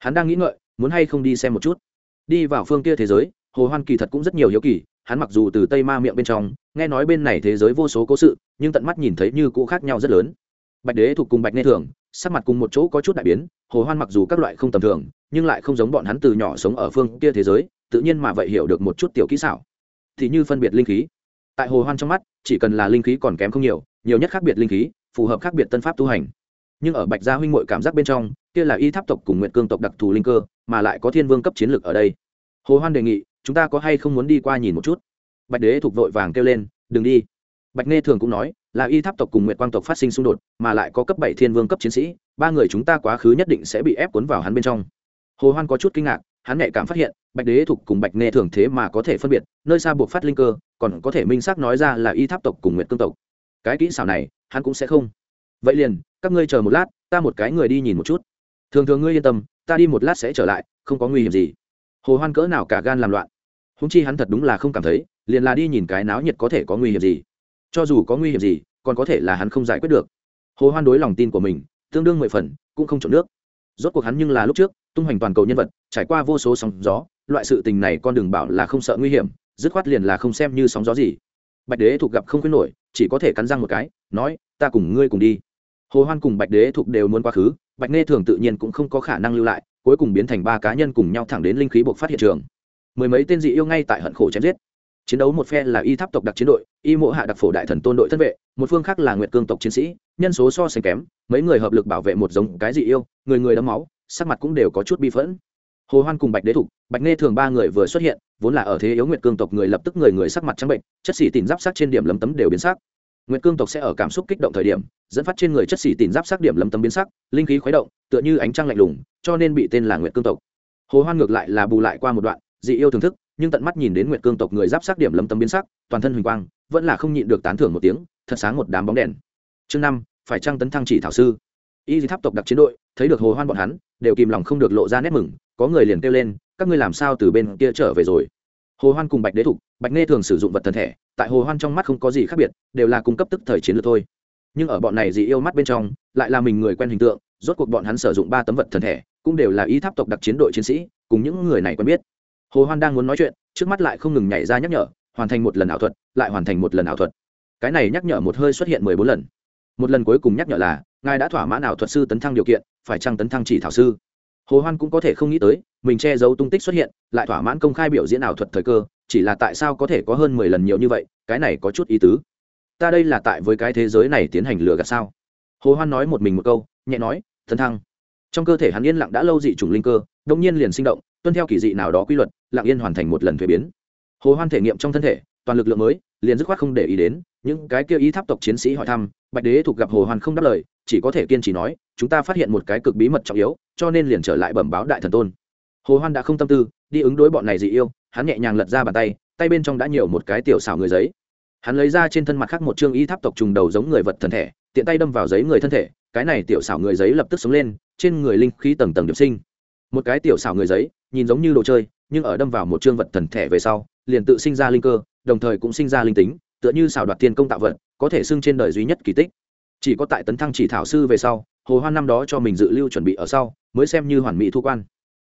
hắn đang nghĩ ngợi, muốn hay không đi xem một chút. Đi vào phương kia thế giới, hồ hoan kỳ thật cũng rất nhiều hiếu kỳ, hắn mặc dù từ tây ma miệng bên trong, nghe nói bên này thế giới vô số cố sự, nhưng tận mắt nhìn thấy như cũ khác nhau rất lớn. Bạch đế thuộc cùng bạch nghe thường, sắc mặt cùng một chỗ có chút đại biến, hồ hoan mặc dù các loại không tầm thường, nhưng lại không giống bọn hắn từ nhỏ sống ở phương kia thế giới, tự nhiên mà vậy hiểu được một chút tiểu kỹ xảo. Thì như phân biệt linh khí. Tại hồ hoan trong mắt, chỉ cần là linh khí còn kém không nhiều nhiều nhất khác biệt linh khí, phù hợp khác biệt tân pháp tu hành. Nhưng ở bạch gia huynh muội cảm giác bên trong kia là y tháp tộc cùng nguyện cương tộc đặc thù linh cơ, mà lại có thiên vương cấp chiến lược ở đây. Hồ hoan đề nghị, chúng ta có hay không muốn đi qua nhìn một chút? Bạch đế thuộc vội vàng kêu lên, đừng đi. Bạch nghe thường cũng nói, là y tháp tộc cùng nguyện quang tộc phát sinh xung đột, mà lại có cấp bảy thiên vương cấp chiến sĩ, ba người chúng ta quá khứ nhất định sẽ bị ép cuốn vào hắn bên trong. Hồ hoan có chút kinh ngạc, hắn nhạy cảm phát hiện, bạch đế thuộc cùng bạch nghe thường thế mà có thể phân biệt, nơi xa buộc phát linh cơ, còn có thể minh xác nói ra là y tháp tộc cùng nguyện cương tộc. Cái kỹ xảo này, hắn cũng sẽ không. Vậy liền, các ngươi chờ một lát, ta một cái người đi nhìn một chút thường thường ngươi yên tâm, ta đi một lát sẽ trở lại, không có nguy hiểm gì. Hồ hoan cỡ nào cả gan làm loạn. Húng chi hắn thật đúng là không cảm thấy, liền là đi nhìn cái náo nhiệt có thể có nguy hiểm gì. Cho dù có nguy hiểm gì, còn có thể là hắn không giải quyết được. Hồ hoan đối lòng tin của mình, tương đương mười phần, cũng không trộm nước. Rốt cuộc hắn nhưng là lúc trước, tung hoành toàn cầu nhân vật, trải qua vô số sóng gió, loại sự tình này con đừng bảo là không sợ nguy hiểm, dứt khoát liền là không xem như sóng gió gì. Bạch đế thuộc gặp không khuyến nổi, chỉ có thể cắn răng một cái, nói, ta cùng ngươi cùng đi. Hồ hoan cùng bạch đế thuộc đều muốn quá khứ bạch nghe thường tự nhiên cũng không có khả năng lưu lại, cuối cùng biến thành ba cá nhân cùng nhau thẳng đến linh khí buộc phát hiện trường. Mười mấy tên dị yêu ngay tại hận khổ chém giết. Chiến đấu một phe là y tháp tộc đặc chiến đội, y mộ hạ đặc phổ đại thần tôn đội thân vệ, một phương khác là nguyệt cương tộc chiến sĩ, nhân số so sánh kém, mấy người hợp lực bảo vệ một giống cái dị yêu, người người đấm máu, sắc mặt cũng đều có chút bi phẫn. Hồ hoan cùng bạch đế thục, bạch nghe thường ba người vừa xuất hiện, vốn là ở thế yếu nguyệt cương tộc người lập tức người người sắc mặt trắng bệnh, chất xỉ tìm giáp sắc trên điểm lấm tấm đều biến sắc nguyệt cương tộc sẽ ở cảm xúc kích động thời điểm, dẫn phát trên người chất xỉ tìm giáp sắc điểm lấm tấm biến sắc, linh khí khuấy động, tựa như ánh trăng lạnh lùng, cho nên bị tên là nguyệt cương tộc. Hồ hoan ngược lại là bù lại qua một đoạn, dị yêu thưởng thức, nhưng tận mắt nhìn đến nguyệt cương tộc người giáp sắc điểm lấm tấm biến sắc, toàn thân huỳnh quang, vẫn là không nhịn được tán thưởng một tiếng, thật sáng một đám bóng đèn. Chương năm, phải trang tấn thăng chỉ thảo sư. Y tháp tộc đặc chiến đội, thấy được hồ hoan bọn hắn, đều kìm lòng không được lộ ra nét mừng, có người liền kêu lên, các ngươi làm sao từ bên kia trở về rồi? Hồ hoan cùng bạch đế thục, bạch nghe thường sử dụng vật thần thể, tại hồ hoan trong mắt không có gì khác biệt, đều là cung cấp tức thời chiến lược thôi. Nhưng ở bọn này dị yêu mắt bên trong, lại là mình người quen hình tượng, rốt cuộc bọn hắn sử dụng ba tấm vật thần thể, cũng đều là ý tháp tộc đặc chiến đội chiến sĩ, cùng những người này quen biết. Hồ hoan đang muốn nói chuyện, trước mắt lại không ngừng nhảy ra nhắc nhở, hoàn thành một lần ảo thuật, lại hoàn thành một lần ảo thuật. Cái này nhắc nhở một hơi xuất hiện mười bốn lần. Một lần cuối cùng nhắc nhở là, ngài đã thỏa mãn ảo thuật sư tấn thăng điều kiện, phải chăng tấn thăng chỉ thảo sư? Hồ hoan cũng có thể không nghĩ tới mình che giấu tung tích xuất hiện, lại thỏa mãn công khai biểu diễn ảo thuật thời cơ, chỉ là tại sao có thể có hơn mười lần nhiều như vậy, cái này có chút ý tứ. Ta đây là tại với cái thế giới này tiến hành lừa gạt sao? Hồ hoan nói một mình một câu, nhẹ nói, thần thăng. Trong cơ thể hắn yên lặng đã lâu dị chủng linh cơ đông nhiên liền sinh động, tuân theo kỳ dị nào đó quy luật, lặng yên hoàn thành một lần thuế biến. Hồ hoan thể nghiệm trong thân thể, toàn lực lượng mới, liền dứt khoát không để ý đến, những cái kia ý tháp tộc chiến sĩ hỏi thăm, bạch đế thuộc gặp hồ hoan không đáp lời, chỉ có thể kiên trì nói, chúng ta phát hiện một cái cực bí mật trọng yếu, cho nên liền trở lại bẩm báo đại thần tôn hồ hoan đã không tâm tư, đi ứng đối bọn này dị yêu, hắn nhẹ nhàng lật ra bàn tay tay bên trong đã nhiều một cái tiểu xảo người giấy. Hắn lấy ra trên thân mặt khác một chương y tháp tộc trùng đầu giống người vật thân thể, tiện tay đâm vào giấy người thân thể, cái này tiểu xảo người giấy lập tức sống lên, trên người linh khí tầng tầng điệp sinh. Một cái tiểu xảo người giấy, nhìn giống như đồ chơi, nhưng ở đâm vào một chương vật thần thể về sau, liền tự sinh ra linh cơ, đồng thời cũng sinh ra linh tính, tựa như xảo đoạt tiên công tạo vật, có thể xưng trên đời duy nhất kỳ tích. Chỉ có tại tấn thăng chỉ thảo sư về sau, hồ hoan năm đó cho mình dự lưu chuẩn bị ở sau, mới xem như hoàn mỹ thu quan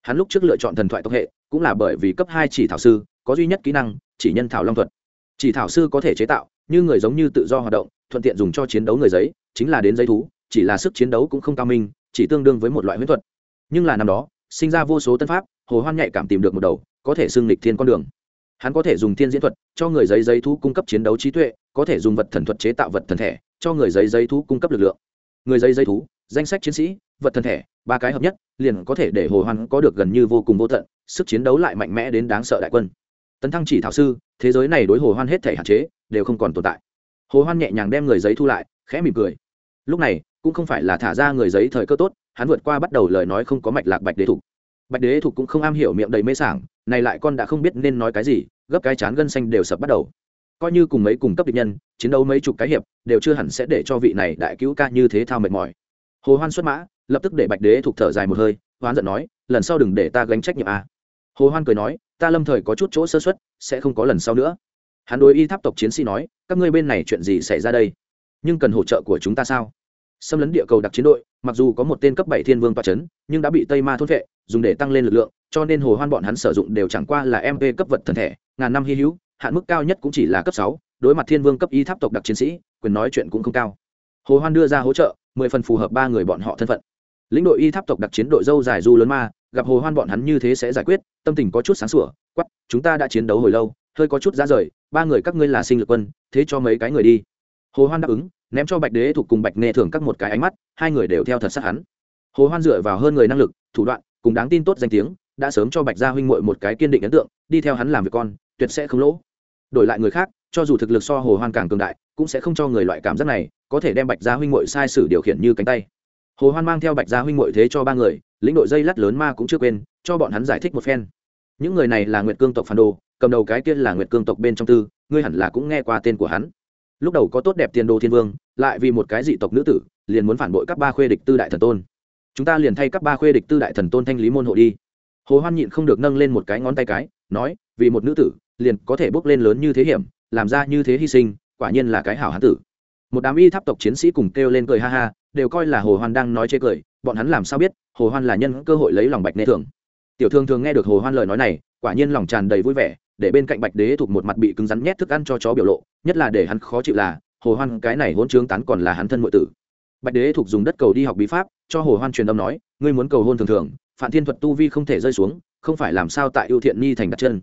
hắn lúc trước lựa chọn thần thoại tộc hệ, cũng là bởi vì cấp hai chỉ thảo sư, có duy nhất kỹ năng, chỉ nhân thảo long thuật. Chỉ thảo sư có thể chế tạo, như người giống như tự do hoạt động, thuận tiện dùng cho chiến đấu người giấy, chính là đến giấy thú, chỉ là sức chiến đấu cũng không cao minh, chỉ tương đương với một loại huyễn thuật. Nhưng là năm đó, sinh ra vô số tân pháp, hồ hoan nhạy cảm tìm được một đầu, có thể xưng lịch thiên con đường. Hắn có thể dùng thiên diễn thuật, cho người giấy giấy thú cung cấp chiến đấu trí tuệ, có thể dùng vật thần thuật chế tạo vật thần thể, cho người giấy giấy thú cung cấp lực lượng. Người giấy giấy thú, danh sách chiến sĩ vật thân thể, ba cái hợp nhất, liền có thể để hồ hoan có được gần như vô cùng vô tận, sức chiến đấu lại mạnh mẽ đến đáng sợ đại quân. Tấn thăng chỉ thảo sư, thế giới này đối hồ hoan hết thể hạn chế, đều không còn tồn tại. Hồ hoan nhẹ nhàng đem người giấy thu lại, khẽ mỉm cười. Lúc này, cũng không phải là thả ra người giấy thời cơ tốt, hắn vượt qua bắt đầu lời nói không có mạch lạc bạch đế thủ bạch đế thủ cũng không am hiểu miệng đầy mê sảng, này lại con đã không biết nên nói cái gì, gấp cái chán gân xanh đều sập bắt đầu. Coi như cùng mấy cùng cấp địch nhân, chiến đấu mấy chục cái hiệp, đều chưa hẳn sẽ để cho vị này đại cứu ca như thế thao mệt mỏi. Hồ hoan xuất mã lập tức để bạch đế thuộc thở dài một hơi hoán giận nói lần sau đừng để ta gánh trách nhiệm a. Hồ hoan cười nói ta lâm thời có chút chỗ sơ xuất sẽ không có lần sau nữa. Hắn đối y tháp tộc chiến sĩ nói các ngươi bên này chuyện gì xảy ra đây? Nhưng cần hỗ trợ của chúng ta sao? Xâm lấn địa cầu đặc chiến đội mặc dù có một tên cấp bảy thiên vương toa chấn, nhưng đã bị tây ma thốt vệ dùng để tăng lên lực lượng cho nên hồ hoan bọn hắn sử dụng đều chẳng qua là mp cấp vật thần thể ngàn năm hy hữu hạn mức cao nhất cũng chỉ là cấp sáu đối mặt thiên vương cấp y tháp tộc đặc chiến sĩ quyền nói chuyện cũng không cao. Hồ hoan đưa ra hỗ trợ mười phần phù hợp ba người bọn họ thân phận lĩnh đội y tháp tộc đặc chiến đội dâu dài du lớn ma, gặp hồ hoan bọn hắn như thế sẽ giải quyết, tâm tình có chút sáng sủa quắp chúng ta đã chiến đấu hồi lâu, hơi có chút ra rời, ba người các ngươi là sinh lực quân, thế cho mấy cái người đi. Hồ hoan đáp ứng, ném cho bạch đế thuộc cùng bạch nghe thưởng các một cái ánh mắt, hai người đều theo thật sát hắn. Hồ hoan dựa vào hơn người năng lực, thủ đoạn, cùng đáng tin tốt danh tiếng, đã sớm cho bạch gia huynh muội một cái kiên định ấn tượng, đi theo hắn làm việc con, tuyệt sẽ không lỗ. Đổi lại người khác, cho dù thực lực so hồ hoan càng cường đại, cũng sẽ không cho người loại cảm giác này, có thể đem bạch gia huynh muội sai sử điều khiển như cánh tay hồ hoan mang theo bạch gia huynh muội thế cho ba người, lĩnh đội dây lát lớn ma cũng chưa quên, cho bọn hắn giải thích một phen. Những người này là nguyệt cương tộc phản đồ, cầm đầu cái kia là nguyệt cương tộc bên trong tư, ngươi hẳn là cũng nghe qua tên của hắn. Lúc đầu có tốt đẹp tiền đồ thiên vương, lại vì một cái dị tộc nữ tử, liền muốn phản bội các ba khuê địch tư đại thần tôn. Chúng ta liền thay các ba khuê địch tư đại thần tôn thanh lý môn hộ đi. Hồ hoan nhịn không được nâng lên một cái ngón tay cái, nói, vì một nữ tử, liền có thể bước lên lớn như thế hiểm, làm ra như thế hy sinh, quả nhiên là cái hảo hán tử. Một đám y tháp tộc chiến sĩ cùng kêu lên cười ha ha đều coi là hồ hoan đang nói chê cười, bọn hắn làm sao biết, hồ hoan là nhân cơ hội lấy lòng bạch nê thường. Tiểu thương thường nghe được hồ hoan lời nói này, quả nhiên lòng tràn đầy vui vẻ, để bên cạnh bạch đế thuộc một mặt bị cứng rắn nhét thức ăn cho chó biểu lộ, nhất là để hắn khó chịu là, hồ hoan cái này hôn trướng tán còn là hắn thân nội tử. Bạch đế thuộc dùng đất cầu đi học bí pháp, cho hồ hoan truyền âm nói, ngươi muốn cầu hôn thường thường phạm thiên thuật tu vi không thể rơi xuống, không phải làm sao tại ưu thiện ni thành đặt chân.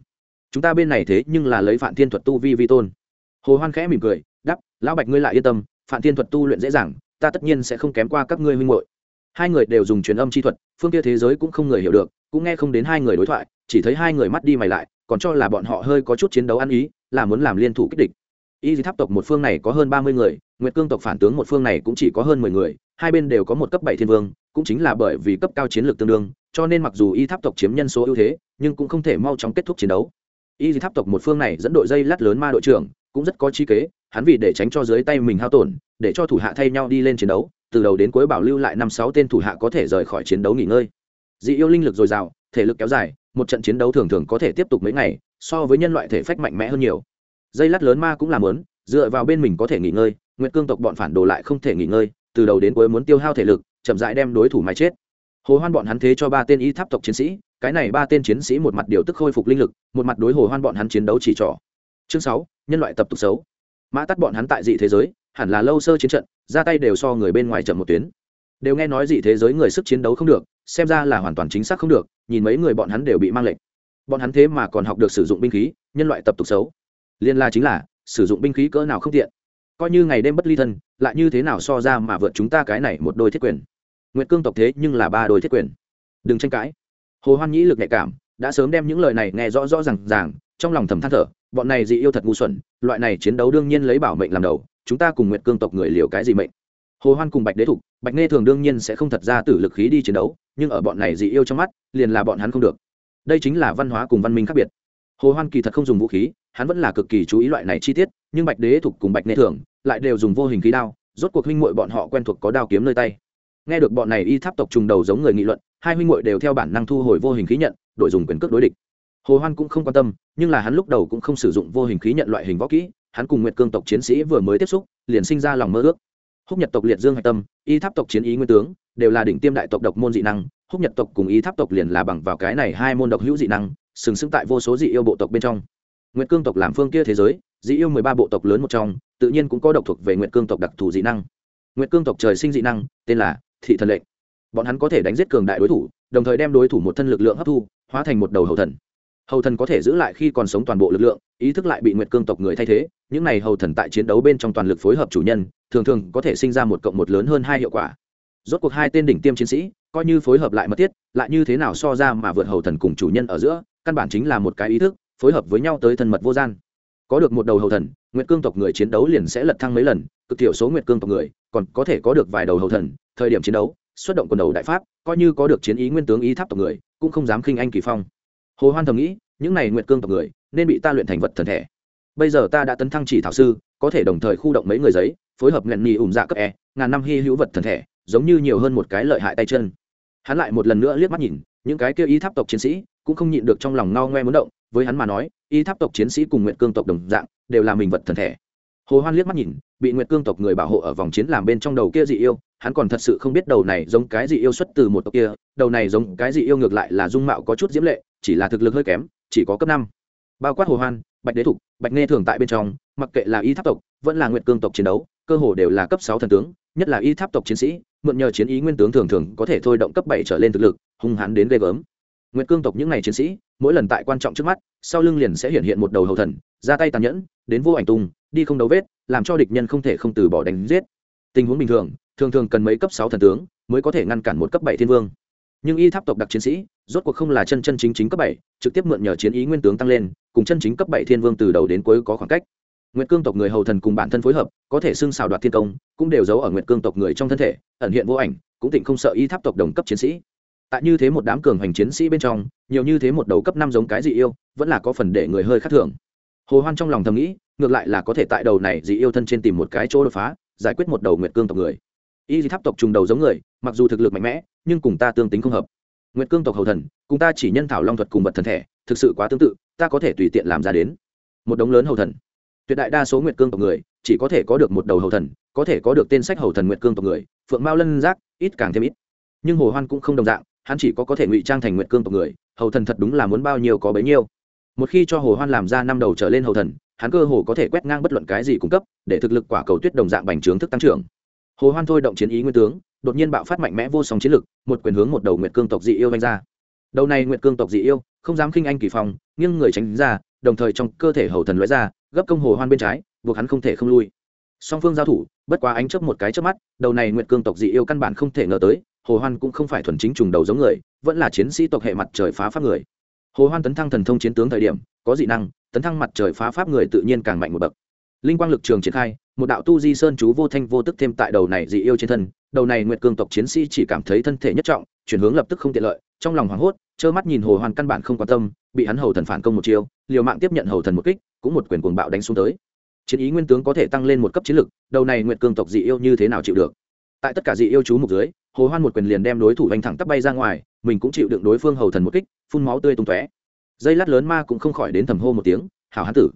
Chúng ta bên này thế nhưng là lấy phạm thiên thuật tu vi vi tôn. Hồ hoan khẽ mỉm cười đắp lão bạch ngươi lại yên tâm phạm thiên thuật tu luyện dễ dàng ta tất nhiên sẽ không kém qua các ngươi huynh muội. Hai người đều dùng truyền âm chi thuật, phương kia thế giới cũng không người hiểu được, cũng nghe không đến hai người đối thoại, chỉ thấy hai người mắt đi mày lại, còn cho là bọn họ hơi có chút chiến đấu ăn ý, là muốn làm liên thủ kích địch. Y di tháp tộc một phương này có hơn ba mươi người, nguyệt cương tộc phản tướng một phương này cũng chỉ có hơn mười người, hai bên đều có một cấp bảy thiên vương, cũng chính là bởi vì cấp cao chiến lược tương đương, cho nên mặc dù y tháp tộc chiếm nhân số ưu thế, nhưng cũng không thể mau chóng kết thúc chiến đấu. Y di tháp tộc một phương này dẫn đội dây lát lớn ma đội trưởng cũng rất có chi kế, hắn vì để tránh cho dưới tay mình hao tổn, để cho thủ hạ thay nhau đi lên chiến đấu, từ đầu đến cuối bảo lưu lại năm sáu tên thủ hạ có thể rời khỏi chiến đấu nghỉ ngơi. Dị yêu linh lực dồi dào, thể lực kéo dài, một trận chiến đấu thường thường có thể tiếp tục mấy ngày, so với nhân loại thể phách mạnh mẽ hơn nhiều. Dây lát lớn ma cũng làm lớn, dựa vào bên mình có thể nghỉ ngơi nguyện cương tộc bọn phản đồ lại không thể nghỉ ngơi, từ đầu đến cuối muốn tiêu hao thể lực, chậm rãi đem đối thủ mà chết. Hồ hoan bọn hắn thế cho ba tên y tháp tộc chiến sĩ, cái này ba tên chiến sĩ một mặt điều tức khôi phục linh lực, một mặt đối hồ hoan bọn hắn chiến đấu chỉ trỏ. Chương sáu nhân loại tập tục xấu. Mã tắt bọn hắn tại dị thế giới, hẳn là lâu sơ chiến trận, ra tay đều so người bên ngoài chậm một tuyến. Đều nghe nói dị thế giới người sức chiến đấu không được, xem ra là hoàn toàn chính xác không được, nhìn mấy người bọn hắn đều bị mang lệnh. Bọn hắn thế mà còn học được sử dụng binh khí, nhân loại tập tục xấu. Liên la chính là, sử dụng binh khí cỡ nào không tiện. Coi như ngày đêm bất ly thân, lại như thế nào so ra mà vượt chúng ta cái này một đôi thiết quyền. Nguyệt cương tộc thế nhưng là ba đôi thiết quyền. Đừng tranh cãi. Hồ hoan nhĩ lực nhạy cảm, đã sớm đem những lời này nghe rõ rõ ràng ràng, trong lòng thầm than thở bọn này dị yêu thật ngu xuẩn, loại này chiến đấu đương nhiên lấy bảo mệnh làm đầu, chúng ta cùng nguyệt cương tộc người liều cái gì mệnh? Hồ hoan cùng bạch đế thục, bạch nghe thường đương nhiên sẽ không thật ra tử lực khí đi chiến đấu, nhưng ở bọn này dị yêu trong mắt, liền là bọn hắn không được. Đây chính là văn hóa cùng văn minh khác biệt. Hồ hoan kỳ thật không dùng vũ khí, hắn vẫn là cực kỳ chú ý loại này chi tiết, nhưng bạch đế thục cùng bạch nghe thường lại đều dùng vô hình khí đao, rốt cuộc huynh muội bọn họ quen thuộc có đao kiếm nơi tay. Nghe được bọn này y tháp tộc trùng đầu giống người nghị luận, hai huynh muội đều theo bản năng thu hồi vô hình khí nhận, đội dùng quyền cước đối địch hồ hoan cũng không quan tâm, nhưng là hắn lúc đầu cũng không sử dụng vô hình khí nhận loại hình võ kỹ, hắn cùng nguyệt cương tộc chiến sĩ vừa mới tiếp xúc, liền sinh ra lòng mơ ước. Húc nhật tộc liệt dương hạch tâm, y tháp tộc chiến ý nguyên tướng, đều là đỉnh tiêm đại tộc độc môn dị năng, húc nhật tộc cùng y tháp tộc liền là bằng vào cái này hai môn độc hữu dị năng, sừng sững tại vô số dị yêu bộ tộc bên trong. Nguyệt cương tộc làm phương kia thế giới, dị yêu mười ba bộ tộc lớn một trong, tự nhiên cũng có độc thuộc về nguyệt cương tộc đặc thù dị năng. Nguyệt cương tộc trời sinh dị năng, tên là thị thần lệnh. Bọn hắn có thể đánh giết cường đại đối thủ, đồng thời đem đối thủ một thân lực lượng hấp thu, hóa thành một đầu hầu thần hầu thần có thể giữ lại khi còn sống toàn bộ lực lượng, ý thức lại bị nguyệt cương tộc người thay thế, những này hầu thần tại chiến đấu bên trong toàn lực phối hợp chủ nhân, thường thường có thể sinh ra một cộng một lớn hơn hai hiệu quả. Rốt cuộc hai tên đỉnh tiêm chiến sĩ, coi như phối hợp lại mật thiết, lại như thế nào so ra mà vượt hầu thần cùng chủ nhân ở giữa, căn bản chính là một cái ý thức, phối hợp với nhau tới thân mật vô gian. Có được một đầu hầu thần, nguyệt cương tộc người chiến đấu liền sẽ lật thăng mấy lần, cực thiểu số nguyệt cương tộc người, còn có thể có được vài đầu hầu thần, thời điểm chiến đấu, xuất động quần đầu đại pháp, coi như có được chiến ý nguyên tướng ý tháp tộc người, cũng không dám khinh anh kỳ phong hồ hoan thầm nghĩ, những này nguyệt cương tộc người, nên bị ta luyện thành vật thần thể. Bây giờ ta đã tấn thăng chỉ thảo sư, có thể đồng thời khu động mấy người giấy, phối hợp nghẹn nhì ủng dạ cấp e ngàn năm hy hữu vật thần thể, giống như nhiều hơn một cái lợi hại tay chân. Hắn lại một lần nữa liếc mắt nhìn, những cái kia y tháp tộc chiến sĩ cũng không nhịn được trong lòng ngao ngoe muốn động, với hắn mà nói, y tháp tộc chiến sĩ cùng nguyện cương tộc đồng dạng, đều là mình vật thần thể. Hồ hoan liếc mắt nhìn, bị nguyện cương tộc người bảo hộ ở vòng chiến làm bên trong đầu kia dị yêu hắn còn thật sự không biết đầu này giống cái gì yêu xuất từ một tộc kia, đầu này giống cái gì yêu ngược lại là dung mạo có chút diễm lệ, chỉ là thực lực hơi kém, chỉ có cấp năm. Bao quát hồ hoan, bạch đế thục, bạch nghe thường tại bên trong, mặc kệ là y tháp tộc, vẫn là nguyện cương tộc chiến đấu, cơ hồ đều là cấp sáu thần tướng, nhất là y tháp tộc chiến sĩ, mượn nhờ chiến ý nguyên tướng thường thường có thể thôi động cấp bảy trở lên thực lực, hung hãn đến ghê gớm. Nguyện cương tộc những ngày chiến sĩ, mỗi lần tại quan trọng trước mắt, sau lưng liền sẽ hiện hiện một đầu hầu thần, ra tay tàn nhẫn, đến vô ảnh tung, đi không đấu vết, làm cho địch nhân không thể không từ bỏ đánh giết. Tình huống bình thường thường thường cần mấy cấp sáu thần tướng mới có thể ngăn cản một cấp bảy thiên vương. Nhưng y tháp tộc đặc chiến sĩ, rốt cuộc không là chân chân chính chính cấp bảy, trực tiếp mượn nhờ chiến ý nguyên tướng tăng lên, cùng chân chính cấp bảy thiên vương từ đầu đến cuối có khoảng cách. Nguyệt cương tộc người hầu thần cùng bản thân phối hợp, có thể xưng xào đoạt thiên công, cũng đều giấu ở nguyệt cương tộc người trong thân thể, ẩn hiện vô ảnh, cũng tịnh không sợ y tháp tộc đồng cấp chiến sĩ. Tại như thế một đám cường hành chiến sĩ bên trong, nhiều như thế một đầu cấp năm giống cái dị yêu, vẫn là có phần để người hơi khác thường. Hồ hoan trong lòng thầm nghĩ, ngược lại là có thể tại đầu này dị yêu thân trên tìm một cái chỗ đột phá, giải quyết một đầu nguyệt cương tộc người y tháp tộc trùng đầu giống người, mặc dù thực lực mạnh mẽ, nhưng cùng ta tương tính không hợp. Nguyệt cương tộc hầu thần, cùng ta chỉ nhân thảo long thuật cùng vật thần thể, thực sự quá tương tự, ta có thể tùy tiện làm ra đến. Một đống lớn hầu thần. Tuyệt đại đa số nguyệt cương tộc người, chỉ có thể có được một đầu hầu thần, có thể có được tên sách hầu thần nguyệt cương tộc người, phượng mao lân giác, ít càng thêm ít. Nhưng hồ hoan cũng không đồng dạng, hắn chỉ có có thể ngụy trang thành nguyệt cương tộc người, hầu thần thật đúng là muốn bao nhiêu có bấy nhiêu. Một khi cho hồ hoan làm ra năm đầu trở lên hầu thần, hắn cơ hồ có thể quét ngang bất luận cái gì cung cấp, để thực lực quả cầu tuyết đồng dạng bành trướng thức tăng trưởng hồ hoan thôi động chiến ý nguyên tướng đột nhiên bạo phát mạnh mẽ vô song chiến lực một quyền hướng một đầu nguyệt cương tộc dị yêu vanh ra. Đầu này nguyệt cương tộc dị yêu không dám khinh anh kỳ phòng, nhưng người tránh ra đồng thời trong cơ thể hầu thần lóe ra gấp công hồ hoan bên trái buộc hắn không thể không lui. Song phương giao thủ bất quá ánh chớp một cái chớp mắt đầu này nguyệt cương tộc dị yêu căn bản không thể ngờ tới hồ hoan cũng không phải thuần chính trùng đầu giống người vẫn là chiến sĩ tộc hệ mặt trời phá pháp người. Hồ hoan tấn thăng thần thông chiến tướng thời điểm có dị năng tấn thăng mặt trời phá pháp người tự nhiên càng mạnh một bậc. Linh quang lực trường triển khai một đạo tu di sơn chú vô thanh vô tức thêm tại đầu này dị yêu trên thân, đầu này nguyệt cương tộc chiến sĩ chỉ cảm thấy thân thể nhất trọng, chuyển hướng lập tức không tiện lợi, trong lòng hoảng hốt, trơ mắt nhìn hồ hoàn căn bản không quan tâm, bị hắn hầu thần phản công một chiêu, liều mạng tiếp nhận hầu thần một kích, cũng một quyền cuồng bạo đánh xuống tới. Chiến ý nguyên tướng có thể tăng lên một cấp chiến lực, đầu này nguyệt cương tộc dị yêu như thế nào chịu được? Tại tất cả dị yêu chú mục dưới, hồ hoan một quyền liền đem đối thủ vành thẳng tắp bay ra ngoài, mình cũng chịu đựng đối phương hầu thần một kích, phun máu tươi tung tóe. Dây lát lớn ma cũng không khỏi đến thầm hô một tiếng, hảo hán tử.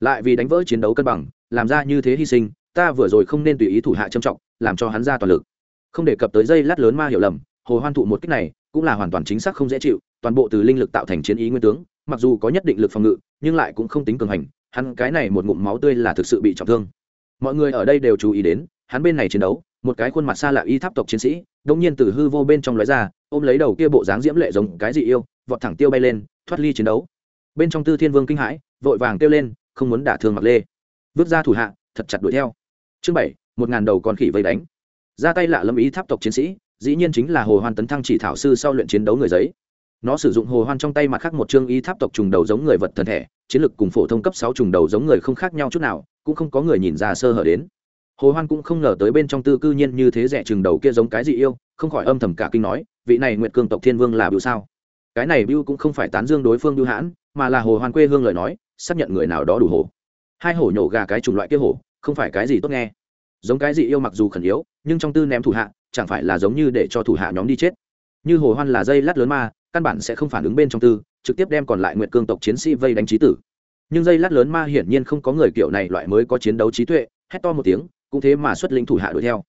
Lại vì đánh vỡ chiến đấu cân bằng làm ra như thế hy sinh, ta vừa rồi không nên tùy ý thủ hạ trầm trọng, làm cho hắn ra toàn lực. Không đề cập tới dây lát lớn ma hiểu lầm, hồ hoan thụ một kích này, cũng là hoàn toàn chính xác không dễ chịu, toàn bộ từ linh lực tạo thành chiến ý nguyên tướng, mặc dù có nhất định lực phòng ngự, nhưng lại cũng không tính cường hành, hắn cái này một ngụm máu tươi là thực sự bị trọng thương. Mọi người ở đây đều chú ý đến, hắn bên này chiến đấu, một cái khuôn mặt xa lạ y tháp tộc chiến sĩ đông nhiên từ hư vô bên trong lóe ra, ôm lấy đầu kia bộ dáng diễm lệ giống cái gì yêu, vọt thẳng tiêu bay lên, thoát ly chiến đấu. Bên trong tư thiên vương kinh hãi, vội vàng kêu lên, không muốn đả thương mặc lê vứt ra thủ hạ, thật chặt đuổi theo. Chương bảy, một ngàn đầu con khỉ vây đánh. Ra tay lạ lâm ý tháp tộc chiến sĩ, dĩ nhiên chính là hồ hoan tấn thăng chỉ thảo sư sau luyện chiến đấu người giấy. Nó sử dụng hồ hoan trong tay mặt khác một chương ý tháp tộc trùng đầu giống người vật thần thể, chiến lực cùng phổ thông cấp sáu trùng đầu giống người không khác nhau chút nào, cũng không có người nhìn ra sơ hở đến. Hồ hoan cũng không ngờ tới bên trong tư cư nhiên như thế rẻ trùng đầu kia giống cái gì yêu, không khỏi âm thầm cả kinh nói, vị này nguyệt cương tộc thiên vương là biểu sao? Cái này bưu cũng không phải tán dương đối phương bưu hãn, mà là hồ hoan quê hương lời nói, xác nhận người nào đó đủ hồ hai hổ nhổ gà cái chủng loại kia hổ, không phải cái gì tốt nghe. Giống cái gì yêu mặc dù khẩn yếu, nhưng trong tư ném thủ hạ, chẳng phải là giống như để cho thủ hạ nhóm đi chết. Như hồ hoan là dây lát lớn ma, căn bản sẽ không phản ứng bên trong tư, trực tiếp đem còn lại nguyệt cương tộc chiến sĩ vây đánh trí tử. Nhưng dây lát lớn ma hiển nhiên không có người kiểu này loại mới có chiến đấu trí tuệ, hét to một tiếng, cũng thế mà xuất lĩnh thủ hạ đuổi theo.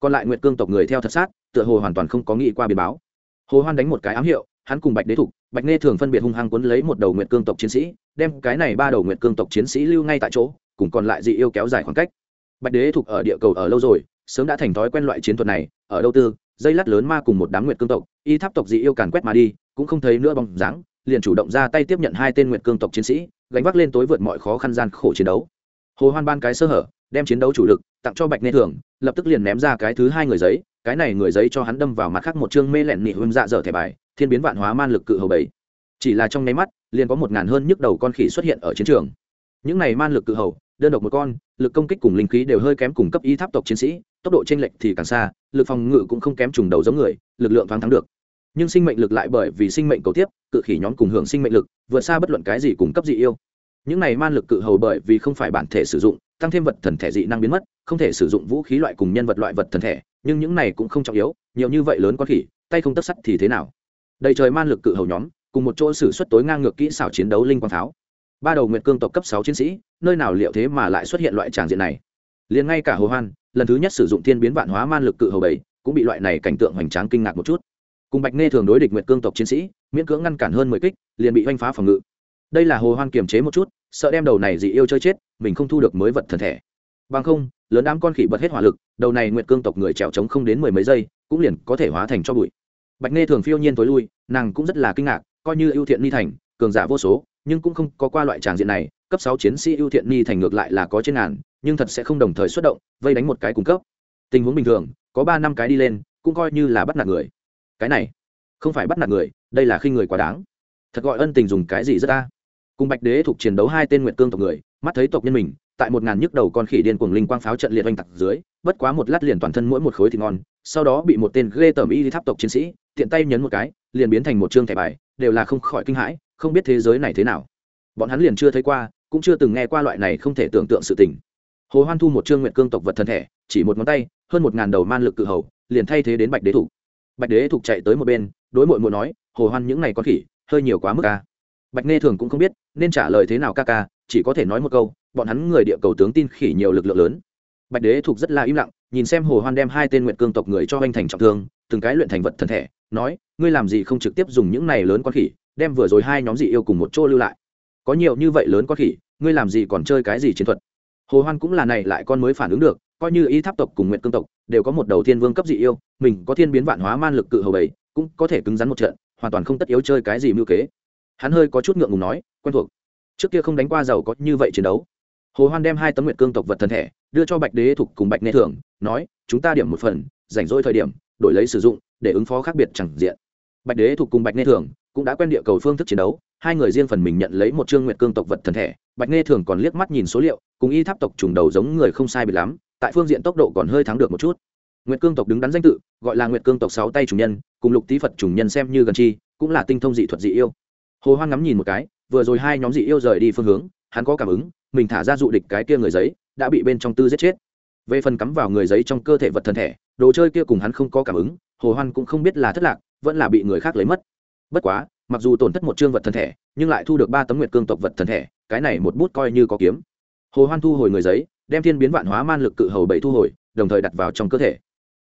Còn lại nguyệt cương tộc người theo thật sát, tựa hồ hoàn toàn không có nghĩ qua biến báo. Hồ hoan đánh một cái ám hiệu hắn cùng bạch đế thục, bạch nghe thường phân biệt hung hăng cuốn lấy một đầu nguyệt cương tộc chiến sĩ, đem cái này ba đầu nguyệt cương tộc chiến sĩ lưu ngay tại chỗ, cùng còn lại dị yêu kéo dài khoảng cách. Bạch đế thục ở địa cầu ở lâu rồi, sớm đã thành thói quen loại chiến thuật này, ở đâu tư, dây lát lớn ma cùng một đám nguyệt cương tộc, y tháp tộc dị yêu càn quét mà đi, cũng không thấy nữa bóng dáng, liền chủ động ra tay tiếp nhận hai tên nguyệt cương tộc chiến sĩ, gánh vác lên tối vượt mọi khó khăn gian khổ chiến đấu. Hồ hoan ban cái sơ hở, đem chiến đấu chủ lực tặng cho bạch nê thường, lập tức liền ném ra cái thứ hai người giấy, cái này người giấy cho hắn đâm vào mặt khác một chương mê lẹn nị hương dạ dở thẻ bài thiên biến vạn hóa man lực cự hầu bảy. Chỉ là trong nháy mắt, liền có một ngàn hơn nhức đầu con khỉ xuất hiện ở chiến trường. Những này man lực cự hầu, đơn độc một con, lực công kích cùng linh khí đều hơi kém cùng cấp y tháp tộc chiến sĩ, tốc độ chênh lệch thì càng xa, lực phòng ngự cũng không kém trùng đầu giống người, lực lượng thoáng thắng được. Nhưng sinh mệnh lực lại bởi vì sinh mệnh cầu tiếp, cự khỉ nhóm cùng hưởng sinh mệnh lực, vượt xa bất luận cái gì cùng cấp dị yêu. Những này man lực cự hầu bởi vì không phải bản thể sử dụng, tăng thêm vật thần thể dị năng biến mất, không thể sử dụng vũ khí loại cùng nhân vật loại vật thần thể, nhưng những này cũng không trọng yếu, nhiều như vậy lớn con khỉ, tay không tất sắt thì thế nào? Đầy trời man lực cự hầu nhóm, cùng một chỗ xử suất tối ngang ngược kỹ xảo chiến đấu linh quang pháo. Ba đầu nguyệt cương tộc cấp sáu chiến sĩ, nơi nào liệu thế mà lại xuất hiện loại tràng diện này? Liền ngay cả hồ hoan, lần thứ nhất sử dụng thiên biến vạn hóa man lực cự hầu bảy, cũng bị loại này cảnh tượng hoành tráng kinh ngạc một chút. Cùng bạch nghe thường đối địch nguyệt cương tộc chiến sĩ, miễn cưỡng ngăn cản hơn mười kích, liền bị oanh phá phòng ngự. Đây là hồ hoan kiềm chế một chút, sợ đem đầu này dị yêu chơi chết, mình không thu được mới vật thần thể. Bằng không, lớn đám con khỉ bật hết hỏa lực, đầu này nguyệt cương tộc người trèo trống không đến mười mấy giây, cũng liền có thể hóa thành cho bụi bạch nghe thường phiêu nhiên tối lui, nàng cũng rất là kinh ngạc, coi như ưu thiện ni thành, cường giả vô số, nhưng cũng không có qua loại tràng diện này, cấp sáu chiến sĩ ưu thiện ni thành ngược lại là có trên ngàn, nhưng thật sẽ không đồng thời xuất động, vây đánh một cái cung cấp. Tình huống bình thường, có ba năm cái đi lên, cũng coi như là bắt nạt người. Cái này, không phải bắt nạt người, đây là khi người quá đáng. Thật gọi ân tình dùng cái gì rất ta cùng bạch đế thuộc chiến đấu hai tên nguyện cương tộc người, mắt thấy tộc nhân mình, tại một ngàn nhức đầu con khỉ điên cuồng linh quang pháo trận liệt oanh tặc dưới, bất quá một lát liền toàn thân mỗi một khối thịt ngon sau đó bị một tên ghê tởm y tháp tộc chiến sĩ tiện tay nhấn một cái, liền biến thành một chương thẻ bài, đều là không khỏi kinh hãi, không biết thế giới này thế nào. Bọn hắn liền chưa thấy qua, cũng chưa từng nghe qua loại này không thể tưởng tượng sự tình. Hồ hoan thu một chương nguyện cương tộc vật thân thể chỉ một ngón tay, hơn một ngàn đầu man lực cự hầu, liền thay thế đến bạch đế thủ bạch đế thục chạy tới một bên, đối mội mội nói, hồ hoan, những này con khỉ, hơi nhiều quá mức ca bạch nghe thường cũng không biết, nên trả lời thế nào ca ca, chỉ có thể nói một câu, bọn hắn người địa cầu tướng tin khỉ nhiều lực lượng lớn. Bạch đế thục rất là im lặng nhìn xem hồ hoan đem hai tên nguyện cương tộc người cho anh thành trọng thương, từng cái luyện thành vật thần thể, nói, ngươi làm gì không trực tiếp dùng những này lớn con khỉ, đem vừa rồi hai nhóm dị yêu cùng một chỗ lưu lại? Có nhiều như vậy lớn con khỉ, ngươi làm gì còn chơi cái gì chiến thuật? Hồ hoan cũng là này lại con mới phản ứng được, coi như y tháp tộc cùng nguyện cương tộc đều có một đầu thiên vương cấp dị yêu, mình có thiên biến vạn hóa man lực cự hầu bảy cũng có thể cứng rắn một trận, hoàn toàn không tất yếu chơi cái gì mưu kế. Hắn hơi có chút ngượng ngùng nói, quen thuộc. Trước kia không đánh qua giàu có như vậy chiến đấu hồ hoan đem hai tấm nguyện cương tộc vật thân thể đưa cho bạch đế thục cùng bạch nghe thường, nói, chúng ta điểm một phần, rảnh rỗi thời điểm, đổi lấy sử dụng, để ứng phó khác biệt chẳng diện. Bạch đế thục cùng bạch nghe thường cũng đã quen địa cầu phương thức chiến đấu, hai người riêng phần mình nhận lấy một chương nguyện cương tộc vật thần thể. Bạch nghe thường còn liếc mắt nhìn số liệu, cùng y tháp tộc trùng đầu giống người không sai biệt lắm, tại phương diện tốc độ còn hơi thắng được một chút. Nguyệt cương tộc đứng đắn danh tự, gọi là nguyệt cương tộc sáu tay trùng nhân, cùng lục tý phật trùng nhân xem như gần chi, cũng là tinh thông dị thuật dị yêu. Hồ hoan ngắm nhìn một cái, vừa rồi hai nhóm dị yêu rời đi phương hướng, hắn có cảm ứng mình thả ra dụ địch cái kia người giấy, đã bị bên trong tư giết chết. Về phần cắm vào người giấy trong cơ thể vật thân thể, đồ chơi kia cùng hắn không có cảm ứng, hồ hoan cũng không biết là thất lạc, vẫn là bị người khác lấy mất. Bất quá, mặc dù tổn thất một chương vật thân thể, nhưng lại thu được ba tấm nguyệt cương tộc vật thân thể, cái này một bút coi như có kiếm. Hồ hoan thu hồi người giấy, đem thiên biến vạn hóa man lực cự hầu bảy thu hồi, đồng thời đặt vào trong cơ thể.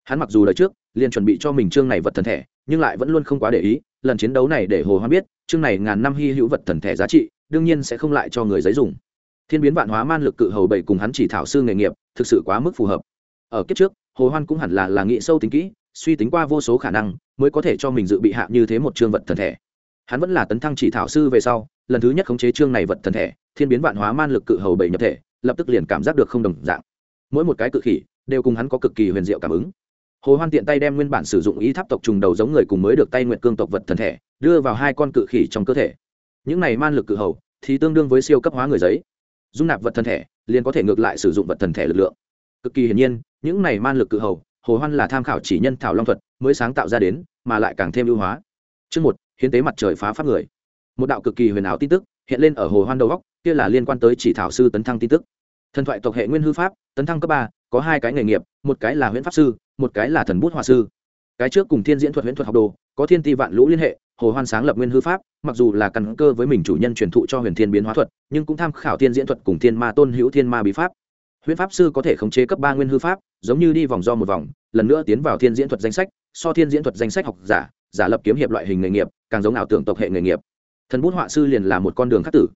Hắn mặc dù lời trước, liền chuẩn bị cho mình chương này vật thần thể, nhưng lại vẫn luôn không quá để ý, lần chiến đấu này để hồ hoan biết, chương này ngàn năm hy hữu vật thần thể giá trị, đương nhiên sẽ không lại cho người giấy dùng thiên biến vạn hóa man lực cự hầu bảy cùng hắn chỉ thảo sư nghề nghiệp, thực sự quá mức phù hợp. Ở kiếp trước, hồ hoan cũng hẳn là là nghĩ sâu tính kỹ, suy tính qua vô số khả năng, mới có thể cho mình dự bị hạ như thế một chương vật thần thể. Hắn vẫn là tấn thăng chỉ thảo sư về sau, lần thứ nhất khống chế chương này vật thần thể, thiên biến vạn hóa man lực cự hầu bảy nhập thể, lập tức liền cảm giác được không đồng dạng. Mỗi một cái cự khỉ, đều cùng hắn có cực kỳ huyền diệu cảm ứng. Hồ hoan tiện tay đem nguyên bản sử dụng ý tháp tộc trùng đầu giống người cùng mới được tay nguyện cương tộc vật thần thể, đưa vào hai con cự khỉ trong cơ thể. Những này man lực cự hầu, thì tương đương với siêu cấp hóa người giấy dung nạp vật thần thể, liền có thể ngược lại sử dụng vật thần thể lực lượng. Cực kỳ hiển nhiên, những này man lực cự hầu, hồ hoan là tham khảo chỉ nhân thảo long thuật mới sáng tạo ra đến, mà lại càng thêm ưu hóa. Chương một, hiến tế mặt trời phá pháp người. Một đạo cực kỳ huyền ảo tin tức hiện lên ở hồ hoan đầu góc, kia là liên quan tới chỉ thảo sư tấn thăng tin tức. Thần thoại tộc hệ nguyên hư pháp, tấn thăng cấp ba, có hai cái nghề nghiệp, một cái là huyễn pháp sư, một cái là thần bút hòa sư. Cái trước cùng thiên diễn thuật huyễn thuật học đồ, có thiên ti vạn lũ liên hệ hồ hoan sáng lập nguyên hư pháp, mặc dù là căn cơ với mình chủ nhân truyền thụ cho huyền thiên biến hóa thuật, nhưng cũng tham khảo thiên diễn thuật cùng thiên ma tôn hữu thiên ma bí pháp. Huyền pháp sư có thể khống chế cấp ba nguyên hư pháp, giống như đi vòng do một vòng, lần nữa tiến vào thiên diễn thuật danh sách, so thiên diễn thuật danh sách học giả giả lập kiếm hiệp loại hình nghề nghiệp, càng giống ảo tưởng tộc hệ nghề nghiệp. Thần bút họa sư liền là một con đường khắc tử.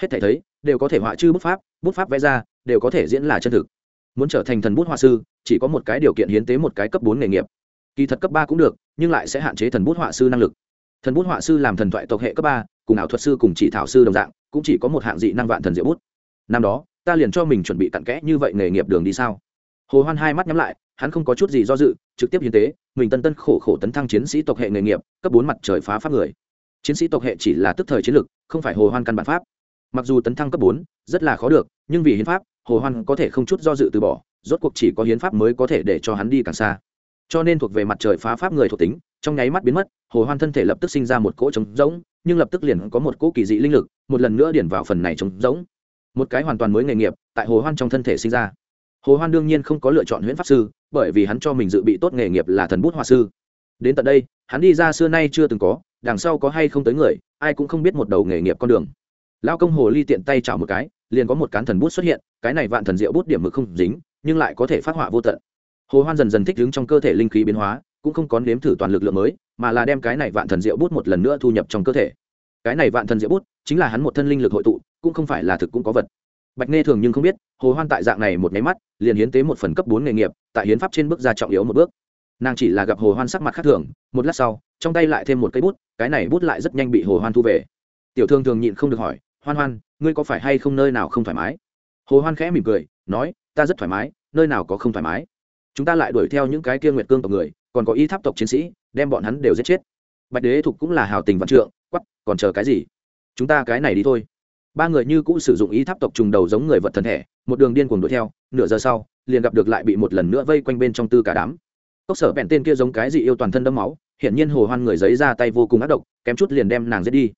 Hết thể thấy, đều có thể họa chư bút pháp bút pháp vẽ ra, đều có thể diễn là chân thực. Muốn trở thành thần bút họa sư, chỉ có một cái điều kiện hiến tế một cái cấp bốn nghề nghiệp. Kỳ thật cấp ba cũng được, nhưng lại sẽ hạn chế thần bút họa sư năng lực thần bút họa sư làm thần thoại tộc hệ cấp ba, cùng ảo thuật sư cùng chỉ thảo sư đồng dạng, cũng chỉ có một hạng dị năng vạn thần diệu bút. Năm đó, ta liền cho mình chuẩn bị cặn kẽ như vậy nghề nghiệp đường đi sao? Hồ hoan hai mắt nhắm lại, hắn không có chút gì do dự, trực tiếp hiến tế, mình tân tân khổ khổ tấn thăng chiến sĩ tộc hệ nghề nghiệp, cấp bốn mặt trời phá pháp người. Chiến sĩ tộc hệ chỉ là tức thời chiến lực, không phải hồ hoan căn bản pháp. Mặc dù tấn thăng cấp bốn, rất là khó được, nhưng vì hiến pháp, hồ hoan có thể không chút do dự từ bỏ, rốt cuộc chỉ có hiến pháp mới có thể để cho hắn đi càng xa cho nên thuộc về mặt trời phá pháp người thuộc tính, trong nháy mắt biến mất, hồ hoan thân thể lập tức sinh ra một cỗ trống rỗng, nhưng lập tức liền có một cỗ kỳ dị linh lực, một lần nữa điển vào phần này trống rỗng. Một cái hoàn toàn mới nghề nghiệp, tại hồ hoan trong thân thể sinh ra. Hồ hoan đương nhiên không có lựa chọn huyễn pháp sư, bởi vì hắn cho mình dự bị tốt nghề nghiệp là thần bút họa sư. Đến tận đây, hắn đi ra xưa nay chưa từng có, đằng sau có hay không tới người, ai cũng không biết một đầu nghề nghiệp con đường. Lao công hồ ly tiện tay chảo một cái, liền có một cán thần bút xuất hiện, cái này vạn thần diệu bút điểm mực không dính, nhưng lại có thể phát họa vô tận hồ hoan dần dần thích ứng trong cơ thể linh khí biến hóa, cũng không có nếm thử toàn lực lượng mới, mà là đem cái này vạn thần diệu bút một lần nữa thu nhập trong cơ thể. Cái này vạn thần diệu bút chính là hắn một thân linh lực hội tụ, cũng không phải là thực cũng có vật. Bạch nê thường nhưng không biết, hồ hoan tại dạng này một máy mắt, liền hiến tế một phần cấp bốn nghề nghiệp, tại hiến pháp trên bước ra trọng yếu một bước. Nàng chỉ là gặp hồ hoan sắc mặt khác thường, một lát sau, trong tay lại thêm một cây bút, cái này bút lại rất nhanh bị hồ hoan thu về. Tiểu thương thường nhịn không được hỏi, hoan hoan, ngươi có phải hay không nơi nào không thoải mái? Hồ hoan khẽ mỉm cười, nói, ta rất thoải mái, nơi nào có không thoải mái? Chúng ta lại đuổi theo những cái kia nguyệt cương tộc người, còn có y tháp tộc chiến sĩ, đem bọn hắn đều giết chết. Bạch đế thục cũng là hào tình văn trượng quắp còn chờ cái gì? Chúng ta cái này đi thôi. Ba người như cũ sử dụng y tháp tộc trùng đầu giống người vật thần thể, một đường điên cuồng đuổi theo, nửa giờ sau, liền gặp được lại bị một lần nữa vây quanh bên trong tư cả đám. Cốc sở bẹn tên kia giống cái gì yêu toàn thân đẫm máu, hiển nhiên hồ hoan người giấy ra tay vô cùng ác độc, kém chút liền đem nàng giết đi.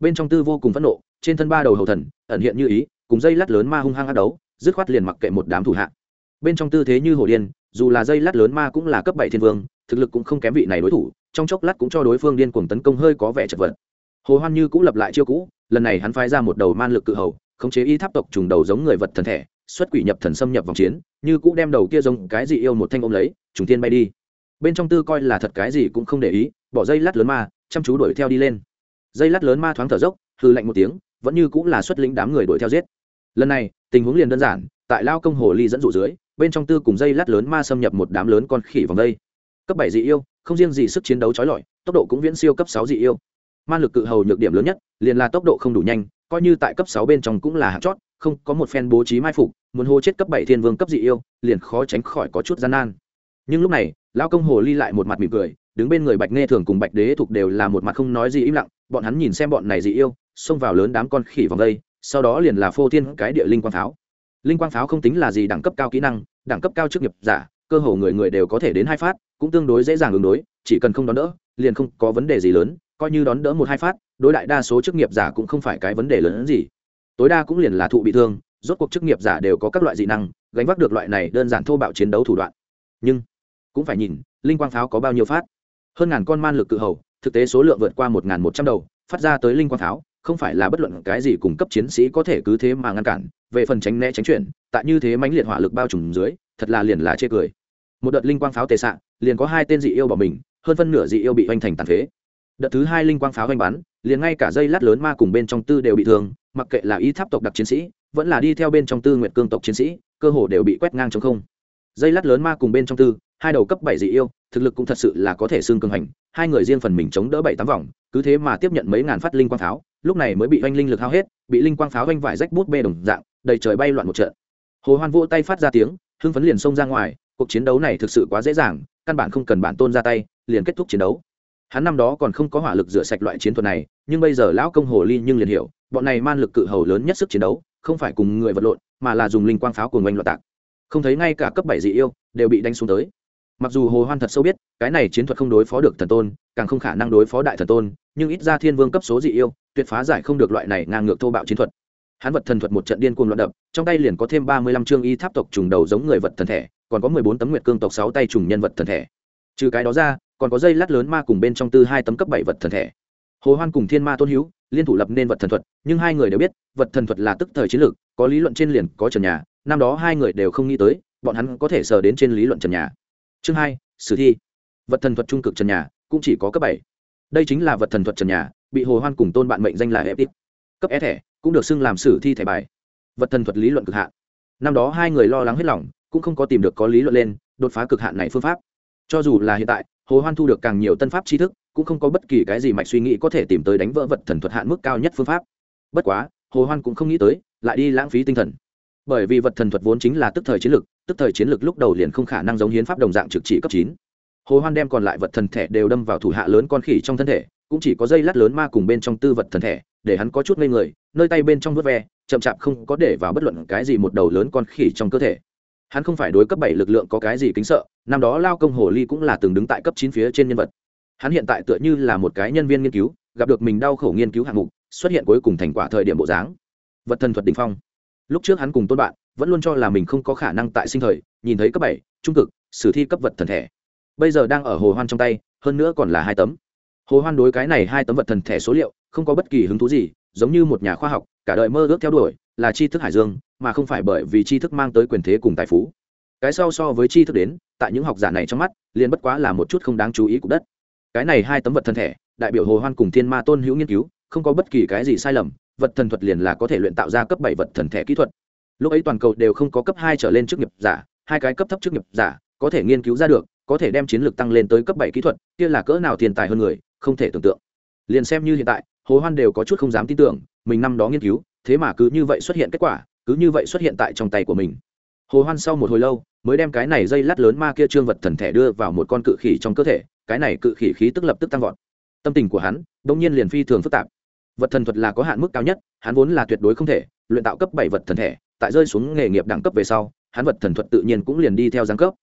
Bên trong tư vô cùng phẫn nộ, trên thân ba đầu hầu thần, ẩn hiện như ý, cùng dây lát lớn ma hung hăng ác đấu, dứt khoát liền mặc kệ một đám thủ hạ bên trong tư thế như hồ điên, dù là dây lát lớn ma cũng là cấp bảy thiên vương, thực lực cũng không kém vị này đối thủ, trong chốc lát cũng cho đối phương điên cuồng tấn công hơi có vẻ chật vật. Hồ hoan như cũng lập lại chiêu cũ, lần này hắn phái ra một đầu man lực cự hầu, khống chế y tháp tộc trùng đầu giống người vật thần thể, xuất quỷ nhập thần xâm nhập vòng chiến, như cũ đem đầu kia giống cái gì yêu một thanh ôm lấy, trùng tiên bay đi. Bên trong tư coi là thật cái gì cũng không để ý, bỏ dây lát lớn ma, chăm chú đuổi theo đi lên. Dây lát lớn ma thoáng thở dốc hư lạnh một tiếng, vẫn như cũng là xuất lĩnh đám người đuổi theo giết. Lần này, tình huống liền đơn giản, tại lao công hồ ly dẫn dụ dưới bên trong tư cùng dây lát lớn ma xâm nhập một đám lớn con khỉ vòng dây cấp bảy dị yêu, không riêng gì sức chiến đấu trói lọi, tốc độ cũng viễn siêu cấp sáu dị yêu. Man lực cự hầu nhược điểm lớn nhất, liền là tốc độ không đủ nhanh, coi như tại cấp sáu bên trong cũng là hạng chót, không có một phen bố trí mai phục, muốn hô chết cấp bảy thiên vương cấp dị yêu, liền khó tránh khỏi có chút gian nan. Nhưng lúc này, lão công hồ ly lại một mặt mỉm cười, đứng bên người bạch nghe thường cùng bạch đế thuộc đều là một mặt không nói gì im lặng, bọn hắn nhìn xem bọn này dị yêu, xông vào lớn đám con khỉ vòng đây, sau đó liền là phô thiên cái địa linh quang pháo linh quang pháo không tính là gì đẳng cấp cao kỹ năng, đẳng cấp cao chức nghiệp giả, cơ hồ người người đều có thể đến hai phát, cũng tương đối dễ dàng ứng đối, chỉ cần không đón đỡ, liền không có vấn đề gì lớn, coi như đón đỡ một hai phát, đối đại đa số chức nghiệp giả cũng không phải cái vấn đề lớn hơn gì. Tối đa cũng liền là thụ bị thương, rốt cuộc chức nghiệp giả đều có các loại dị năng, gánh vác được loại này đơn giản thô bạo chiến đấu thủ đoạn. Nhưng, cũng phải nhìn, linh quang pháo có bao nhiêu phát. Hơn ngàn con man lực cự hầu, thực tế số lượng vượt qua một ngàn một trăm đầu, phát ra tới linh quang pháo không phải là bất luận cái gì cung cấp chiến sĩ có thể cứ thế mà ngăn cản, về phần tránh né tránh chuyển, tại như thế mãnh liệt hỏa lực bao trùm dưới, thật là liền là chê cười. Một đợt linh quang pháo tề xạ, liền có hai tên dị yêu bỏ mình, hơn phân nửa dị yêu bị hoành thành tàn phế. Đợt thứ hai linh quang pháo hoành bắn, liền ngay cả dây lát lớn ma cùng bên trong tư đều bị thương, mặc kệ là ý tháp tộc đặc chiến sĩ, vẫn là đi theo bên trong tư nguyện cương tộc chiến sĩ, cơ hồ đều bị quét ngang trong không. Dây lát lớn ma cùng bên trong tư hai đầu cấp bảy dị yêu, thực lực cũng thật sự là có thể xương cường hành, hai người riêng phần mình chống đỡ bảy tám vòng, cứ thế mà tiếp nhận mấy ngàn phát linh quang pháo, lúc này mới bị oanh linh lực hao hết, bị linh quang pháo oanh vải rách bút bê đồng dạng, đầy trời bay loạn một trận. Hồ hoan vỗ tay phát ra tiếng, hưng phấn liền xông ra ngoài, cuộc chiến đấu này thực sự quá dễ dàng, căn bản không cần bản tôn ra tay, liền kết thúc chiến đấu. Hắn năm đó còn không có hỏa lực rửa sạch loại chiến thuật này, nhưng bây giờ lão công hồ ly nhưng liền hiểu, bọn này man lực cự hầu lớn nhất sức chiến đấu, không phải cùng người vật lộn, mà là dùng linh quang pháo cuồng oanh loạn tạc. Không thấy ngay cả cấp bảy dị yêu đều bị đánh xuống tới mặc dù hồ hoan thật sâu biết, cái này chiến thuật không đối phó được thần tôn, càng không khả năng đối phó đại thần tôn, nhưng ít ra thiên vương cấp số dị yêu, tuyệt phá giải không được loại này ngang ngược thô bạo chiến thuật. Hắn vật thần thuật một trận điên cuồng loạn đập, trong tay liền có thêm ba mươi lăm chương y tháp tộc trùng đầu giống người vật thần thể, còn có mười bốn tấm nguyệt cương tộc sáu tay trùng nhân vật thần thể. Trừ cái đó ra, còn có dây lát lớn ma cùng bên trong tư hai tấm cấp bảy vật thần thể. Hồ hoan cùng thiên ma tôn hữu liên thủ lập nên vật thần thuật, nhưng hai người đều biết, vật thần thuật là tức thời chiến lược, có lý luận trên liền có trần nhà, năm đó hai người đều không nghĩ tới, bọn hắn có thể sờ đến trên lý luận trần nhà chương hai, sử thi. Vật thần thuật trung cực trần nhà, cũng chỉ có cấp bảy. Đây chính là vật thần thuật trần nhà, bị hồ hoan cùng tôn bạn mệnh danh là epip cấp e thẻ, cũng được xưng làm sử thi thẻ bài. Vật thần thuật lý luận cực hạn. Năm đó hai người lo lắng hết lòng, cũng không có tìm được có lý luận lên, đột phá cực hạn này phương pháp. Cho dù là hiện tại, hồ hoan thu được càng nhiều tân pháp tri thức, cũng không có bất kỳ cái gì mạch suy nghĩ có thể tìm tới đánh vỡ vật thần thuật hạn mức cao nhất phương pháp. Bất quá, hồ hoan cũng không nghĩ tới, lại đi lãng phí tinh thần. Bởi vì vật thần thuật vốn chính là tức thời chiến lực tức thời chiến lực lúc đầu liền không khả năng giống hiến pháp đồng dạng trực chỉ cấp chín. Hồ hoan đem còn lại vật thần thể đều đâm vào thủ hạ lớn con khỉ trong thân thể, cũng chỉ có dây lát lớn ma cùng bên trong tư vật thần thể, để hắn có chút ngây người, nơi tay bên trong vớt ve, chậm chạp không có để vào bất luận cái gì một đầu lớn con khỉ trong cơ thể. Hắn không phải đối cấp bảy lực lượng có cái gì kính sợ, năm đó lao công hồ ly cũng là từng đứng tại cấp chín phía trên nhân vật. Hắn hiện tại tựa như là một cái nhân viên nghiên cứu, gặp được mình đau khổ nghiên cứu hạng mục, xuất hiện cuối cùng thành quả thời điểm bộ dáng. Vật thần thuật đ ỉ n h phong. Lúc trước hắn cùng tôn bạn vẫn luôn cho là mình không có khả năng tại sinh thời, nhìn thấy cấp bảy, trung cực, sử thi cấp vật thần thể. Bây giờ đang ở hồ hoan trong tay, hơn nữa còn là hai tấm. Hồ hoan đối cái này hai tấm vật thần thể số liệu, không có bất kỳ hứng thú gì, giống như một nhà khoa học, cả đời mơ ước theo đuổi, là tri thức hải dương, mà không phải bởi vì tri thức mang tới quyền thế cùng tài phú. Cái sau so với tri thức đến, tại những học giả này trong mắt, liền bất quá là một chút không đáng chú ý của đất. Cái này hai tấm vật thần thể, đại biểu hồ hoan cùng thiên ma tôn hữu nghiên cứu, không có bất kỳ cái gì sai lầm, vật thần thuật liền là có thể luyện tạo ra cấp bảy vật thần thể kỹ thuật lúc ấy toàn cầu đều không có cấp hai trở lên chức nghiệp giả, hai cái cấp thấp chức nghiệp giả, có thể nghiên cứu ra được, có thể đem chiến lược tăng lên tới cấp bảy kỹ thuật, kia là cỡ nào tiền tài hơn người, không thể tưởng tượng. Liền xem như hiện tại, hồ hoan đều có chút không dám tin tưởng, mình năm đó nghiên cứu, thế mà cứ như vậy xuất hiện kết quả, cứ như vậy xuất hiện tại trong tay của mình. Hồ hoan sau một hồi lâu, mới đem cái này dây lát lớn ma kia trương vật thần thể đưa vào một con cự khỉ trong cơ thể, cái này cự khỉ khí tức lập tức tăng vọt. Tâm tình của hắn đông nhiên liền phi thường phức tạp. Vật thần thuật là có hạn mức cao nhất, hắn vốn là tuyệt đối không thể luyện tạo cấp bảy vật thần thể tại rơi xuống nghề nghiệp đẳng cấp về sau, hắn vật thần thuật tự nhiên cũng liền đi theo giáng cấp.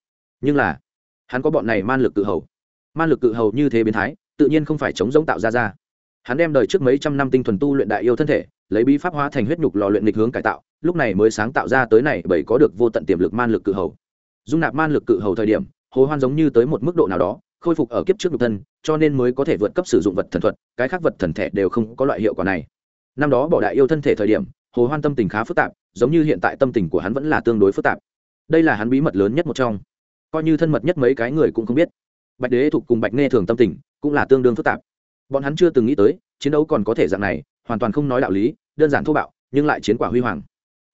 Nhưng là, hắn có bọn này man lực cự hầu. Man lực cự hầu như thế biến thái, tự nhiên không phải chống giống tạo ra ra. Hắn đem đời trước mấy trăm năm tinh thuần tu luyện đại yêu thân thể, lấy bí pháp hóa thành huyết nhục lò luyện lịch hướng cải tạo, lúc này mới sáng tạo ra tới này bởi có được vô tận tiềm lực man lực cự hầu. Dung nạp man lực cự hầu thời điểm hồ hoan giống như tới một mức độ nào đó, khôi phục ở kiếp trước nhục thân, cho nên mới có thể vượt cấp sử dụng vật thần thuật, cái khác vật thần thể đều không có loại hiệu quả này. Năm đó bỏ đại yêu thân thể thời điểm hồ hoan tâm tình khá phức tạp, giống như hiện tại tâm tình của hắn vẫn là tương đối phức tạp. Đây là hắn bí mật lớn nhất một trong. Coi như thân mật nhất mấy cái người cũng không biết. Bạch đế thuộc cùng bạch nghe thường tâm tình cũng là tương đương phức tạp. Bọn hắn chưa từng nghĩ tới, chiến đấu còn có thể dạng này, hoàn toàn không nói đạo lý, đơn giản thô bạo, nhưng lại chiến quả huy hoàng.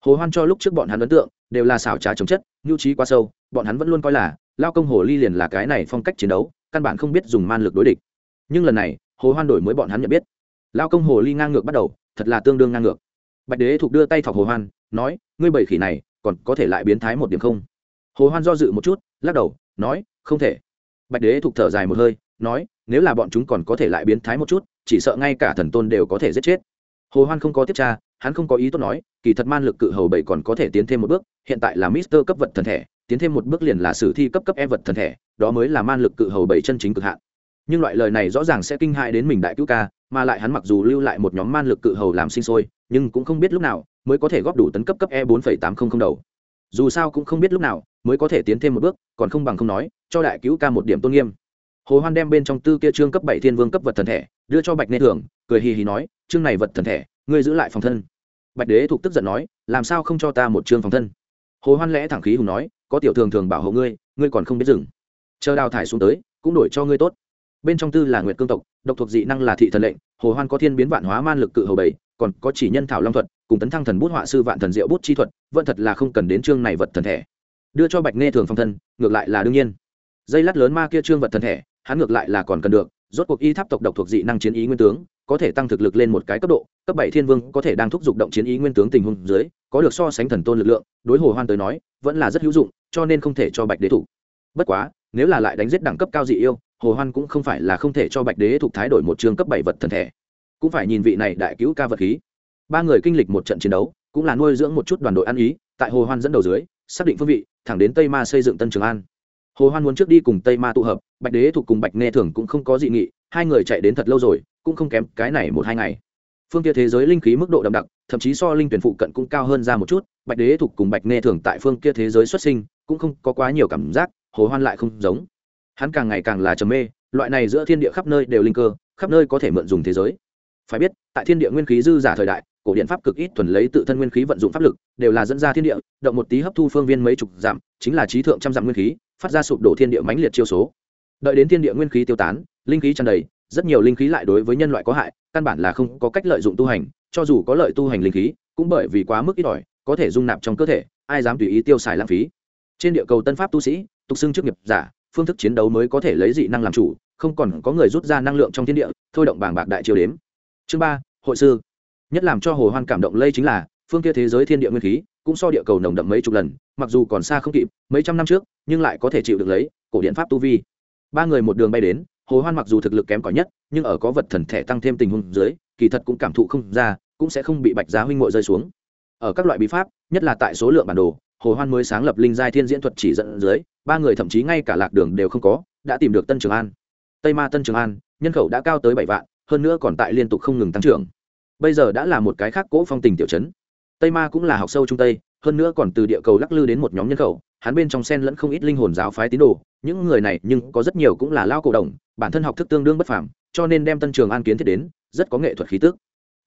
Hồ hoan cho lúc trước bọn hắn ấn tượng, đều là xảo trá chống chất, nhu trí quá sâu, bọn hắn vẫn luôn coi là, lao công hồ ly liền là cái này phong cách chiến đấu, căn bản không biết dùng man lực đối địch. Nhưng lần này, hồ hoan đổi mới bọn hắn nhận biết. Lao công hồ ly ngang ngược bắt đầu, thật là tương đương ngang ngược bạch đế thục đưa tay thọc hồ hoan, nói, ngươi bảy khỉ này, còn có thể lại biến thái một điểm không? Hồ hoan do dự một chút, lắc đầu, nói, không thể. Bạch đế thục thở dài một hơi, nói, nếu là bọn chúng còn có thể lại biến thái một chút, chỉ sợ ngay cả thần tôn đều có thể giết chết. Hồ hoan không có tiếp tra, hắn không có ý tốt nói, kỳ thật man lực cự hầu bảy còn có thể tiến thêm một bước, hiện tại là mister cấp vật thần thể, tiến thêm một bước liền là sử thi cấp cấp e vật thần thể, đó mới là man lực cự hầu bảy chân chính cực hạn. Nhưng loại lời này rõ ràng sẽ kinh hại đến mình đại cứu ca, mà lại hắn mặc dù lưu lại một nhóm man lực cự hầu làm sinh sôi nhưng cũng không biết lúc nào mới có thể góp đủ tấn cấp cấp e bốn tám trăm linh đầu. Dù sao cũng không biết lúc nào mới có thể tiến thêm một bước, còn không bằng không nói, cho đại cứu ca một điểm tôn nghiêm. Hồ hoan đem bên trong tư kia trương cấp bảy thiên vương cấp vật thần thể, đưa cho bạch nê thường, cười hì hì nói, trương này vật thần thể, ngươi giữ lại phòng thân. Bạch đế thuộc tức giận nói, làm sao không cho ta một trương phòng thân? Hồ hoan lẽ thẳng khí hùng nói, có tiểu thường thường bảo hộ ngươi ngươi còn không biết dừng. Chờ đào thải xuống tới, cũng đổi cho ngươi tốt. Bên trong tư là nguyệt cương tộc, độc thuộc dị năng là thị thần lệnh, hồ hoan có thiên biến vạn hóa man lực cự hầu bảy còn có chỉ nhân thảo long thuật, cùng tấn thăng thần bút họa sư vạn thần diệu bút chi thuật, vẫn thật là không cần đến chương này vật thần thể. Đưa cho bạch nghe thường phong thân, ngược lại là đương nhiên. Dây lát lớn ma kia trương vật thần thể, hắn ngược lại là còn cần được, rốt cuộc y tháp tộc độc thuộc dị năng chiến ý nguyên tướng, có thể tăng thực lực lên một cái cấp độ, cấp bảy thiên vương có thể đang thúc giục động chiến ý nguyên tướng tình huống dưới, có được so sánh thần tôn lực lượng, đối hồ hoan tới nói, vẫn là rất hữu dụng, cho nên không thể cho bạch đế thủ. Bất quá, nếu là lại đánh giết đẳng cấp cao dị yêu, hồ hoan cũng không phải là không thể cho bạch đế thủ thái đổi một trường cấp bảy vật thần thể cũng phải nhìn vị này đại cứu ca vật khí. Ba người kinh lịch một trận chiến đấu, cũng là nuôi dưỡng một chút đoàn đội ăn ý, tại hồ hoan dẫn đầu dưới, xác định phương vị, thẳng đến tây ma xây dựng tân trường an. Hồ hoan muốn trước đi cùng tây ma tụ hợp, bạch đế thuộc cùng bạch nghe thường cũng không có dị nghị, hai người chạy đến thật lâu rồi, cũng không kém cái này một hai ngày. Phương kia thế giới linh khí mức độ đậm đặc, thậm chí so linh tuyển phụ cận cũng cao hơn ra một chút, bạch đế thuộc cùng bạch nghe thường tại phương kia thế giới xuất sinh, cũng không có quá nhiều cảm giác, hồ hoan lại không giống. Hắn càng ngày càng là trầm mê, loại này giữa thiên địa khắp nơi đều linh cơ, khắp nơi có thể mượn dùng thế giới phải biết, tại thiên địa nguyên khí dư giả thời đại, cổ điện pháp cực ít thuần lấy tự thân nguyên khí vận dụng pháp lực, đều là dẫn ra thiên địa, động một tí hấp thu phương viên mấy chục giảm chính là trí thượng trăm dặm nguyên khí, phát ra sụp đổ thiên địa mãnh liệt chiêu số. Đợi đến thiên địa nguyên khí tiêu tán, linh khí tràn đầy, rất nhiều linh khí lại đối với nhân loại có hại, căn bản là không có cách lợi dụng tu hành, cho dù có lợi tu hành linh khí, cũng bởi vì quá mức ít ỏi, có thể dung nạp trong cơ thể, ai dám tùy ý tiêu xài lãng phí. Trên địa cầu tân pháp tu sĩ, tục xưng chức nghiệp giả, phương thức chiến đấu mới có thể lấy dị năng làm chủ, không còn có người rút ra năng lượng trong thiên địa, thôi động bảng bạc đại chiêu đếm chương ba, hội sư. Nhất làm cho hồ hoan cảm động lây chính là, phương kia thế giới thiên địa nguyên khí, cũng so địa cầu nồng đậm mấy chục lần, mặc dù còn xa không kịp, mấy trăm năm trước, nhưng lại có thể chịu được lấy, cổ điện pháp tu vi. Ba người một đường bay đến, hồ hoan mặc dù thực lực kém cỏi nhất, nhưng ở có vật thần thể tăng thêm tình huống dưới, kỳ thật cũng cảm thụ không ra, cũng sẽ không bị bạch giá huynh ngội rơi xuống. Ở các loại bí pháp, nhất là tại số lượng bản đồ, hồ hoan mới sáng lập linh giai thiên diễn thuật chỉ dẫn dưới, ba người thậm chí ngay cả lạc đường đều không có, đã tìm được tân trường an. Tây ma tân trường an, nhân khẩu đã cao tới bảy vạn hơn nữa còn tại liên tục không ngừng tăng trưởng. Bây giờ đã là một cái khác cỗ phong tình tiểu chấn tây ma cũng là học sâu trung tây, hơn nữa còn từ địa cầu lắc lư đến một nhóm nhân khẩu, hắn bên trong sen lẫn không ít linh hồn giáo phái tín đồ, những người này nhưng có rất nhiều cũng là lao cổ đồng, bản thân học thức tương đương bất phàm, cho nên đem tân trường an kiến thiết đến, rất có nghệ thuật khí tức.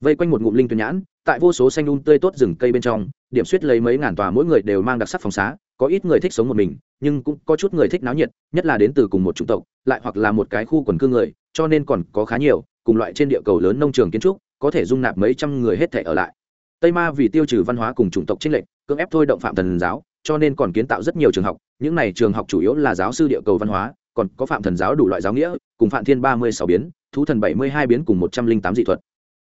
Vây quanh một ngụm linh tuyền nhãn, tại vô số xanh un tươi tốt rừng cây bên trong, điểm suýt lấy mấy ngàn tòa mỗi người đều mang đặc sắc phòng xá, có ít người thích sống một mình, nhưng cũng có chút người thích náo nhiệt, nhất là đến từ cùng một chủng tộc, lại hoặc là một cái khu quần cư người, cho nên còn có khá nhiều cùng loại trên địa cầu lớn nông trường kiến trúc, có thể dung nạp mấy trăm người hết thể ở lại. Tây ma vì tiêu trừ văn hóa cùng chủng tộc tranh lệch, cưỡng ép thôi động phạm thần giáo, cho nên còn kiến tạo rất nhiều trường học, những này trường học chủ yếu là giáo sư địa cầu văn hóa, còn có phạm thần giáo đủ loại giáo nghĩa, cùng phạm thiên ba mươi sáu biến, thú thần bảy mươi hai biến cùng một trăm linh tám dị thuật.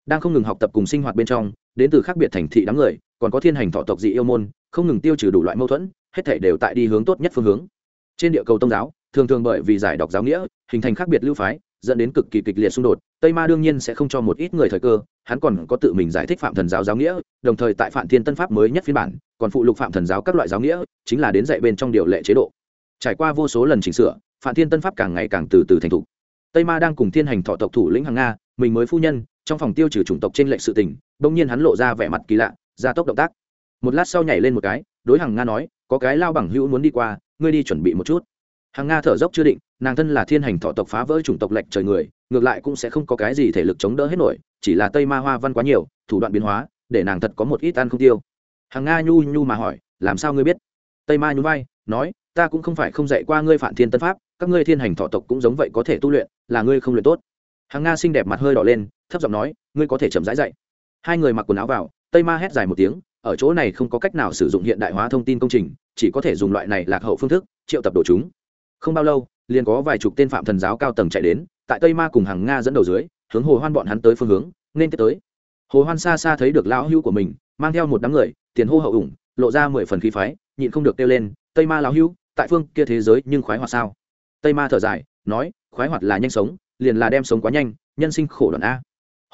Đang không ngừng học tập cùng sinh hoạt bên trong, đến từ khác biệt thành thị đám người, còn có thiên hành thọ tộc dị yêu môn, không ngừng tiêu trừ đủ loại mâu thuẫn, hết thể đều tại đi hướng tốt nhất phương hướng. Trên địa cầu tôn giáo, thường thường bởi vì giải đọc giáo nghĩa, hình thành khác biệt lưu phái dẫn đến cực kỳ kịch liệt xung đột, tây ma đương nhiên sẽ không cho một ít người thời cơ, hắn còn có tự mình giải thích phạm thần giáo giáo nghĩa, đồng thời tại phạm thiên tân pháp mới nhất phiên bản, còn phụ lục phạm thần giáo các loại giáo nghĩa, chính là đến dạy bên trong điều lệ chế độ. Trải qua vô số lần chỉnh sửa phạm thiên tân pháp càng ngày càng từ từ thành thục. Tây ma đang cùng thiên hành thọ tộc thủ lĩnh hàng nga, mình mới phu nhân, trong phòng tiêu trừ chủng tộc trên lệnh sự tình, bỗng nhiên hắn lộ ra vẻ mặt kỳ lạ ra tốc động tác. Một lát sau nhảy lên một cái, đối hàng nga nói, có cái lao bằng hữu muốn đi qua, ngươi đi chuẩn bị một chút hàng nga thở dốc chưa định, nàng thân là thiên hành thọ tộc phá vỡ chủng tộc lệch trời người, ngược lại cũng sẽ không có cái gì thể lực chống đỡ hết nổi, chỉ là tây ma hoa văn quá nhiều, thủ đoạn biến hóa, để nàng thật có một ít ăn không tiêu. Hàng nga nhu nhu mà hỏi, làm sao ngươi biết? Tây ma nhún vai, nói, ta cũng không phải không dạy qua ngươi phản thiên tân pháp, các ngươi thiên hành thọ tộc cũng giống vậy có thể tu luyện, là ngươi không luyện tốt. Hàng nga xinh đẹp mặt hơi đỏ lên, thấp giọng nói, ngươi có thể chậm rãi dạy. Hai người mặc quần áo vào, tây ma hét dài một tiếng, ở chỗ này không có cách nào sử dụng hiện đại hóa thông tin công trình, chỉ có thể dùng loại này lạc hậu phương thức, triệu tập đồ chúng không bao lâu, liền có vài chục tên phạm thần giáo cao tầng chạy đến, tại tây ma cùng hàng nga dẫn đầu dưới, hướng hồ hoan bọn hắn tới phương hướng, nên tiếp tới. Hồ hoan xa xa thấy được lão hưu của mình, mang theo một đám người, tiền hô hậu ủng, lộ ra mười phần khí phái, nhịn không được kêu lên, tây ma lão hưu tại phương kia thế giới nhưng khoái hoạt sao? Tây ma thở dài, nói, khoái hoạt là nhanh sống, liền là đem sống quá nhanh, nhân sinh khổ đoạn a.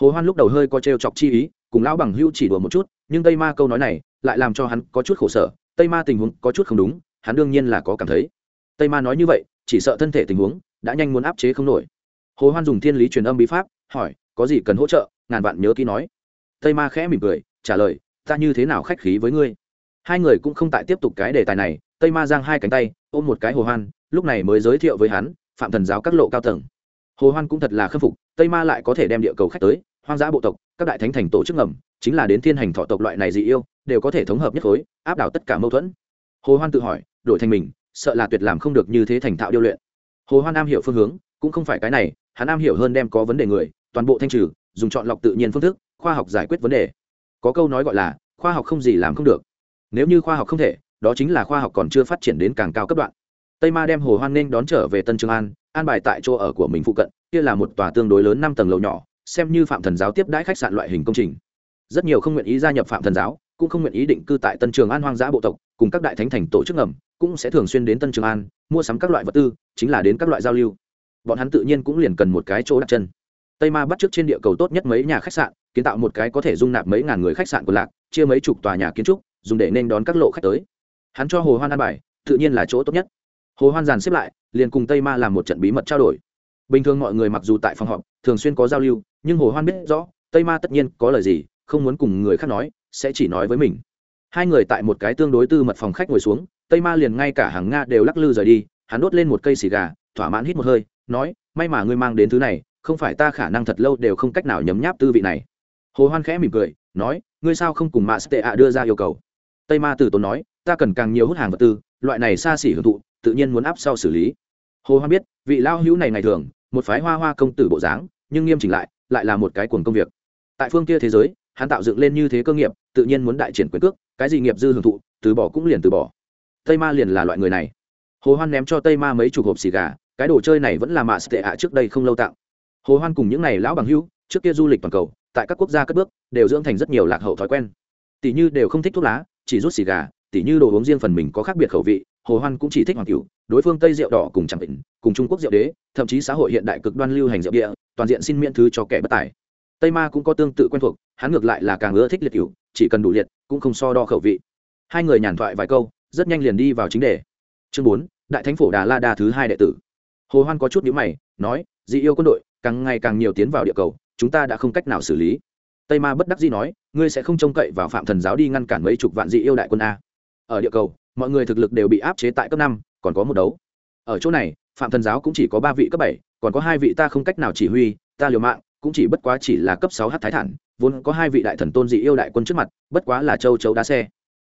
Hồ hoan lúc đầu hơi có trêu chọc chi ý, cùng lão bằng hưu chỉ đùa một chút, nhưng tây ma câu nói này lại làm cho hắn có chút khổ sở, tây ma tình huống có chút không đúng, hắn đương nhiên là có cảm thấy tây ma nói như vậy, chỉ sợ thân thể tình huống đã nhanh muốn áp chế không nổi. Hồ hoan dùng thiên lý truyền âm bí pháp, hỏi, có gì cần hỗ trợ? Ngàn vạn nhớ kỹ nói. Tây ma khẽ mỉm cười, trả lời, ta như thế nào khách khí với ngươi? Hai người cũng không tại tiếp tục cái đề tài này, tây ma giang hai cánh tay, ôm một cái hồ hoan, lúc này mới giới thiệu với hắn, phạm thần giáo các lộ cao tầng. Hồ hoan cũng thật là khâm phục, tây ma lại có thể đem địa cầu khách tới, hoang dã bộ tộc, các đại thánh thành tổ chức ngầm, chính là đến thiên hành thọ tộc loại này dị yêu, đều có thể thống hợp nhất khối, áp đảo tất cả mâu thuẫn. Hồ hoan tự hỏi, đổi thành mình sợ là tuyệt làm không được như thế thành thạo điêu luyện. Hồ hoan am hiểu phương hướng, cũng không phải cái này, hắn am hiểu hơn đem có vấn đề người, toàn bộ thanh trừ, dùng chọn lọc tự nhiên phương thức, khoa học giải quyết vấn đề. Có câu nói gọi là, khoa học không gì làm không được. Nếu như khoa học không thể, đó chính là khoa học còn chưa phát triển đến càng cao cấp đoạn. Tây ma đem hồ hoan nên đón trở về tân trường an an bài tại chỗ ở của mình phụ cận, kia là một tòa tương đối lớn năm tầng lầu nhỏ, xem như phạm thần giáo tiếp đãi khách sạn loại hình công trình. Rất nhiều không nguyện ý gia nhập phạm thần giáo cũng không nguyện ý định cư tại tân trường an hoang dã bộ tộc, cùng các đại thánh thành tổ chức ngầm cũng sẽ thường xuyên đến tân trường an, mua sắm các loại vật tư, chính là đến các loại giao lưu. Bọn hắn tự nhiên cũng liền cần một cái chỗ đặt chân. Tây ma bắt trước trên địa cầu tốt nhất mấy nhà khách sạn, kiến tạo một cái có thể dung nạp mấy ngàn người khách sạn của lạc, chia mấy chục tòa nhà kiến trúc, dùng để nên đón các lộ khách tới. Hắn cho hồ hoan an bài, tự nhiên là chỗ tốt nhất. Hồ hoan dàn xếp lại, liền cùng tây ma làm một trận bí mật trao đổi. Bình thường mọi người mặc dù tại phòng họp, thường xuyên có giao lưu, nhưng hồ hoan biết rõ, tây ma tất nhiên có lời gì, không muốn cùng người khác nói sẽ chỉ nói với mình. Hai người tại một cái tương đối tư mật phòng khách ngồi xuống, tây ma liền ngay cả hàng nga đều lắc lư rời đi, hắn đốt lên một cây xì gà, thỏa mãn hít một hơi, nói, may mà ngươi mang đến thứ này, không phải ta khả năng thật lâu đều không cách nào nhấm nháp tư vị này. Hồ hoan khẽ mỉm cười, nói, ngươi sao không cùng mạ Tệ ạ đưa ra yêu cầu? Tây ma từ tốn nói, ta cần càng nhiều hút hàng vật tư, loại này xa xỉ hưởng thụ, tự nhiên muốn áp sau xử lý. Hồ hoan biết, vị lao hữu này ngày thường, một phái hoa hoa công tử bộ dáng, nhưng nghiêm chỉnh lại lại là một cái cuồng công việc. Tại phương kia thế giới, hắn tạo dựng lên như thế cơ nghiệp tự nhiên muốn đại triển quyền cước, cái gì nghiệp dư hưởng thụ, từ bỏ cũng liền từ bỏ. Tây ma liền là loại người này. Hồ hoan ném cho tây ma mấy chục hộp xì gà, cái đồ chơi này vẫn là mạ tệ ạ trước đây không lâu tặng hồ hoan cùng những này lão bằng hữu, trước kia du lịch toàn cầu, tại các quốc gia cất bước, đều dưỡng thành rất nhiều lạc hậu thói quen. Tỷ như đều không thích thuốc lá, chỉ rút xì gà, tỷ như đồ uống riêng phần mình có khác biệt khẩu vị, hồ hoan cũng chỉ thích hoàng cửu, đối phương tây rượu đỏ cùng chẳng định cùng trung quốc rượu đế, thậm chí xã hội hiện đại cực đoan lưu hành rượu địa toàn diện xin miễn thứ cho kẻ bất tài tây ma cũng có tương tự quen thuộc, hắn ngược lại là càng ưa thích liệt cựu chỉ cần đủ liệt, cũng không so đo khẩu vị. Hai người nhàn thoại vài câu, rất nhanh liền đi vào chính đề. Chương bốn, đại thánh phổ đà la đa thứ hai đệ tử. Hồ hoan có chút nhíu mày, nói, dị yêu quân đội, càng ngày càng nhiều tiến vào địa cầu, chúng ta đã không cách nào xử lý. Tây ma bất đắc dĩ nói, ngươi sẽ không trông cậy vào phạm thần giáo đi ngăn cản mấy chục vạn dị yêu đại quân a. Ở địa cầu, mọi người thực lực đều bị áp chế tại cấp năm, còn có một đấu. Ở chỗ này, phạm thần giáo cũng chỉ có ba vị cấp bảy, còn có hai vị ta không cách nào chỉ huy, ta liều mạng cũng chỉ bất quá chỉ là cấp sáu h thái thản, vốn có hai vị đại thần tôn dị yêu đại quân trước mặt, bất quá là châu chấu đá xe.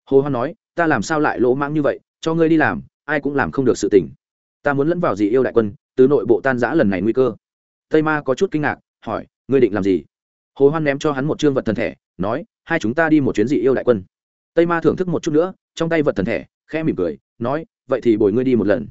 Hồ hoan nói, ta làm sao lại lỗ mãng như vậy, cho ngươi đi làm, ai cũng làm không được sự tình. Ta muốn lẫn vào dị yêu đại quân, từ nội bộ tan giã lần này nguy cơ. Tây ma có chút kinh ngạc, hỏi, ngươi định làm gì? Hồ hoan ném cho hắn một chương vật thần thể, nói, hai chúng ta đi một chuyến dị yêu đại quân. Tây ma thưởng thức một chút nữa, trong tay vật thần thể, khẽ mỉm cười, nói, vậy thì bồi ngươi đi một lần.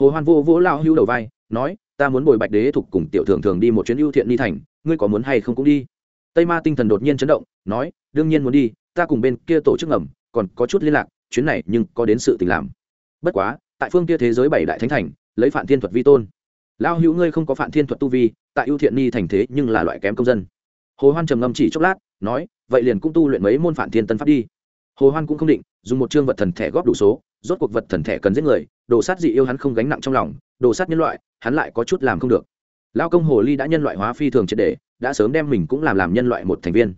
Hồ hoan vô vỗ lao hưu đầu vai, nói ta muốn bồi bạch đế thục cùng tiểu thường thường đi một chuyến ưu thiện ni thành, ngươi có muốn hay không cũng đi. Tây ma tinh thần đột nhiên chấn động, nói, đương nhiên muốn đi, ta cùng bên kia tổ chức ngầm, còn có chút liên lạc, chuyến này nhưng có đến sự tình làm. Bất quá, tại phương kia thế giới bảy đại thánh thành, lấy phản thiên thuật vi tôn. Lao hữu ngươi không có phản thiên thuật tu vi, tại ưu thiện ni thành thế nhưng là loại kém công dân. Hồ hoan trầm ngâm chỉ chốc lát, nói, vậy liền cũng tu luyện mấy môn phản thiên tân pháp đi. Hồ hoan cũng không định, dùng một chương vật thần thẻ góp đủ số, rốt cuộc vật thần thẻ cần giết người, đồ sát dị yêu hắn không gánh nặng trong lòng đồ sát nhân loại, hắn lại có chút làm không được. Lao công hồ ly đã nhân loại hóa phi thường triệt đề đã sớm đem mình cũng làm làm nhân loại một thành viên.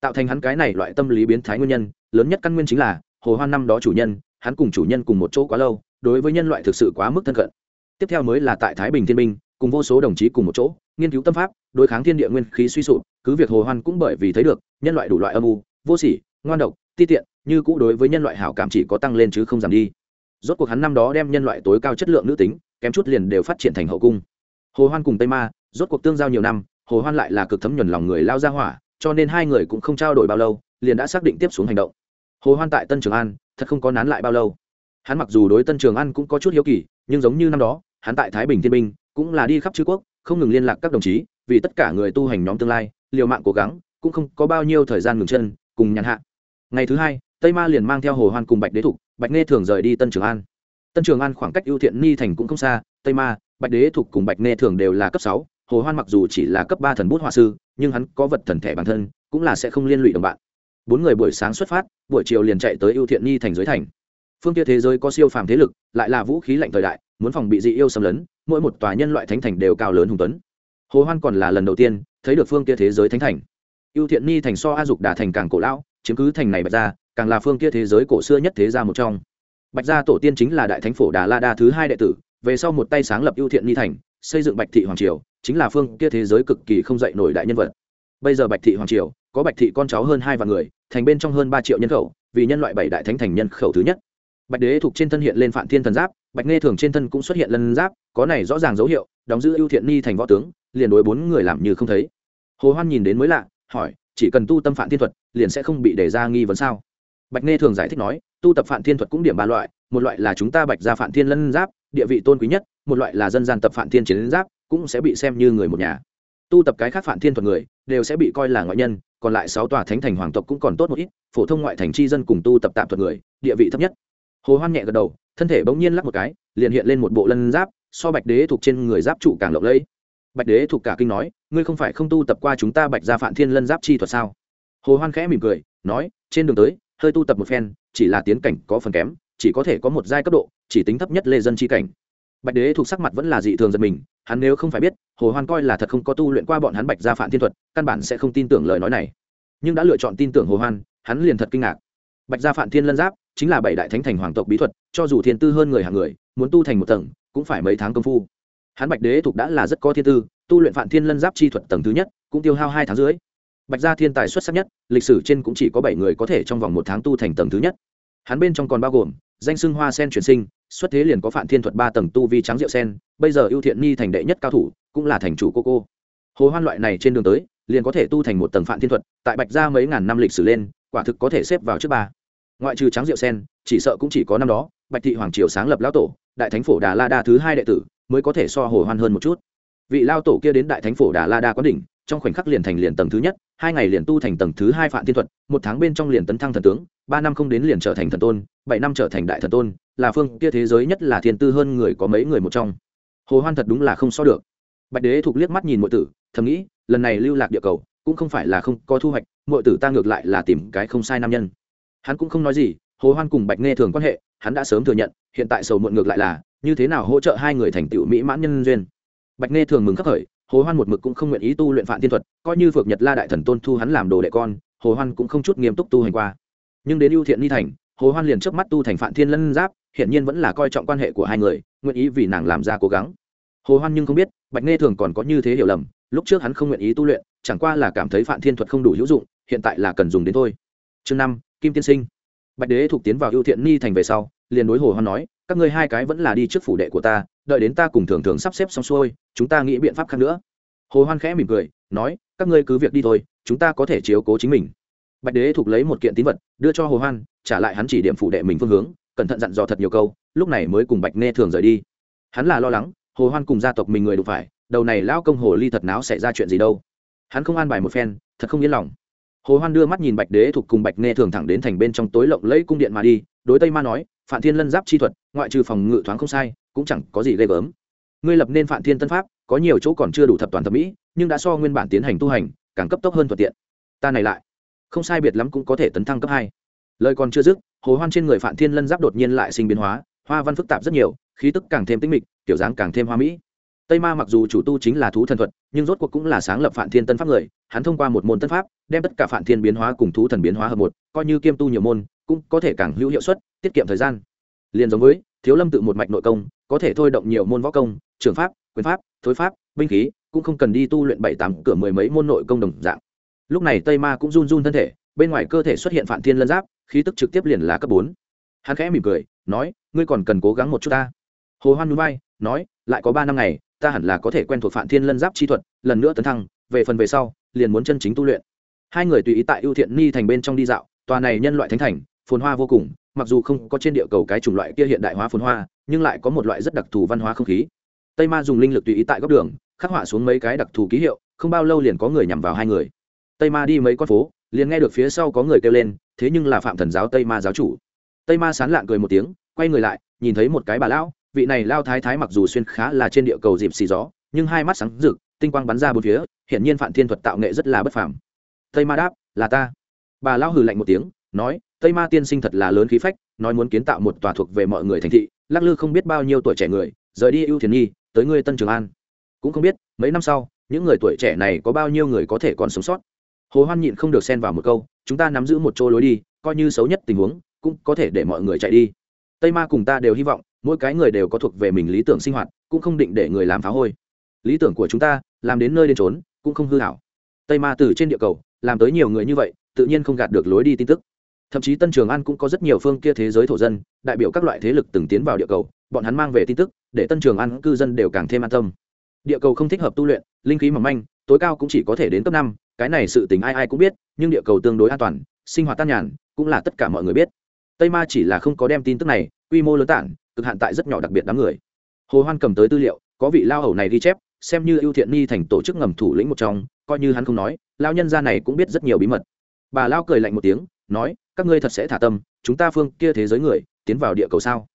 Tạo thành hắn cái này loại tâm lý biến thái nguyên nhân, lớn nhất căn nguyên chính là, hồ hoan năm đó chủ nhân, hắn cùng chủ nhân cùng một chỗ quá lâu, đối với nhân loại thực sự quá mức thân cận. Tiếp theo mới là tại thái bình thiên minh cùng vô số đồng chí cùng một chỗ, nghiên cứu tâm pháp, đối kháng thiên địa nguyên khí suy sụp, cứ việc hồ hoan cũng bởi vì thấy được, nhân loại đủ loại âm u, vô sỉ, ngoan độc, ti tiện, như cũ đối với nhân loại hảo cảm chỉ có tăng lên chứ không giảm đi. Rốt cuộc hắn năm đó đem nhân loại tối cao chất lượng nữ tính kém chút liền đều phát triển thành hậu cung. Hồ hoan cùng tây ma, rốt cuộc tương giao nhiều năm, hồ hoan lại là cực thấm nhuần lòng người lao ra hỏa, cho nên hai người cũng không trao đổi bao lâu, liền đã xác định tiếp xuống hành động. Hồ hoan tại tân trường an, thật không có nán lại bao lâu. Hắn mặc dù đối tân trường an cũng có chút hiếu kỳ, nhưng giống như năm đó, hắn tại thái bình thiên Bình cũng là đi khắp chư quốc, không ngừng liên lạc các đồng chí, vì tất cả người tu hành nhóm tương lai, liều mạng cố gắng, cũng không có bao nhiêu thời gian ngừng chân, cùng nhàn hạ. Ngày thứ hai, tây ma liền mang theo hồ hoan cùng bạch đế thục, bạch nghe thường rời đi tân trường an tân trường an khoảng cách ưu thiện ni thành cũng không xa tây ma bạch đế thục cùng bạch Nê thường đều là cấp sáu hồ hoan mặc dù chỉ là cấp ba thần bút họa sư nhưng hắn có vật thần thể bản thân cũng là sẽ không liên lụy đồng bạn. Bốn người buổi sáng xuất phát buổi chiều liền chạy tới ưu thiện ni thành dưới thành. Phương kia thế giới có siêu phàm thế lực lại là vũ khí lạnh thời đại muốn phòng bị dị yêu xâm lấn mỗi một tòa nhân loại thánh thành đều cao lớn hùng tuấn. Hồ hoan còn là lần đầu tiên thấy được phương kia thế giới thánh thành. Ưu thiện ni thành so a dục đà thành càng cổ lão chiếm cứ thành này bạch ra, càng là phương kia thế giới cổ xưa nhất thế gia một trong bạch gia tổ tiên chính là đại thánh phổ đà la đa thứ hai đệ tử, về sau một tay sáng lập ưu thiện ni thành, xây dựng bạch thị hoàng triều, chính là phương kia thế giới cực kỳ không dạy nổi đại nhân vật. Bây giờ bạch thị hoàng triều, có bạch thị con cháu hơn hai vạn người, thành bên trong hơn ba triệu nhân khẩu, vì nhân loại bảy đại thánh thành nhân khẩu thứ nhất. Bạch đế thuộc trên thân hiện lên phạm thiên thần giáp, bạch nghe thường trên thân cũng xuất hiện lân giáp, có này rõ ràng dấu hiệu, đóng giữ ưu thiện ni thành võ tướng, liền đối bốn người làm như không thấy. Hồ hoan nhìn đến mới lạ, hỏi, chỉ cần tu tâm phạm thiên thuật, liền sẽ không bị đề ra nghi vấn sao? Bạch nghe thường giải thích nói tu tập phản thiên thuật cũng điểm ba loại, một loại là chúng ta bạch ra phản thiên lân giáp, địa vị tôn quý nhất, một loại là dân gian tập phản thiên chiến giáp, cũng sẽ bị xem như người một nhà. Tu tập cái khác phản thiên thuật người, đều sẽ bị coi là ngoại nhân, còn lại sáu tòa thánh thành hoàng tộc cũng còn tốt một ít, phổ thông ngoại thành chi dân cùng tu tập tạm thuật người, địa vị thấp nhất. Hồ hoan nhẹ gật đầu, thân thể bỗng nhiên lắc một cái, liền hiện lên một bộ lân giáp, so bạch đế thuộc trên người giáp trụ càng lộng lẫy. Bạch đế thuộc cả kinh nói, ngươi không phải không tu tập qua chúng ta bạch gia phản thiên lân giáp chi thuật sao? Hồ hoan khẽ mỉm cười, nói, trên đường tới, hơi tu tập một phen chỉ là tiến cảnh có phần kém, chỉ có thể có một giai cấp độ, chỉ tính thấp nhất lê dân chi cảnh. Bạch đế thuộc sắc mặt vẫn là dị thường giật mình, hắn nếu không phải biết, hồ hoan coi là thật không có tu luyện qua bọn hắn bạch gia phản thiên thuật, căn bản sẽ không tin tưởng lời nói này. Nhưng đã lựa chọn tin tưởng hồ hoan, hắn liền thật kinh ngạc. Bạch gia phản thiên lân giáp chính là bảy đại thánh thành hoàng tộc bí thuật, cho dù thiên tư hơn người hàng người, muốn tu thành một tầng, cũng phải mấy tháng công phu. Hắn bạch đế thuộc đã là rất có thiên tư, tu luyện phản thiên lân giáp chi thuật tầng thứ nhất, cũng tiêu hao hai tháng dưới bạch gia thiên tài xuất sắc nhất, lịch sử trên cũng chỉ có bảy người có thể trong vòng một tháng tu thành tầng thứ nhất. Hắn bên trong còn bao gồm, danh xưng hoa sen chuyển sinh, xuất thế liền có phạm thiên thuật ba tầng tu vi trắng rượu sen, bây giờ ưu thiện ni thành đệ nhất cao thủ, cũng là thành chủ cô cô. Hồ hoan loại này trên đường tới, liền có thể tu thành một tầng phạm thiên thuật, tại bạch gia mấy ngàn năm lịch sử lên, quả thực có thể xếp vào trước ba. Ngoại trừ trắng rượu sen, chỉ sợ cũng chỉ có năm đó, bạch thị hoàng triều sáng lập lão tổ, đại thánh phổ đà la đa thứ hai đệ tử, mới có thể so hồ hoan hơn một chút. Vị lao tổ kia đến đại thánh phổ đà la đa quán đỉnh, trong khoảnh khắc liền thành liền tầng thứ nhất hai ngày liền tu thành tầng thứ hai phạm thiên thuật, một tháng bên trong liền tấn thăng thần tướng, ba năm không đến liền trở thành thần tôn, bảy năm trở thành đại thần tôn, là phương kia thế giới nhất là thiên tư hơn người có mấy người một trong. Hồ hoan thật đúng là không so được. Bạch đế thục liếc mắt nhìn mọi tử, thầm nghĩ, lần này lưu lạc địa cầu, cũng không phải là không có thu hoạch mọi tử ta ngược lại là tìm cái không sai nam nhân. Hắn cũng không nói gì, hồ hoan cùng bạch nghe thường quan hệ, hắn đã sớm thừa nhận, hiện tại sầu muộn ngược lại là, như thế nào hỗ trợ hai người thành tựu mỹ mãn nhân duyên. Bạch nghe thường mừng khắc khởi hồ hoan một mực cũng không nguyện ý tu luyện Phạm thiên thuật, coi như phược nhật la đại thần tôn thu hắn làm đồ đệ con, hồ hoan cũng không chút nghiêm túc tu hành qua. Nhưng đến ưu thiện ni thành, hồ hoan liền trước mắt tu thành Phạm thiên lân giáp hiện nhiên vẫn là coi trọng quan hệ của hai người, nguyện ý vì nàng làm ra cố gắng. Hồ hoan nhưng không biết, bạch nghe thường còn có như thế hiểu lầm, lúc trước hắn không nguyện ý tu luyện, chẳng qua là cảm thấy Phạm thiên thuật không đủ hữu dụng, hiện tại là cần dùng đến thôi. Chương năm, kim tiên sinh. Bạch đế thuộc tiến vào ưu thiện ni thành về sau, liền đối hồ hoan nói, các ngươi hai cái vẫn là đi trước phủ đệ của ta đợi đến ta cùng thường thường sắp xếp xong xuôi, chúng ta nghĩ biện pháp khác nữa. Hồ hoan khẽ mỉm cười, nói, các ngươi cứ việc đi thôi, chúng ta có thể chiếu cố chính mình. Bạch đế thuộc lấy một kiện tín vật, đưa cho hồ hoan, trả lại hắn chỉ điểm phụ đệ mình phương hướng, cẩn thận dặn dò thật nhiều câu, lúc này mới cùng bạch nghe thường rời đi. Hắn là lo lắng, hồ hoan cùng gia tộc mình người đụng phải, đầu này lão công hồ ly thật náo xảy ra chuyện gì đâu. Hắn không an bài một phen, thật không yên lòng. Hồ hoan đưa mắt nhìn bạch đế thuộc cùng bạch nghe thường thẳng đến thành bên trong tối lộng lẫy cung điện mà đi, đối tây ma nói phạm thiên lân giáp chi thuật, ngoại trừ phòng ngự thoáng không sai, cũng chẳng có gì ghê gớm. Ngươi lập nên phạm thiên tân pháp, có nhiều chỗ còn chưa đủ thập toàn thẩm mỹ, nhưng đã so nguyên bản tiến hành tu hành, càng cấp tốc hơn thuận tiện. Ta này lại, không sai biệt lắm cũng có thể tấn thăng cấp hai. Lời còn chưa dứt, hồ hoan trên người phạm thiên lân giáp đột nhiên lại sinh biến hóa, hoa văn phức tạp rất nhiều, khí tức càng thêm tinh mịch, kiểu dáng càng thêm hoa mỹ. Tây ma mặc dù chủ tu chính là thú thần thuật, nhưng rốt cuộc cũng là sáng lập phạm thiên tân pháp người, hắn thông qua một môn tân pháp, đem tất cả phạm thiên biến hóa cùng thú thần biến hóa hợp một, coi như kiêm tu nhiều môn cũng có thể càng hữu hiệu suất, tiết kiệm thời gian. Liền giống với, thiếu lâm tự một mạch nội công, có thể thôi động nhiều môn võ công, trường pháp, quyền pháp, thối pháp, binh khí, cũng không cần đi tu luyện bảy tám cửa mười mấy môn nội công đồng dạng. Lúc này tây ma cũng run run thân thể, bên ngoài cơ thể xuất hiện phản thiên lân giáp, khí tức trực tiếp liền là cấp bốn. Hắn khẽ mỉm cười, nói, ngươi còn cần cố gắng một chút ta. Hồ hoan núi bay nói, lại có ba năm ngày, ta hẳn là có thể quen thuộc phản thiên lân giáp chi thuật, lần nữa tấn thăng, về phần về sau, liền muốn chân chính tu luyện. Hai người tùy ý tại ưu thiện ni thành bên trong đi dạo, tòa này nhân loại thánh thành phồn hoa vô cùng, mặc dù không có trên địa cầu cái chủng loại kia hiện đại hóa phồn hoa, nhưng lại có một loại rất đặc thù văn hóa không khí. Tây ma dùng linh lực tùy ý tại góc đường, khắc họa xuống mấy cái đặc thù ký hiệu, không bao lâu liền có người nhằm vào hai người. Tây ma đi mấy con phố, liền nghe được phía sau có người kêu lên, thế nhưng là phạm thần giáo tây ma giáo chủ. Tây ma sán lạng cười một tiếng, quay người lại, nhìn thấy một cái bà lão, vị này lao thái thái mặc dù xuyên khá là trên địa cầu dịp xì gió, nhưng hai mắt sáng rực, tinh quang bắn ra bốn phía, hiển nhiên phạm thiên thuật tạo nghệ rất là bất phàm. Tây ma đáp, là ta. Bà lão hừ lạnh một tiếng, nói tây ma tiên sinh thật là lớn khí phách, nói muốn kiến tạo một tòa thuộc về mọi người thành thị, lắc lư không biết bao nhiêu tuổi trẻ người, rời đi ưu thiền nhi, tới ngươi tân trường an. Cũng không biết, mấy năm sau, những người tuổi trẻ này có bao nhiêu người có thể còn sống sót. Hồ hoan nhịn không được xen vào một câu, chúng ta nắm giữ một chỗ lối đi, coi như xấu nhất tình huống, cũng có thể để mọi người chạy đi. Tây ma cùng ta đều hy vọng, mỗi cái người đều có thuộc về mình lý tưởng sinh hoạt, cũng không định để người làm phá hôi. Lý tưởng của chúng ta, làm đến nơi đến trốn cũng không hư hảo. Tây ma từ trên địa cầu, làm tới nhiều người như vậy, tự nhiên không gạt được lối đi tin tức thậm chí tân trường an cũng có rất nhiều phương kia thế giới thổ dân, đại biểu các loại thế lực từng tiến vào địa cầu, bọn hắn mang về tin tức, để tân trường an cư dân đều càng thêm an tâm. Địa cầu không thích hợp tu luyện, linh khí mỏng manh, tối cao cũng chỉ có thể đến cấp năm, cái này sự tình ai ai cũng biết, nhưng địa cầu tương đối an toàn, sinh hoạt tan nhàn, cũng là tất cả mọi người biết. Tây ma chỉ là không có đem tin tức này, quy mô lớn tản, cực hạn tại rất nhỏ đặc biệt đám người. Hồ hoan cầm tới tư liệu, có vị lao hầu này ghi chép, xem như ưu thiện ni thành tổ chức ngầm thủ lĩnh một trong, coi như hắn không nói, lao nhân gia này cũng biết rất nhiều bí mật. Bà lao cười lạnh một tiếng, nói các ngươi thật sẽ thả tâm, chúng ta phương kia thế giới người, tiến vào địa cầu sao?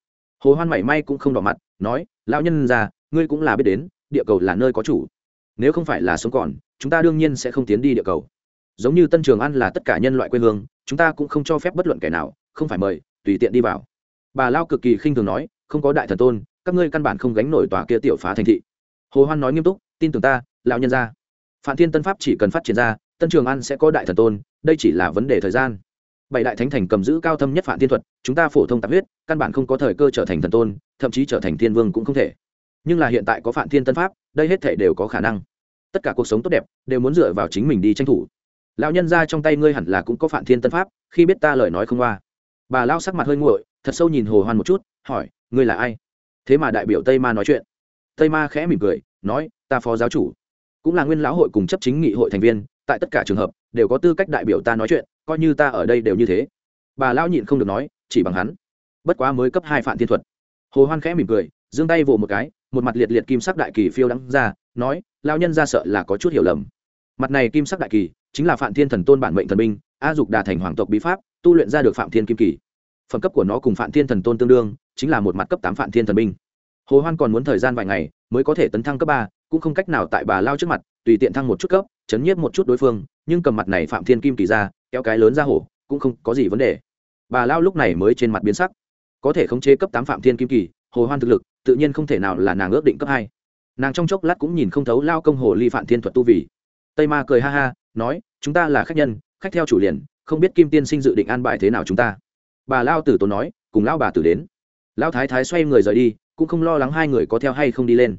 Hồ hoan mảy may cũng không đỏ mặt, nói, lão nhân gia ngươi cũng là biết đến, địa cầu là nơi có chủ. Nếu không phải là sống còn, chúng ta đương nhiên sẽ không tiến đi địa cầu. Giống như tân trường an là tất cả nhân loại quê hương, chúng ta cũng không cho phép bất luận kẻ nào, không phải mời, tùy tiện đi vào. Bà lao cực kỳ khinh thường nói, không có đại thần tôn, các ngươi căn bản không gánh nổi tòa kia tiểu phá thành thị. Hồ hoan nói nghiêm túc, tin tưởng ta, lão nhân gia. Phạm thiên tân pháp chỉ cần phát triển ra, tân trường an sẽ có đại thần tôn, đây chỉ là vấn đề thời gian bảy đại thánh thành cầm giữ cao thâm nhất phản tiên thuật, chúng ta phổ thông tạp huyết, căn bản không có thời cơ trở thành thần tôn, thậm chí trở thành thiên vương cũng không thể. Nhưng là hiện tại có phản thiên tân pháp, đây hết thể đều có khả năng. Tất cả cuộc sống tốt đẹp, đều muốn dựa vào chính mình đi tranh thủ. Lão nhân ra trong tay ngươi hẳn là cũng có phản thiên tân pháp, khi biết ta lời nói không qua. Bà lao sắc mặt hơi nguội, thật sâu nhìn hồ hoan một chút, hỏi, ngươi là ai? Thế mà đại biểu tây ma nói chuyện. Tây ma khẽ mỉm cười, nói, ta phó giáo chủ, cũng là nguyên lão hội cùng chấp chính nghị hội thành viên tại tất cả trường hợp, đều có tư cách đại biểu ta nói chuyện, coi như ta ở đây đều như thế. Bà lão nhịn không được nói, chỉ bằng hắn. Bất quá mới cấp hai phạm thiên thuật. Hồ hoan khẽ mỉm cười, giương tay vỗ một cái, một mặt liệt liệt kim sắc đại kỳ phiêu đắng ra, nói lao nhân ra sợ là có chút hiểu lầm. Mặt này kim sắc đại kỳ, chính là phạm thiên thần tôn bản mệnh thần binh, a dục đà thành hoàng tộc bí pháp, tu luyện ra được phạm thiên kim kỳ. Phẩm cấp của nó cùng phạm thiên thần tôn tương đương, chính là một mặt cấp tám phạm thiên thần binh. Hồ hoan còn muốn thời gian vài ngày, mới có thể tấn thăng cấp ba cũng không cách nào tại bà lao trước mặt, tùy tiện thăng một chút cấp, chấn nhiếp một chút đối phương, nhưng cầm mặt này phạm thiên kim kỳ ra, kéo cái lớn ra hổ, cũng không có gì vấn đề. Bà lao lúc này mới trên mặt biến sắc. Có thể khống chế cấp tám phạm thiên kim kỳ, hồ hoan thực lực, tự nhiên không thể nào là nàng ước định cấp hai. Nàng trong chốc lát cũng nhìn không thấu lao công hồ ly phạm thiên thuật tu vì tây ma cười ha ha, nói, chúng ta là khách nhân, khách theo chủ liền, không biết kim tiên sinh dự định an bài thế nào chúng ta. Bà lao tử tốn nói, cùng lao bà tử đến. Lao thái thái xoay người rời đi, cũng không lo lắng hai người có theo hay không đi lên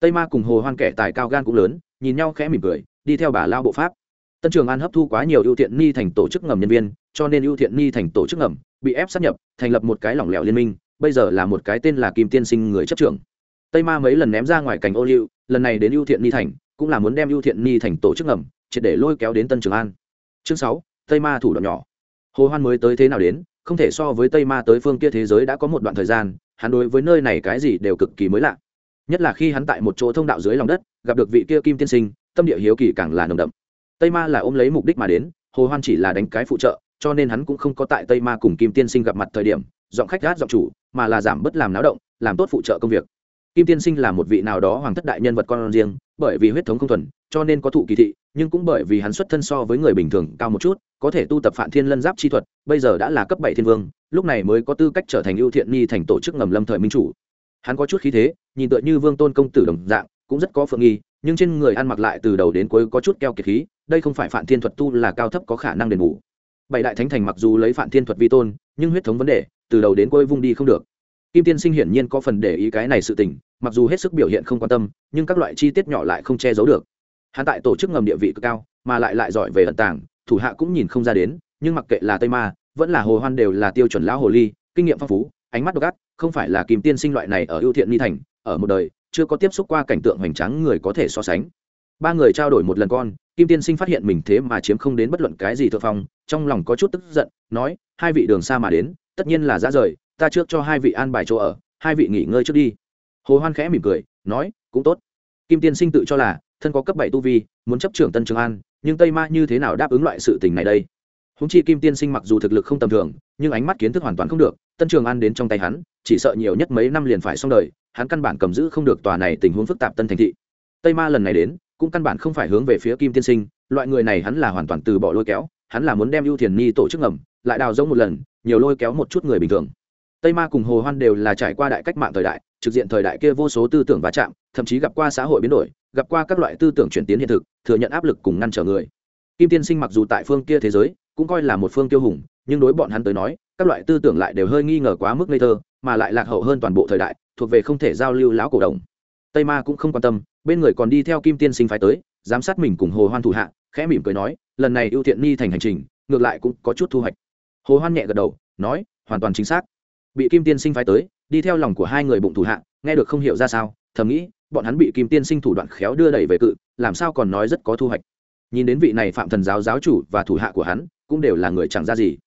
tây ma cùng hồ hoan kẻ tài cao gan cũng lớn, nhìn nhau khẽ mỉm cười, đi theo bà lao bộ pháp. Tân trường an hấp thu quá nhiều ưu thiện ni thành tổ chức ngầm nhân viên, cho nên ưu thiện ni thành tổ chức ngầm bị ép sát nhập, thành lập một cái lỏng lẻo liên minh, bây giờ là một cái tên là kim tiên sinh người chấp trưởng. Tây ma mấy lần ném ra ngoài cảnh ô liu, lần này đến ưu thiện ni thành, cũng là muốn đem ưu thiện ni thành tổ chức ngầm, triệt để lôi kéo đến tân trường an. Chương sáu, tây ma thủ đoạn nhỏ. Hồ hoan mới tới thế nào đến, không thể so với tây ma tới phương kia thế giới đã có một đoạn thời gian, hắn đối với nơi này cái gì đều cực kỳ mới lạ nhất là khi hắn tại một chỗ thông đạo dưới lòng đất, gặp được vị kia kim tiên sinh, tâm địa hiếu kỳ càng là nồng đậm. Tây ma là ôm lấy mục đích mà đến, hồ hoan chỉ là đánh cái phụ trợ, cho nên hắn cũng không có tại tây ma cùng kim tiên sinh gặp mặt thời điểm, giọng khách gát giọng chủ, mà là giảm bớt làm náo động, làm tốt phụ trợ công việc. Kim tiên sinh là một vị nào đó hoàng thất đại nhân vật con riêng, bởi vì huyết thống không thuần, cho nên có thụ kỳ thị, nhưng cũng bởi vì hắn xuất thân so với người bình thường cao một chút, có thể tu tập phản thiên lân giáp chi thuật, bây giờ đã là cấp bảy thiên vương, lúc này mới có tư cách trở thành ưu thiện ni thành tổ chức ngầm lâm thời minh chủ. Hắn có chút khí thế nhìn tựa như vương tôn công tử đồng dạng, cũng rất có phượng nghi, nhưng trên người ăn mặc lại từ đầu đến cuối có chút keo kiệt khí, đây không phải phản thiên thuật tu là cao thấp có khả năng đền bù. Bảy đại thánh thành mặc dù lấy phản thiên thuật vi tôn, nhưng huyết thống vấn đề, từ đầu đến cuối vung đi không được. Kim tiên sinh hiển nhiên có phần để ý cái này sự tình, mặc dù hết sức biểu hiện không quan tâm, nhưng các loại chi tiết nhỏ lại không che giấu được. Hắn tại tổ chức ngầm địa vị cực cao, mà lại lại giỏi về ẩn tàng, thủ hạ cũng nhìn không ra đến, nhưng mặc kệ là tây ma, vẫn là hồ hoan đều là tiêu chuẩn lão hồ ly, kinh nghiệm phong phú, ánh mắt độc ác, không phải là kim tiên sinh loại này ở ưu thiện ni thành ở một đời, chưa có tiếp xúc qua cảnh tượng hoành tráng người có thể so sánh. Ba người trao đổi một lần con, kim tiên sinh phát hiện mình thế mà chiếm không đến bất luận cái gì thượng phong, trong lòng có chút tức giận, nói, hai vị đường xa mà đến, tất nhiên là ra rời, ta trước cho hai vị an bài chỗ ở, hai vị nghỉ ngơi trước đi. Hồ hoan khẽ mỉm cười, nói, cũng tốt. Kim tiên sinh tự cho là, thân có cấp bảy tu vi, muốn chấp trưởng tân trường an, nhưng tây ma như thế nào đáp ứng loại sự tình này đây? Húng chi kim tiên sinh mặc dù thực lực không tầm thường, nhưng ánh mắt kiến thức hoàn toàn không được, tân trường an đến trong tay hắn, chỉ sợ nhiều nhất mấy năm liền phải xong đời hắn căn bản cầm giữ không được tòa này tình huống phức tạp tân thành thị. Tây ma lần này đến, cũng căn bản không phải hướng về phía kim tiên sinh, loại người này hắn là hoàn toàn từ bỏ lôi kéo, hắn là muốn đem ưu thiền ni tổ chức ngầm, lại đào rỗng một lần, nhiều lôi kéo một chút người bình thường. Tây ma cùng hồ hoan đều là trải qua đại cách mạng thời đại, trực diện thời đại kia vô số tư tưởng va chạm, thậm chí gặp qua xã hội biến đổi, gặp qua các loại tư tưởng chuyển tiến hiện thực, thừa nhận áp lực cùng ngăn trở người. Kim tiên sinh mặc dù tại phương kia thế giới, cũng coi là một phương tiêu hùng, nhưng đối bọn hắn tới nói, các loại tư tưởng lại đều hơi nghi ngờ quá mức ngây thơ mà lại lạc hậu hơn toàn bộ thời đại, thuộc về không thể giao lưu lão cổ đồng. Tây ma cũng không quan tâm, bên người còn đi theo kim tiên sinh phái tới, giám sát mình cùng hồ hoan thủ hạ, khẽ mỉm cười nói, lần này ưu thiện ni thành hành trình, ngược lại cũng có chút thu hoạch. Hồ hoan nhẹ gật đầu, nói, hoàn toàn chính xác. Bị kim tiên sinh phái tới, đi theo lòng của hai người bụng thủ hạ, nghe được không hiểu ra sao, thầm nghĩ, bọn hắn bị kim tiên sinh thủ đoạn khéo đưa đẩy về cự, làm sao còn nói rất có thu hoạch. Nhìn đến vị này phạm thần giáo giáo chủ và thủ hạ của hắn, cũng đều là người chẳng ra gì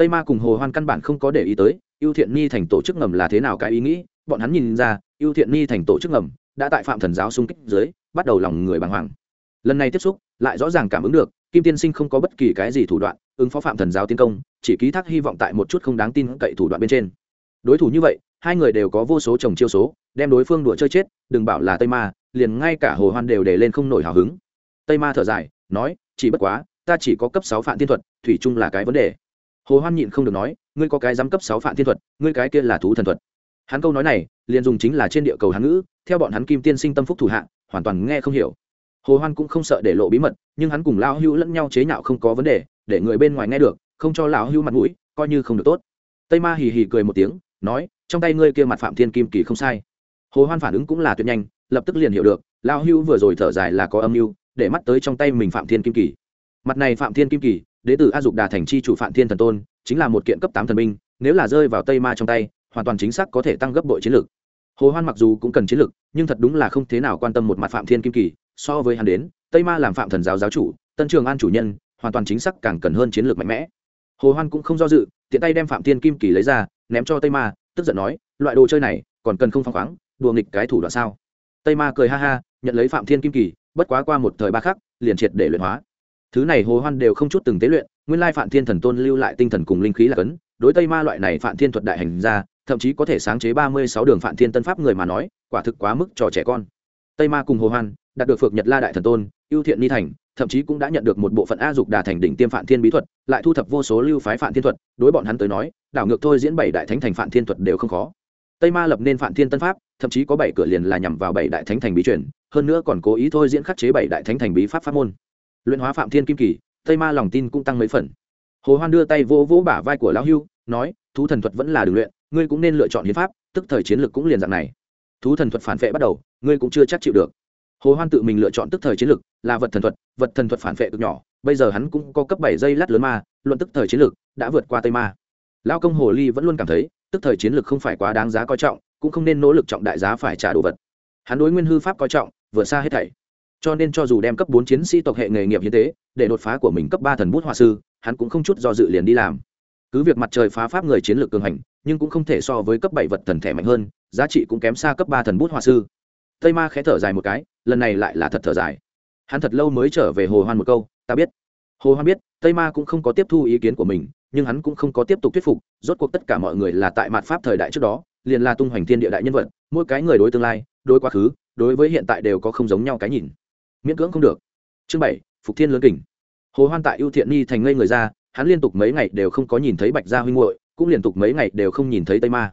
tây ma cùng hồ hoan căn bản không có để ý tới, ưu thiện ni thành tổ chức ngầm là thế nào cái ý nghĩ, bọn hắn nhìn ra, ưu thiện ni thành tổ chức ngầm đã tại phạm thần giáo xung kích dưới, bắt đầu lòng người bàng hoàng. Lần này tiếp xúc, lại rõ ràng cảm ứng được, kim tiên sinh không có bất kỳ cái gì thủ đoạn ứng phó phạm thần giáo tiến công, chỉ ký thác hy vọng tại một chút không đáng tin cậy thủ đoạn bên trên. Đối thủ như vậy, hai người đều có vô số chồng chiêu số, đem đối phương đùa chơi chết, đừng bảo là tây ma, liền ngay cả hồ hoan đều để lên không nổi hào hứng. Tây ma thở dài, nói, chỉ bất quá, ta chỉ có cấp sáu Phạm thiên thuật, thủy chung là cái vấn đề hồ hoan nhịn không được nói, ngươi có cái giám cấp sáu phản thiên thuật, ngươi cái kia là thú thần thuật. Hắn câu nói này, liền dùng chính là trên địa cầu hán ngữ, theo bọn hắn kim tiên sinh tâm phúc thủ hạ, hoàn toàn nghe không hiểu. Hồ hoan cũng không sợ để lộ bí mật, nhưng hắn cùng lão hưu lẫn nhau chế nhạo không có vấn đề, để người bên ngoài nghe được, không cho lão hưu mặt mũi, coi như không được tốt. Tây ma hì hì cười một tiếng, nói, trong tay ngươi kia mặt phạm thiên kim kỳ không sai. Hồ hoan phản ứng cũng là tuyệt nhanh, lập tức liền hiểu được, lão hưu vừa rồi thở dài là có âm mưu, để mắt tới trong tay mình phạm thiên kim kỳ. Mặt này phạm thiên kim kỳ đế tử a dục đà thành chi chủ phạm thiên thần tôn, chính là một kiện cấp tám thần binh, nếu là rơi vào tây ma trong tay, hoàn toàn chính xác có thể tăng gấp bội chiến lược. Hồ hoan mặc dù cũng cần chiến lược, nhưng thật đúng là không thế nào quan tâm một mặt phạm thiên kim kỳ, so với hắn đến, tây ma làm phạm thần giáo giáo chủ, tân trường an chủ nhân, hoàn toàn chính xác càng cần hơn chiến lược mạnh mẽ. Hồ hoan cũng không do dự, tiện tay đem phạm thiên kim kỳ lấy ra, ném cho tây ma, tức giận nói, loại đồ chơi này, còn cần không phăng khoáng, đùa nghịch cái thủ đoạn sao? Tây ma cười ha ha, nhận lấy phạm thiên kim kỳ, bất quá qua một thời ba khắc, liền triệt để luyện hóa thứ này hồ hoan đều không chút từng tế luyện, nguyên lai phạm thiên thần tôn lưu lại tinh thần cùng linh khí là cấn, đối tây ma loại này phạm thiên thuật đại hành ra, thậm chí có thể sáng chế ba mươi sáu đường phạm thiên tân pháp người mà nói, quả thực quá mức trò trẻ con. Tây ma cùng hồ hoan đạt được phược nhật la đại thần tôn, ưu thiện ni thành, thậm chí cũng đã nhận được một bộ phận a dục đà thành đỉnh tiêm phạm thiên bí thuật, lại thu thập vô số lưu phái phạm thiên thuật, đối bọn hắn tới nói, đảo ngược thôi diễn bảy đại thánh thành phạm thiên thuật đều không khó. Tây ma lập nên phạm thiên tân pháp, thậm chí có bảy cửa liền là nhằm vào bảy đại thánh thành bí truyền, hơn nữa còn cố ý thôi diễn khắc chế bảy đại thánh thành bí pháp pháp môn luyện hóa phạm thiên kim kỳ, tây ma lòng tin cũng tăng mấy phần. Hồ hoan đưa tay vỗ vỗ bả vai của lão hưu, nói, thú thần thuật vẫn là đường luyện, ngươi cũng nên lựa chọn hiến pháp, tức thời chiến lược cũng liền dạng này. Thú thần thuật phản vệ bắt đầu, ngươi cũng chưa chắc chịu được. Hồ hoan tự mình lựa chọn tức thời chiến lược, là vật thần thuật, vật thần thuật phản vệ cực nhỏ, bây giờ hắn cũng có cấp bảy giây lát lớn ma, luận tức thời chiến lược, đã vượt qua tây ma. Lão công hồ ly vẫn luôn cảm thấy, tức thời chiến lược không phải quá đáng giá coi trọng, cũng không nên nỗ lực trọng đại giá phải trả đồ vật. Hắn đối nguyên hư pháp coi trọng vừa xa hết thảy cho nên cho dù đem cấp bốn chiến sĩ tộc hệ nghề nghiệp như thế, để đột phá của mình cấp ba thần bút họa sư, hắn cũng không chút do dự liền đi làm. Cứ việc mặt trời phá pháp người chiến lược cường hành, nhưng cũng không thể so với cấp bảy vật thần thẻ mạnh hơn, giá trị cũng kém xa cấp ba thần bút họa sư. Tây ma khẽ thở dài một cái, lần này lại là thật thở dài. Hắn thật lâu mới trở về hồ hoan một câu, ta biết. Hồ hoan biết, tây ma cũng không có tiếp thu ý kiến của mình, nhưng hắn cũng không có tiếp tục thuyết phục, rốt cuộc tất cả mọi người là tại mặt pháp thời đại trước đó, liền là tung hoành thiên địa đại nhân vật, mỗi cái người đối tương lai, đối quá khứ, đối với hiện tại đều có không giống nhau cái nhìn miễn cưỡng không được. Chương bảy, phục thiên lớn kình. Hồ hoan tại ưu thiện ni thành ngây người ra, hắn liên tục mấy ngày đều không có nhìn thấy bạch gia huynh muội, cũng liên tục mấy ngày đều không nhìn thấy tây ma.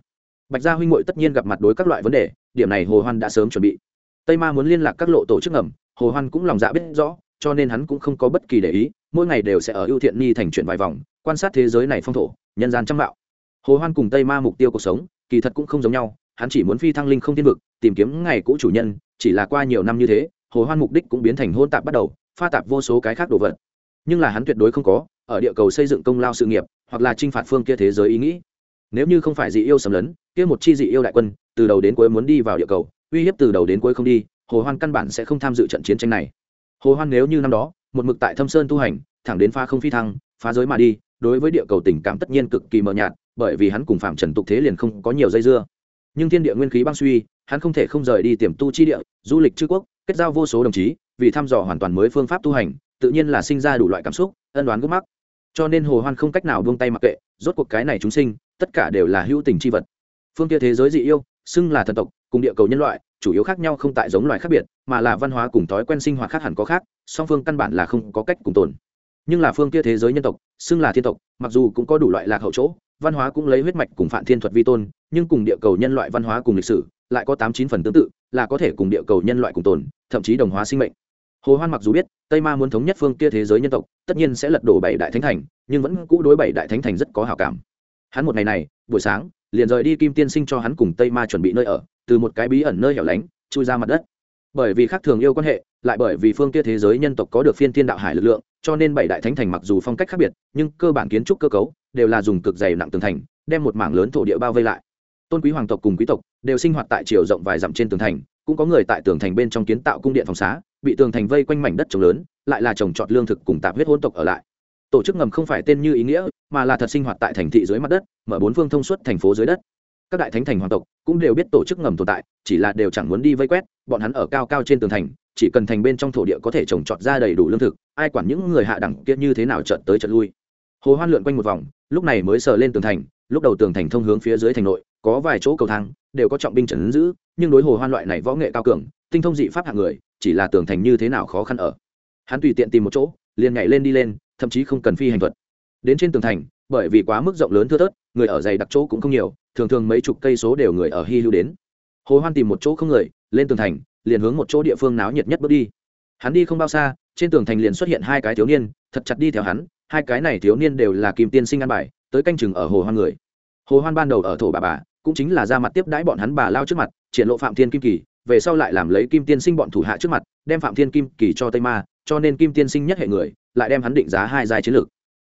Bạch gia huynh muội tất nhiên gặp mặt đối các loại vấn đề, điểm này hồ hoan đã sớm chuẩn bị. Tây ma muốn liên lạc các lộ tổ chức ngầm, hồ hoan cũng lòng dạ biết rõ, cho nên hắn cũng không có bất kỳ để ý, mỗi ngày đều sẽ ở ưu thiện ni thành chuyển vài vòng, quan sát thế giới này phong thổ, nhân gian trăm mạo. Hồ hoan cùng tây ma mục tiêu cuộc sống, kỳ thật cũng không giống nhau, hắn chỉ muốn phi thăng linh không thiên vực, tìm kiếm ngày cũ chủ nhân, chỉ là qua nhiều năm như thế hồ hoan mục đích cũng biến thành hôn tạp bắt đầu, pha tạp vô số cái khác đồ vật. Nhưng là hắn tuyệt đối không có, ở địa cầu xây dựng công lao sự nghiệp, hoặc là chinh phạt phương kia thế giới ý nghĩ. Nếu như không phải dị yêu sầm lấn, kia một chi dị yêu đại quân, từ đầu đến cuối muốn đi vào địa cầu, uy hiếp từ đầu đến cuối không đi, hồ hoan căn bản sẽ không tham dự trận chiến tranh này. Hồ hoan nếu như năm đó, một mực tại thâm sơn tu hành, thẳng đến pha không phi thăng, phá giới mà đi, đối với địa cầu tình cảm tất nhiên cực kỳ mờ nhạt, bởi vì hắn cùng phạm trần tục thế liền không có nhiều dây dưa. Nhưng thiên địa nguyên khí băng suy, hắn không thể không rời đi tiềm tu chi địa, du lịch chư quốc kết giao vô số đồng chí, vì thăm dò hoàn toàn mới phương pháp tu hành, tự nhiên là sinh ra đủ loại cảm xúc, ân đoán gốc mắc. Cho nên hồ hoan không cách nào buông tay mặc kệ, rốt cuộc cái này chúng sinh, tất cả đều là hữu tình chi vật. Phương kia thế giới dị yêu, xưng là thần tộc, cùng địa cầu nhân loại, chủ yếu khác nhau không tại giống loài khác biệt, mà là văn hóa cùng thói quen sinh hoạt khác hẳn có khác, song phương căn bản là không có cách cùng tồn. Nhưng là phương kia thế giới nhân tộc, xưng là thiên tộc, mặc dù cũng có đủ loại lạc hậu chỗ, văn hóa cũng lấy huyết mạch cùng phản thiên thuật vi tôn, nhưng cùng địa cầu nhân loại văn hóa cùng lịch sử lại có tám chín phần tương tự, là có thể cùng địa cầu nhân loại cùng tồn, thậm chí đồng hóa sinh mệnh. Hồ hoan mặc dù biết, tây ma muốn thống nhất phương kia thế giới nhân tộc, tất nhiên sẽ lật đổ bảy đại thánh thành, nhưng vẫn cũ đối bảy đại thánh thành rất có hảo cảm. Hắn một ngày này, buổi sáng, liền rời đi kim tiên sinh cho hắn cùng tây ma chuẩn bị nơi ở, từ một cái bí ẩn nơi hẻo lánh, chui ra mặt đất. Bởi vì khác thường yêu quan hệ, lại bởi vì phương kia thế giới nhân tộc có được phiên thiên đạo hải lực lượng, cho nên bảy đại thánh thành mặc dù phong cách khác biệt, nhưng cơ bản kiến trúc cơ cấu đều là dùng cực dày nặng tường thành, đem một mảng lớn thổ địa bao vây lại tôn quý hoàng tộc cùng quý tộc đều sinh hoạt tại chiều rộng vài dặm trên tường thành, cũng có người tại tường thành bên trong kiến tạo cung điện phòng xá, bị tường thành vây quanh mảnh đất trồng lớn, lại là trồng trọt lương thực cùng tạp huyết hôn tộc ở lại. Tổ chức ngầm không phải tên như ý nghĩa, mà là thật sinh hoạt tại thành thị dưới mặt đất, mở bốn phương thông suốt thành phố dưới đất. Các đại thánh thành hoàng tộc cũng đều biết tổ chức ngầm tồn tại, chỉ là đều chẳng muốn đi vây quét, bọn hắn ở cao cao trên tường thành, chỉ cần thành bên trong thổ địa có thể trồng trọt ra đầy đủ lương thực, ai quản những người hạ đẳng kia như thế nào trợt tới trợt lui. Hồ hoan lượn quanh một vòng, lúc này mới sờ lên tường thành, lúc đầu tường thành thông hướng phía dưới thành nội có vài chỗ cầu thang, đều có trọng binh trần giữ, nhưng đối hồ hoan loại này võ nghệ cao cường, tinh thông dị pháp hạng người, chỉ là tường thành như thế nào khó khăn ở. Hắn tùy tiện tìm một chỗ, liền nhảy lên đi lên, thậm chí không cần phi hành thuật. Đến trên tường thành, bởi vì quá mức rộng lớn thưa thớt, người ở dày đặc chỗ cũng không nhiều, thường thường mấy chục cây số đều người ở hy lưu đến. Hồ hoan tìm một chỗ không người, lên tường thành, liền hướng một chỗ địa phương náo nhiệt nhất bước đi. Hắn đi không bao xa, trên tường thành liền xuất hiện hai cái thiếu niên, thật chặt đi theo hắn, hai cái này thiếu niên đều là kim tiên sinh ăn bài, tới canh chừng ở hồ hoan người. Hồ hoan ban đầu ở thổ bà bà cũng chính là ra mặt tiếp đãi bọn hắn bà lao trước mặt, triển lộ phạm thiên kim kỳ, về sau lại làm lấy kim tiên sinh bọn thủ hạ trước mặt, đem phạm thiên kim kỳ cho tây ma, cho nên kim tiên sinh nhất hệ người, lại đem hắn định giá hai giai chiến lược.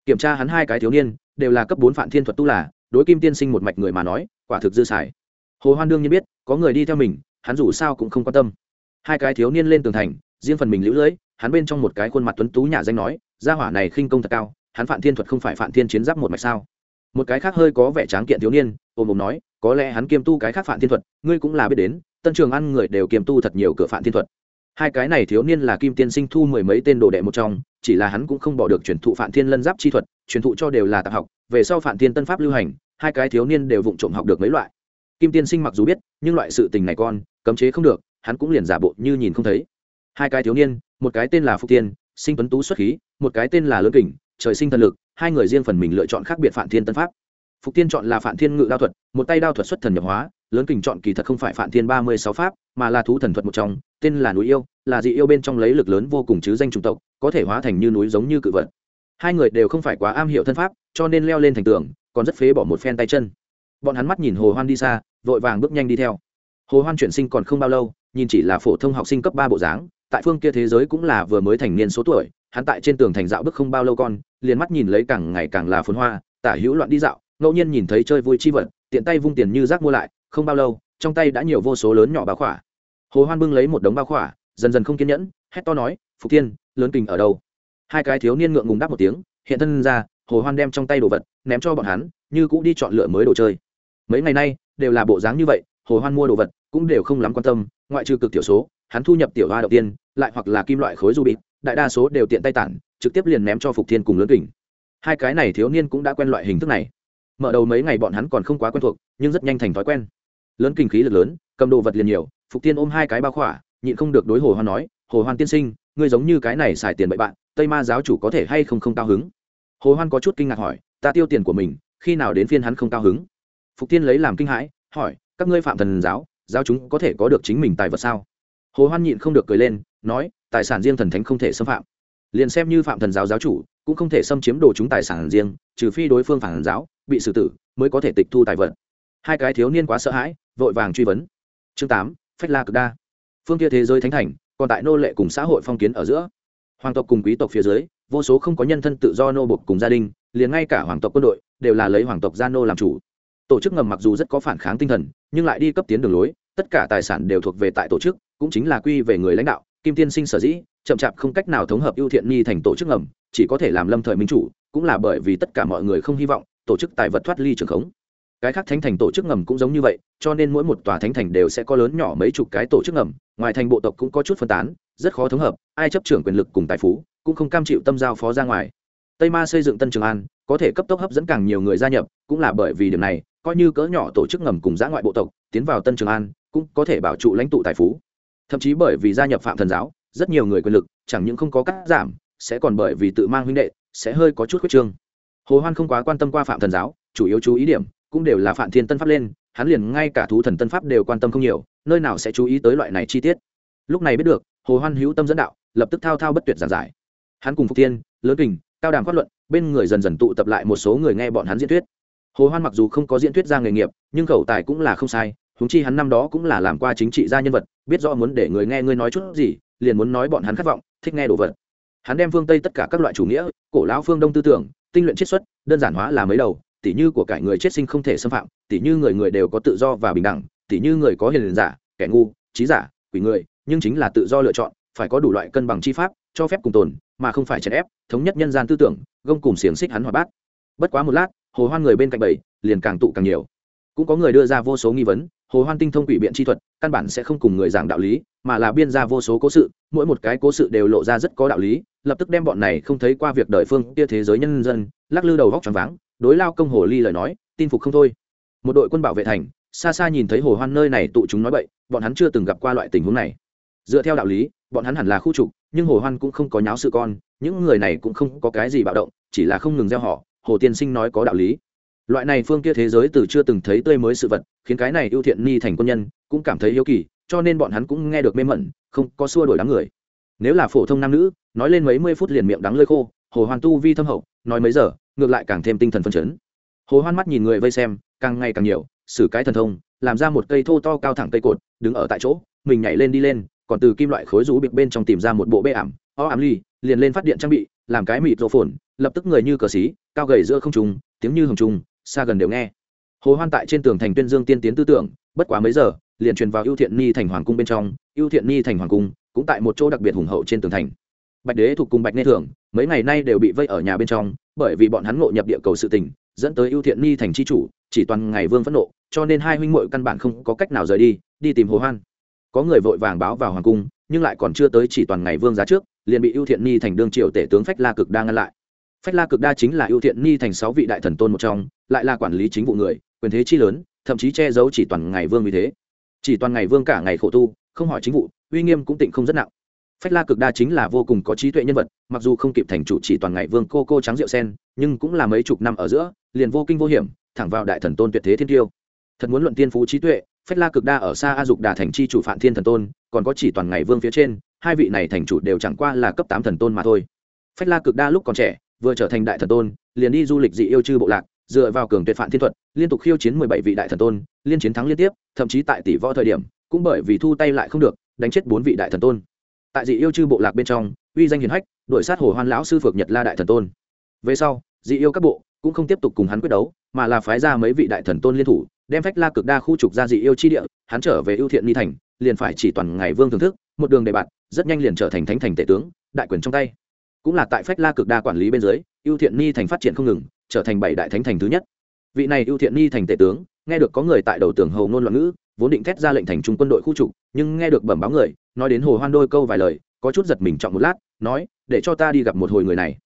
Kiểm tra hắn hai cái thiếu niên, đều là cấp bốn phạm thiên thuật tu là, đối kim tiên sinh một mạch người mà nói, quả thực dư xài. Hồ hoan đương nhiên biết, có người đi theo mình, hắn dù sao cũng không quan tâm. Hai cái thiếu niên lên tường thành, riêng phần mình lũ lưỡi hắn bên trong một cái khuôn mặt tuấn tú nhà danh nói, gia hỏa này khinh công thật cao, hắn phạm thiên thuật không phải phạm thiên chiến giáp một mạch sao? Một cái khác hơi có vẻ tráng kiện thiếu niên ôm ôm nói có lẽ hắn kiêm tu cái khác phản thiên thuật, ngươi cũng là biết đến, tân trường ăn người đều kiêm tu thật nhiều cửa phản thiên thuật. Hai cái này thiếu niên là kim tiên sinh thu mười mấy tên đồ đệ một trong, chỉ là hắn cũng không bỏ được truyền thụ phản thiên lân giáp chi thuật, truyền thụ cho đều là tạp học, về sau phản thiên tân pháp lưu hành, hai cái thiếu niên đều vụng trộm học được mấy loại. Kim tiên sinh mặc dù biết, nhưng loại sự tình này con, cấm chế không được, hắn cũng liền giả bộ như nhìn không thấy. Hai cái thiếu niên, một cái tên là phúc tiên, sinh tuấn tú xuất khí, một cái tên là lớn kình, trời sinh thần lực, hai người riêng phần mình lựa chọn khác biệt phản thiên tân pháp phục tiên chọn là phạm thiên ngự đao thuật, một tay đao thuật xuất thần nhập hóa, lớn kình chọn kỳ thật không phải phạm thiên ba mươi sáu pháp, mà là thú thần thuật một trong, tên là núi yêu, là dị yêu bên trong lấy lực lớn vô cùng chứ danh chủng tộc, có thể hóa thành như núi giống như cự vật. Hai người đều không phải quá am hiểu thân pháp, cho nên leo lên thành tường, còn rất phế bỏ một phen tay chân. Bọn hắn mắt nhìn hồ hoan đi xa, vội vàng bước nhanh đi theo. Hồ hoan chuyển sinh còn không bao lâu, nhìn chỉ là phổ thông học sinh cấp ba bộ dáng, tại phương kia thế giới cũng là vừa mới thành niên số tuổi, hắn tại trên tường thành dạo bước không bao lâu con, liền mắt nhìn lấy càng ngày càng là phồn hoa, tả hữu loạn đi dạo ngẫu nhiên nhìn thấy chơi vui chi vật, tiện tay vung tiền như rác mua lại, không bao lâu, trong tay đã nhiều vô số lớn nhỏ bao khỏa. Hồ hoan bưng lấy một đống bao khỏa, dần dần không kiên nhẫn, hét to nói, phục thiên, lớn kình ở đâu? Hai cái thiếu niên ngượng ngùng đáp một tiếng, hiện thân ra, hồ hoan đem trong tay đồ vật ném cho bọn hắn, như cũ đi chọn lựa mới đồ chơi. Mấy ngày nay, đều là bộ dáng như vậy, hồ hoan mua đồ vật cũng đều không lắm quan tâm, ngoại trừ cực tiểu số, hắn thu nhập tiểu hoa đầu tiên, lại hoặc là kim loại khối du bịt đại đa số đều tiện tay tản, trực tiếp liền ném cho phục thiên cùng lớn kình hai cái này thiếu niên cũng đã quen loại hình thức này mở đầu mấy ngày bọn hắn còn không quá quen thuộc, nhưng rất nhanh thành thói quen. Lớn kinh khí lực lớn, cầm đồ vật liền nhiều, phục tiên ôm hai cái bao khỏa, nhịn không được đối hồ hoan nói, hồ hoan tiên sinh, ngươi giống như cái này xài tiền bậy bạn, tây ma giáo chủ có thể hay không không cao hứng? Hồ hoan có chút kinh ngạc hỏi, ta tiêu tiền của mình, khi nào đến phiên hắn không cao hứng? Phục tiên lấy làm kinh hãi, hỏi, các ngươi phạm thần giáo giáo chúng có thể có được chính mình tài vật sao? Hồ hoan nhịn không được cười lên, nói, tài sản riêng thần thánh không thể xâm phạm. Liền xem như phạm thần giáo giáo chủ, cũng không thể xâm chiếm đồ chúng tài sản riêng, trừ phi đối phương phản giáo bị xử tử, mới có thể tịch thu tài vật. Hai cái thiếu niên quá sợ hãi, vội vàng truy vấn. Chương tám, phách la cực đa. Phương kia thế giới thánh thành, còn tại nô lệ cùng xã hội phong kiến ở giữa. Hoàng tộc cùng quý tộc phía dưới, vô số không có nhân thân tự do nô bộc cùng gia đình, liền ngay cả hoàng tộc quân đội, đều là lấy hoàng tộc gia nô làm chủ. Tổ chức ngầm mặc dù rất có phản kháng tinh thần, nhưng lại đi cấp tiến đường lối, tất cả tài sản đều thuộc về tại tổ chức, cũng chính là quy về người lãnh đạo, kim tiên sinh sở dĩ, chậm chạp không cách nào thống hợp ưu thiện nhi thành tổ chức ngầm, chỉ có thể làm lâm thời minh chủ, cũng là bởi vì tất cả mọi người không hy vọng tổ chức tài vật thoát ly trường khống. Cái khác thánh thành tổ chức ngầm cũng giống như vậy, cho nên mỗi một tòa thánh thành đều sẽ có lớn nhỏ mấy chục cái tổ chức ngầm, ngoài thành bộ tộc cũng có chút phân tán, rất khó thống hợp, ai chấp trưởng quyền lực cùng tài phú cũng không cam chịu tâm giao phó ra ngoài. Tây ma xây dựng tân trường an, có thể cấp tốc hấp dẫn càng nhiều người gia nhập, cũng là bởi vì điểm này, coi như cỡ nhỏ tổ chức ngầm cùng giã ngoại bộ tộc tiến vào tân trường an, cũng có thể bảo trụ lãnh tụ tài phú. Thậm chí bởi vì gia nhập phạm thần giáo, rất nhiều người quyền lực, chẳng những không có cắt giảm, sẽ còn bởi vì tự mang huynh đệ, sẽ hơi có chút khuyết trương hồ hoan không quá quan tâm qua phạm thần giáo, chủ yếu chú ý điểm cũng đều là phạm thiên tân pháp lên, hắn liền ngay cả thú thần tân pháp đều quan tâm không nhiều, nơi nào sẽ chú ý tới loại này chi tiết. Lúc này biết được, hồ hoan hữu tâm dẫn đạo, lập tức thao thao bất tuyệt giảng giải. Hắn cùng phục thiên, lớn kình, cao đàm phát luận, bên người dần dần tụ tập lại một số người nghe bọn hắn diễn thuyết. Hồ hoan mặc dù không có diễn thuyết ra nghề nghiệp, nhưng khẩu tài cũng là không sai chúng chi hắn năm đó cũng là làm qua chính trị gia nhân vật, biết rõ muốn để người nghe ngươi nói chút gì, liền muốn nói bọn hắn khát vọng, thích nghe đồ vật. Hắn đem phương tây tất cả các loại chủ nghĩa, cổ lão phương đông tư tưởng tinh luyện chiết xuất, đơn giản hóa là mấy đầu, tỉ như của cải người chết sinh không thể xâm phạm, tỉ như người người đều có tự do và bình đẳng, tỉ như người có hiền giả, kẻ ngu, trí giả, quỷ người, nhưng chính là tự do lựa chọn, phải có đủ loại cân bằng chi pháp, cho phép cùng tồn, mà không phải chèn ép, thống nhất nhân gian tư tưởng, gông cùng xiềng xích hắn hoạt bát. Bất quá một lát, hồ hoan người bên cạnh bảy, liền càng tụ càng nhiều. Cũng có người đưa ra vô số nghi vấn, hồ hoan tinh thông quỷ biện chi thuật, căn bản sẽ không cùng người giảng đạo lý, mà là biên ra vô số cố sự, mỗi một cái cố sự đều lộ ra rất có đạo lý lập tức đem bọn này không thấy qua việc đời phương kia thế giới nhân dân, lắc lư đầu góc tròn váng, đối lao công hồ ly lời nói, tin phục không thôi. Một đội quân bảo vệ thành, xa xa nhìn thấy hồ hoan nơi này tụ chúng nói bậy, bọn hắn chưa từng gặp qua loại tình huống này. Dựa theo đạo lý, bọn hắn hẳn là khu trục, nhưng hồ hoan cũng không có nháo sự con, những người này cũng không có cái gì bạo động, chỉ là không ngừng gieo họ, hồ tiên sinh nói có đạo lý. Loại này phương kia thế giới từ chưa từng thấy tươi mới sự vật, khiến cái này ưu thiện ni thành quân nhân, cũng cảm thấy yếu kỳ, cho nên bọn hắn cũng nghe được mê mẩn, không có xua đổi đám người. Nếu là phổ thông nam nữ nói lên mấy mươi phút liền miệng đắng lơi khô, hồ hoan tu vi thâm hậu, nói mấy giờ, ngược lại càng thêm tinh thần phân chấn. Hồ hoan mắt nhìn người vây xem, càng ngày càng nhiều sử cái thần thông, làm ra một cây thô to cao thẳng cây cột, đứng ở tại chỗ, mình nhảy lên đi lên, còn từ kim loại khối rũ bịt bên trong tìm ra một bộ bê ảm, o ảm ly, liền lên phát điện trang bị, làm cái mịt rộ phồn, lập tức người như cờ xí cao gầy giữa không trung, tiếng như hồng trung, xa gần đều nghe. Hồ hoan tại trên tường thành tuyên dương tiên tiến tư tưởng, bất quá mấy giờ, liền truyền vào ưu thiện ni thành hoàng cung bên trong, ưu thiện ni thành hoàng cung, cũng tại một chỗ đặc biệt hùng hậu trên tường thành bạch đế thuộc cùng bạch nê thường, mấy ngày nay đều bị vây ở nhà bên trong, bởi vì bọn hắn ngộ nhập địa cầu sự tình, dẫn tới ưu thiện ni thành chi chủ, chỉ toàn ngày vương phẫn nộ, cho nên hai huynh muội căn bản không có cách nào rời đi đi tìm hồ hoan. Có người vội vàng báo vào hoàng cung, nhưng lại còn chưa tới chỉ toàn ngày vương giá trước, liền bị ưu thiện ni thành đương triều tể tướng phách la cực đa ngăn lại. Phách la cực đa chính là ưu thiện ni thành sáu vị đại thần tôn một trong, lại là quản lý chính vụ người, quyền thế chi lớn, thậm chí che giấu chỉ toàn ngày vương vì thế. Chỉ toàn ngày vương cả ngày khổ tu, không hỏi chính vụ, uy nghiêm cũng tịnh không rất nặng phách la cực đa chính là vô cùng có trí tuệ nhân vật, mặc dù không kịp thành chủ chỉ toàn ngày vương cô cô trắng rượu sen, nhưng cũng là mấy chục năm ở giữa, liền vô kinh vô hiểm, thẳng vào đại thần tôn tuyệt thế thiên tiêu. Thật muốn luận tiên phú trí tuệ, phách la cực đa ở xa a dục đà thành chi chủ phạm thiên thần tôn, còn có chỉ toàn ngày vương phía trên, hai vị này thành chủ đều chẳng qua là cấp tám thần tôn mà thôi. Phách la cực đa lúc còn trẻ, vừa trở thành đại thần tôn, liền đi du lịch dị yêu chư bộ lạc, dựa vào cường tuyệt phạm thiên thuật, liên tục khiêu chiến mười bảy vị đại thần tôn, liên chiến thắng liên tiếp, thậm chí tại tỷ võ thời điểm, cũng bởi vì thu tay lại không được, đánh chết bốn vị đại thần tôn tại dị yêu chư bộ lạc bên trong, uy danh hiền hách, đuổi sát hồ hoan lão sư phược nhật la đại thần tôn. Về sau, dị yêu các bộ cũng không tiếp tục cùng hắn quyết đấu, mà là phái ra mấy vị đại thần tôn liên thủ, đem phách la cực đa khu trục ra dị yêu chi địa, hắn trở về ưu thiện ni thành, liền phải chỉ toàn ngày vương thưởng thức, một đường đề bạt rất nhanh liền trở thành thánh thành tể tướng, đại quyền trong tay. Cũng là tại phách la cực đa quản lý bên dưới, ưu thiện ni thành phát triển không ngừng, trở thành bảy đại thánh thành thứ nhất. Vị này ưu thiện ni thành tể tướng, nghe được có người tại đầu tường hầu ngôn loạn ngữ vốn định thét ra lệnh thành trung quân đội khu trục, nhưng nghe được bẩm báo người, nói đến hồ hoan đôi câu vài lời, có chút giật mình trọng một lát, nói, để cho ta đi gặp một hồi người này.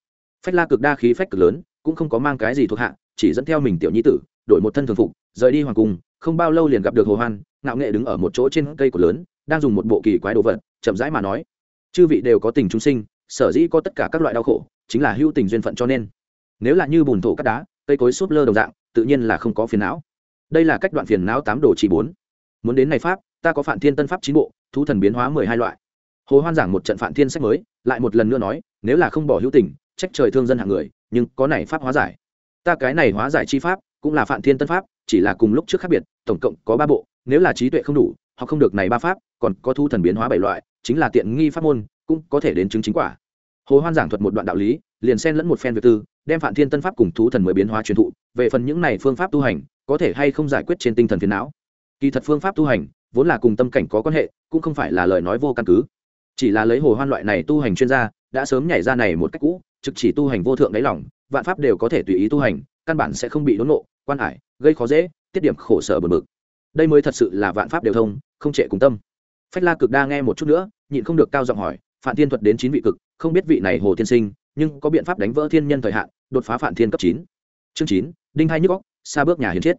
Phách la cực đa khí phách cực lớn, cũng không có mang cái gì thuộc hạ, chỉ dẫn theo mình tiểu nhi tử, đổi một thân thường phục, rời đi hoàng cung, không bao lâu liền gặp được hồ hoan, ngạo nghệ đứng ở một chỗ trên cây cột lớn, đang dùng một bộ kỳ quái đồ vật, chậm rãi mà nói, chư vị đều có tình chúng sinh, sở dĩ có tất cả các loại đau khổ, chính là hữu tình duyên phận cho nên. Nếu là như bùn thổ cắt đá, cây cối súp lơ đồng dạng, tự nhiên là không có phiền não. Đây là cách đoạn phiền não tám đồ chỉ bốn muốn đến này pháp, ta có phản thiên tân pháp chín bộ, thú thần biến hóa mười hai loại. Hồ hoan giảng một trận phản thiên sách mới, lại một lần nữa nói, nếu là không bỏ hữu tình, trách trời thương dân hạng người, nhưng có này pháp hóa giải. Ta cái này hóa giải chi pháp, cũng là phản thiên tân pháp, chỉ là cùng lúc trước khác biệt, tổng cộng có ba bộ, nếu là trí tuệ không đủ, hoặc không được này ba pháp, còn có thu thần biến hóa bảy loại, chính là tiện nghi pháp môn, cũng có thể đến chứng chính quả. Hồ hoan giảng thuật một đoạn đạo lý, liền xen lẫn một phen việc tư, đem phản thiên tân pháp cùng thú thần mới biến hóa truyền thụ, về phần những này phương pháp tu hành, có thể hay không giải quyết trên tinh thần phiền não kỳ thật phương pháp tu hành, vốn là cùng tâm cảnh có quan hệ, cũng không phải là lời nói vô căn cứ. Chỉ là lấy hồ hoan loại này tu hành chuyên gia, đã sớm nhảy ra này một cách cũ, trực chỉ tu hành vô thượng đáy lòng, vạn pháp đều có thể tùy ý tu hành, căn bản sẽ không bị đốn nộ quan hải, gây khó dễ, tiết điểm khổ sở bực bực. đây mới thật sự là vạn pháp đều thông, không trệ cùng tâm. Phách la cực đa nghe một chút nữa, nhịn không được cao giọng hỏi phạm thiên thuật đến chín vị cực, không biết vị này hồ tiên sinh, nhưng có biện pháp đánh vỡ thiên nhân thời hạn, đột phá phạm thiên cấp chín. Chương chín, đinh hai nhức góc xa bước nhà hiền chết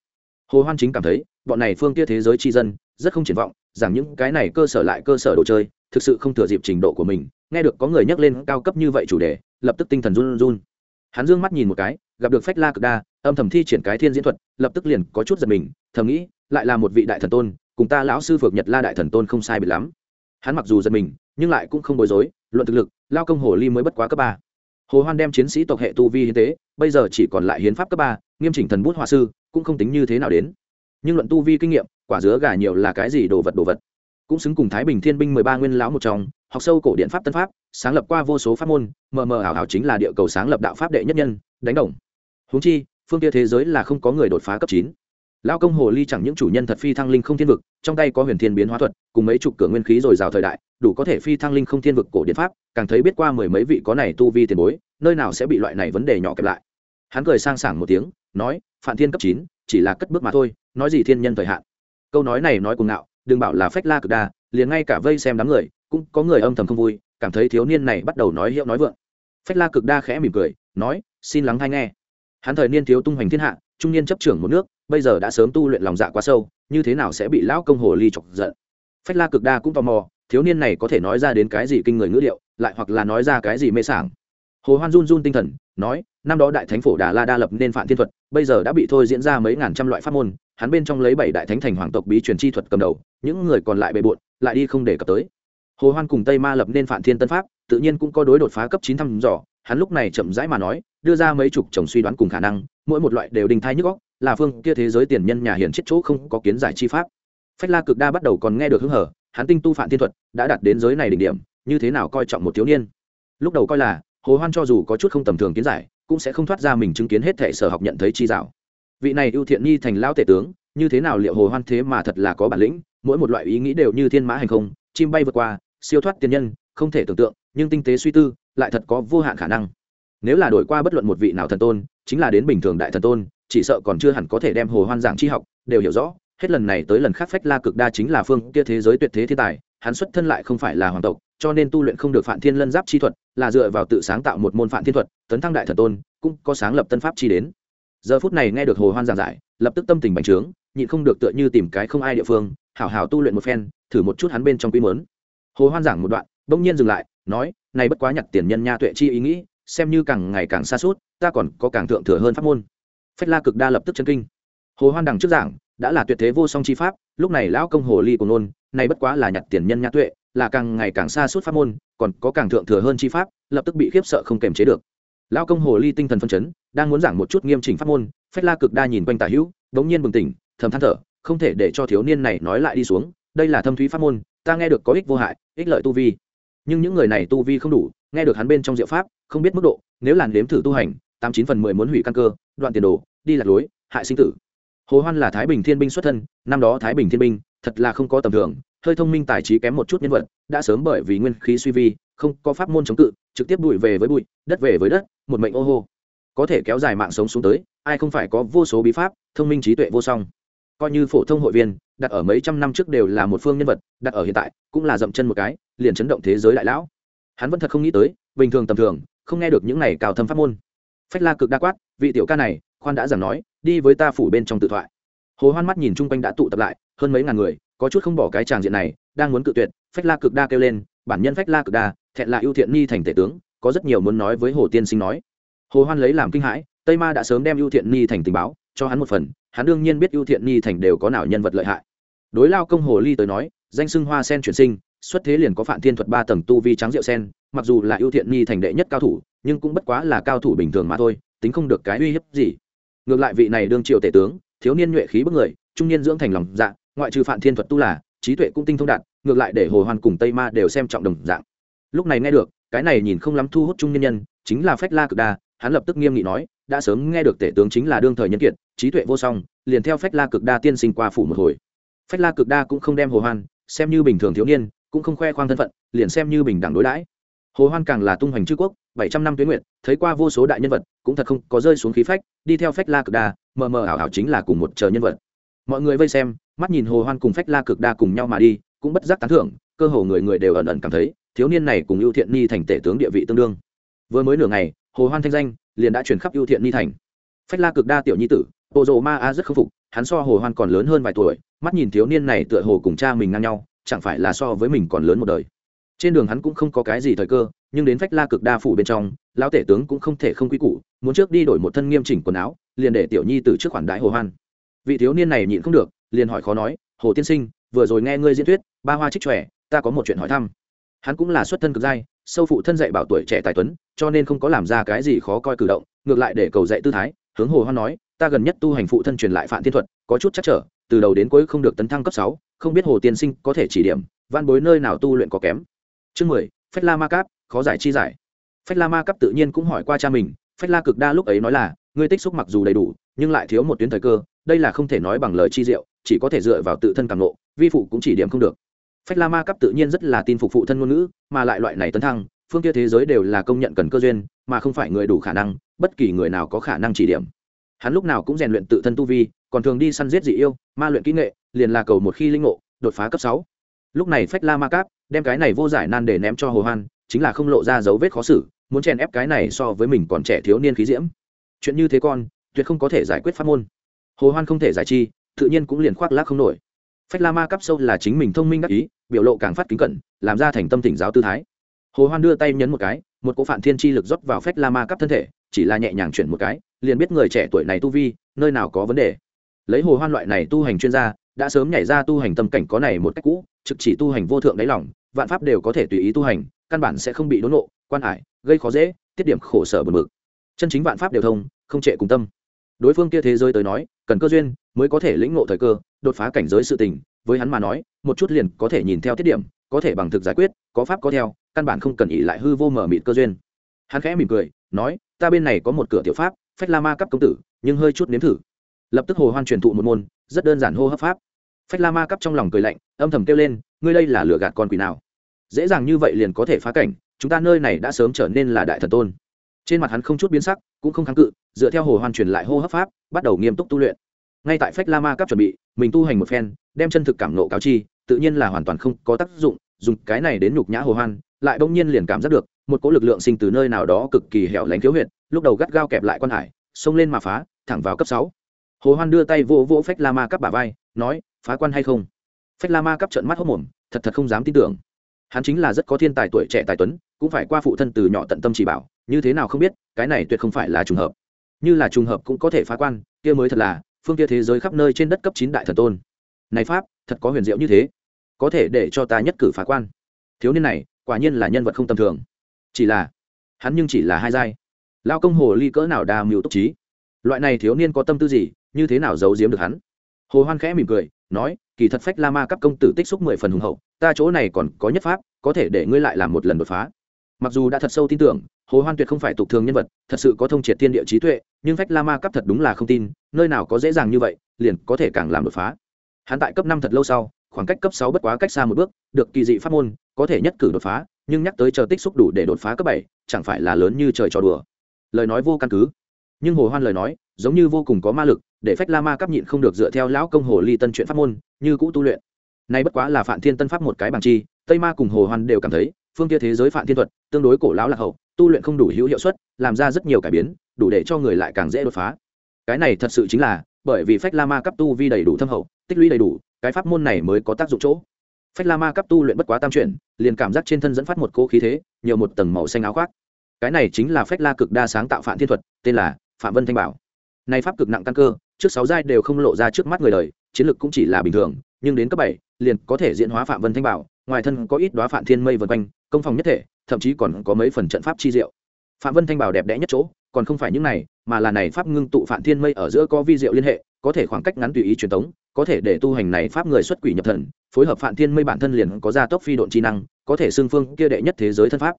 hồ hoan chính cảm thấy bọn này phương kia thế giới tri dân, rất không triển vọng, rằng những cái này cơ sở lại cơ sở đồ chơi, thực sự không thừa dịp trình độ của mình, nghe được có người nhắc lên cao cấp như vậy chủ đề, lập tức tinh thần run run. Hắn dương mắt nhìn một cái, gặp được phách la cực đa, âm thầm thi triển cái thiên diễn thuật, lập tức liền có chút giật mình, thầm nghĩ, lại là một vị đại thần tôn, cùng ta lão sư phược nhật la đại thần tôn không sai biệt lắm. Hắn mặc dù giật mình, nhưng lại cũng không bối rối, luận thực lực, lao công hồ ly mới bất quá cấp ba. Hồ hoan đem chiến sĩ tộc hệ tu vi hiến tế, bây giờ chỉ còn lại hiến pháp cấp ba, nghiêm chỉnh thần bút họa sư, cũng không tính như thế nào đến nhưng luận tu vi kinh nghiệm, quả dứa gà nhiều là cái gì đồ vật đồ vật. Cũng xứng cùng thái bình thiên binh mười ba nguyên lão một trong, học sâu cổ điện pháp tân pháp, sáng lập qua vô số pháp môn, mờ mờ ảo ảo chính là địa cầu sáng lập đạo pháp đệ nhất nhân, đánh đồng. Huống chi, phương kia thế giới là không có người đột phá cấp chín. Lao công hồ ly chẳng những chủ nhân thật phi thăng linh không thiên vực, trong tay có huyền thiên biến hóa thuật, cùng mấy chục cửa nguyên khí rồi rào thời đại, đủ có thể phi thăng linh không thiên vực cổ điện pháp, càng thấy biết qua mười mấy vị có này tu vi tiền bối, nơi nào sẽ bị loại này vấn đề nhỏ kẹp lại. Hắn cười sang sảng một tiếng, nói phạm thiên cấp chín, chỉ là cất bước mà thôi nói gì thiên nhân thời hạn. Câu nói này nói cùng ngạo, đừng bảo là phách la cực đa, liền ngay cả vây xem đám người, cũng có người âm thầm không vui, cảm thấy thiếu niên này bắt đầu nói hiệu nói vượng. Phách la cực đa khẽ mỉm cười, nói, xin lắng hay nghe. Hắn thời niên thiếu tung hoành thiên hạ, trung niên chấp trưởng một nước, bây giờ đã sớm tu luyện lòng dạ quá sâu, như thế nào sẽ bị lão công hồ ly chọc giận? Phách la cực đa cũng tò mò, thiếu niên này có thể nói ra đến cái gì kinh người ngữ liệu, lại hoặc là nói ra cái gì mê sảng. Hồ hoan run run tinh thần, nói năm đó đại thánh phổ đà la đa lập nên phản thiên thuật, bây giờ đã bị thôi diễn ra mấy ngàn trăm loại pháp môn, hắn bên trong lấy bảy đại thánh thành hoàng tộc bí truyền chi thuật cầm đầu, những người còn lại bề bộn, lại đi không để cập tới. Hồ hoan cùng tây ma lập nên phản thiên tân pháp, tự nhiên cũng có đối đột phá cấp chín thăm dò, hắn lúc này chậm rãi mà nói, đưa ra mấy chục chồng suy đoán cùng khả năng, mỗi một loại đều đình thai nhức góc là phương kia thế giới tiền nhân nhà hiền chết chỗ không có kiến giải chi pháp. Phách la cực đa bắt đầu còn nghe được hứng hở, hắn tinh tu phản thiên thuật, đã đạt đến giới này đỉnh điểm, như thế nào coi trọng một thiếu niên? Lúc đầu coi là, hồ hoan cho dù có chút không tầm thường kiến giải cũng sẽ không thoát ra mình chứng kiến hết thể sở học nhận thấy chi dạo. Vị này ưu thiện nhi thành lão tể tướng, như thế nào liệu hồ hoan thế mà thật là có bản lĩnh, mỗi một loại ý nghĩ đều như thiên mã hành không, chim bay vượt qua, siêu thoát tiên nhân, không thể tưởng tượng, nhưng tinh tế suy tư, lại thật có vô hạn khả năng. Nếu là đổi qua bất luận một vị nào thần tôn, chính là đến bình thường đại thần tôn, chỉ sợ còn chưa hẳn có thể đem hồ hoan giảng tri học, đều hiểu rõ, hết lần này tới lần khác phách la cực đa chính là phương kia thế giới tuyệt thế thiên tài hắn xuất thân lại không phải là hoàng tộc, cho nên tu luyện không được phản thiên lân giáp chi thuật, là dựa vào tự sáng tạo một môn phản thiên thuật, tấn thăng đại thần tôn, cũng có sáng lập tân pháp chi đến. Giờ phút này nghe được hồ hoan giảng giải, lập tức tâm tình bành trướng, nhịn không được tựa như tìm cái không ai địa phương, hảo hảo tu luyện một phen, thử một chút hắn bên trong quý mớn. Hồ hoan giảng một đoạn, bỗng nhiên dừng lại, nói, này bất quá nhặt tiền nhân nha tuệ chi ý nghĩ, xem như càng ngày càng xa suốt, ta còn có càng thượng thừa hơn pháp môn. Phách la cực đa lập tức chân kinh. Hồ hoan đằng trước giảng, đã là tuyệt thế vô song chi pháp lúc này lão công hồ ly của nôn này bất quá là nhặt tiền nhân nhã tuệ, là càng ngày càng xa suốt pháp môn, còn có càng thượng thừa hơn chi pháp, lập tức bị khiếp sợ không kềm chế được. Lão công hồ ly tinh thần phân chấn, đang muốn giảng một chút nghiêm chỉnh pháp môn, phách la cực đa nhìn quanh tả hữu, đống nhiên bừng tỉnh, thầm than thở, không thể để cho thiếu niên này nói lại đi xuống, đây là thâm thúy pháp môn, ta nghe được có ích vô hại, ích lợi tu vi. Nhưng những người này tu vi không đủ, nghe được hắn bên trong diệu pháp, không biết mức độ, nếu làn đếm thử tu hành, tám chín phần mười muốn hủy căn cơ, đoạn tiền đồ, đi lạc lối, hại sinh tử hồ hoan là thái bình thiên binh xuất thân, năm đó thái bình thiên binh, thật là không có tầm thường, hơi thông minh tài trí kém một chút nhân vật, đã sớm bởi vì nguyên khí suy vi, không có pháp môn chống cự, trực tiếp bụi về với bụi, đất về với đất, một mệnh ô hô. Có thể kéo dài mạng sống xuống tới, ai không phải có vô số bí pháp, thông minh trí tuệ vô song. Coi như phổ thông hội viên, đặt ở mấy trăm năm trước đều là một phương nhân vật, đặt ở hiện tại, cũng là dậm chân một cái, liền chấn động thế giới đại lão. Hắn vẫn thật không nghĩ tới, bình thường tầm thường, không nghe được những này cao thâm pháp môn. Phách la cực đa quát, vị tiểu ca này khoan đã giảng nói, đi với ta phủ bên trong tự thoại. Hồ hoan mắt nhìn chung quanh đã tụ tập lại, hơn mấy ngàn người, có chút không bỏ cái tràng diện này, đang muốn cự tuyệt, phách la cực đa kêu lên, bản nhân phách la cực đa, thẹn là ưu thiện ni thành tể tướng, có rất nhiều muốn nói với hồ tiên sinh nói. Hồ hoan lấy làm kinh hãi, tây ma đã sớm đem ưu thiện ni thành tình báo, cho hắn một phần, hắn đương nhiên biết ưu thiện ni thành đều có nào nhân vật lợi hại. Đối lao công hồ ly tới nói, danh xưng hoa sen chuyển sinh, xuất thế liền có phạm thiên thuật ba tầng tu vi trắng rượu sen, mặc dù là ưu thiện ni thành đệ nhất cao thủ, nhưng cũng bất quá là cao thủ bình thường mà thôi, tính không được cái uy hiếp gì ngược lại vị này đương triệu tể tướng, thiếu niên nhuệ khí bức người, trung niên dưỡng thành lòng dạ ngoại trừ phạm thiên thuật tu là, trí tuệ cũng tinh thông đạt, ngược lại để hồ hoan cùng tây ma đều xem trọng đồng dạng. Lúc này nghe được, cái này nhìn không lắm thu hút trung nhân nhân, chính là phách la cực đa, hắn lập tức nghiêm nghị nói, đã sớm nghe được tể tướng chính là đương thời nhân kiệt, trí tuệ vô song, liền theo phách la cực đa tiên sinh qua phủ một hồi. Phách la cực đa cũng không đem hồ hoan, xem như bình thường thiếu niên, cũng không khoe khoang thân phận, liền xem như bình đẳng đối đãi. Hồ hoan càng là tung hoành chư quốc bảy trăm năm tuyến nguyện, thấy qua vô số đại nhân vật, cũng thật không có rơi xuống khí phách, đi theo phách la cực đa, mờ mờ ảo ảo chính là cùng một chờ nhân vật. Mọi người vây xem, mắt nhìn hồ hoan cùng phách la cực đa cùng nhau mà đi, cũng bất giác tán thưởng, cơ hồ người người đều ẩn ẩn cảm thấy, thiếu niên này cùng ưu thiện ni thành tể tướng địa vị tương đương. Vừa mới nửa ngày, hồ hoan thanh danh liền đã truyền khắp ưu thiện ni thành. Phách la cực đa tiểu nhi tử bộ rồ ma a rất khâm phục, hắn so hồ hoan còn lớn hơn vài tuổi, mắt nhìn thiếu niên này tựa hồ cùng cha mình ngang nhau, chẳng phải là so với mình còn lớn một đời. Trên đường hắn cũng không có cái gì thời cơ nhưng đến phách la cực đa phủ bên trong, lão tể tướng cũng không thể không quy củ, muốn trước đi đổi một thân nghiêm chỉnh quần áo, liền để tiểu nhi từ trước khoản đại hồ hoan. Vị thiếu niên này nhịn không được, liền hỏi khó nói, hồ tiên sinh, vừa rồi nghe ngươi diễn thuyết, ba hoa trích trẻ ta có một chuyện hỏi thăm. Hắn cũng là xuất thân cực giai, sâu phụ thân dạy bảo tuổi trẻ tài tuấn, cho nên không có làm ra cái gì khó coi cử động, ngược lại để cầu dạy tư thái, hướng hồ hoan nói, ta gần nhất tu hành phụ thân truyền lại phạm thiên thuật, có chút chắc trở, từ đầu đến cuối không được tấn thăng cấp sáu, không biết hồ tiên sinh có thể chỉ điểm văn bối nơi nào tu luyện có kém. Chương mười, phách la ma cáp khó giải chi giải. Phách la ma Cấp tự nhiên cũng hỏi qua cha mình, phách la cực đa lúc ấy nói là, ngươi tích xúc mặc dù đầy đủ, nhưng lại thiếu một tuyến thời cơ, đây là không thể nói bằng lời chi diệu, chỉ có thể dựa vào tự thân càng nộ vi phụ cũng chỉ điểm không được. Phách la ma cấp tự nhiên rất là tin phục phụ thân ngôn ngữ, mà lại loại này tấn thăng, phương kia thế giới đều là công nhận cần cơ duyên, mà không phải người đủ khả năng, bất kỳ người nào có khả năng chỉ điểm. Hắn lúc nào cũng rèn luyện tự thân tu vi, còn thường đi săn giết dị yêu, ma luyện kỹ nghệ, liền là cầu một khi linh ngộ, đột phá cấp sáu. Lúc này phách la ma cáp đem cái này vô giải nan để ném cho hồ hoan chính là không lộ ra dấu vết khó xử, muốn chèn ép cái này so với mình còn trẻ thiếu niên khí diễm. Chuyện như thế con, tuyệt không có thể giải quyết pháp môn. Hồ hoan không thể giải chi, tự nhiên cũng liền khoác lác không nổi. Phách la ma cắp sâu là chính mình thông minh đắc ý, biểu lộ càng phát kính cẩn, làm ra thành tâm tỉnh giáo tư thái. Hồ hoan đưa tay nhấn một cái, một cỗ phản thiên chi lực rót vào phách la ma cắp thân thể, chỉ là nhẹ nhàng chuyển một cái, liền biết người trẻ tuổi này tu vi, nơi nào có vấn đề. Lấy hồ hoan loại này tu hành chuyên gia, đã sớm nhảy ra tu hành tâm cảnh có này một cách cũ, trực chỉ tu hành vô thượng đáy lòng, vạn pháp đều có thể tùy ý tu hành căn bản sẽ không bị đốn nộ, quan hải, gây khó dễ, tiết điểm khổ sở bật mực chân chính vạn pháp đều thông, không trệ cùng tâm. Đối phương kia thế giới tới nói, cần cơ duyên mới có thể lĩnh ngộ thời cơ, đột phá cảnh giới sự tình, với hắn mà nói, một chút liền có thể nhìn theo tiết điểm, có thể bằng thực giải quyết, có pháp có theo, căn bản không cần ỉ lại hư vô mở mịt cơ duyên. Hắn khẽ mỉm cười, nói, ta bên này có một cửa tiểu pháp, phách la ma cấp công tử, nhưng hơi chút nếm thử. Lập tức hồ hoan truyền thụ một môn, rất đơn giản hô hấp pháp. Phách la ma cấp trong lòng cười lạnh, âm thầm kêu lên, ngươi đây là lừa gạt con quỷ nào? Dễ dàng như vậy liền có thể phá cảnh, chúng ta nơi này đã sớm trở nên là đại thần tôn. Trên mặt hắn không chút biến sắc, cũng không kháng cự, dựa theo hồ hoan truyền lại hô hấp pháp, bắt đầu nghiêm túc tu luyện. Ngay tại phách la ma cấp chuẩn bị, mình tu hành một phen, đem chân thực cảm nộ cáo chi, tự nhiên là hoàn toàn không có tác dụng, dùng cái này đến nhục nhã hồ hoan, lại bỗng nhiên liền cảm giác được, một cỗ lực lượng sinh từ nơi nào đó cực kỳ hẻo lánh thiếu huyệt, lúc đầu gắt gao kẹp lại quan hải, xông lên mà phá, thẳng vào cấp sáu. Hồ hoan đưa tay vỗ vỗ phách la ma cấp bả vai, nói, phá quan hay không? Phách la ma cấp trợn mắt hốt mồm, thật thật không dám tin tưởng hắn chính là rất có thiên tài tuổi trẻ tài tuấn, cũng phải qua phụ thân từ nhỏ tận tâm chỉ bảo, như thế nào không biết, cái này tuyệt không phải là trùng hợp. Như là trùng hợp cũng có thể phá quan, kia mới thật là, phương kia thế giới khắp nơi trên đất cấp chín đại thần tôn. Này pháp, thật có huyền diệu như thế. Có thể để cho ta nhất cử phá quan. Thiếu niên này, quả nhiên là nhân vật không tầm thường. Chỉ là, hắn nhưng chỉ là hai giai. Lao công hồ ly cỡ nào đa mưu túc trí. Loại này thiếu niên có tâm tư gì, như thế nào giấu giếm được hắn? Hồ hoan khẽ mỉm cười, nói, kỳ thật phách la ma cấp công tử tích xúc mười phần hùng hậu, ta chỗ này còn có nhất pháp, có thể để ngươi lại làm một lần đột phá. Mặc dù đã thật sâu tin tưởng, hồ hoan tuyệt không phải tục thường nhân vật, thật sự có thông triệt thiên địa trí tuệ, nhưng phách la ma cấp thật đúng là không tin, nơi nào có dễ dàng như vậy, liền có thể càng làm đột phá. Hắn tại cấp năm thật lâu sau, khoảng cách cấp sáu bất quá cách xa một bước, được kỳ dị pháp môn, có thể nhất cử đột phá, nhưng nhắc tới chờ tích xúc đủ để đột phá cấp bảy, chẳng phải là lớn như trời trò đùa. Lời nói vô căn cứ. Nhưng hồ hoan lời nói, giống như vô cùng có ma lực để phách la ma cấp nhịn không được dựa theo lão công hồ ly tân chuyện pháp môn, như cũ tu luyện. Nay bất quá là phạm thiên tân pháp một cái bằng chi, tây ma cùng hồ hoan đều cảm thấy, phương kia thế giới phạm thiên thuật, tương đối cổ lão lạc hậu, tu luyện không đủ hữu hiệu suất, làm ra rất nhiều cải biến, đủ để cho người lại càng dễ đột phá. Cái này thật sự chính là, bởi vì phách la ma cấp tu vi đầy đủ thâm hậu, tích lũy đầy đủ, cái pháp môn này mới có tác dụng chỗ. Phách la ma cấp tu luyện bất quá tam chuyển liền cảm giác trên thân dẫn phát một cỗ khí thế, nhiều một tầng màu xanh áo khoác. Cái này chính là phách la cực đa sáng tạo phạm thiên thuật, tên là phạm vân thanh bảo. Nay pháp cực nặng căn cơ trước sáu giai đều không lộ ra trước mắt người đời, chiến lược cũng chỉ là bình thường, nhưng đến cấp bảy, liền có thể diễn hóa phạm vân thanh bảo, ngoài thân có ít đoá phạm thiên mây vân quanh, công phòng nhất thể, thậm chí còn có mấy phần trận pháp chi diệu. Phạm vân thanh bảo đẹp đẽ nhất chỗ, còn không phải những này, mà là này pháp ngưng tụ phạm thiên mây ở giữa có vi diệu liên hệ, có thể khoảng cách ngắn tùy ý truyền tống, có thể để tu hành này pháp người xuất quỷ nhập thần, phối hợp phạm thiên mây bản thân liền có gia tốc phi độn chi năng, có thể xưng phương kia đệ nhất thế giới thân pháp.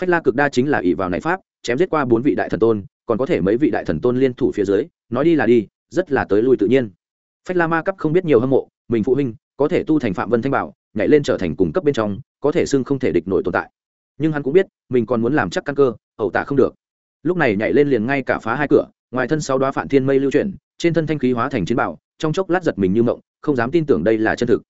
Phách la cực đa chính là ỷ vào này pháp, chém giết qua bốn vị đại thần tôn, còn có thể mấy vị đại thần tôn liên thủ phía dưới, nói đi là đi rất là tới lui tự nhiên. Phách la ma cấp không biết nhiều hâm mộ, mình phụ huynh, có thể tu thành phạm vân thanh bảo, nhảy lên trở thành cung cấp bên trong, có thể xưng không thể địch nổi tồn tại. Nhưng hắn cũng biết, mình còn muốn làm chắc căn cơ, ẩu tả không được. Lúc này nhảy lên liền ngay cả phá hai cửa, ngoài thân sáu đoá phản thiên mây lưu chuyển, trên thân thanh khí hóa thành chiến bảo, trong chốc lát giật mình như mộng, không dám tin tưởng đây là chân thực.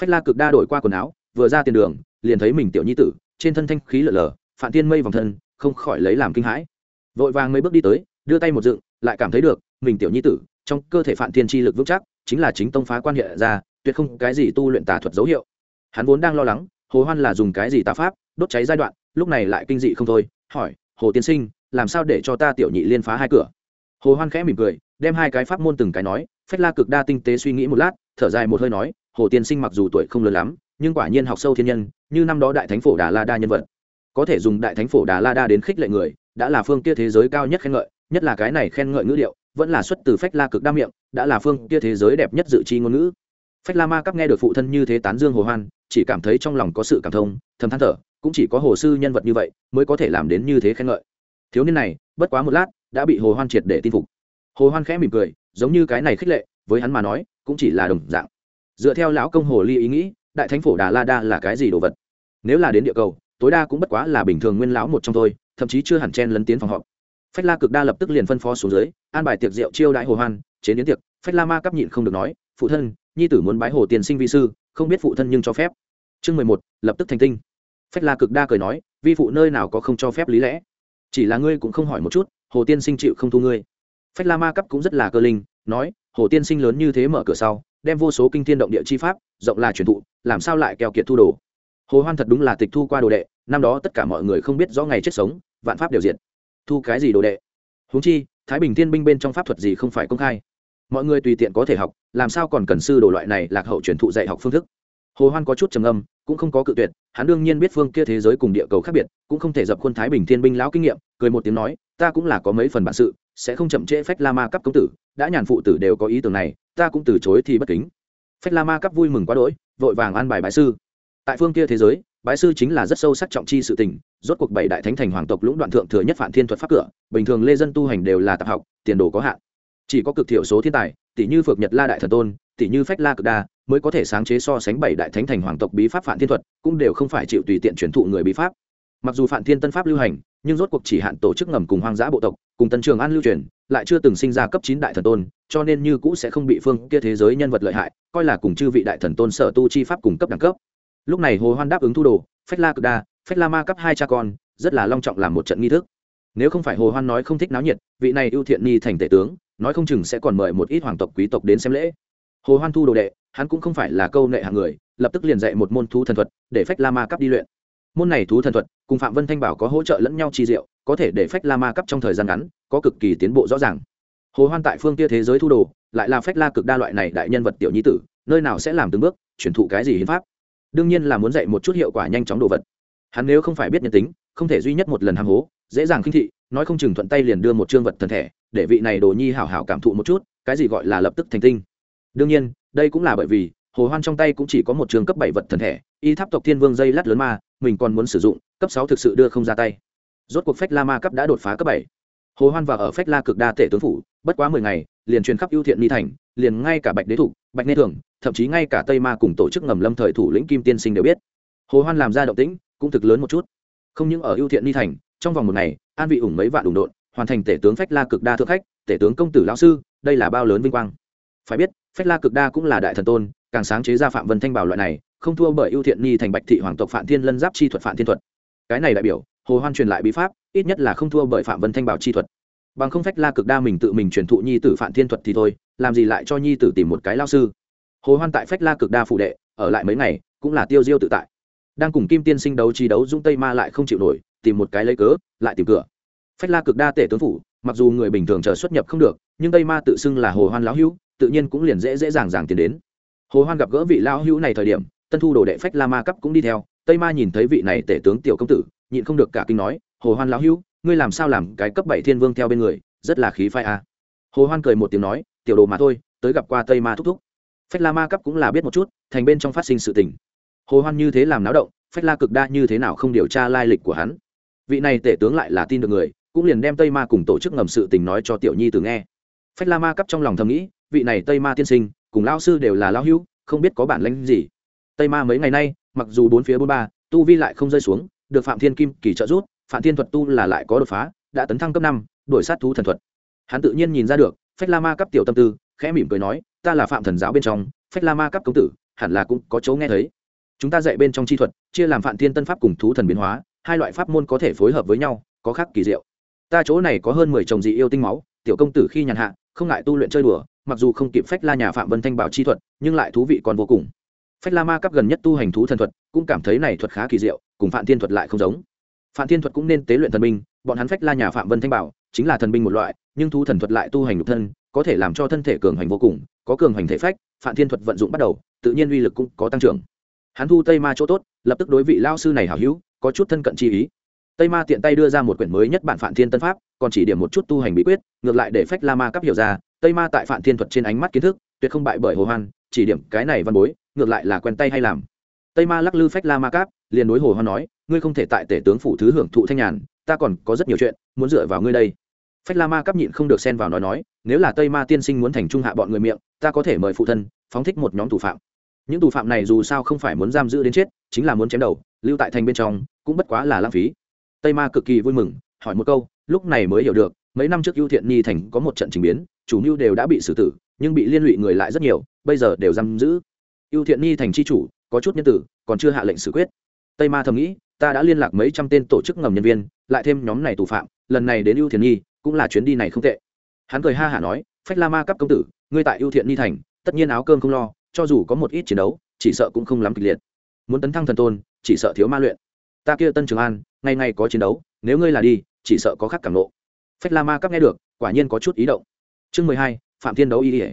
Phách la cực đa đổi qua quần áo, vừa ra tiền đường, liền thấy mình tiểu nhi tử, trên thân thanh khí lở lở, phản thiên mây vòng thân, không khỏi lấy làm kinh hãi. Vội vàng mấy bước đi tới, đưa tay một dựng lại cảm thấy được, mình tiểu nhi tử, trong cơ thể phạm thiên chi lực vững chắc, chính là chính tông phá quan hệ ra, tuyệt không cái gì tu luyện tà thuật dấu hiệu. Hắn vốn đang lo lắng, hồ hoan là dùng cái gì tà pháp, đốt cháy giai đoạn, lúc này lại kinh dị không thôi, hỏi, hồ tiên sinh, làm sao để cho ta tiểu nhị liên phá hai cửa? Hồ hoan khẽ mỉm cười, đem hai cái pháp môn từng cái nói, phách la cực đa tinh tế suy nghĩ một lát, thở dài một hơi nói, hồ tiên sinh mặc dù tuổi không lớn lắm, nhưng quả nhiên học sâu thiên nhân, như năm đó đại thánh phổ đà la đa nhân vật. Có thể dùng đại thánh phổ đà la đa đến khích lệ người, đã là phương kia thế giới cao nhất khen ngợi nhất là cái này khen ngợi ngữ điệu, vẫn là xuất từ phách la cực đa miệng, đã là phương kia thế giới đẹp nhất dự chi ngôn ngữ. Phách la ma cắp nghe được phụ thân như thế tán dương hồ hoan, chỉ cảm thấy trong lòng có sự cảm thông, thầm than thở, cũng chỉ có hồ sư nhân vật như vậy mới có thể làm đến như thế khen ngợi. Thiếu niên này, bất quá một lát, đã bị hồ hoan triệt để tin phục. Hồ hoan khẽ mỉm cười, giống như cái này khích lệ, với hắn mà nói, cũng chỉ là đồng dạng. Dựa theo lão công hồ ly ý nghĩ, đại thánh phổ đà la đa là cái gì đồ vật? Nếu là đến địa cầu, tối đa cũng bất quá là bình thường nguyên lão một trong thôi, thậm chí chưa hẳn chen lấn tiến phòng họp phách la cực đa lập tức liền phân phó xuống dưới, an bài tiệc rượu chiêu đãi hồ hoan, chế đến tiệc. Phách la ma cấp nhịn không được nói, phụ thân, nhi tử muốn bái hồ tiền sinh vi sư, không biết phụ thân nhưng cho phép. Chương mười một, lập tức thành tinh. Phách la cực đa cười nói, vi phụ nơi nào có không cho phép lý lẽ? Chỉ là ngươi cũng không hỏi một chút, hồ tiên sinh chịu không thu ngươi. Phách la ma cấp cũng rất là cơ linh, nói, hồ tiên sinh lớn như thế mở cửa sau, đem vô số kinh thiên động địa chi pháp, rộng là truyền thụ, làm sao lại keo kiệt thu đồ? Hồ hoan thật đúng là tịch thu qua đồ đệ, năm đó tất cả mọi người không biết rõ ngày chết sống, vạn pháp đều diện thu cái gì đồ đệ? Huống chi, thái bình thiên binh bên trong pháp thuật gì không phải công khai? Mọi người tùy tiện có thể học, làm sao còn cần sư đồ loại này lạc hậu truyền thụ dạy học phương thức? Hồ hoan có chút trầm âm cũng không có cự tuyệt, hắn đương nhiên biết phương kia thế giới cùng địa cầu khác biệt, cũng không thể dập khuôn thái bình thiên binh lão kinh nghiệm, cười một tiếng nói, ta cũng là có mấy phần bản sự, sẽ không chậm trễ phách la ma cấp công tử, đã nhàn phụ tử đều có ý tưởng này, ta cũng từ chối thì bất kính. Phách la ma cấp vui mừng quá đỗi, vội vàng an bài bái sư. Tại phương kia thế giới, bái sư chính là rất sâu sắc trọng chi sự tình rốt cuộc bảy đại thánh thành hoàng tộc lũng đoạn thượng thừa nhất phản thiên thuật pháp cửa, bình thường lê dân tu hành đều là tạp học, tiền đồ có hạn. Chỉ có cực thiểu số thiên tài, tỷ như phược nhật la đại thần tôn, tỷ như phách la cực đa, mới có thể sáng chế so sánh bảy đại thánh thành hoàng tộc bí pháp phản thiên thuật, cũng đều không phải chịu tùy tiện truyền thụ người bí pháp. Mặc dù phản thiên tân pháp lưu hành, nhưng rốt cuộc chỉ hạn tổ chức ngầm cùng hoang dã bộ tộc, cùng tân trường an lưu truyền, lại chưa từng sinh ra cấp chín đại thần tôn, cho nên như cũ sẽ không bị phương kia thế giới nhân vật lợi hại, coi là cùng chư vị đại thần tôn sở tu chi pháp cùng cấp đẳng cấp. Lúc này hồ hoan đáp ứng thu đồ, phách la cực đa phách la ma cấp hai cha con, rất là long trọng làm một trận nghi thức. Nếu không phải hồ hoan nói không thích náo nhiệt, vị này ưu thiện ni thành tể tướng, nói không chừng sẽ còn mời một ít hoàng tộc quý tộc đến xem lễ. Hồ hoan thu đồ đệ, hắn cũng không phải là câu nệ hạng người, lập tức liền dạy một môn thú thần thuật để phách la ma cấp đi luyện. Môn này thú thần thuật, cùng phạm vân thanh bảo có hỗ trợ lẫn nhau chi diệu, có thể để phách la ma cấp trong thời gian ngắn, có cực kỳ tiến bộ rõ ràng. Hồ hoan tại phương kia thế giới thu đồ, lại là phách la cực đa loại này đại nhân vật tiểu nhi tử, nơi nào sẽ làm từng bước, chuyển thụ cái gì hiến pháp. Đương nhiên là muốn dạy một chút hiệu quả nhanh chóng đồ vật hắn nếu không phải biết nhân tính, không thể duy nhất một lần ham hố, dễ dàng khinh thị, nói không chừng thuận tay liền đưa một chương vật thần thể, để vị này đồ nhi hảo hảo cảm thụ một chút, cái gì gọi là lập tức thành tinh. Đương nhiên, đây cũng là bởi vì, hồ hoan trong tay cũng chỉ có một trường cấp bảy vật thần thể, y tháp tộc thiên vương dây lát lớn ma, mình còn muốn sử dụng, cấp sáu thực sự đưa không ra tay. Rốt cuộc phách la ma cấp đã đột phá cấp bảy. Hồ hoan và ở phách la cực đa tể tướng phủ, bất quá mười ngày, liền truyền khắp ưu thiện ni thành, liền ngay cả bạch đế thủ, bạch nê thường, thậm chí ngay cả tây ma cùng tổ chức ngầm lâm thời thủ lĩnh kim tiên sinh đều biết. Hồ hoan làm ra động tĩnh cũng thực lớn một chút. Không những ở ưu thiện ni thành, trong vòng một ngày, an vị ủng mấy vạn đụng độn, hoàn thành tể tướng phách la cực đa thượng khách, tể tướng công tử lão sư, đây là bao lớn vinh quang. Phải biết, phách la cực đa cũng là đại thần tôn, càng sáng chế ra phạm vân thanh bảo loại này, không thua bởi ưu thiện ni thành bạch thị hoàng tộc phạm thiên lân giáp chi thuật phạm thiên thuật. Cái này đại biểu, hồ hoan truyền lại bí pháp, ít nhất là không thua bởi phạm vân thanh bảo chi thuật. Bằng không phách la cực đa mình tự mình truyền thụ nhi tử phạm thiên thuật thì thôi, làm gì lại cho nhi tử tìm một cái lao sư? Hồ hoan tại phách la cực đa phụ đệ, ở lại mấy ngày, cũng là tiêu diêu tự tại đang cùng kim tiên sinh đấu trí đấu dũng tây ma lại không chịu nổi, tìm một cái lấy cớ, lại tìm cửa. Phách la cực đa tể tướng phủ, mặc dù người bình thường chờ xuất nhập không được, nhưng tây ma tự xưng là hồ hoan lão hữu, tự nhiên cũng liền dễ dễ dàng dàng tiến đến. Hồ hoan gặp gỡ vị lão hữu này thời điểm, tân thu đồ đệ phách la ma cấp cũng đi theo, tây ma nhìn thấy vị này tể tướng tiểu công tử, nhịn không được cả kinh nói, hồ hoan lão hữu, ngươi làm sao làm cái cấp bảy thiên vương theo bên người, rất là khí phai a à. hồ hoan cười một tiếng nói, tiểu đồ mà thôi, tới gặp qua tây ma thúc thúc. Phách la ma cấp cũng là biết một chút, thành bên trong phát sinh sự tình hồ hoan như thế làm náo động, phách la cực đa như thế nào không điều tra lai lịch của hắn? Vị này tể tướng lại là tin được người, cũng liền đem tây ma cùng tổ chức ngầm sự tình nói cho tiểu nhi từ nghe. Phách la ma cấp trong lòng thầm nghĩ, vị này tây ma tiên sinh, cùng lao sư đều là lao hữu, không biết có bản lãnh gì. Tây ma mấy ngày nay, mặc dù bốn phía bốn ba, tu vi lại không rơi xuống, được phạm thiên kim kỳ trợ rút phạm thiên thuật tu là lại có đột phá, đã tấn thăng cấp năm đổi sát thú thần thuật. Hắn tự nhiên nhìn ra được, phách la ma cấp tiểu tâm tư, khẽ mỉm cười nói, ta là phạm thần giáo bên trong, phách la ma cấp công tử, hẳn là cũng có chỗ nghe thấy chúng ta dạy bên trong chi thuật, chia làm phạm thiên tân pháp cùng thú thần biến hóa, hai loại pháp môn có thể phối hợp với nhau, có khác kỳ diệu. Ta chỗ này có hơn mười chồng dị yêu tinh máu, tiểu công tử khi nhàn hạ, không ngại tu luyện chơi đùa, mặc dù không kịp phách la nhà phạm vân thanh bảo chi thuật, nhưng lại thú vị còn vô cùng. Phách la ma cấp gần nhất tu hành thú thần thuật, cũng cảm thấy này thuật khá kỳ diệu, cùng phạm thiên thuật lại không giống. Phạm thiên thuật cũng nên tế luyện thần binh, bọn hắn phách la nhà phạm vân thanh bảo chính là thần binh một loại, nhưng thú thần thuật lại tu hành nhục thân, có thể làm cho thân thể cường hành vô cùng, có cường hành thể phách phạm thiên thuật vận dụng bắt đầu, tự nhiên uy lực cũng có tăng trưởng hắn thu tây ma chỗ tốt, lập tức đối vị lao sư này hảo hữu, có chút thân cận chi ý. Tây ma tiện tay đưa ra một quyển mới nhất bản phạm thiên tân pháp, còn chỉ điểm một chút tu hành bí quyết, ngược lại để phách la ma cấp hiểu ra, tây ma tại phạm thiên thuật trên ánh mắt kiến thức, tuyệt không bại bởi hồ hoan, chỉ điểm cái này văn bối, ngược lại là quen tay hay làm. Tây ma lắc lư phách la ma cáp, liền đối hồ hoan nói, ngươi không thể tại tể tướng phủ thứ hưởng thụ thanh nhàn, ta còn có rất nhiều chuyện muốn dựa vào ngươi đây. Phách la ma cáp nhịn không được xen vào nói nói, nếu là tây ma tiên sinh muốn thành trung hạ bọn người miệng, ta có thể mời phụ thân, phóng thích một nhóm thủ phạm những tù phạm này dù sao không phải muốn giam giữ đến chết, chính là muốn chém đầu, lưu tại thành bên trong, cũng bất quá là lãng phí. Tây ma cực kỳ vui mừng, hỏi một câu, lúc này mới hiểu được, mấy năm trước ưu thiện nhi thành có một trận trình biến, chủ mưu đều đã bị xử tử, nhưng bị liên lụy người lại rất nhiều, bây giờ đều giam giữ. Ưu thiện nhi thành c h i chủ, có chút nhân tử, còn chưa hạ lệnh xử quyết. Tây ma thầm nghĩ, ta đã liên lạc mấy trăm tên tổ chức ngầm nhân viên, lại thêm nhóm này tù phạm, lần này đến ưu thiện nhi, cũng là chuyến đi này không tệ. Hắn cười ha hả nói, phách la ma cấp công tử, ngươi tại ưu thiện nhi thành, tất nhiên áo cơm không lo cho dù có một ít chiến đấu, chỉ sợ cũng không lắm kịch liệt. Muốn tấn thăng thần tôn, chỉ sợ thiếu ma luyện. Ta kia tân trường an, ngày ngày có chiến đấu, nếu ngươi là đi, chỉ sợ có khắc cảm nộ. Phách la ma cấp nghe được, quả nhiên có chút ý động. Chương mười hai, phạm thiên đấu y ỉa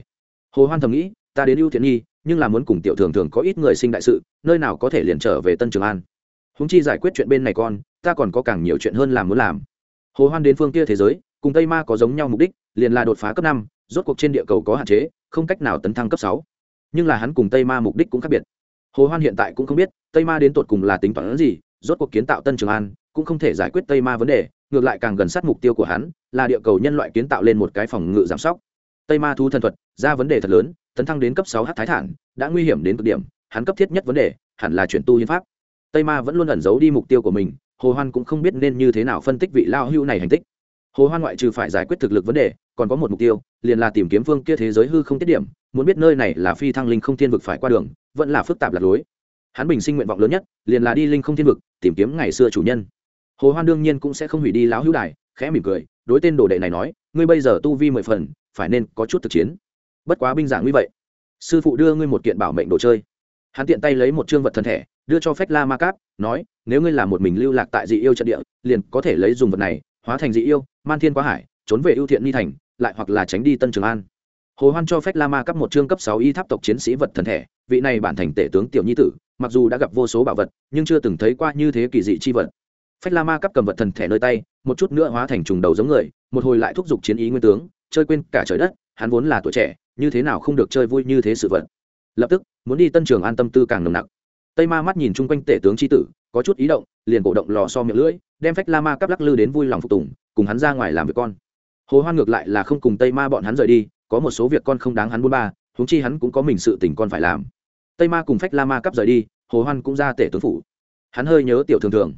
hồ hoan thầm nghĩ, ta đến ưu thiện nhi, nhưng là muốn cùng tiểu thường thường có ít người sinh đại sự, nơi nào có thể liền trở về tân trường an. Húng chi giải quyết chuyện bên này con, ta còn có càng nhiều chuyện hơn làm muốn làm. Hồ hoan đến phương kia thế giới, cùng tây ma có giống nhau mục đích, liền là đột phá cấp năm, rốt cuộc trên địa cầu có hạn chế, không cách nào tấn thăng cấp sáu nhưng là hắn cùng tây ma mục đích cũng khác biệt. Hồ hoan hiện tại cũng không biết, tây ma đến tột cùng là tính toán gì, rốt cuộc kiến tạo tân trường an, cũng không thể giải quyết tây ma vấn đề, ngược lại càng gần sát mục tiêu của hắn, là địa cầu nhân loại kiến tạo lên một cái phòng ngự giám sóc. Tây ma thu thần thuật, ra vấn đề thật lớn, tấn thăng đến cấp sáu h thái thản, đã nguy hiểm đến cực điểm, hắn cấp thiết nhất vấn đề, hẳn là chuyển tu hiến pháp. Tây ma vẫn luôn ẩn giấu đi mục tiêu của mình, hồ hoan cũng không biết nên như thế nào phân tích vị lao hưu này hành tích hồ hoan ngoại trừ phải giải quyết thực lực vấn đề, còn có một mục tiêu, liền là tìm kiếm phương kia thế giới hư không tiết điểm, muốn biết nơi này là phi thăng linh không thiên vực phải qua đường, vẫn là phức tạp lạc lối. Hắn bình sinh nguyện vọng lớn nhất, liền là đi linh không thiên vực, tìm kiếm ngày xưa chủ nhân. Hồ hoan đương nhiên cũng sẽ không hủy đi lão hữu đài, khẽ mỉm cười, đối tên đồ đệ này nói, ngươi bây giờ tu vi mười phần, phải nên có chút thực chiến. Bất quá binh giảng như vậy, sư phụ đưa ngươi một kiện bảo mệnh đồ chơi. Hắn tiện tay lấy một chương vật thần thể, đưa cho phách la ma cáp, nói, nếu ngươi là một mình lưu lạc tại dị yêu trận địa, liền có thể lấy dùng vật này hóa thành dị yêu, man thiên quá hải, trốn về ưu thiện ni thành, lại hoặc là tránh đi tân trường an. Hồ hoan cho phép la ma cấp một chương cấp sáu y tháp tộc chiến sĩ vật thần thể, vị này bản thành tể tướng tiểu nhi tử, mặc dù đã gặp vô số bảo vật, nhưng chưa từng thấy qua như thế kỳ dị chi vật. Phách la ma cấp cầm vật thần thể nơi tay, một chút nữa hóa thành trùng đầu giống người, một hồi lại thúc giục chiến ý nguyên tướng, chơi quên cả trời đất, hắn vốn là tuổi trẻ, như thế nào không được chơi vui như thế sự vật. Lập tức, muốn đi tân trường an tâm tư càng nồng nặc. Tây ma mắt nhìn chung quanh tể tướng chi tử, có chút ý động liền cổ động lò so miệng lưỡi, đem phách la ma cắp lắc lư đến vui lòng phục tùng, cùng hắn ra ngoài làm việc con. Hồ hoan ngược lại là không cùng tây ma bọn hắn rời đi, có một số việc con không đáng hắn buôn ba, huống chi hắn cũng có mình sự tình con phải làm. Tây ma cùng phách la ma cắp rời đi, hồ hoan cũng ra tể tướng phủ. Hắn hơi nhớ tiểu thường thường.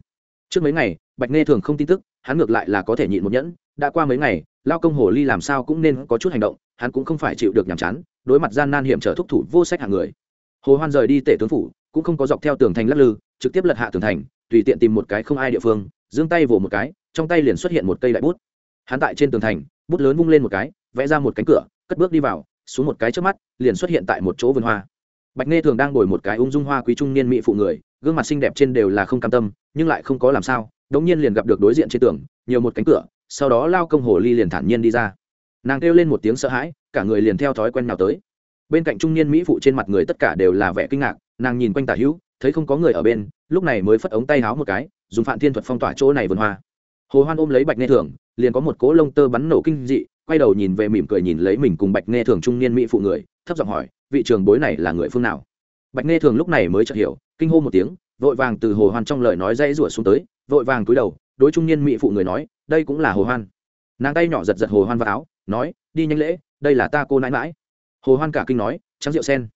Trước mấy ngày, bạch nghe thường không tin tức, hắn ngược lại là có thể nhịn một nhẫn, đã qua mấy ngày, lao công hồ ly làm sao cũng nên có chút hành động, hắn cũng không phải chịu được nhàm chán, đối mặt gian nan hiểm trở thúc thủ vô sách hạng người. Hồ hoan rời đi tể tướng phủ cũng không có dọc theo tường thành lắc lư, trực tiếp lật hạ tường thành, tùy tiện tìm một cái không ai địa phương, giương tay vỗ một cái, trong tay liền xuất hiện một cây đại bút. Hắn tại trên tường thành, bút lớn vung lên một cái, vẽ ra một cánh cửa, cất bước đi vào, xuống một cái trước mắt, liền xuất hiện tại một chỗ vườn hoa. Bạch nghe thường đang ngồi một cái ung dung hoa quý trung niên mỹ phụ người, gương mặt xinh đẹp trên đều là không cam tâm, nhưng lại không có làm sao, đống nhiên liền gặp được đối diện trên tường, nhiều một cánh cửa, sau đó lao công hồ ly liền thản nhiên đi ra. Nàng kêu lên một tiếng sợ hãi, cả người liền theo thói quen nào tới. Bên cạnh trung niên mỹ phụ trên mặt người tất cả đều là vẻ kinh ngạc nàng nhìn quanh tả hữu, thấy không có người ở bên, lúc này mới phất ống tay háo một cái, dùng phạm thiên thuật phong tỏa chỗ này vườn hoa. Hồ hoan ôm lấy bạch nghe thường liền có một cỗ lông tơ bắn nổ kinh dị, quay đầu nhìn về mỉm cười nhìn lấy mình cùng bạch nghe thường trung niên mỹ phụ người, thấp giọng hỏi, vị trường bối này là người phương nào? Bạch nghe thường lúc này mới chợt hiểu, kinh hô một tiếng, vội vàng từ hồ hoan trong lời nói dây rủa xuống tới, vội vàng cúi đầu, đối trung niên mỹ phụ người nói, đây cũng là hồ hoan. Nàng tay nhỏ giật giật hồ hoan vào áo, nói, đi nhanh lễ, đây là ta cô nãi mãi. Hồ hoan cả kinh nói trắng rượu sen.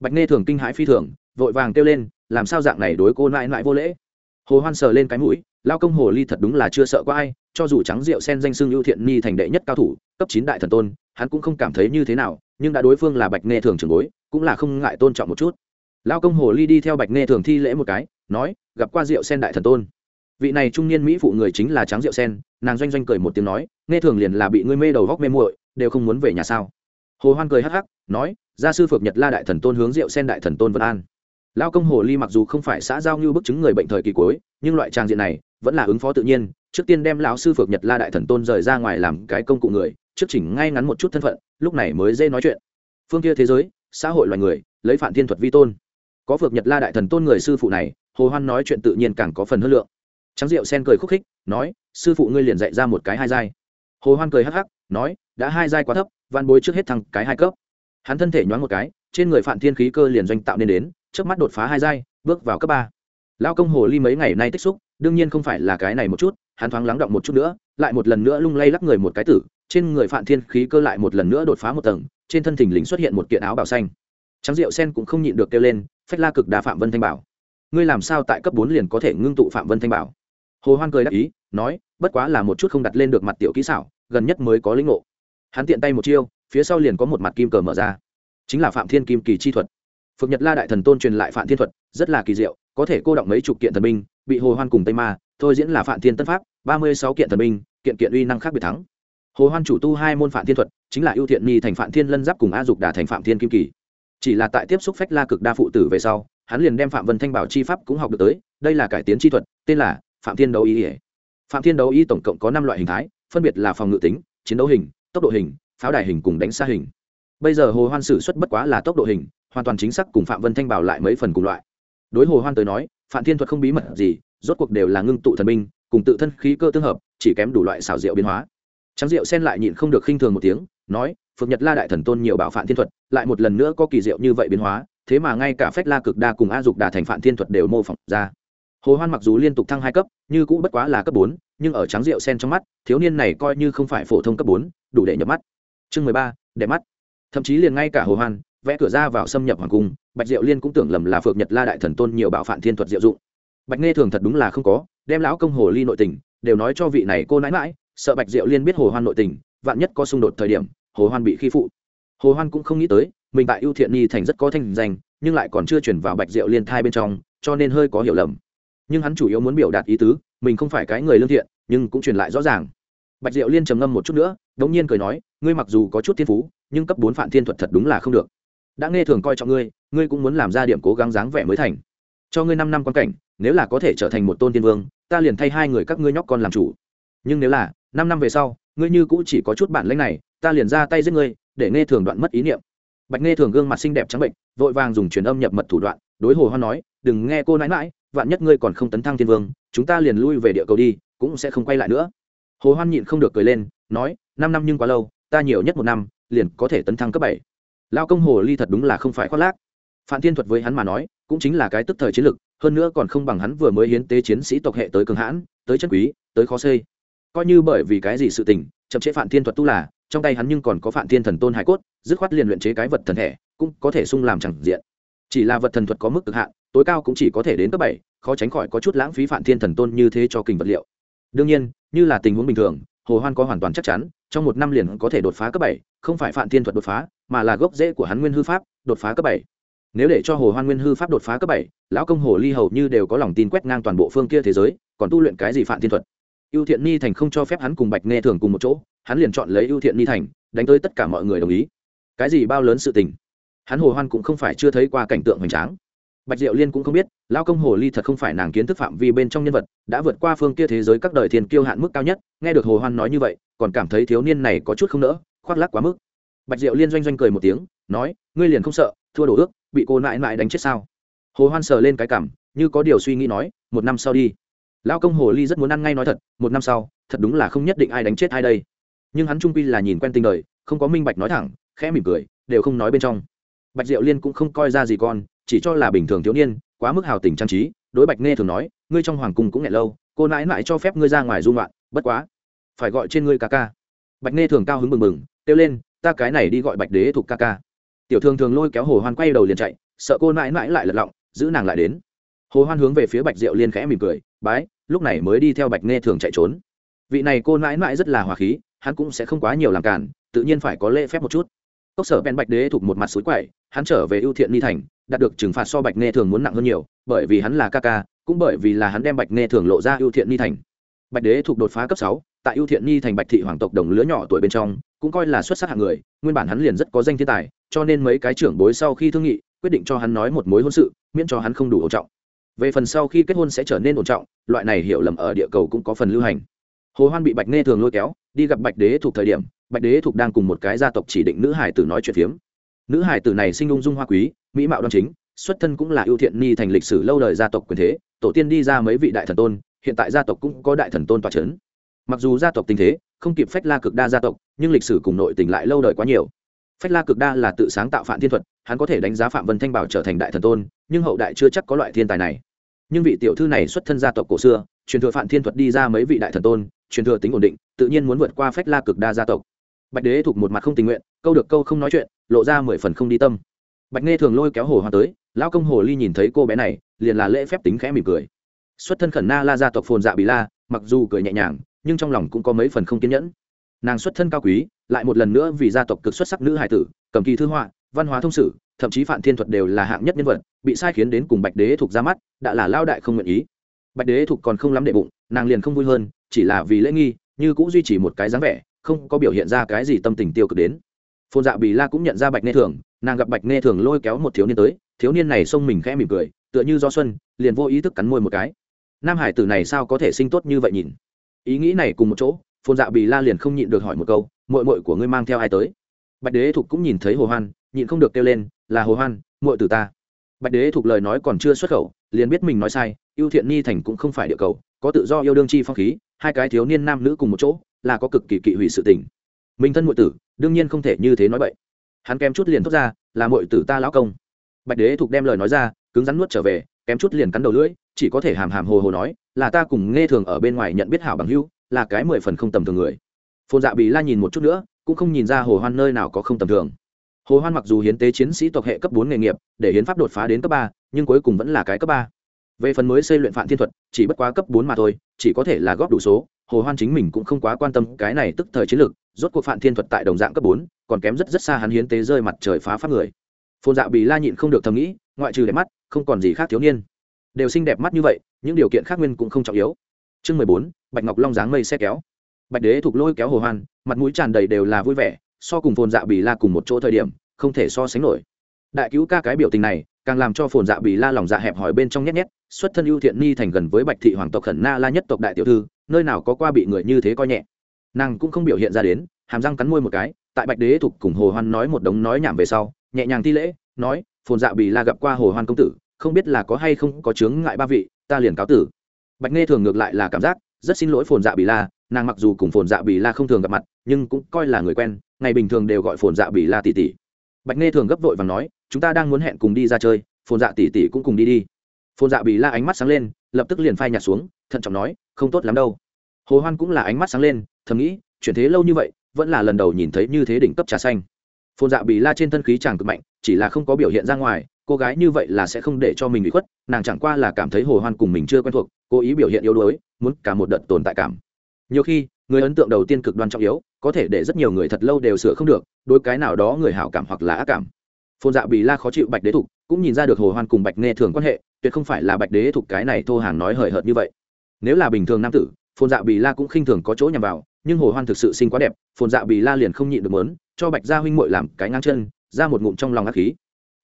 Bạch nghe thường kinh hãi phi thường vội vàng kêu lên, làm sao dạng này đối cô nãi nãi vô lễ? Hồ hoan sờ lên cái mũi lao công hồ ly thật đúng là chưa sợ có ai, cho dù trắng rượu sen danh xưng ưu thiện ni thành đệ nhất cao thủ, cấp chín đại thần tôn, hắn cũng không cảm thấy như thế nào, nhưng đã đối phương là bạch nghe thường trường bối, cũng là không ngại tôn trọng một chút. Lao công hồ ly đi theo bạch nghe thường thi lễ một cái, nói, gặp qua rượu sen đại thần tôn. Vị này trung niên mỹ phụ người chính là trắng rượu sen, nàng doanh doanh cười một tiếng nói nghe thường liền là bị ngươi mê đầu góc mê muội, đều không muốn về nhà sao? Hồ hoan cười hắc hắc, nói, gia sư phược nhật la đại thần tôn hướng rượu sen đại thần tôn vân an lao công hồ ly mặc dù không phải xã giao như bức chứng người bệnh thời kỳ cuối, nhưng loại trang diện này vẫn là ứng phó tự nhiên. Trước tiên đem lão sư phược nhật la đại thần tôn rời ra ngoài làm cái công cụ người, trước chỉnh ngay ngắn một chút thân phận, lúc này mới dễ nói chuyện. Phương kia thế giới, xã hội loài người, lấy phản thiên thuật vi tôn. Có phược nhật la đại thần tôn người sư phụ này, hồ hoan nói chuyện tự nhiên càng có phần hơn lượng. Trắng rượu sen cười khúc khích, nói, sư phụ ngươi liền dạy ra một cái hai giai. Hồ hoan cười hắc hắc, nói, đã hai giai quá thấp van bối trước hết thằng cái hai cấp. Hắn thân thể nhoáng một cái, trên người phản thiên khí cơ liền doanh tạo nên đến trước mắt đột phá hai giai, bước vào cấp ba. Lao công hồ ly mấy ngày nay tích xúc, đương nhiên không phải là cái này một chút, hắn thoáng lắng động một chút nữa, lại một lần nữa lung lay lắc người một cái tử, trên người phạm thiên khí cơ lại một lần nữa đột phá một tầng, trên thân thình lình xuất hiện một kiện áo bào xanh. Trắng rượu sen cũng không nhịn được kêu lên, phách la cực đà phạm vân thanh bảo. Ngươi làm sao tại cấp bốn liền có thể ngưng tụ phạm vân thanh bảo? Hồ hoan cười đáp ý, nói, bất quá là một chút không đặt lên được mặt tiểu kỹ xảo, gần nhất mới có lĩnh ngộ. Hắn tiện tay một chiêu, phía sau liền có một mặt kim cờ mở ra. Chính là phạm thiên kim kỳ chi thuật phượng nhật la đại thần tôn truyền lại phạm thiên thuật, rất là kỳ diệu, có thể cô động mấy chục kiện thần binh, bị hồ hoan cùng tây ma, thôi diễn là phạm thiên tân pháp, ba mươi sáu kiện thần binh, kiện kiện uy năng khác biệt thắng. Hồ hoan chủ tu hai môn phạm thiên thuật, chính là ưu thiện nhi thành phạm thiên lân giáp cùng a dục đà thành phạm thiên kim kỳ. Chỉ là tại tiếp xúc phách la cực đa phụ tử về sau, hắn liền đem phạm vân thanh bảo chi pháp cũng học được tới, đây là cải tiến chi thuật, tên là phạm thiên đấu ý ỉa phạm thiên đấu ý tổng cộng có năm loại hình thái, phân biệt là phòng ngự tính, chiến đấu hình, tốc độ hình, pháo đài hình cùng đánh xa hình bây giờ hồ hoan sử xuất bất quá là tốc độ hình, hoàn toàn chính xác cùng phạm vân thanh bảo lại mấy phần cùng loại. Đối hồ hoan tới nói, phạm thiên thuật không bí mật gì, rốt cuộc đều là ngưng tụ thần binh, cùng tự thân khí cơ tương hợp, chỉ kém đủ loại xảo diệu biến hóa. Trắng diệu xen lại nhịn không được khinh thường một tiếng, nói, phượng nhật la đại thần tôn nhiều bảo phạm thiên thuật, lại một lần nữa có kỳ diệu như vậy biến hóa, thế mà ngay cả phách la cực đa cùng a dục đà thành phạm thiên thuật đều mô phỏng ra. Hồ hoan mặc dù liên tục thăng hai cấp, như cũng bất quá là cấp bốn, nhưng ở trắng rượu sen trong mắt, thiếu niên này coi như không phải phổ thông cấp bốn, đủ để nhập mắt. Chương mười ba, đẹp mắt thậm chí liền ngay cả hồ hoan, vẽ cửa ra vào xâm nhập hoàng cung, bạch diệu liên cũng tưởng lầm là phượng nhật la đại thần tôn nhiều bảo phản thiên thuật diệu dụng. Bạch nghe thường thật đúng là không có, đem lão công hồ ly nội tình, đều nói cho vị này cô nãi mãi sợ bạch diệu liên biết hồ hoan nội tình, vạn nhất có xung đột thời điểm, hồ hoan bị khi phụ. Hồ hoan cũng không nghĩ tới, mình tại ưu thiện nhi thành rất có thanh danh, nhưng lại còn chưa chuyển vào bạch diệu liên thai bên trong, cho nên hơi có hiểu lầm. Nhưng hắn chủ yếu muốn biểu đạt ý tứ, mình không phải cái người lương thiện, nhưng cũng truyền lại rõ ràng. Bạch diệu liên trầm ngâm một chút nữa, đống nhiên cười nói, ngươi mặc dù có chút thiên phú nhưng cấp bốn phản thiên thuật thật đúng là không được. Đã nghe thường coi trọng ngươi ngươi cũng muốn làm ra điểm cố gắng dáng vẻ mới thành. Cho ngươi năm năm quan cảnh, nếu là có thể trở thành một tôn tiên vương, ta liền thay hai người các ngươi nhóc con làm chủ. Nhưng nếu là, năm năm về sau, ngươi như cũ chỉ có chút bản lãnh này, ta liền ra tay giết ngươi, để nghe thường đoạn mất ý niệm. Bạch nghe thường gương mặt xinh đẹp trắng bệnh, vội vàng dùng truyền âm nhập mật thủ đoạn, đối hồ hoan nói, đừng nghe cô nãi mãi vạn nhất ngươi còn không tấn thăng thiên vương, chúng ta liền lui về địa cầu đi, cũng sẽ không quay lại nữa. Hồ hoan nhịn không được cười lên, nói, năm năm nhưng quá lâu, ta nhiều nhất một năm liền có thể tấn thăng cấp bảy. Lao công hồ ly thật đúng là không phải khoác lác. Phạm thiên thuật với hắn mà nói, cũng chính là cái tức thời chiến lực, hơn nữa còn không bằng hắn vừa mới hiến tế chiến sĩ tộc hệ tới cường hãn, tới chân quý, tới khó xây. Coi như bởi vì cái gì sự tình, chậm chế phản thiên thuật tu là, trong tay hắn nhưng còn có phản thiên thần tôn hải cốt, dứt khoát liền luyện chế cái vật thần thể cũng có thể sung làm chẳng diện. Chỉ là vật thần thuật có mức cực hạn, tối cao cũng chỉ có thể đến cấp bảy, khó tránh khỏi có chút lãng phí phản thiên thần tôn như thế cho kình vật liệu. Đương nhiên, như là tình huống bình thường, hồ hoan có hoàn toàn chắc chắn trong một năm liền có thể đột phá cấp bảy, không phải phạm thiên thuật đột phá, mà là gốc rễ của hắn nguyên hư pháp đột phá cấp bảy. Nếu để cho hồ hoan nguyên hư pháp đột phá cấp bảy, lão công hồ ly hầu như đều có lòng tin quét ngang toàn bộ phương kia thế giới, còn tu luyện cái gì phạm thiên thuật? Ưu thiện ni thành không cho phép hắn cùng bạch nghe thường cùng một chỗ, hắn liền chọn lấy ưu thiện ni thành, đánh tới tất cả mọi người đồng ý. Cái gì bao lớn sự tình? Hắn hồ hoan cũng không phải chưa thấy qua cảnh tượng hoành tráng. Bạch diệu liên cũng không biết lao công hồ ly thật không phải nàng kiến thức phạm vi bên trong nhân vật, đã vượt qua phương kia thế giới các đời thiên kiêu hạn mức cao nhất, nghe được hồ hoan nói như vậy còn cảm thấy thiếu niên này có chút không nỡ, khoác lắc quá mức. Bạch diệu liên doanh doanh cười một tiếng, nói, ngươi liền không sợ, thua đổ ước, bị cô nại nại đánh chết sao? Hồ hoan sờ lên cái cảm, như có điều suy nghĩ nói, một năm sau đi. Lao công hồ ly rất muốn ăn ngay nói thật, một năm sau, thật đúng là không nhất định ai đánh chết ai đây. Nhưng hắn trung quy là nhìn quen tình đời, không có minh bạch nói thẳng, khẽ mỉm cười, đều không nói bên trong. Bạch diệu liên cũng không coi ra gì con, chỉ cho là bình thường thiếu niên, quá mức hào tình trang trí, đối bạch nghe thường nói, ngươi trong hoàng cung cũng nghẹn lâu, cô nãi nãi cho phép ngươi ra ngoài dung loạn bất quá phải gọi trên ngươi ca ca. Bạch nghe thường cao hứng mừng mừng, kêu lên, ta cái này đi gọi bạch đế thuộc ca ca. Tiểu thường thường lôi kéo hồ hoan quay đầu liền chạy, sợ cô nãi nãi lại lật lọng, giữ nàng lại đến. Hồ hoan hướng về phía bạch diệu liên khẽ mỉm cười, bái, lúc này mới đi theo bạch nghe thường chạy trốn. Vị này cô nãi nãi rất là hòa khí, hắn cũng sẽ không quá nhiều làm cản, tự nhiên phải có lễ phép một chút. Cốc sở bèn bạch đế thuộc một mặt suối quậy, hắn trở về ưu thiện ni thành, đạt được trừng phạt so bạch nghe thường muốn nặng hơn nhiều, bởi vì hắn là ca ca, cũng bởi vì là hắn đem bạch nghe thường lộ ra ưu thiện ni thành. Bạch đế thuộc đột phá cấp sáu tại ưu thiện nhi thành bạch thị hoàng tộc đồng lứa nhỏ tuổi bên trong, cũng coi là xuất sắc hạng người, nguyên bản hắn liền rất có danh thiên tài, cho nên mấy cái trưởng bối sau khi thương nghị, quyết định cho hắn nói một mối hôn sự, miễn cho hắn không đủ ổn trọng. Về phần sau khi kết hôn sẽ trở nên ổn trọng, loại này hiểu lầm ở địa cầu cũng có phần lưu hành. Hồ hoan bị bạch nghe thường lôi kéo, đi gặp bạch đế thuộc thời điểm, bạch đế thuộc đang cùng một cái gia tộc chỉ định nữ hải tử nói chuyện phiếm. Nữ hải tử này sinh ung dung hoa quý, mỹ mạo đoan chính, xuất thân cũng là ưu thiện ni thành lịch sử lâu đời gia tộc quyền thế, tổ tiên đi ra mấy vị đại thần tôn, hiện tại gia tộc cũng có đại thần tôn tòa c h ấ n mặc dù gia tộc tình thế không kịp phách la cực đa gia tộc, nhưng lịch sử cùng nội tình lại lâu đời quá nhiều. Phách la cực đa là tự sáng tạo phạm thiên thuật, hắn có thể đánh giá phạm vân thanh bảo trở thành đại thần tôn, nhưng hậu đại chưa chắc có loại thiên tài này. Nhưng vị tiểu thư này xuất thân gia tộc cổ xưa, truyền thừa phạm thiên thuật đi ra mấy vị đại thần tôn, truyền thừa tính ổn định, tự nhiên muốn vượt qua phách la cực đa gia tộc. Bạch đế thuộc một mặt không tình nguyện, câu được câu không nói chuyện, lộ ra mười phần không đi tâm. Bạch nghe thường lôi kéo hồ hoa tới, lão công hồ ly nhìn thấy cô bé này, liền là lễ phép tính khẽ mỉm cười. Xuất thân khẩn na la gia tộc phồn dạ bị la, mặc dù cười nhẹ nhàng nhưng trong lòng cũng có mấy phần không kiên nhẫn. Nàng xuất thân cao quý, lại một lần nữa vì gia tộc cực xuất sắc nữ hải tử, cầm kỳ thư họa, văn hóa thông sử, thậm chí phạm thiên thuật đều là hạng nhất nhân vật, bị sai khiến đến cùng bạch đế thuộc ra mắt, đã là lao đại không nguyện ý. Bạch đế thuộc còn không lắm đệ bụng, nàng liền không vui hơn, chỉ là vì lễ nghi, như cũng duy trì một cái dáng vẻ, không có biểu hiện ra cái gì tâm tình tiêu cực đến. Phôn dạ bì la cũng nhận ra bạch nghe thường, nàng gặp bạch nghe thường lôi kéo một thiếu niên tới, thiếu niên này xông mình khẽ mỉm cười, tựa như do xuân, liền vô ý thức cắn môi một cái. Nam hải tử này sao có thể sinh tốt như vậy nhìn? Ý nghĩ này cùng một chỗ, phồn dạ bì la liền không nhịn được hỏi một câu mội mội của ngươi mang theo ai tới? Bạch đế thục cũng nhìn thấy hồ hoan, nhịn không được kêu lên, là hồ hoan mội tử ta. Bạch đế thục lời nói còn chưa xuất khẩu, liền biết mình nói sai, ưu thiện ni thành cũng không phải địa cầu, có tự do yêu đương chi phong khí, hai cái thiếu niên nam nữ cùng một chỗ, là có cực kỳ kỵ hủy sự tình. Mình thân muội tử, đương nhiên không thể như thế nói vậy hắn kém chút liền thốt ra, là muội tử ta lão công. Bạch đế thục đem lời nói ra, cứng rắn nuốt trở về kém chút liền cắn đầu lưỡi, chỉ có thể hàm hàm hồ hồ nói, là ta cùng nghe thường ở bên ngoài nhận biết hảo bằng hữu, là cái mười phần không tầm thường người. Phồn dạ bị la nhìn một chút nữa, cũng không nhìn ra hồ hoan nơi nào có không tầm thường. Hồ hoan mặc dù hiến tế chiến sĩ tộc hệ cấp bốn nghề nghiệp, để hiến pháp đột phá đến cấp ba, nhưng cuối cùng vẫn là cái cấp ba. Về phần mới xây luyện phạm thiên thuật, chỉ bất quá cấp bốn mà thôi, chỉ có thể là góp đủ số, hồ hoan chính mình cũng không quá quan tâm cái này tức thời chiến lược, rốt cuộc phạm thiên thuật tại đồng dạng cấp bốn, còn kém rất rất xa hắn hiến tế rơi mặt trời phá pháp người phồn dạ Bì la nhịn không được thầm nghĩ, ngoại trừ đẹp mắt, không còn gì khác thiếu niên. Đều xinh đẹp mắt như vậy, những điều kiện khác nguyên cũng không trọng yếu. Chương mười bốn, bạch ngọc long dáng mây xe kéo. Bạch đế thuộc lôi kéo hồ hoan, mặt mũi tràn đầy đều là vui vẻ, so cùng phồn dạ Bì la cùng một chỗ thời điểm, không thể so sánh nổi. Đại cứu ca cái biểu tình này, càng làm cho phồn dạ Bì la lòng dạ hẹp hỏi bên trong nhét nhét, xuất thân ưu thiện ni thành gần với bạch thị hoàng tộc khẩn na la nhất tộc đại tiểu thư, nơi nào có qua bị người như thế coi nhẹ. Nàng cũng không biểu hiện ra đến, hàm răng cắn môi một cái, tại bạch đế thục cùng hồ hoan nói một đống nói nhảm về sau nhẹ nhàng thi lễ, nói, phồn dạ bị la gặp qua hồ hoan công tử, không biết là có hay không có chướng ngại ba vị, ta liền cáo tử. Bạch nghe thường ngược lại là cảm giác, rất xin lỗi phồn dạ bị la, nàng mặc dù cùng phồn dạ bị la không thường gặp mặt, nhưng cũng coi là người quen, ngày bình thường đều gọi phồn dạ bị la tỷ tỷ. Bạch nghe thường gấp vội và nói, chúng ta đang muốn hẹn cùng đi ra chơi, phồn dạ tỷ tỷ cũng cùng đi đi. Phồn dạ bị la ánh mắt sáng lên, lập tức liền phai nhạt xuống, thận trọng nói, không tốt lắm đâu. Hồ hoan cũng là ánh mắt sáng lên, thầm nghĩ, chuyển thế lâu như vậy, vẫn là lần đầu nhìn thấy như thế đỉnh cấp trà xanh phồn dạ bị la trên thân khí chàng cực mạnh, chỉ là không có biểu hiện ra ngoài, cô gái như vậy là sẽ không để cho mình bị khuất, nàng chẳng qua là cảm thấy hồ hoan cùng mình chưa quen thuộc, cố ý biểu hiện yếu đuối, muốn cả một đợt tồn tại cảm. Nhiều khi, người ấn tượng đầu tiên cực đoan trọng yếu, có thể để rất nhiều người thật lâu đều sửa không được, đối cái nào đó người hảo cảm hoặc là ác cảm. Phồn dạ bị la khó chịu bạch đế thục, cũng nhìn ra được hồ hoan cùng bạch nghe thường quan hệ, tuyệt không phải là bạch đế thục cái này thô hàng nói hời hợt như vậy. Nếu là bình thường nam tử, phồn dạ bị la cũng khinh thường có chỗ nhằm vào, nhưng hồ hoan thực sự xinh quá đẹp, phồn dạ bị la liền không nhịn được mớn cho bạch gia huynh muội làm cái ngang chân, ra một ngụm trong lòng ác khí.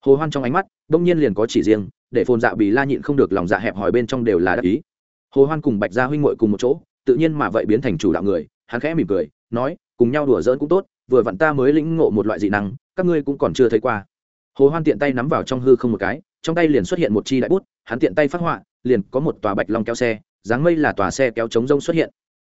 Hồ hoan trong ánh mắt, đông nhiên liền có chỉ riêng, để phồn dạ bị la nhịn không được lòng dạ hẹp hòi bên trong đều là đắc ý. Hồ hoan cùng bạch gia huynh muội cùng một chỗ, tự nhiên mà vậy biến thành chủ đạo người, hắn khẽ mỉm cười, nói, cùng nhau đùa giỡn cũng tốt, vừa vặn ta mới lĩnh ngộ một loại dị năng, các ngươi cũng còn chưa thấy qua. Hồ hoan tiện tay nắm vào trong hư không một cái, trong tay liền xuất hiện một chi đại bút, hắn tiện tay phát họa, liền có một tòa bạch long kéo xe, dáng mây là tòa xe kéo chống rông xuất hiện.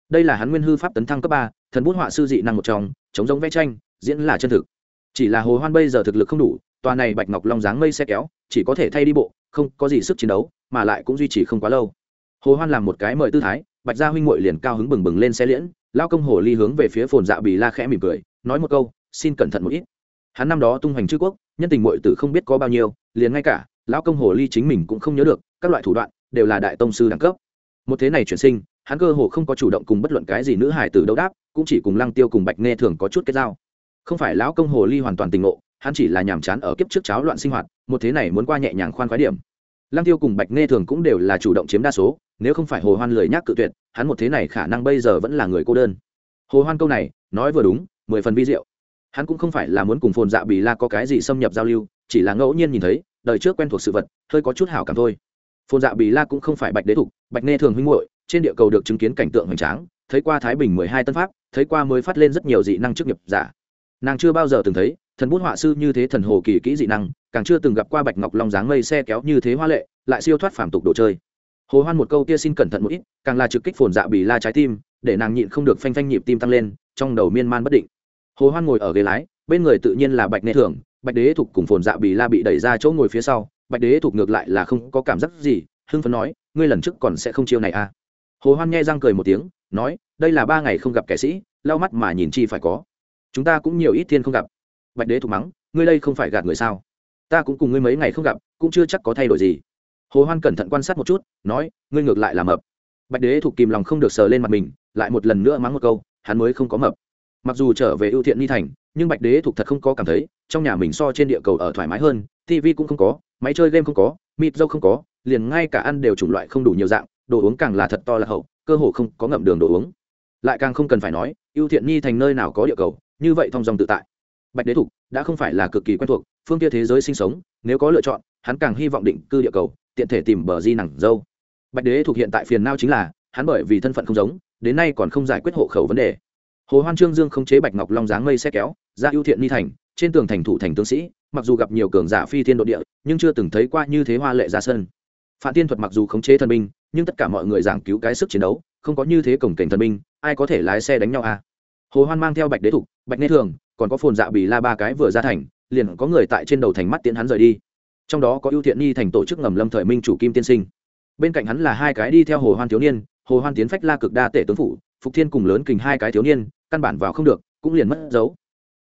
Đây là hắn nguyên hư pháp tấn thăng cấp ba, thần bút họa sư dị năng một trong, chống rông vẽ tranh diễn là chân thực. Chỉ là hồ hoan bây giờ thực lực không đủ, tòa này bạch ngọc long dáng mây xe kéo, chỉ có thể thay đi bộ, không có gì sức chiến đấu, mà lại cũng duy trì không quá lâu. Hồ hoan làm một cái mời tư thái, bạch gia huynh muội liền cao hứng bừng bừng lên xe liễn, lao công hồ ly hướng về phía phồn dạ bì la khẽ mỉm cười, nói một câu, xin cẩn thận một ít. Hắn năm đó tung hoành chư quốc, nhân tình muội tử không biết có bao nhiêu, liền ngay cả lão công hồ ly chính mình cũng không nhớ được, các loại thủ đoạn đều là đại tông sư đẳng cấp. Một thế này chuyển sinh, hắn cơ hồ không có chủ động cùng bất luận cái gì nữ hải tử đấu đáp, cũng chỉ cùng lăng tiêu cùng bạch nghe thường có chút kết giao không phải lão công hồ ly hoàn toàn tình ngộ, hắn chỉ là nhàm chán ở kiếp trước cháo loạn sinh hoạt, một thế này muốn qua nhẹ nhàng khoan khoái điểm. Lăng tiêu cùng bạch nghe thường cũng đều là chủ động chiếm đa số, nếu không phải hồ hoan lười nhác cự tuyệt, hắn một thế này khả năng bây giờ vẫn là người cô đơn. Hồ hoan câu này, nói vừa đúng, mười phần vi diệu. Hắn cũng không phải là muốn cùng phồn dạ bì la có cái gì xâm nhập giao lưu, chỉ là ngẫu nhiên nhìn thấy, đời trước quen thuộc sự vật, hơi có chút hảo cảm thôi. Phồn dạ bì la cũng không phải bạch đế thục, bạch nghe thường huynh hội trên địa cầu được chứng kiến cảnh tượng hoành tráng, thấy qua thái bình mười hai tân pháp, thấy qua mới phát lên rất nhiều dị năng chức nghiệp giả nàng chưa bao giờ từng thấy, thần bút họa sư như thế thần hồ kỳ kỹ dị năng, càng chưa từng gặp qua bạch ngọc long dáng mây xe kéo như thế hoa lệ, lại siêu thoát phản tục đồ chơi. Hồ hoan một câu kia xin cẩn thận một ít, càng là trực kích phồn dạ bì la trái tim, để nàng nhịn không được phanh phanh nhịp tim tăng lên, trong đầu miên man bất định. Hồ hoan ngồi ở ghế lái, bên người tự nhiên là bạch nê thường bạch đế thục cùng phồn dạ bì la bị đẩy ra chỗ ngồi phía sau, bạch đế thục ngược lại là không có cảm giác gì, hưng phấn nói, ngươi lần trước còn sẽ không chiêu này à? Hồ hoan nghe răng cười một tiếng, nói, đây là ba ngày không gặp kẻ sĩ, lau mắt mà nhìn chi phải có chúng ta cũng nhiều ít thiên không gặp. Bạch đế thục mắng, ngươi đây không phải gạt người sao? Ta cũng cùng ngươi mấy ngày không gặp, cũng chưa chắc có thay đổi gì. Hồ hoan cẩn thận quan sát một chút, nói, ngươi ngược lại là mập. Bạch đế thục kìm lòng không được sờ lên mặt mình, lại một lần nữa mắng một câu, hắn mới không có mập. Mặc dù trở về ưu thiện ni thành, nhưng bạch đế thục thật không có cảm thấy, trong nhà mình so trên địa cầu ở thoải mái hơn tv cũng không có, máy chơi game không có, mịt dâu không có, liền ngay cả ăn đều chủng loại không đủ nhiều dạng, đồ uống càng là thật to là hậu, cơ hồ không có ngậm đường đồ uống. Lại càng không cần phải nói, ưu thiện ni thành nơi nào có địa cầu như vậy thong dòng tự tại. Bạch đế thục, đã không phải là cực kỳ quen thuộc, phương kia thế giới sinh sống, nếu có lựa chọn, hắn càng hy vọng định cư địa cầu, tiện thể tìm bờ di nặng dâu. Bạch đế thục hiện tại phiền nao chính là, hắn bởi vì thân phận không giống, đến nay còn không giải quyết hộ khẩu vấn đề. Hồ hoan trương dương không chế bạch ngọc long dáng mây xe kéo, ra ưu thiện ni thành, trên tường thành thủ thành tướng sĩ, mặc dù gặp nhiều cường giả phi thiên độ địa, nhưng chưa từng thấy qua như thế hoa lệ ra sân. Phạm tiên thuật mặc dù khống chế thần binh, nhưng tất cả mọi người giảng cứu cái sức chiến đấu, không có như thế cổng cảnh thần binh, ai có thể lái xe đánh nhau à? Hồ hoan mang theo bạch đế thục, bạch nê thường, còn có phồn dạ bì la ba cái vừa ra thành, liền có người tại trên đầu thành mắt tiễn hắn rời đi. Trong đó có ưu thiện ni thành tổ chức ngầm lâm thời minh chủ kim tiên sinh. Bên cạnh hắn là hai cái đi theo hồ hoan thiếu niên, hồ hoan tiến phách la cực đa tể tướng phủ, phục thiên cùng lớn kình hai cái thiếu niên, căn bản vào không được, cũng liền mất dấu.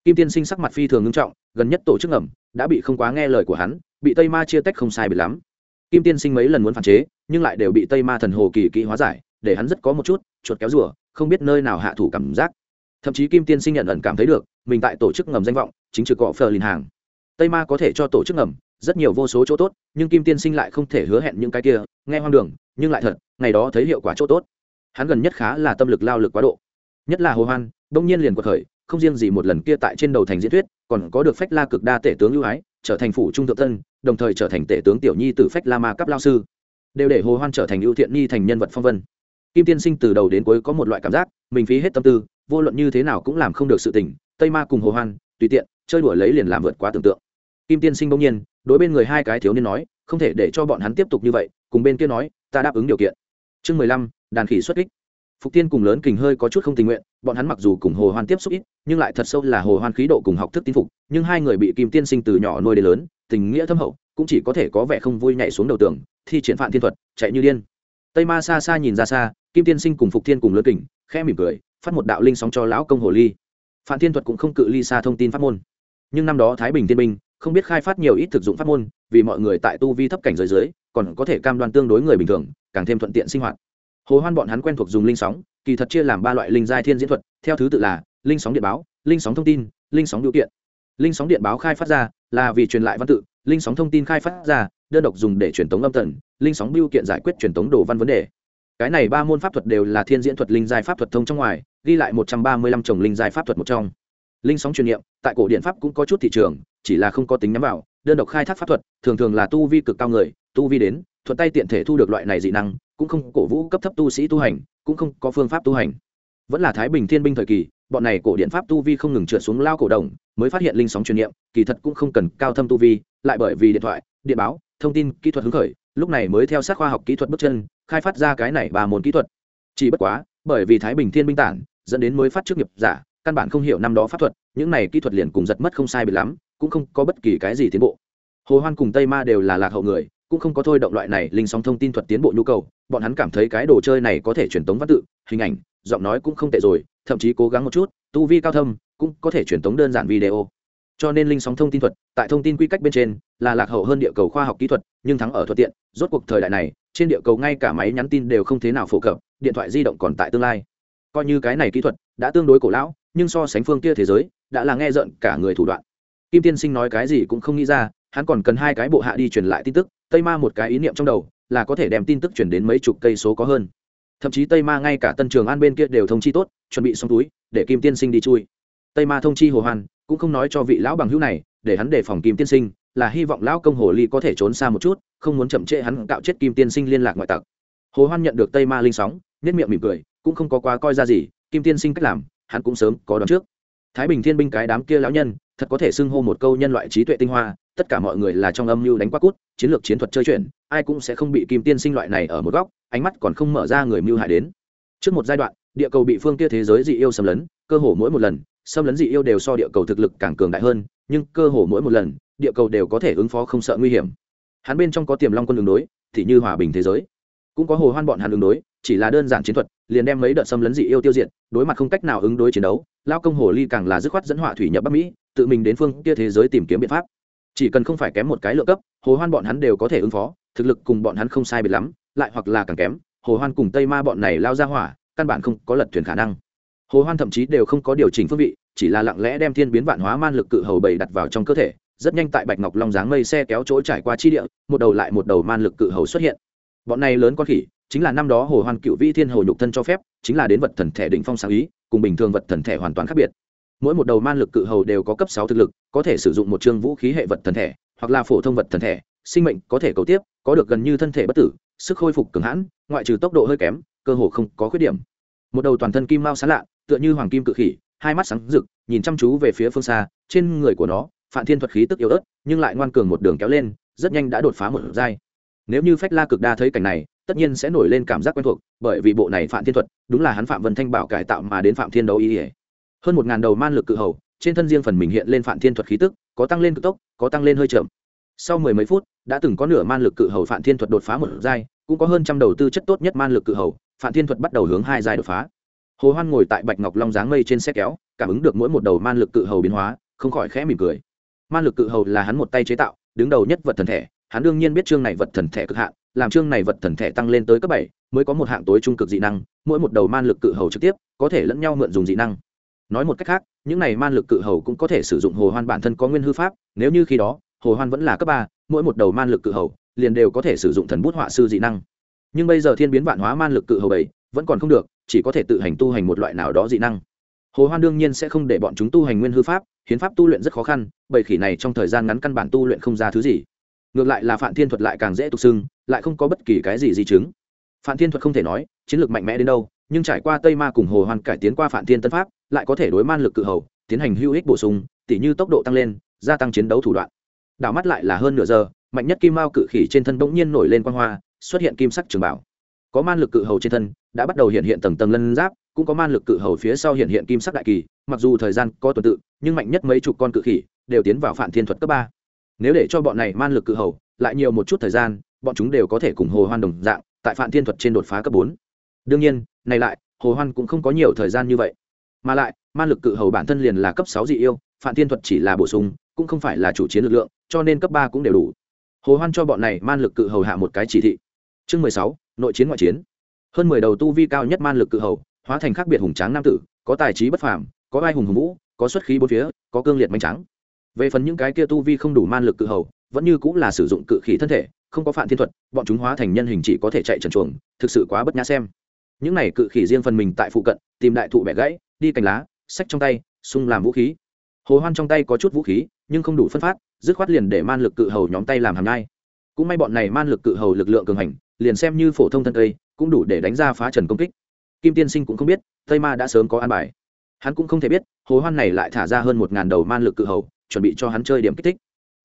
Kim tiên sinh sắc mặt phi thường ngưng trọng, gần nhất tổ chức ngầm đã bị không quá nghe lời của hắn, bị tây ma chia tách không sai bị lắm. Kim tiên sinh mấy lần muốn phản chế, nhưng lại đều bị tây ma thần hồ kỳ kỹ hóa giải, để hắn rất có một chút, chuột kéo rùa, không biết nơi nào hạ thủ cảm giác thậm chí kim tiên sinh nhận ẩn cảm thấy được, mình tại tổ chức ngầm danh vọng, chính trực cọ phờ lìn hàng. Tây ma có thể cho tổ chức ngầm rất nhiều vô số chỗ tốt, nhưng kim tiên sinh lại không thể hứa hẹn những cái kia, nghe hoang đường, nhưng lại thật, ngày đó thấy hiệu quả chỗ tốt. Hắn gần nhất khá là tâm lực lao lực quá độ. Nhất là hồ hoan, đông nhiên liền quật khởi, không riêng gì một lần kia tại trên đầu thành diễn thuyết, còn có được phách la cực đa tể tướng ưu ái, trở thành phủ trung thượng tân đồng thời trở thành tể tướng tiểu nhi từ phách la ma cấp lao sư. Đều để hồ hoan trở thành ưu thiện nhi thành nhân vật phong vân kim tiên sinh từ đầu đến cuối có một loại cảm giác, mình phí hết tâm tư, vô luận như thế nào cũng làm không được sự tình, tây ma cùng hồ hoan, tùy tiện, chơi đùa lấy liền làm vượt quá tưởng tượng. Kim tiên sinh bỗng nhiên, đối bên người hai cái thiếu niên nói, không thể để cho bọn hắn tiếp tục như vậy, cùng bên kia nói, ta đáp ứng điều kiện. Chương mười lăm, đàn khỉ xuất kích. Phục tiên cùng lớn kình hơi có chút không tình nguyện, bọn hắn mặc dù cùng hồ hoan tiếp xúc ít, nhưng lại thật sâu là hồ hoan khí độ cùng học thức tin phục, nhưng hai người bị kim tiên sinh từ nhỏ nuôi đến lớn, tình nghĩa thâm hậu, cũng chỉ có thể có vẻ không vui nhảy xuống đầu tường, thi triển phạm thiên thuật, chạy như điên. Tây ma xa xa nhìn ra xa kim tiên sinh cùng phục thiên cùng lớn kình, khẽ mỉm cười, phát một đạo linh sóng cho lão công hồ ly. Phạm thiên thuật cũng không cự ly xa thông tin pháp môn. Nhưng năm đó thái bình thiên Minh, không biết khai phát nhiều ít thực dụng pháp môn, vì mọi người tại tu vi thấp cảnh giới dưới, còn có thể cam đoan tương đối người bình thường, càng thêm thuận tiện sinh hoạt. Hồ hoan bọn hắn quen thuộc dùng linh sóng, kỳ thật chia làm ba loại linh giai thiên diễn thuật, theo thứ tự là linh sóng điện báo, linh sóng thông tin, linh sóng biểu kiện. Linh sóng điện báo khai phát ra là vì truyền lại văn tự, linh sóng thông tin khai phát ra, đơn độc dùng để truyền tống âm tần, linh sóng biểu kiện giải quyết truyền tống đồ văn vấn đề cái này ba môn pháp thuật đều là thiên diễn thuật linh giai pháp thuật thông trong ngoài, ghi lại một trăm ba mươi lăm chồng linh giai pháp thuật một trong. Linh sóng truyền niệm, tại cổ điện pháp cũng có chút thị trường, chỉ là không có tính nhắm vào, đơn độc khai thác pháp thuật, thường thường là tu vi cực cao người, tu vi đến, thuận tay tiện thể thu được loại này dị năng, cũng không cổ vũ cấp thấp tu sĩ tu hành, cũng không có phương pháp tu hành. Vẫn là thái bình thiên binh thời kỳ, bọn này cổ điện pháp tu vi không ngừng trượt xuống lao cổ đồng, mới phát hiện linh sóng truyền niệm, kỳ thật cũng không cần cao thâm tu vi, lại bởi vì điện thoại, điện báo, thông tin, kỹ thuật hứng khởi lúc này mới theo sát khoa học kỹ thuật bước chân, khai phát ra cái này ba môn kỹ thuật. Chỉ bất quá, bởi vì thái bình thiên binh tản, dẫn đến mới phát trước nghiệp giả, căn bản không hiểu năm đó pháp thuật, những này kỹ thuật liền cùng giật mất không sai bị lắm, cũng không có bất kỳ cái gì tiến bộ. Hồ hoan cùng tây ma đều là lạc hậu người, cũng không có thôi động loại này linh sóng thông tin thuật tiến bộ nhu cầu, bọn hắn cảm thấy cái đồ chơi này có thể truyền tống văn tự, hình ảnh, giọng nói cũng không tệ rồi, thậm chí cố gắng một chút, tu vi cao thâm, cũng có thể truyền tống đơn giản video cho nên linh sóng thông tin thuật, tại thông tin quy cách bên trên, là lạc hậu hơn địa cầu khoa học kỹ thuật, nhưng thắng ở thuận tiện, rốt cuộc thời đại này, trên địa cầu ngay cả máy nhắn tin đều không thế nào phổ cập, điện thoại di động còn tại tương lai. Coi như cái này kỹ thuật đã tương đối cổ lão, nhưng so sánh phương kia thế giới, đã là nghe rợn cả người thủ đoạn. Kim tiên sinh nói cái gì cũng không nghĩ ra, hắn còn cần hai cái bộ hạ đi truyền lại tin tức, tây ma một cái ý niệm trong đầu, là có thể đem tin tức chuyển đến mấy chục cây số có hơn. Thậm chí tây ma ngay cả tân trường an bên kia đều thông chi tốt, chuẩn bị xong túi, để kim tiên sinh đi chui. Tây ma thông chi hồ hoàn cũng không nói cho vị lão bằng hữu này, để hắn đề phòng kim tiên sinh, là hy vọng lão công hồ ly có thể trốn xa một chút, không muốn chậm trễ hắn cạo chết kim tiên sinh liên lạc ngoại tặc. Hồ hoan nhận được tây ma linh sóng nét miệng mỉm cười, cũng không có quá coi ra gì, kim tiên sinh cách làm, hắn cũng sớm có đoán trước. Thái bình thiên binh cái đám kia lão nhân, thật có thể xưng hô một câu nhân loại trí tuệ tinh hoa, tất cả mọi người là trong âm mưu đánh quá cút, chiến lược chiến thuật chơi chuyển, ai cũng sẽ không bị kim tiên sinh loại này ở một góc, ánh mắt còn không mở ra người mưu hại đến. Trước một giai đoạn, địa cầu bị phương kia thế giới dị yêu xâm lấn, cơ hồ mỗi một lần xâm lấn dị yêu đều so địa cầu thực lực càng cường đại hơn, nhưng cơ hồ mỗi một lần, địa cầu đều có thể ứng phó không sợ nguy hiểm. Hắn bên trong có tiềm long quân đường đối, thì như hòa bình thế giới. Cũng có hồ hoan bọn hắn ứng đối, chỉ là đơn giản chiến thuật, liền đem mấy đợt xâm lấn dị yêu tiêu diệt, đối mặt không cách nào ứng đối chiến đấu, lao công hồ ly càng là dứt khoát dẫn họa thủy nhập bắc mỹ, tự mình đến phương kia thế giới tìm kiếm biện pháp. Chỉ cần không phải kém một cái lượng cấp, hồ hoan bọn hắn đều có thể ứng phó, thực lực cùng bọn hắn không sai biệt lắm, lại hoặc là càng kém, hồ hoan cùng tây ma bọn này lao ra hỏa, căn bản không có lật thuyền khả năng hồ hoan thậm chí đều không có điều chỉnh phương vị, chỉ là lặng lẽ đem thiên biến vạn hóa man lực cự hầu bảy đặt vào trong cơ thể, rất nhanh tại bạch ngọc long dáng mây xe kéo chỗ trải qua chi địa, một đầu lại một đầu man lực cự hầu xuất hiện. Bọn này lớn con khỉ, chính là năm đó hồ hoan cựu vĩ thiên hồ nhục thân cho phép, chính là đến vật thần thể đỉnh phong sáng ý, cùng bình thường vật thần thể hoàn toàn khác biệt. Mỗi một đầu man lực cự hầu đều có cấp sáu thực lực, có thể sử dụng một chương vũ khí hệ vật thần thể, hoặc là phổ thông vật thần thể, sinh mệnh có thể cầu tiếp, có được gần như thân thể bất tử, sức khôi phục cường hãn, ngoại trừ tốc độ hơi kém, cơ hồ không có khuyết điểm. Một đầu toàn thân kim mao sáng lạ tựa như hoàng kim cự khỉ, hai mắt sáng rực, nhìn chăm chú về phía phương xa, trên người của nó phản thiên thuật khí tức yếu ớt, nhưng lại ngoan cường một đường kéo lên, rất nhanh đã đột phá một giai. Nếu như phách la cực đa thấy cảnh này, tất nhiên sẽ nổi lên cảm giác quen thuộc, bởi vì bộ này phạm thiên thuật, đúng là hắn phạm vân thanh bảo cải tạo mà đến phạm thiên đấu ý ỉa hơn một ngàn đầu man lực cự hầu, trên thân riêng phần mình hiện lên phạm thiên thuật khí tức, có tăng lên cực tốc, có tăng lên hơi chậm. Sau mười mấy phút, đã từng có nửa man lực cự hầu phạm thiên thuật đột phá một giai, cũng có hơn trăm đầu tư chất tốt nhất man lực cự hầu phạm thiên thuật bắt đầu hướng hai giai đột phá hồ hoan ngồi tại bạch ngọc long dáng mây trên xe kéo, cảm ứng được mỗi một đầu man lực cự hầu biến hóa, không khỏi khẽ mỉm cười. Man lực cự hầu là hắn một tay chế tạo, đứng đầu nhất vật thần thể, hắn đương nhiên biết chương này vật thần thể cực hạn, làm chương này vật thần thể tăng lên tới cấp bảy, mới có một hạng tối trung cực dị năng, mỗi một đầu man lực cự hầu trực tiếp, có thể lẫn nhau mượn dùng dị năng. Nói một cách khác, những này man lực cự hầu cũng có thể sử dụng hồ hoan bản thân có nguyên hư pháp, nếu như khi đó, hồ hoan vẫn là cấp ba, mỗi một đầu man lực cự hầu liền đều có thể sử dụng thần bút họa sư dị năng. Nhưng bây giờ thiên biến vạn hóa man lực cự hầu bảy vẫn còn không được chỉ có thể tự hành tu hành một loại nào đó dị năng. Hồ hoan đương nhiên sẽ không để bọn chúng tu hành nguyên hư pháp, hiến pháp tu luyện rất khó khăn, bởi khỉ này trong thời gian ngắn căn bản tu luyện không ra thứ gì. Ngược lại là phạm thiên thuật lại càng dễ tục xưng, lại không có bất kỳ cái gì di chứng. Phạm thiên thuật không thể nói, chiến lược mạnh mẽ đến đâu, nhưng trải qua tây ma cùng hồ hoan cải tiến qua phạm thiên tân pháp, lại có thể đối man lực cự hầu, tiến hành hữu ích bổ sung, tỉ như tốc độ tăng lên, gia tăng chiến đấu thủ đoạn. Đảo mắt lại là hơn nửa giờ, mạnh nhất kim mao cự khỉ trên thân bỗng nhiên nổi lên quang hoa, xuất hiện kim sắc trường bảo. Có man lực cự hầu trên thân đã bắt đầu hiện hiện tầng tầng lân giáp, cũng có man lực cự hầu phía sau hiện hiện kim sắc đại kỳ, mặc dù thời gian có tuần tự, nhưng mạnh nhất mấy chục con cự khỉ đều tiến vào phản thiên thuật cấp ba. Nếu để cho bọn này man lực cự hầu lại nhiều một chút thời gian, bọn chúng đều có thể cùng hồ hoan đồng dạng, tại phản thiên thuật trên đột phá cấp bốn. Đương nhiên, này lại, hồ hoan cũng không có nhiều thời gian như vậy. Mà lại, man lực cự hầu bản thân liền là cấp sáu dị yêu, phản thiên thuật chỉ là bổ sung, cũng không phải là chủ chiến lực lượng, cho nên cấp ba cũng đều đủ. Hồ hoan cho bọn này man lực cự hầu hạ một cái chỉ thị. Chương mười sáu, nội chiến ngoại chiến hơn mười đầu tu vi cao nhất man lực cự hầu, hóa thành khác biệt hùng tráng nam tử, có tài trí bất phàm, có ai hùng hùng vũ, có xuất khí bốn phía, có cương liệt manh trắng. Về phần những cái kia tu vi không đủ man lực cự hầu, vẫn như cũng là sử dụng cự khí thân thể, không có phạm thiên thuật, bọn chúng hóa thành nhân hình chỉ có thể chạy trần chuồng, thực sự quá bất nhã xem. Những này cự khỉ riêng phần mình tại phụ cận, tìm đại thụ bẻ gãy, đi cành lá sách trong tay xung làm vũ khí. Hồ hoan trong tay có chút vũ khí, nhưng không đủ phân phát, dứt khoát liền để man lực cự hầu nhóm tay làm hàm nhai. Cũng may bọn này man lực cự hầu lực lượng cường hành, liền xem như phổ thông thân cây cũng đủ để đánh ra phá trần công kích. Kim tiên sinh cũng không biết, tây ma đã sớm có an bài. Hắn cũng không thể biết, hồ hoan này lại thả ra hơn một ngàn đầu man lực cự hầu, chuẩn bị cho hắn chơi điểm kích thích.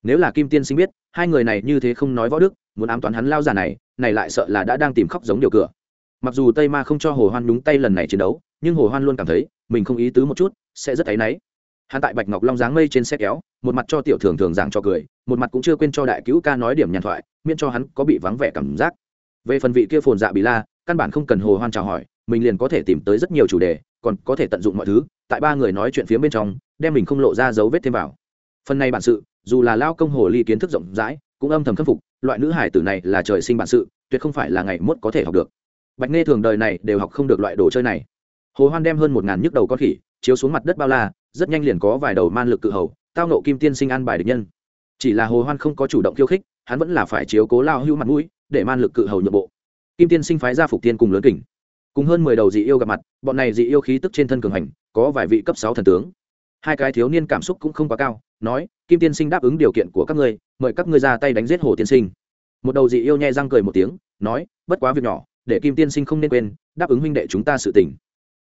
Nếu là kim tiên sinh biết, hai người này như thế không nói võ đức, muốn ám toán hắn lao già này này lại sợ là đã đang tìm khóc giống điều cửa. Mặc dù tây ma không cho hồ hoan nhúng tay lần này chiến đấu, nhưng hồ hoan luôn cảm thấy, mình không ý tứ một chút, sẽ rất áy náy. Hắn tại bạch ngọc long dáng mây trên xe kéo, một mặt cho tiểu thường thường giảng cho cười, một mặt cũng chưa quên cho đại cứu ca nói điểm nhàn thoại, miễn cho hắn có bị vắng vẻ cảm giác về phần vị kia phồn dạ bị la, căn bản không cần hồ hoan chào hỏi, mình liền có thể tìm tới rất nhiều chủ đề, còn có thể tận dụng mọi thứ, tại ba người nói chuyện phía bên trong, đem mình không lộ ra dấu vết thêm vào. Phần này bản sự, dù là lao công hồ ly kiến thức rộng rãi, cũng âm thầm khâm phục, loại nữ hải tử này là trời sinh bản sự, tuyệt không phải là ngày mốt có thể học được. Bạch nghe thường đời này đều học không được loại đồ chơi này. Hồ hoan đem hơn một ngàn nhức đầu con khỉ, chiếu xuống mặt đất bao la, rất nhanh liền có vài đầu man lực cự hầu, tao nộ kim tiên sinh an bài địch nhân. Chỉ là hồ hoan không có chủ động khiêu khích, hắn vẫn là phải chiếu cố lao hưu mặt mũi để man lực cự hầu nhượng bộ. Kim tiên sinh phái ra phục tiên cùng lớn kình. Cùng hơn mười đầu dị yêu gặp mặt, bọn này dị yêu khí tức trên thân cường hành, có vài vị cấp sáu thần tướng. Hai cái thiếu niên cảm xúc cũng không quá cao, nói, kim tiên sinh đáp ứng điều kiện của các ngươi, mời các ngươi ra tay đánh giết hồ tiên sinh. Một đầu dị yêu nhẹ răng cười một tiếng, nói, bất quá việc nhỏ, để kim tiên sinh không nên quên, đáp ứng huynh đệ chúng ta sự tình.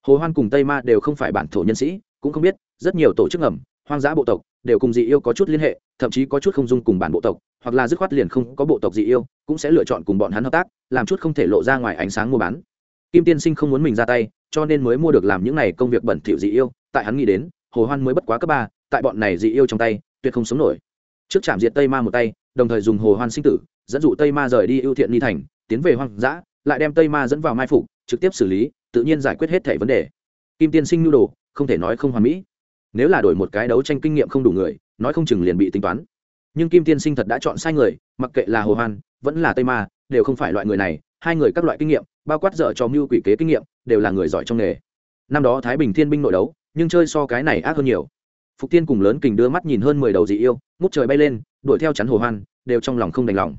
Hồ hoan cùng tây ma đều không phải bản thổ nhân sĩ, cũng không biết, rất nhiều tổ chức ngầm hoang dã bộ tộc, đều cùng dị yêu có chút liên hệ, thậm chí có chút không dung cùng bản bộ tộc, hoặc là dứt khoát liền không có bộ tộc dị yêu, cũng sẽ lựa chọn cùng bọn hắn hợp tác, làm chút không thể lộ ra ngoài ánh sáng mua bán. Kim tiên sinh không muốn mình ra tay, cho nên mới mua được làm những này công việc bẩn thỉu dị yêu, tại hắn nghĩ đến, hồ hoan mới bất quá cấp ba, tại bọn này dị yêu trong tay, tuyệt không sống nổi. Trước chạm diệt tây ma một tay, đồng thời dùng hồ hoan sinh tử, dẫn dụ tây ma rời đi ưu thiện ni thành, tiến về hoang dã, lại đem tây ma dẫn vào mai phục, trực tiếp xử lý, tự nhiên giải quyết hết thảy vấn đề. Kim tiên sinh nhu đồ, không thể nói không hoàn mỹ nếu là đổi một cái đấu tranh kinh nghiệm không đủ người, nói không chừng liền bị tính toán. Nhưng kim tiên sinh thật đã chọn sai người, mặc kệ là hồ hoan, vẫn là tây ma, đều không phải loại người này, hai người các loại kinh nghiệm, bao quát dở cho mưu quỷ kế kinh nghiệm, đều là người giỏi trong nghề. Năm đó thái bình thiên binh nội đấu, nhưng chơi so cái này ác hơn nhiều. Phục tiên cùng lớn kình đưa mắt nhìn hơn mười đầu dị yêu, ngút trời bay lên, đuổi theo chắn hồ hoan, đều trong lòng không đành lòng.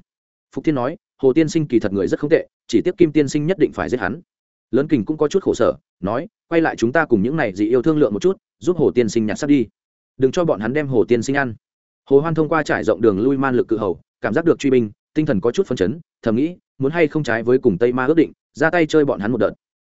Phục tiên nói, hồ tiên sinh kỳ thật người rất không tệ, chỉ tiếc kim tiên sinh nhất định phải giết hắn lớn kình cũng có chút khổ sở, nói, quay lại chúng ta cùng những này dị yêu thương lượng một chút, giúp hồ tiên sinh nhặt sắt đi. Đừng cho bọn hắn đem hồ tiên sinh ăn. Hồ hoan thông qua trải rộng đường lui man lực cự hầu, cảm giác được truy binh, tinh thần có chút phấn chấn, thầm nghĩ, muốn hay không trái với cùng tây ma ước định, ra tay chơi bọn hắn một đợt.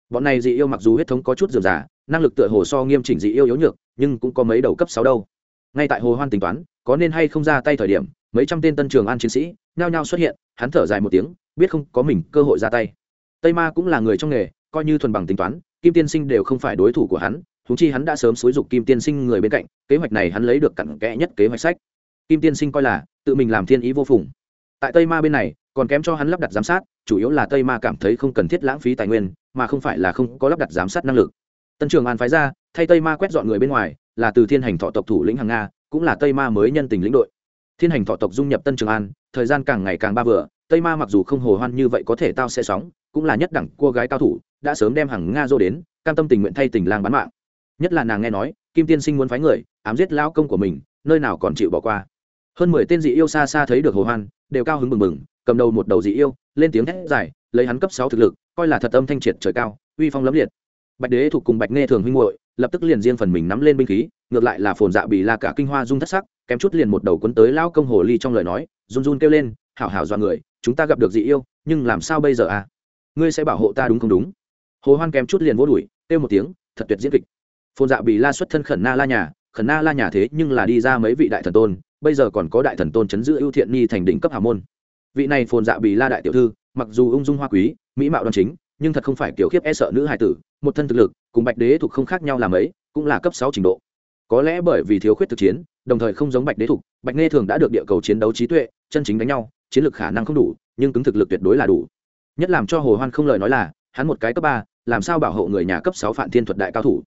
Bọn này dị yêu mặc dù huyết thống có chút dườm giả năng lực tựa hồ so nghiêm chỉnh dị yêu yếu nhược, nhưng cũng có mấy đầu cấp sáu đâu. Ngay tại hồ hoan tính toán, có nên hay không ra tay thời điểm, mấy trăm tên tân trường an chiến sĩ nhao nhao xuất hiện, hắn thở dài một tiếng, biết không có mình cơ hội ra tay. Tây ma cũng là người trong nghề coi như thuần bằng tính toán, kim tiên sinh đều không phải đối thủ của hắn thú chi hắn đã sớm xúi dục kim tiên sinh người bên cạnh, kế hoạch này hắn lấy được cặn kẽ nhất kế hoạch sách. Kim tiên sinh coi là, tự mình làm thiên ý vô phùng. Tại tây ma bên này, còn kém cho hắn lắp đặt giám sát, chủ yếu là tây ma cảm thấy không cần thiết lãng phí tài nguyên, mà không phải là không có lắp đặt giám sát năng lực. Tân trường an phái ra, thay tây ma quét dọn người bên ngoài, là từ thiên hành thọ tộc thủ lĩnh hàng nga, cũng là tây ma mới nhân tình lĩnh đội. Thiên hành thọ tộc dung nhập tân trường an, thời gian càng ngày càng ba vừa tây ma mặc dù không hồ hoan như vậy có thể tao sẽ sóng cũng là nhất đẳng cô gái cao thủ, đã sớm đem hàng nga dô đến, cam tâm tình nguyện thay tình lang bán mạng. Nhất là nàng nghe nói, kim tiên sinh muốn phái người, ám giết lao công của mình, nơi nào còn chịu bỏ qua. Hơn mười tên dị yêu xa xa thấy được hồ hoan, đều cao hứng mừng mừng cầm đầu một đầu dị yêu, lên tiếng hét dài, lấy hắn cấp sáu thực lực, coi là thật âm thanh triệt trời cao, uy phong lẫm liệt. Bạch đế thuộc cùng bạch nghe thường huynh muội, lập tức liền riêng phần mình nắm lên binh khí, ngược lại là phồn dạ bị la cả kinh hoa dung thất sắc, kém chút liền một đầu cuốn tới lao công hồ ly trong lời nói, run run kêu lên, hảo hảo dọa người, chúng ta gặp được dị yêu, nhưng làm sao bây giờ à? Ngươi sẽ bảo hộ ta đúng không đúng? Hồ hoan kém chút liền vỗ đuổi kêu một tiếng, thật tuyệt diễn kịch. Phồn dạ bị la xuất thân khẩn na la nhà, khẩn na la nhà thế nhưng là đi ra mấy vị đại thần tôn, bây giờ còn có đại thần tôn chấn giữ ưu thiện ni thành đỉnh cấp hào môn. Vị này phồn dạ bị la đại tiểu thư, mặc dù ung dung hoa quý, mỹ mạo đoan chính, nhưng thật không phải kiểu khiếp e sợ nữ hài tử, một thân thực lực, cùng bạch đế thuộc không khác nhau làm ấy, cũng là cấp sáu trình độ. Có lẽ bởi vì thiếu khuyết thực chiến, đồng thời không giống bạch đế thục, bạch nghe thường đã được địa cầu chiến đấu trí tuệ, chân chính đánh nhau, chiến lược khả năng không đủ, nhưng cứng thực lực tuyệt đối là đủ nhất làm cho hồ hoan không lời nói là, hắn một cái cấp ba, làm sao bảo hộ người nhà cấp sáu phản thiên thuật đại cao thủ?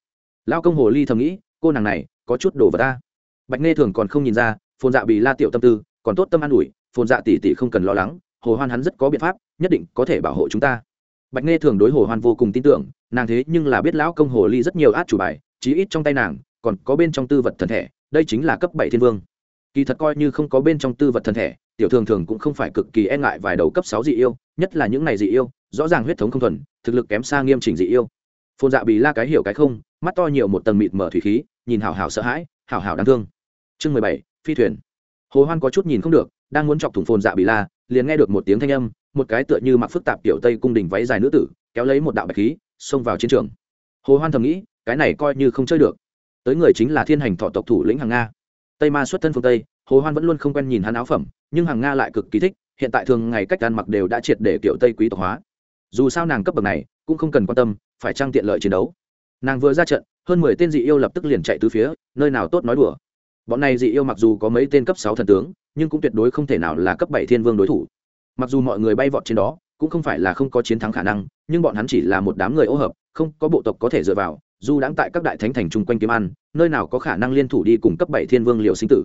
Lao công hồ ly thầm nghĩ, cô nàng này, có chút đồ vật ta. Bạch nghe thường còn không nhìn ra, phồn dạ bị la tiểu tâm tư, còn tốt tâm an ủi, phồn dạ tỷ tỷ không cần lo lắng, hồ hoan hắn rất có biện pháp, nhất định có thể bảo hộ chúng ta. Bạch nghe thường đối hồ hoan vô cùng tin tưởng, nàng thế nhưng là biết lão công hồ ly rất nhiều át chủ bài, chí ít trong tay nàng, còn có bên trong tư vật thần thể, đây chính là cấp bảy thiên vương. Kỳ thật coi như không có bên trong tư vật thần thể, tiểu thường thường cũng không phải cực kỳ e ngại vài đầu cấp sáu dị yêu nhất là những này dị yêu, rõ ràng huyết thống không thuần, thực lực kém xa nghiêm chỉnh dị yêu. Phồn dạ bị la cái hiểu cái không, mắt to nhiều một tầng mịt mở thủy khí, nhìn hảo hảo sợ hãi, hảo hảo đáng thương. Chương mười bảy, phi thuyền. Hồ hoan có chút nhìn không được, đang muốn chọc thủng phồn dạ bị la, liền nghe được một tiếng thanh âm, một cái tựa như mặc phức tạp tiểu tây cung đình váy dài nữ tử, kéo lấy một đạo bạch khí, xông vào chiến trường. Hồ hoan thầm nghĩ, cái này coi như không chơi được. Tới người chính là thiên hành thọ tộc thủ lĩnh hàng nga. Tây ma xuất thân phương tây, hồ hoan vẫn luôn không quen nhìn hắn áo phẩm, nhưng hàng nga lại cực kỳ thích hiện tại thường ngày cách ăn mặc đều đã triệt để kiểu tây quý tộc hóa. Dù sao nàng cấp bậc này cũng không cần quan tâm, phải trang tiện lợi chiến đấu. Nàng vừa ra trận, hơn mười tên dị yêu lập tức liền chạy từ phía, nơi nào tốt nói đùa. Bọn này dị yêu mặc dù có mấy tên cấp sáu thần tướng, nhưng cũng tuyệt đối không thể nào là cấp bảy thiên vương đối thủ. Mặc dù mọi người bay vọt trên đó, cũng không phải là không có chiến thắng khả năng, nhưng bọn hắn chỉ là một đám người ô hợp, không có bộ tộc có thể dựa vào, dù đáng tại các đại thánh thành chung quanh kiếm ăn, nơi nào có khả năng liên thủ đi cùng cấp bảy thiên vương liều sinh tử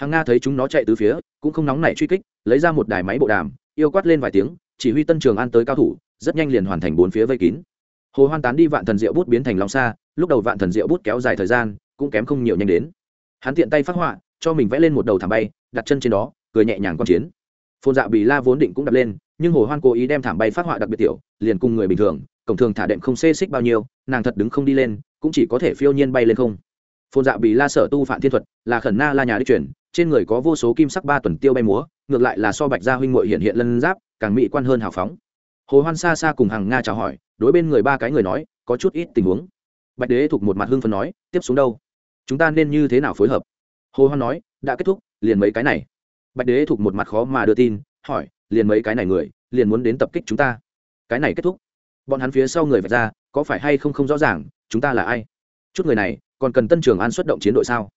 hàng nga thấy chúng nó chạy từ phía, cũng không nóng nảy truy kích, lấy ra một đài máy bộ đàm, yêu quát lên vài tiếng, chỉ huy tân trường an tới cao thủ, rất nhanh liền hoàn thành bốn phía vây kín. Hồ hoan tán đi vạn thần diệu bút biến thành long xa lúc đầu vạn thần diệu bút kéo dài thời gian, cũng kém không nhiều nhanh đến. Hắn tiện tay phát họa, cho mình vẽ lên một đầu thảm bay, đặt chân trên đó, cười nhẹ nhàng quan chiến. Phồn dạ bì la vốn định cũng đặt lên, nhưng hồ hoan cố ý đem thảm bay phát họa đặc biệt tiểu, liền cùng người bình thường cổng thường thả đệm không xê xích bao nhiêu, nàng thật đứng không đi lên, cũng chỉ có thể phiêu nhiên bay lên không phồn dạ bị la sở tu phạm thiên thuật, là khẩn na la nhà đi chuyển trên người có vô số kim sắc ba tuần tiêu bay múa, ngược lại là so bạch gia huynh muội hiện hiện lân giáp, càng mỹ quan hơn hào phóng. Hồ hoan xa xa cùng hàng nga chào hỏi, đối bên người ba cái người nói, có chút ít tình huống. Bạch đế thuộc một mặt hưng phấn nói, tiếp xuống đâu? Chúng ta nên như thế nào phối hợp? Hồ hoan nói, đã kết thúc, liền mấy cái này. Bạch đế thuộc một mặt khó mà đưa tin, hỏi, liền mấy cái này người, liền muốn đến tập kích chúng ta? Cái này kết thúc. Bọn hắn phía sau người vạch ra có phải hay không không rõ ràng, chúng ta là ai? Chút người này, còn cần tân trường an xuất động chiến đội sao?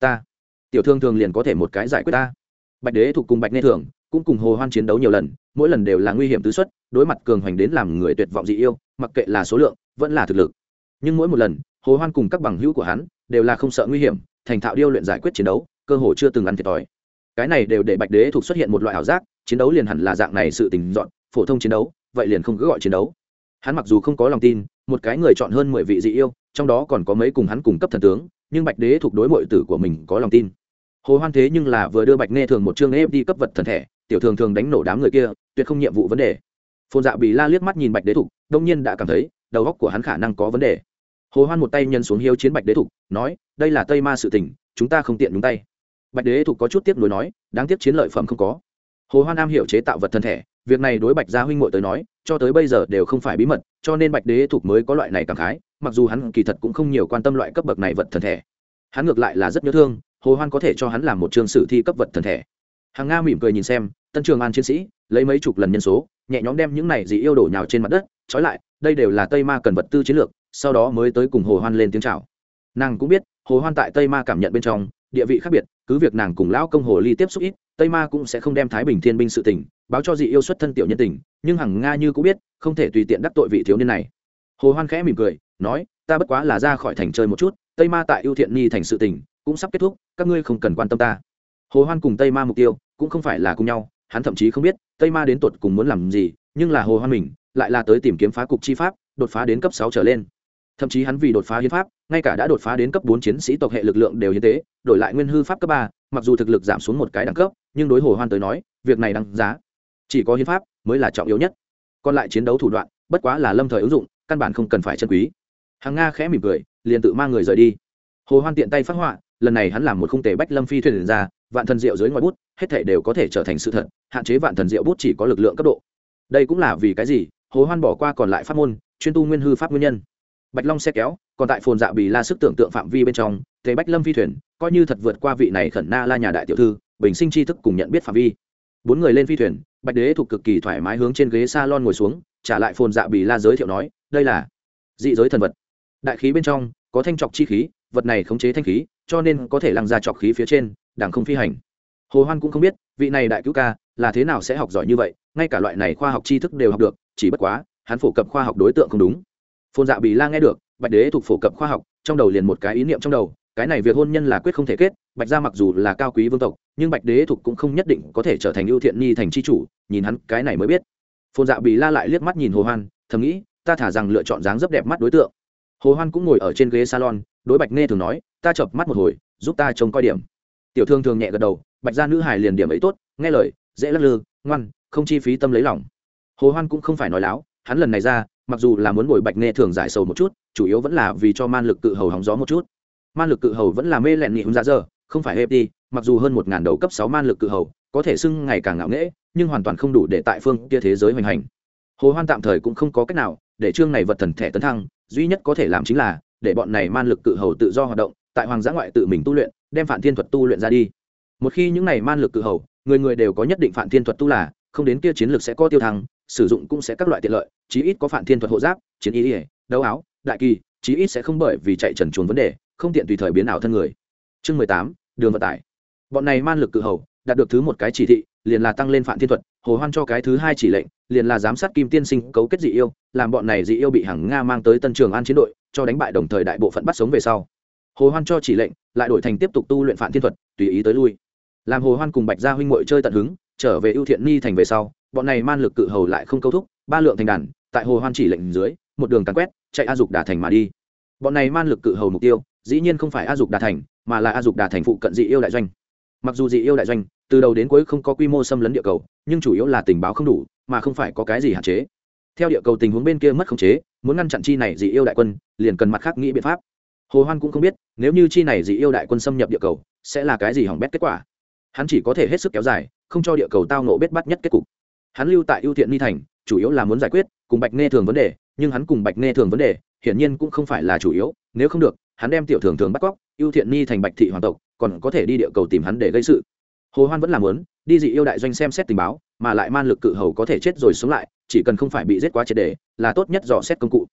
Ta, tiểu thương thường liền có thể một cái giải quyết ta. Bạch đế thuộc cùng bạch nghe thường cũng cùng hồ hoan chiến đấu nhiều lần, mỗi lần đều là nguy hiểm tứ xuất đối mặt cường hoành đến làm người tuyệt vọng dị yêu, mặc kệ là số lượng, vẫn là thực lực. Nhưng mỗi một lần, hồ hoan cùng các bằng hữu của hắn đều là không sợ nguy hiểm, thành thạo điêu luyện giải quyết chiến đấu, cơ hồ chưa từng ăn thiệt thòi. Cái này đều để bạch đế thuộc xuất hiện một loại ảo giác, chiến đấu liền hẳn là dạng này sự tình dọn, phổ thông chiến đấu, vậy liền không cứ gọi chiến đấu. Hắn mặc dù không có lòng tin, một cái người chọn hơn mười vị dị yêu trong đó còn có mấy cùng hắn cùng cấp thần tướng, nhưng bạch đế thuộc đối mọi tử của mình có lòng tin. Hồ hoan thế nhưng là vừa đưa bạch nghe thường một chương đi cấp vật thần thể, tiểu thường thường đánh nổ đám người kia, tuyệt không nhiệm vụ vấn đề. Phồn dạ bị la liếc mắt nhìn bạch đế thục đông nhiên đã cảm thấy, đầu óc của hắn khả năng có vấn đề. Hồ hoan một tay nhân xuống hiếu chiến bạch đế thục nói, đây là tây ma sự tình, chúng ta không tiện nhúng tay. Bạch đế thục có chút tiếc nuối nói, đáng tiếc chiến lợi phẩm không có hồ hoan am hiểu chế tạo vật thân thể, việc này đối bạch gia huynh muội tới nói, cho tới bây giờ đều không phải bí mật, cho nên bạch đế thục mới có loại này cảm khái, mặc dù hắn kỳ thật cũng không nhiều quan tâm loại cấp bậc này vật thân thể. Hắn ngược lại là rất nhớ thương, hồ hoan có thể cho hắn làm một trường sử thi cấp vật thân thể. Hàng nga mỉm cười nhìn xem, tân trường an chiến sĩ, lấy mấy chục lần nhân số, nhẹ nhõm đem những này dị yêu đổ nhào trên mặt đất, trói lại, đây đều là tây ma cần vật tư chiến lược, sau đó mới tới cùng hồ hoan lên tiếng chào. Nàng cũng biết, hồ hoan tại tây ma cảm nhận bên trong, địa vị khác biệt, cứ việc nàng cùng lão công hồ ly tiếp xúc ít tây ma cũng sẽ không đem thái bình thiên binh sự Tỉnh báo cho dị yêu xuất thân tiểu nhân tình, nhưng hằng nga như cũng biết, không thể tùy tiện đắc tội vị thiếu niên này. Hồ hoan khẽ mỉm cười, nói, ta bất quá là ra khỏi thành chơi một chút, tây ma tại ưu thiện ni thành sự Tỉnh cũng sắp kết thúc, các ngươi không cần quan tâm ta. Hồ hoan cùng tây ma mục tiêu cũng không phải là cùng nhau, hắn thậm chí không biết tây ma đến tột cùng muốn làm gì, nhưng là hồ hoan mình lại là tới tìm kiếm phá cục chi pháp, đột phá đến cấp sáu trở lên thậm chí hắn vì đột phá hiến pháp, ngay cả đã đột phá đến cấp bốn chiến sĩ tộc hệ lực lượng đều hiến tế, đổi lại nguyên hư pháp cấp ba, mặc dù thực lực giảm xuống một cái đẳng cấp, nhưng đối hồ hoan tới nói, việc này đáng giá. Chỉ có hiến pháp mới là trọng yếu nhất. Còn lại chiến đấu thủ đoạn, bất quá là lâm thời ứng dụng, căn bản không cần phải chân quý. Hàng nga khẽ mỉm cười, liền tự mang người rời đi. Hồ hoan tiện tay phát họa, lần này hắn làm một khung tề bách lâm phi thuyền ra, vạn thần diệu dưới ngoài bút, hết thể đều có thể trở thành sự thật, hạn chế vạn thần diệu bút chỉ có lực lượng cấp độ. Đây cũng là vì cái gì? Hồ hoan bỏ qua còn lại pháp môn, chuyên tu nguyên hư pháp nguyên nhân bạch long xe kéo, còn tại phồn dạ bì la sức tưởng tượng phạm vi bên trong, thế bách lâm phi thuyền, coi như thật vượt qua vị này khẩn na la nhà đại tiểu thư, bình sinh tri thức cùng nhận biết phạm vi. Bốn người lên phi thuyền, bạch đế thuộc cực kỳ thoải mái hướng trên ghế s a lon ngồi xuống, trả lại phồn dạ bì la giới thiệu nói, đây là dị giới thần vật. Đại khí bên trong có thanh trọc chi khí, vật này khống chế thanh khí, cho nên có thể lăng ra trọc khí phía trên đảng không phi hành. Hồ hoan cũng không biết, vị này đại cứu ca là thế nào sẽ học giỏi như vậy, ngay cả loại này khoa học tri thức đều học được, chỉ bất quá, hắn phổ cập khoa học đối tượng không đúng phôn dạ bị la nghe được, bạch đế thuộc phổ cập khoa học, trong đầu liền một cái ý niệm trong đầu, cái này việc hôn nhân là quyết không thể kết, bạch gia mặc dù là cao quý vương tộc, nhưng bạch đế thuộc cũng không nhất định có thể trở thành ưu thiện Nhi thành c h i chủ, nhìn hắn cái này mới biết. Phôn dạ bị la lại liếc mắt nhìn hồ hoan, thầm nghĩ, ta thả rằng lựa chọn dáng rất đẹp mắt đối tượng. Hồ hoan cũng ngồi ở trên ghế salon, đối bạch nghe thường nói, ta chợp mắt một hồi, giúp ta trông coi điểm. Tiểu thương thường nhẹ gật đầu, bạch gia nữ hài liền điểm ấy tốt, nghe lời, dễ lắc lư, ngoan, không chi phí tâm lấy lòng. Hồ hoan cũng không phải nói láo, hắn lần này ra mặc dù là muốn bồi bạch nghe thường giải sầu một chút, chủ yếu vẫn là vì cho man lực cự hầu hóng gió một chút. Man lực cự hầu vẫn là mê lẹn nghị hùng ra giờ không phải hẹp đi mặc dù hơn một ngàn đầu cấp sáu man lực cự hầu, có thể sưng ngày càng ngạo nghễ, nhưng hoàn toàn không đủ để tại phương kia thế giới hoành hành. Hồ hoan tạm thời cũng không có cách nào để chương này vật thần thẻ tấn thăng, duy nhất có thể làm chính là để bọn này man lực cự hầu tự do hoạt động, tại hoàng giã ngoại tự mình tu luyện, đem phản thiên thuật tu luyện ra đi. Một khi những này man lực cự hầu, người người đều có nhất định phản thiên thuật tu là, không đến kia chiến lược sẽ có tiêu thăng sử dụng cũng sẽ các loại tiện lợi, chí ít có phản thiên thuật hộ giáp, chiến ý ỉa đấu áo, đại kỳ, chí ít sẽ không bởi vì chạy trần chuồn vấn đề, không tiện tùy thời biến ảo thân người. Chương mười tám, đường vận tải. Bọn này man lực cự hầu, đạt được thứ một cái chỉ thị, liền là tăng lên phản thiên thuật, hồ hoan cho cái thứ hai chỉ lệnh, liền là giám sát kim tiên sinh cấu kết dị yêu, làm bọn này dị yêu bị hàng nga mang tới tân trường an chiến đội, cho đánh bại đồng thời đại bộ phận bắt sống về sau. Hồ hoan cho chỉ lệnh, lại đổi thành tiếp tục tu luyện phản thiên thuật, tùy ý tới lui. Làm hồ hoan cùng bạch gia huynh muội chơi tận hứng, trở về ưu thiện ni thành về sau bọn này man lực cự hầu lại không câu thúc, ba lượng thành đàn, tại hồ hoan chỉ lệnh dưới, một đường càn quét, chạy a dục đà thành mà đi. Bọn này man lực cự hầu mục tiêu, dĩ nhiên không phải a dục đà thành, mà là a dục đà thành phụ cận dị yêu đại doanh. Mặc dù dị yêu đại doanh, từ đầu đến cuối không có quy mô xâm lấn địa cầu, nhưng chủ yếu là tình báo không đủ, mà không phải có cái gì hạn chế. Theo địa cầu tình huống bên kia mất khống chế, muốn ngăn chặn chi này dị yêu đại quân, liền cần mặt khác nghĩ biện pháp. Hồ hoan cũng không biết, nếu như chi này dị yêu đại quân xâm nhập địa cầu, sẽ là cái gì hỏng bét kết quả. Hắn chỉ có thể hết sức kéo dài, không cho địa cầu tao nộ bết bắt nhất kết cục hắn lưu tại ưu thiện ni thành, chủ yếu là muốn giải quyết cùng bạch nghe thường vấn đề, nhưng hắn cùng bạch nghe thường vấn đề, hiển nhiên cũng không phải là chủ yếu, nếu không được, hắn đem tiểu thường thường bắt cóc, ưu thiện ni thành bạch thị hoàng tộc, còn có thể đi địa cầu tìm hắn để gây sự. Hồ hoan vẫn là muốn, đi dị yêu đại doanh xem xét tình báo, mà lại man lực cự hầu có thể chết rồi sống lại, chỉ cần không phải bị giết quá triệt đề là tốt nhất dò xét công cụ.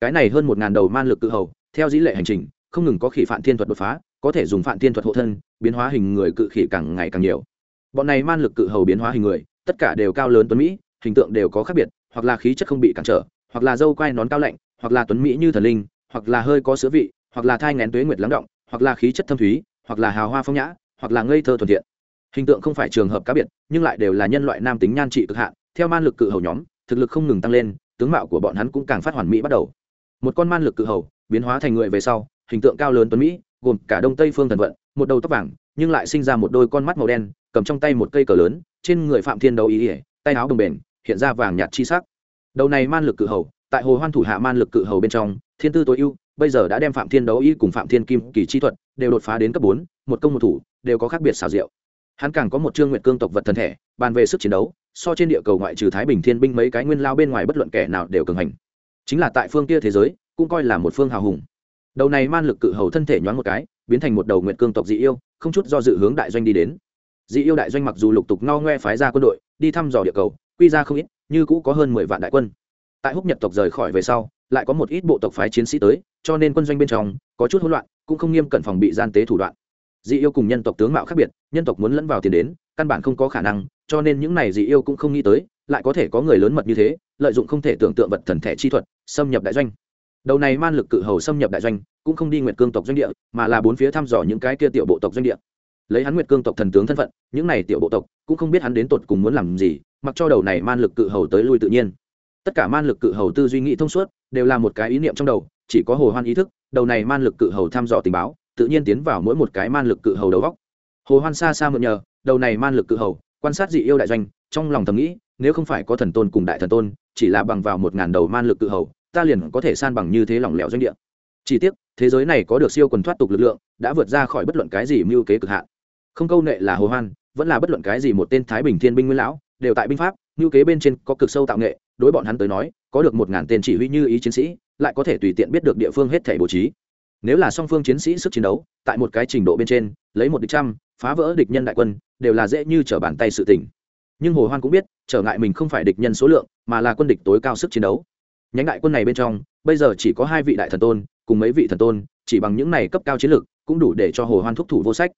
Cái này hơn một ngàn đầu man lực cự hầu, theo dĩ lệ hành trình, không ngừng có khỉ phản thiên thuật đột phá, có thể dùng phản thiên thuật hộ thân, biến hóa hình người cự khỉ càng ngày càng nhiều. Bọn này man lực cự hầu biến hóa hình người tất cả đều cao lớn tuấn mỹ, hình tượng đều có khác biệt, hoặc là khí chất không bị cản trở, hoặc là dâu quai nón cao lạnh, hoặc là tuấn mỹ như thần linh, hoặc là hơi có sữa vị, hoặc là thai ngén tuế nguyệt lắng động, hoặc là khí chất thâm thúy, hoặc là hào hoa phong nhã, hoặc là ngây thơ thuần thiện. Hình tượng không phải trường hợp cá biệt, nhưng lại đều là nhân loại nam tính nhan trị cực hạn, theo man lực cự hầu nhóm, thực lực không ngừng tăng lên, tướng mạo của bọn hắn cũng càng phát hoàn mỹ bắt đầu. Một con man lực cự hầu, biến hóa thành người về sau, hình tượng cao lớn tuấn mỹ, gồm cả đông tây phương thần vận, một đầu tóc vàng, nhưng lại sinh ra một đôi con mắt màu đen, cầm trong tay một cây cờ lớn trên người phạm thiên đấu ý ỉa, tay áo đồng bền, hiện ra vàng nhạt chi sắc. Đầu này man lực cự hầu, tại hồ hoan thủ hạ man lực cự hầu bên trong, thiên tư tối ưu, bây giờ đã đem phạm thiên đấu y cùng phạm thiên kim kỳ chi thuật đều đột phá đến cấp bốn, một công một thủ, đều có khác biệt xảo diệu. Hắn càng có một trương nguyện cương tộc vật thân thể, bàn về sức chiến đấu, so trên địa cầu ngoại trừ thái bình thiên binh mấy cái nguyên lao bên ngoài bất luận kẻ nào đều cường hành. Chính là tại phương kia thế giới, cũng coi là một phương hào hùng. Đầu này man lực cự hầu thân thể nhoáng một cái, biến thành một đầu nguyện cương tộc dị yêu, không chút do dự hướng đại doanh đi đến dị yêu đại doanh mặc dù lục tục ngao ngoe phái ra quân đội, đi thăm dò địa cầu, quy ra không ít, như cũ có hơn mười vạn đại quân. Tại húc nhật tộc rời khỏi về sau, lại có một ít bộ tộc phái chiến sĩ tới, cho nên quân doanh bên trong, có chút hỗn loạn, cũng không nghiêm cẩn phòng bị gian tế thủ đoạn. Dị yêu cùng nhân tộc tướng mạo khác biệt, nhân tộc muốn lẫn vào tiền đến, căn bản không có khả năng, cho nên những này dị yêu cũng không nghĩ tới, lại có thể có người lớn mật như thế, lợi dụng không thể tưởng tượng vật thần thể chi thuật, xâm nhập đại doanh. Đầu này man lực cự hầu xâm nhập đại doanh, cũng không đi nguyện cương tộc doanh địa, mà là bốn phía thăm dò những cái kia tiểu bộ tộc doanh địa lấy hắn nguyệt cương tộc thần tướng thân phận, những này tiểu bộ tộc cũng không biết hắn đến tột cùng muốn làm gì, mặc cho đầu này man lực cự hầu tới lui tự nhiên. Tất cả man lực cự hầu tư duy nghĩ thông suốt, đều là một cái ý niệm trong đầu, chỉ có hồ hoan ý thức, đầu này man lực cự hầu thăm dò tình báo, tự nhiên tiến vào mỗi một cái man lực cự hầu đầu góc. Hồ hoan xa xa mượn nhờ, đầu này man lực cự hầu, quan sát dị yêu đại doanh, trong lòng thầm nghĩ, nếu không phải có thần tôn cùng đại thần tôn, chỉ là bằng vào một ngàn đầu man lực cự hầu, ta liền có thể san bằng như thế lỏng lẻo doanh địa. Chỉ tiếc, thế giới này có được siêu quần thoát tục lực lượng, đã vượt ra khỏi bất luận cái gì mưu kế cực hạn không câu nệ là hồ hoan, vẫn là bất luận cái gì một tên thái bình thiên binh nguyên lão, đều tại binh pháp, ngưu kế bên trên có cực sâu tạo nghệ, đối bọn hắn tới nói, có được một ngàn tên chỉ huy như ý chiến sĩ, lại có thể tùy tiện biết được địa phương hết thể bố trí. Nếu là song phương chiến sĩ sức chiến đấu, tại một cái trình độ bên trên, lấy một địch trăm, phá vỡ địch nhân đại quân, đều là dễ như trở bàn tay sự tình. Nhưng hồ hoan cũng biết, trở ngại mình không phải địch nhân số lượng, mà là quân địch tối cao sức chiến đấu. Nhánh đại quân này bên trong, bây giờ chỉ có hai vị đại thần tôn, cùng mấy vị thần tôn, chỉ bằng những này cấp cao chiến lược, cũng đủ để cho hồ hoan thúc thủ vô sách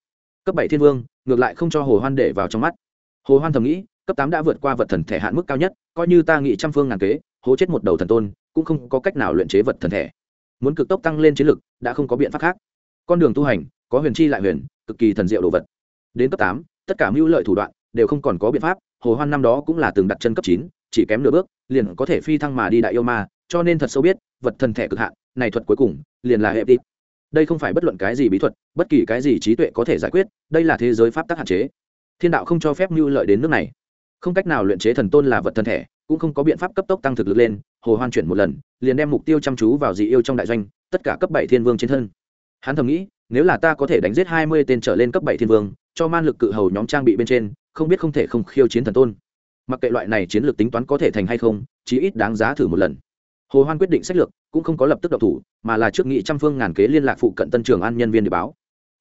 cấp bảy thiên vương, ngược lại không cho hồ hoan để vào trong mắt. Hồ hoan thầm nghĩ, cấp tám đã vượt qua vật thần thể hạn mức cao nhất, coi như ta nghĩ trăm phương ngàn kế, hố chết một đầu thần tôn, cũng không có cách nào luyện chế vật thần thể. Muốn cực tốc tăng lên chiến lực, đã không có biện pháp khác. Con đường tu hành, có huyền chi lại huyền, cực kỳ thần diệu đồ vật. Đến cấp tám, tất cả mưu lợi thủ đoạn đều không còn có biện pháp, hồ hoan năm đó cũng là từng đặt chân cấp chín, chỉ kém nửa bước, liền có thể phi thăng mà đi đại yêu ma, cho nên thật sâu biết, vật thần thể cực hạn, này thuật cuối cùng, liền là hệ đi đây không phải bất luận cái gì bí thuật, bất kỳ cái gì trí tuệ có thể giải quyết, đây là thế giới pháp tắc hạn chế. Thiên đạo không cho phép mưu lợi đến nước này. Không cách nào luyện chế thần tôn là vật thân thể, cũng không có biện pháp cấp tốc tăng thực lực lên, hồ hoan chuyển một lần, liền đem mục tiêu chăm chú vào dị yêu trong đại doanh, tất cả cấp bảy thiên vương trên thân. Hắn thầm nghĩ, nếu là ta có thể đánh giết hai mươi tên trở lên cấp bảy thiên vương, cho man lực cự hầu nhóm trang bị bên trên, không biết không thể không khiêu chiến thần tôn. Mặc kệ loại này chiến lược tính toán có thể thành hay không, chí ít đáng giá thử một lần hồ hoan quyết định sách lược, cũng không có lập tức độc thủ, mà là trước nghị trăm phương ngàn kế liên lạc phụ cận tân trường an nhân viên địa báo.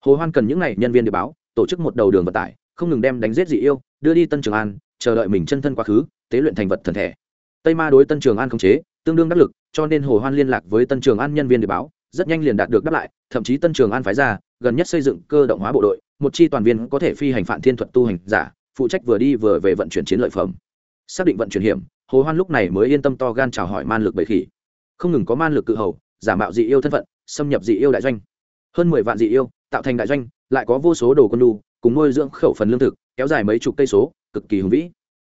Hồ hoan cần những n nhân viên địa báo, tổ chức một đầu đường vận tải, không ngừng đem đánh giết dị yêu, đưa đi tân trường an, chờ đợi mình chân thân quá khứ, tế luyện thành vật thần thể. Tây ma đối tân trường an khống chế, tương đương đắc lực, cho nên hồ hoan liên lạc với tân trường an nhân viên địa báo, rất nhanh liền đạt được đáp lại, thậm chí tân trường an phái ra, gần nhất xây dựng cơ động hóa bộ đội, một chi toàn viên có thể phi hành phản thiên thuật tu hành giả, phụ trách vừa đi vừa về vận chuyển chiến lợi phẩm. Xác định vận chuyển hiểm hồ hoan lúc này mới yên tâm to gan chào hỏi man lực bầy khỉ. Không ngừng có man lực cự hầu, giả mạo dị yêu thân phận, xâm nhập dị yêu đại doanh. Hơn mười vạn dị yêu, tạo thành đại doanh, lại có vô số đồ quân đu cùng nuôi dưỡng khẩu phần lương thực, kéo dài mấy chục cây số, cực kỳ hùng vĩ.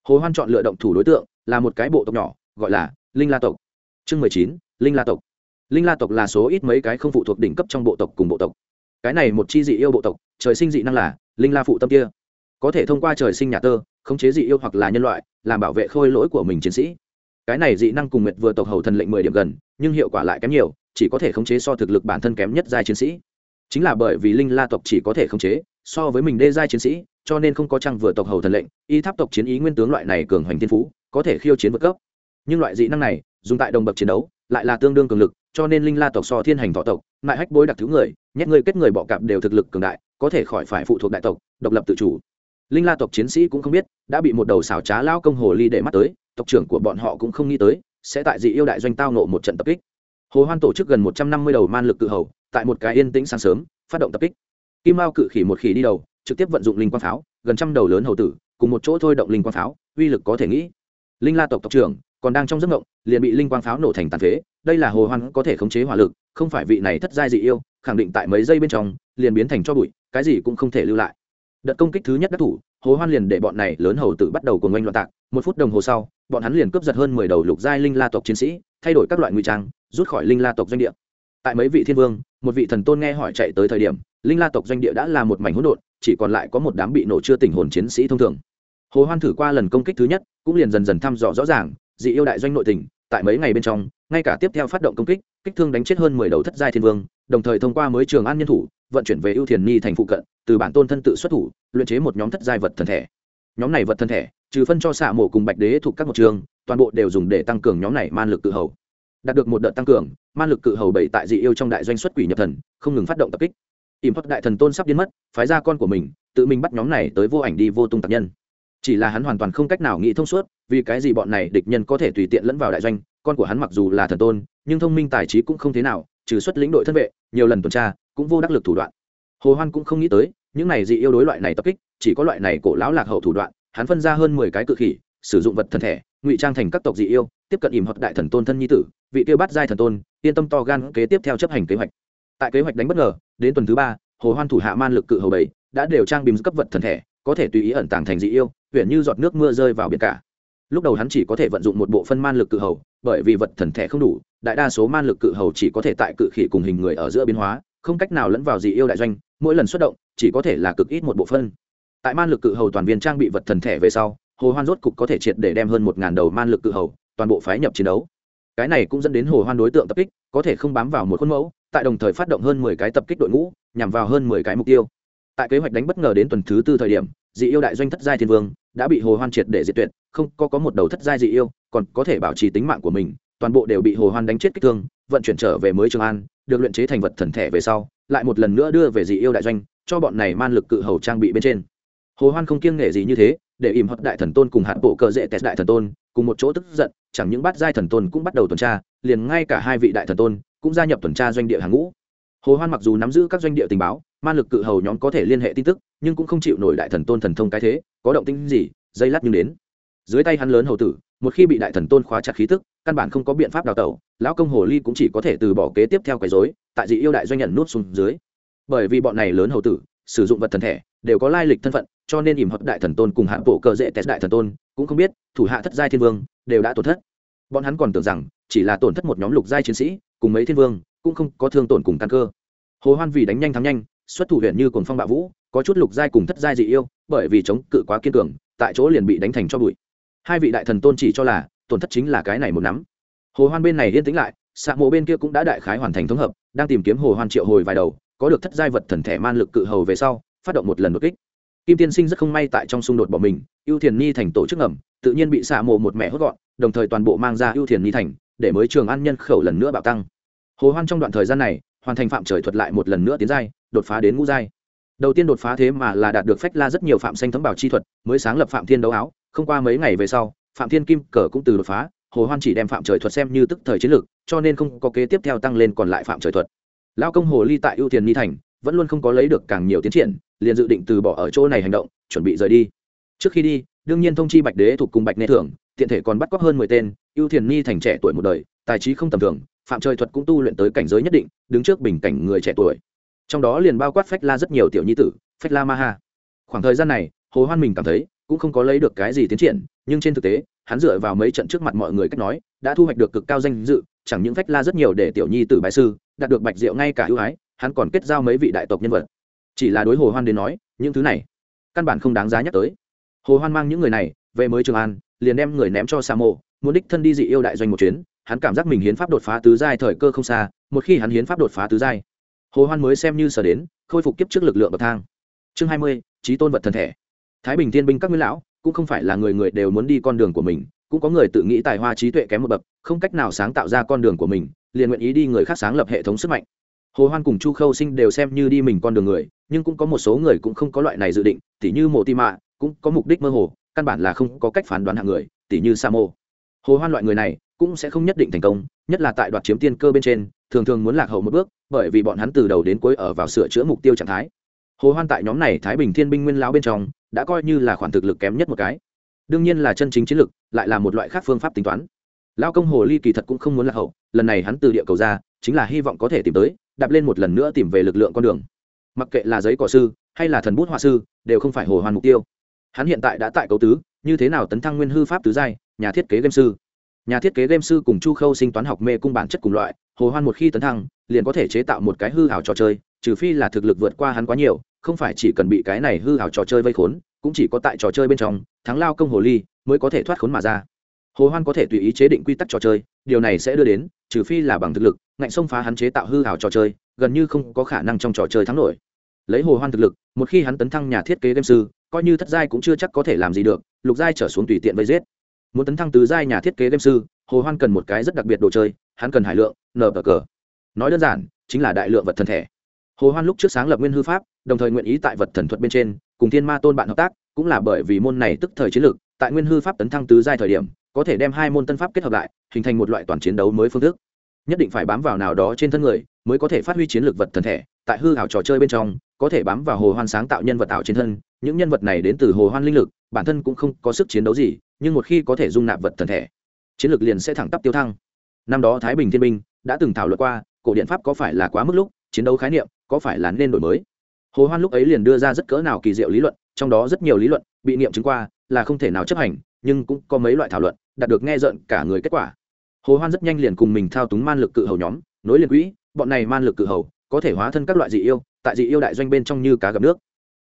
Hồ hoan chọn lựa động thủ đối tượng, là một cái bộ tộc nhỏ, gọi là linh la tộc. Chương mười chín, linh la tộc. Linh la tộc là số ít mấy cái không phụ thuộc đỉnh cấp trong bộ tộc cùng bộ tộc. Cái này một chi dị yêu bộ tộc, trời sinh dị năng là linh la phụ tâm kia. Có thể thông qua trời sinh nhà tơ khống chế dị yêu hoặc là nhân loại, làm bảo vệ khôi lỗi của mình chiến sĩ. Cái này dị năng cùng nguyệt vừa tộc hầu thần lệnh mười điểm gần, nhưng hiệu quả lại kém nhiều, chỉ có thể khống chế so thực lực bản thân kém nhất giai chiến sĩ. Chính là bởi vì linh la tộc chỉ có thể khống chế so với mình đê giai chiến sĩ, cho nên không có trăng vừa tộc hầu thần lệnh, y tháp tộc chiến ý nguyên tướng loại này cường hoành thiên phú, có thể khiêu chiến vượt cấp nhưng loại dị năng này, dùng tại đồng bậc chiến đấu, lại là tương đương cường lực, cho nên linh la tộc so thiên hành thọ tộc, lại hách bối đặc thứ người, nhét người kết người bọ cạp đều thực lực cường đại, có thể khỏi phải phụ thuộc đại tộc, độc lập tự chủ linh la tộc chiến sĩ cũng không biết, đã bị một đầu xảo trá lao công hồ ly để mắt tới, tộc trưởng của bọn họ cũng không nghĩ tới, sẽ tại dị yêu đại doanh tao nộ một trận tập kích. Hồ hoan tổ chức gần một trăm năm mươi đầu man lực cự hầu, tại một cái yên tĩnh sáng sớm, phát động tập kích. Kim mao cự khỉ một khỉ đi đầu, trực tiếp vận dụng linh quang pháo, gần trăm đầu lớn hầu tử, cùng một chỗ thôi động linh quang pháo, uy lực có thể nghĩ. Linh la tộc tộc trưởng, còn đang trong giấc ngộng liền bị linh quang pháo nổ thành tàn phế, đây là hồ hoan có thể khống chế hỏa lực, không phải vị này thất giai dị yêu, khẳng định tại mấy giây bên trong, liền biến thành cho bụi, cái gì cũng không thể lưu lại đợt công kích thứ nhất đắc thủ, hồ hoan liền để bọn này lớn hầu tử bắt đầu cùng oanh loạn tạc. Một phút đồng hồ sau, bọn hắn liền cướp giật hơn mười đầu lục giai linh la tộc chiến sĩ, thay đổi các loại ngụy trang, rút khỏi linh la tộc doanh địa. Tại mấy vị thiên vương, một vị thần tôn nghe hỏi chạy tới thời điểm, linh la tộc doanh địa đã là một mảnh hỗn độn, chỉ còn lại có một đám bị nổ chưa tỉnh hồn chiến sĩ thông thường. Hồ hoan thử qua lần công kích thứ nhất, cũng liền dần dần thăm dò rõ ràng, dị yêu đại doanh nội tình, tại mấy ngày bên trong, ngay cả tiếp theo phát động công kích kích thương đánh chết hơn mười đầu thất giai thiên vương, đồng thời thông qua mới trường an nhân thủ vận chuyển về ưu thiền ni thành phụ cận, từ bản tôn thân tự xuất thủ, luyện chế một nhóm thất giai vật thần thể. Nhóm này vật thần thể, trừ phân cho xạ mổ cùng bạch đế thuộc các một trường, toàn bộ đều dùng để tăng cường nhóm này man lực cự hầu. Đạt được một đợt tăng cường, man lực cự hầu bảy tại dị yêu trong đại doanh xuất quỷ nhập thần, không ngừng phát động tập kích. Ìm thoát đại thần tôn sắp biến mất, phái ra con của mình, tự mình bắt nhóm này tới vô ảnh đi vô tung tạc nhân. Chỉ là hắn hoàn toàn không cách nào nghĩ thông suốt, vì cái gì bọn này địch nhân có thể tùy tiện lẫn vào đại doanh, con của hắn mặc dù là thần tôn, nhưng thông minh tài trí cũng không thế nào, trừ xuất lĩnh đội thân vệ, nhiều lần tuần tra cũng vô đắc lực thủ đoạn. Hồ hoan cũng không nghĩ tới, những này dị yêu đối loại này tập kích, chỉ có loại này cổ lão lạc hậu thủ đoạn, hắn phân ra hơn mười cái cự khỉ, sử dụng vật thân thể, ngụy trang thành các tộc dị yêu, tiếp cận ìm hoặc đại thần tôn thân nhi tử, vị tiêu bắt giai thần tôn, yên tâm to gan kế tiếp theo chấp hành kế hoạch. Tại kế hoạch đánh bất ngờ, đến tuần thứ ba, hồ hoan thủ hạ man lực cự hầu bảy đã đều trang bìm cấp vật thần thể, có thể tùy ý ẩn tàng thành dị yêu huyện như giọt nước mưa rơi vào biển cả. Lúc đầu hắn chỉ có thể vận dụng một bộ phân man lực cự hầu, bởi vì vật thần thể không đủ, đại đa số man lực cự hầu chỉ có thể tại cự khỉ cùng hình người ở giữa biến hóa không cách nào lẫn vào dị yêu đại doanh, mỗi lần xuất động, chỉ có thể là cực ít một bộ phân tại man lực cự hầu toàn viên trang bị vật thần thể về sau, hồ hoan rốt cục có thể triệt để đem hơn một ngàn đầu man lực cự hầu, toàn bộ phái nhập chiến đấu. Cái này cũng dẫn đến hồ hoan đối tượng tập kích, có thể không bám vào một khuôn mẫu, tại đồng thời phát động hơn mười cái tập kích đội ngũ, nhằm vào hơn mười cái mục tiêu. Tại kế hoạch đánh bất ngờ đến tuần thứ tư thời điểm, dị yêu đại doanh thất giai thiên vương đã bị hồ hoan triệt để diệt tuyệt, không có có một đầu thất giai dị yêu, còn có thể bảo trì tính mạng của mình, toàn bộ đều bị hồ hoan đánh chết kích thương vận chuyển trở về mới trường an, được luyện chế thành vật thần thể về sau, lại một lần nữa đưa về dị yêu đại doanh, cho bọn này man lực cự hầu trang bị bên trên. Hồ hoan không kiêng nể gì như thế, để ìm hót đại thần tôn cùng hạt bộ cờ dễ tẹt đại thần tôn cùng một chỗ tức giận, chẳng những bắt giai thần tôn cũng bắt đầu tuần tra, liền ngay cả hai vị đại thần tôn cũng gia nhập tuần tra doanh địa hàng ngũ. Hồ hoan mặc dù nắm giữ các doanh địa tình báo, man lực cự hầu nhóm có thể liên hệ tin tức, nhưng cũng không chịu nổi đại thần tôn thần thông cái thế, có động tĩnh gì, dây lát nhưng đến. Dưới tay hắn lớn hầu tử, một khi bị đại thần tôn khóa chặt khí tức căn bản không có biện pháp đào tẩu, lão công hồ ly cũng chỉ có thể từ bỏ kế tiếp theo quấy rối, tại dị yêu đại doanh nhận nút xuống dưới. Bởi vì bọn này lớn hầu tử, sử dụng vật thần thể, đều có lai lịch thân phận, cho nên ỉm hợp đại thần tôn cùng hạng bộ cờ dễ test đại thần tôn cũng không biết, thủ hạ thất giai thiên vương đều đã tổn thất. Bọn hắn còn tưởng rằng, chỉ là tổn thất một nhóm lục giai chiến sĩ, cùng mấy thiên vương, cũng không có thương tổn cùng căn cơ. Hồ hoan vì đánh nhanh thắng nhanh, xuất thủ huyện như cồn phong bạo vũ, có chút lục giai cùng thất giai dị yêu, bởi vì chống cự quá kiên cường, tại chỗ liền bị đánh thành cho bụi. Hai vị đại thần tôn chỉ cho là tổn thất chính là cái này một nắm. Hồ hoan bên này yên tĩnh lại xạ mộ bên kia cũng đã đại khái hoàn thành thống hợp, đang tìm kiếm hồ hoan triệu hồi vài đầu, có được thất giai vật thần thể man lực cự hầu về sau, phát động một lần đột kích. Kim tiên sinh rất không may tại trong xung đột bỏ mình, ưu thiền ni thành tổ chức ngầm, tự nhiên bị xạ mộ một mẹ hốt gọn, đồng thời toàn bộ mang ra ưu thiền ni thành, để mới trường an nhân khẩu lần nữa bạo tăng. Hồ hoan trong đoạn thời gian này, hoàn thành phạm trời thuật lại một lần nữa tiến giai, đột phá đến ngũ giai. Đầu tiên đột phá thế mà là đạt được phách la rất nhiều phạm xanh thấm bảo chi thuật, mới sáng lập phạm thiên đấu áo, không qua mấy ngày về sau phạm thiên kim cờ cũng từ đột phá, hồ hoan chỉ đem phạm trời thuật xem như tức thời chiến lược, cho nên không có kế tiếp theo tăng lên còn lại phạm trời thuật. Lao công hồ ly tại ưu tiền ni thành, vẫn luôn không có lấy được càng nhiều tiến triển, liền dự định từ bỏ ở chỗ này hành động, chuẩn bị rời đi. Trước khi đi, đương nhiên thông chi bạch đế thuộc cùng bạch nê thưởng, tiện thể còn bắt cóc hơn mười tên, ưu thiền ni thành trẻ tuổi một đời, tài trí không tầm thường, phạm trời thuật cũng tu luyện tới cảnh giới nhất định, đứng trước bình cảnh người trẻ tuổi. Trong đó liền bao quát phách la rất nhiều tiểu nhi tử, phách la ma ha. Khoảng thời gian này, hồ hoan mình cảm thấy cũng không có lấy được cái gì tiến triển nhưng trên thực tế, hắn dựa vào mấy trận trước mặt mọi người cách nói, đã thu hoạch được cực cao danh dự, chẳng những phách la rất nhiều để tiểu nhi tử bái sư, đạt được bạch diệu ngay cả ưu ái, hắn còn kết giao mấy vị đại tộc nhân vật. Chỉ là đối hồ hoan đến nói, những thứ này, căn bản không đáng giá nhắc tới. Hồ hoan mang những người này, về mới trường an, liền đem người ném cho sa mộ, muốn đích thân đi dị yêu đại doanh một chuyến, hắn cảm giác mình hiến pháp đột phá tứ giai thời cơ không xa, một khi hắn hiến pháp đột phá tứ giai, hồ hoan mới xem như sở đến, khôi phục kiếp trước lực lượng bậc thang. Chương hai mươi trí tôn vật thần thể. Thái bình thiên binh các nguyên lão cũng không phải là người người đều muốn đi con đường của mình, cũng có người tự nghĩ tài hoa trí tuệ kém một bậc, không cách nào sáng tạo ra con đường của mình, liền nguyện ý đi người khác sáng lập hệ thống sức mạnh. Hồ hoan cùng chu khâu sinh đều xem như đi mình con đường người, nhưng cũng có một số người cũng không có loại này dự định, tỉ như mộ ti mạ, cũng có mục đích mơ hồ, căn bản là không có cách phán đoán hạng người, tỉ như sa mô hồ hoan loại người này cũng sẽ không nhất định thành công, nhất là tại đoạt chiếm tiên cơ bên trên, thường thường muốn lạc hậu một bước, bởi vì bọn hắn từ đầu đến cuối ở vào sửa chữa mục tiêu trạng thái. Hồ hoan tại nhóm này thái bình thiên binh nguyên lão bên trong đã coi như là khoản thực lực kém nhất một cái. Đương nhiên là chân chính chiến lực, lại là một loại khác phương pháp tính toán. Lão công hồ ly kỳ thật cũng không muốn lạc hậu, lần này hắn từ địa cầu ra, chính là hy vọng có thể tìm tới, đạp lên một lần nữa tìm về lực lượng con đường. Mặc kệ là giấy cỏ sư, hay là thần bút họa sư, đều không phải hồ hoan mục tiêu. Hắn hiện tại đã tại cấu tứ, như thế nào tấn thăng nguyên hư pháp tứ giai, nhà thiết kế game sư. Nhà thiết kế game sư cùng chu khâu sinh toán học mê cung bản chất cùng loại, hồ hoan một khi tấn thăng, liền có thể chế tạo một cái hư hảo trò chơi, trừ phi là thực lực vượt qua hắn quá nhiều không phải chỉ cần bị cái này hư hào trò chơi vây khốn, cũng chỉ có tại trò chơi bên trong, thắng lao công hồ ly mới có thể thoát khốn mà ra. Hồ hoan có thể tùy ý chế định quy tắc trò chơi, điều này sẽ đưa đến, trừ phi là bằng thực lực, ngạnh xông phá hắn chế tạo hư hào trò chơi, gần như không có khả năng trong trò chơi thắng nổi. Lấy hồ hoan thực lực, một khi hắn tấn thăng nhà thiết kế game sư, coi như thất giai cũng chưa chắc có thể làm gì được, lục giai trở xuống tùy tiện vây giết. Muốn tấn thăng tứ giai nhà thiết kế game sư, hồ hoan cần một cái rất đặc biệt đồ chơi, hắn cần hải lượng, nở cờ. Nói đơn giản, chính là đại lượng vật thân thể hồ hoan lúc trước sáng lập nguyên hư pháp, đồng thời nguyện ý tại vật thần thuật bên trên, cùng thiên ma tôn bạn hợp tác, cũng là bởi vì môn này tức thời chiến lược, tại nguyên hư pháp tấn thăng tứ giai thời điểm, có thể đem hai môn tân pháp kết hợp lại, hình thành một loại toàn chiến đấu mới phương thức. Nhất định phải bám vào nào đó trên thân người, mới có thể phát huy chiến lược vật thần thể, tại hư ảo trò chơi bên trong, có thể bám vào hồ hoan sáng tạo nhân vật ảo trên thân, những nhân vật này đến từ hồ hoan linh lực, bản thân cũng không có sức chiến đấu gì, nhưng một khi có thể dung nạp vật thần thể, chiến lược liền sẽ thẳng tắp tiêu thăng. Năm đó thái bình thiên binh đã từng thảo luận qua, cổ điện pháp có phải là quá mức lúc, chiến đấu khái niệm có phải là nên đổi mới? Hồ hoan lúc ấy liền đưa ra rất cỡ nào kỳ diệu lý luận, trong đó rất nhiều lý luận bị nghiệm chứng qua, là không thể nào chấp hành, nhưng cũng có mấy loại thảo luận, đạt được nghe rợn cả người kết quả. Hồ hoan rất nhanh liền cùng mình thao túng man lực cự hầu nhóm, nối liền quỹ, bọn này man lực cự hầu, có thể hóa thân các loại dị yêu, tại dị yêu đại doanh bên trong như cá gặp nước.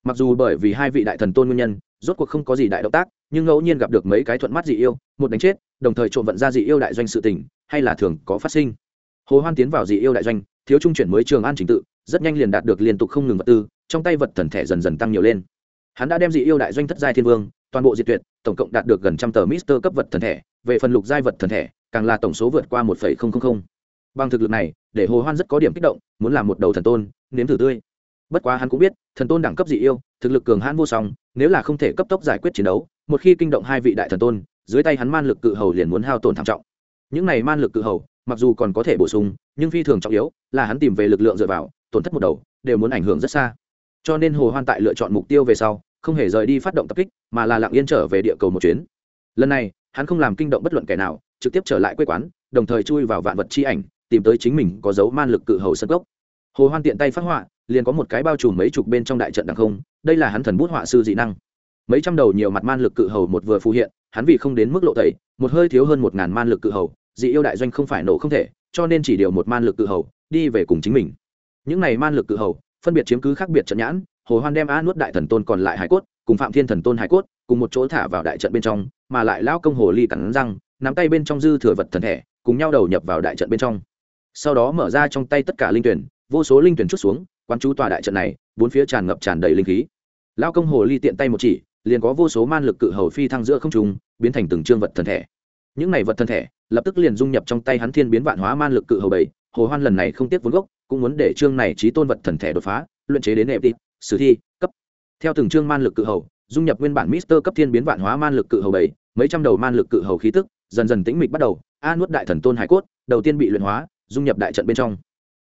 Mặc dù bởi vì hai vị đại thần tôn nguyên nhân, rốt cuộc không có gì đại động tác, nhưng ngẫu nhiên gặp được mấy cái thuận mắt dị yêu, một đánh chết, đồng thời trộm vận ra dị yêu đại doanh sự tình, hay là thường có phát sinh. Hồ hoan tiến vào dị yêu đại doanh, thiếu trung chuyển mới trường an trình tự rất nhanh liền đạt được liên tục không ngừng vật tư, trong tay vật thần thể dần dần tăng nhiều lên. Hắn đã đem dị yêu đại doanh thất giai thiên vương, toàn bộ diệt tuyệt, tổng cộng đạt được gần trăm tờ mister cấp vật thần thể, về phần lục giai vật thần thể, càng là tổng số vượt qua một bằng thực lực này, để hồ hoan rất có điểm kích động, muốn làm một đầu thần tôn, nếm thử tươi. Bất quá hắn cũng biết, thần tôn đẳng cấp dị yêu, thực lực cường hãn vô song, nếu là không thể cấp tốc giải quyết chiến đấu, một khi kinh động hai vị đại thần tôn, dưới tay hắn man lực cự hầu liền muốn hao tổn thảm trọng. Những này man lực cự hầu, mặc dù còn có thể bổ sung, nhưng phi thường trọng yếu là hắn tìm về lực lượng dựa vào tổn thất một đầu, đều muốn ảnh hưởng rất xa. Cho nên hồ hoan tại lựa chọn mục tiêu về sau, không hề rời đi phát động tập kích, mà là lặng yên trở về địa cầu một chuyến. Lần này, hắn không làm kinh động bất luận kẻ nào, trực tiếp trở lại quê quán, đồng thời chui vào vạn vật chi ảnh, tìm tới chính mình có dấu man lực cự hầu sân gốc. Hồ hoan tiện tay phát họa, liền có một cái bao trùm mấy chục bên trong đại trận đằng không, đây là hắn thần bút họa sư dị năng. Mấy trăm đầu nhiều mặt man lực cự hầu một vừa phù hiện, hắn vì không đến mức lộ tẩy, một hơi thiếu hơn một ngàn man lực cự hầu, dị yêu đại doanh không phải nổ không thể, cho nên chỉ điều một man lực cự hầu, đi về cùng chính mình những này man lực cự hầu, phân biệt chiếm cứ khác biệt trận nhãn, hồ hoan đem a nuốt đại thần tôn còn lại hải cốt, cùng phạm thiên thần tôn hải cốt, cùng một chỗ thả vào đại trận bên trong, mà lại lao công hồ ly cắn răng, nắm tay bên trong dư thừa vật thần thể, cùng nhau đầu nhập vào đại trận bên trong. Sau đó mở ra trong tay tất cả linh tuyển, vô số linh tuyển chút xuống, quán chú tòa đại trận này, bốn phía tràn ngập tràn đầy linh khí. Lao công hồ ly tiện tay một chỉ, liền có vô số man lực cự hầu phi thăng giữa không trung, biến thành từng trương vật thần thể. Những này vật thần thể, lập tức liền dung nhập trong tay hắn thiên biến vạn hóa man lực cự hầu bảy, hồ hoan lần này không tiếc vốn gốc cũng muốn để trương này trí tôn vật thần thể đột phá, luyện chế đến nệm tịp sử thi, cấp. Theo từng chương man lực cự hầu, dung nhập nguyên bản mister cấp thiên biến vạn hóa man lực cự hầu bảy, mấy trăm đầu man lực cự hầu khí tức, dần dần tĩnh mịch bắt đầu, a nuốt đại thần tôn hải cốt, đầu tiên bị luyện hóa, dung nhập đại trận bên trong.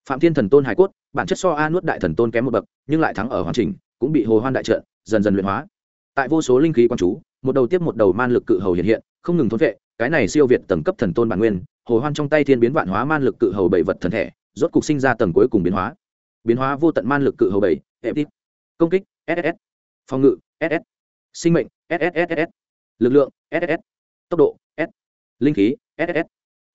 Phạm thiên thần tôn hải cốt, bản chất so a nuốt đại thần tôn kém một bậc, nhưng lại thắng ở hoàn chỉnh, cũng bị hồ hoan đại trận, dần dần luyện hóa. Tại vô số linh khí quan chú, một đầu tiếp một đầu man lực cự hầu hiện hiện, không ngừng thốn vệ, cái này siêu việt tầng cấp thần tôn bản nguyên, hồ hoan trong tay thiên biến vạn hóa man lực cự hầu bảy vật thần thể rốt cục sinh ra tầng cuối cùng biến hóa. Biến hóa vô tận man lực cự hầu bảy epip công kích ss phòng ngự ss sinh mệnh ss lực lượng ss tốc độ, s linh khí ss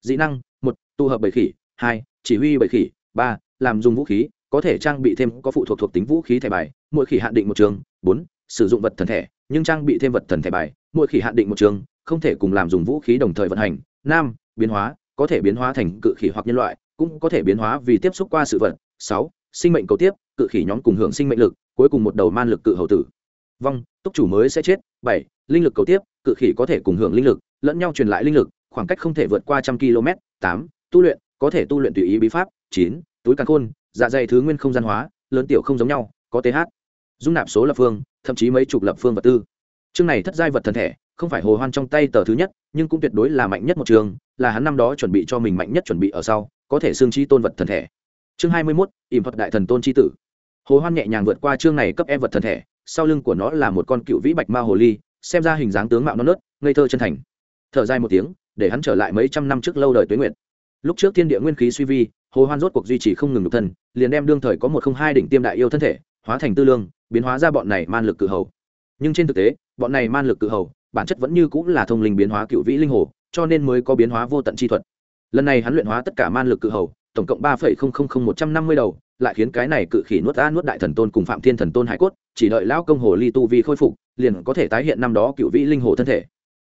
dĩ năng, một, tụ hợp bảy khỉ, hai, chỉ huy bảy khỉ, ba, làm dùng vũ khí, có thể trang bị thêm, có phụ thuộc thuộc tính vũ khí thẻ bài, mỗi khỉ hạn định một trường, bốn, sử dụng vật thần thể nhưng trang bị thêm vật thần thẻ bài, mỗi khỉ hạn định một trường, không thể cùng làm dùng vũ khí đồng thời vận hành, năm, biến hóa, có thể biến hóa thành cự khỉ hoặc nhân loại cũng có thể biến hóa vì tiếp xúc qua sự vật. Sáu, sinh mệnh cầu tiếp, cự khỉ nhóm cùng hưởng sinh mệnh lực, cuối cùng một đầu man lực cự hầu tử. Vong, túc chủ mới sẽ chết. Bảy, linh lực cầu tiếp, cự khỉ có thể cùng hưởng linh lực, lẫn nhau truyền lại linh lực, khoảng cách không thể vượt qua trăm km. Tám, tu luyện, có thể tu luyện tùy ý bí pháp. Chín, túi càn khôn dạ dày thứ nguyên không gian hóa, lớn tiểu không giống nhau, có th. Dung nạp số lập phương, thậm chí mấy chục lập phương vật tư. Chương này thất giai vật thần thể, không phải hồ hoan trong tay tờ thứ nhất, nhưng cũng tuyệt đối là mạnh nhất một trường, là hắn năm đó chuẩn bị cho mình mạnh nhất chuẩn bị ở sau có thể xương chi tôn vật thần thể. Chương hai mươi mốt, ỉm thuật đại thần tôn chi tử. Hồ hoan nhẹ nhàng vượt qua chương này cấp e vật thần thể, sau lưng của nó là một con cựu vĩ bạch ma hồ ly, xem ra hình dáng tướng mạo non nớt, ngây thơ chân thành. Thở dài một tiếng, để hắn trở lại mấy trăm năm trước lâu đời tuế nguyện lúc trước thiên địa nguyên khí suy vi, hồ hoan rốt cuộc duy trì không ngừng nhục thân, liền đem đương thời có một không hai đỉnh tiêm đại yêu thân thể, hóa thành tư lương, biến hóa ra bọn này man lực cự hầu. Nhưng trên thực tế, bọn này man lực cự hầu, bản chất vẫn như cũng là thông linh biến hóa cựu vĩ linh hồ, cho nên mới có biến hóa vô tận chi thuật lần này hắn luyện hóa tất cả man lực cự hầu, tổng cộng ba phẩy không không không một trăm năm mươi đầu, lại khiến cái này cự khỉ nuốt a nuốt đại thần tôn cùng phạm thiên thần tôn hải cốt, chỉ đợi lão công hồ ly tu vi khôi phục, liền có thể tái hiện năm đó cựu vĩ linh hồ thân thể.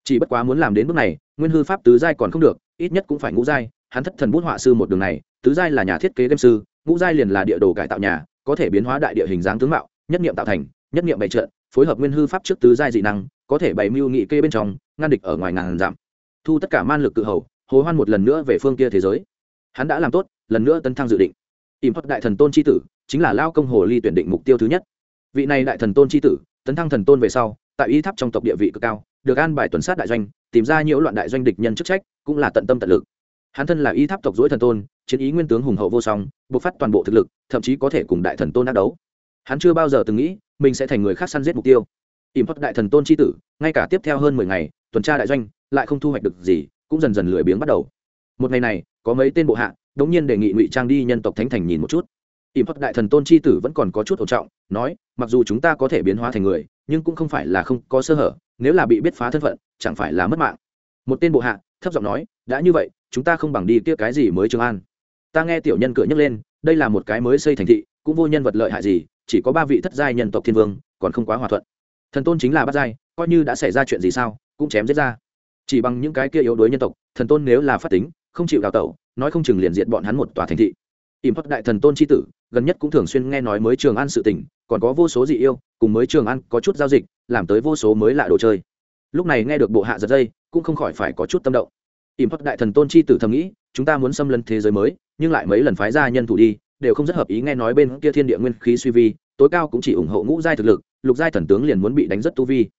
Chỉ bất quá muốn làm đến bước này, nguyên hư pháp tứ giai còn không được, ít nhất cũng phải ngũ giai, hắn thất thần bút họa sư một đường này, tứ giai là nhà thiết kế game sư, ngũ giai liền là địa đồ cải tạo nhà, có thể biến hóa đại địa hình dáng tướng mạo, nhất niệm tạo thành, nhất niệm bày trợn phối hợp nguyên hư pháp trước tứ giai dị năng, có thể bày mưu nghị kê bên trong, ngăn địch ở ngoài ngàn giảm thu tất cả man lực cự hầu hồ hoan một lần nữa về phương kia thế giới. Hắn đã làm tốt, lần nữa tấn thăng dự định. Ỉm thuật đại thần tôn c h i tử chính là lao công hồ ly tuyển định mục tiêu thứ nhất. Vị này đại thần tôn c h i tử, tấn thăng thần tôn về sau, tại y tháp trong tộc địa vị cực cao, được an bài tuần sát đại doanh, tìm ra nhiễu loạn đại doanh địch nhân chức trách, cũng là tận tâm tận lực. Hắn thân là y tháp tộc dỗi thần tôn, chiến ý nguyên tướng hùng hậu vô song buộc phát toàn bộ thực lực, thậm chí có thể cùng đại thần tôn đắc đấu. Hắn chưa bao giờ từng nghĩ, mình sẽ thành người khác săn giết mục tiêu. Ỉm thuật đại thần tôn tri tử, ngay cả tiếp theo hơn mười ngày, tuần tra đại doanh, lại không thu hoạch được gì cũng dần dần lười biếng bắt đầu. Một ngày này, có mấy tên bộ hạ, đống nhiên đề nghị ngụy trang đi nhân tộc thánh thành nhìn một chút. Ỉm phật đại thần tôn c h i tử vẫn còn có chút ổn trọng, nói, mặc dù chúng ta có thể biến hóa thành người, nhưng cũng không phải là không có sơ hở, nếu là bị biết phá thân phận, chẳng phải là mất mạng. Một tên bộ hạ, thấp giọng nói, đã như vậy, chúng ta không bằng đi kia cái gì mới trường an. Ta nghe tiểu nhân cửa nhấc lên, đây là một cái mới xây thành thị, cũng vô nhân vật lợi hại gì, chỉ có ba vị thất giai nhân tộc thiên vương, còn không quá hòa thuận. Thần tôn chính là bắt giai, coi như đã xảy ra chuyện gì sao, cũng chém giết ra chỉ bằng những cái kia yếu đuối nhân tộc, thần tôn nếu là phát tính, không chịu đào tẩu, nói không chừng liền diện bọn hắn một tòa thành thị. Ỉm hất đại thần tôn c h i tử, gần nhất cũng thường xuyên nghe nói mới trường an sự tỉnh còn có vô số dị yêu, cùng mới trường an có chút giao dịch, làm tới vô số mới lạ đồ chơi. Lúc này nghe được bộ hạ giật dây, cũng không khỏi phải có chút tâm động. Ỉm hất đại thần tôn c h i tử thầm nghĩ, chúng ta muốn xâm lấn thế giới mới, nhưng lại mấy lần phái ra nhân thủ đi, đều không rất hợp ý nghe nói bên kia thiên địa nguyên khí suy vi, tối cao cũng chỉ ủng hộ ngũ giai thực lực, lục giai thần tướng liền muốn bị đánh rất tu vi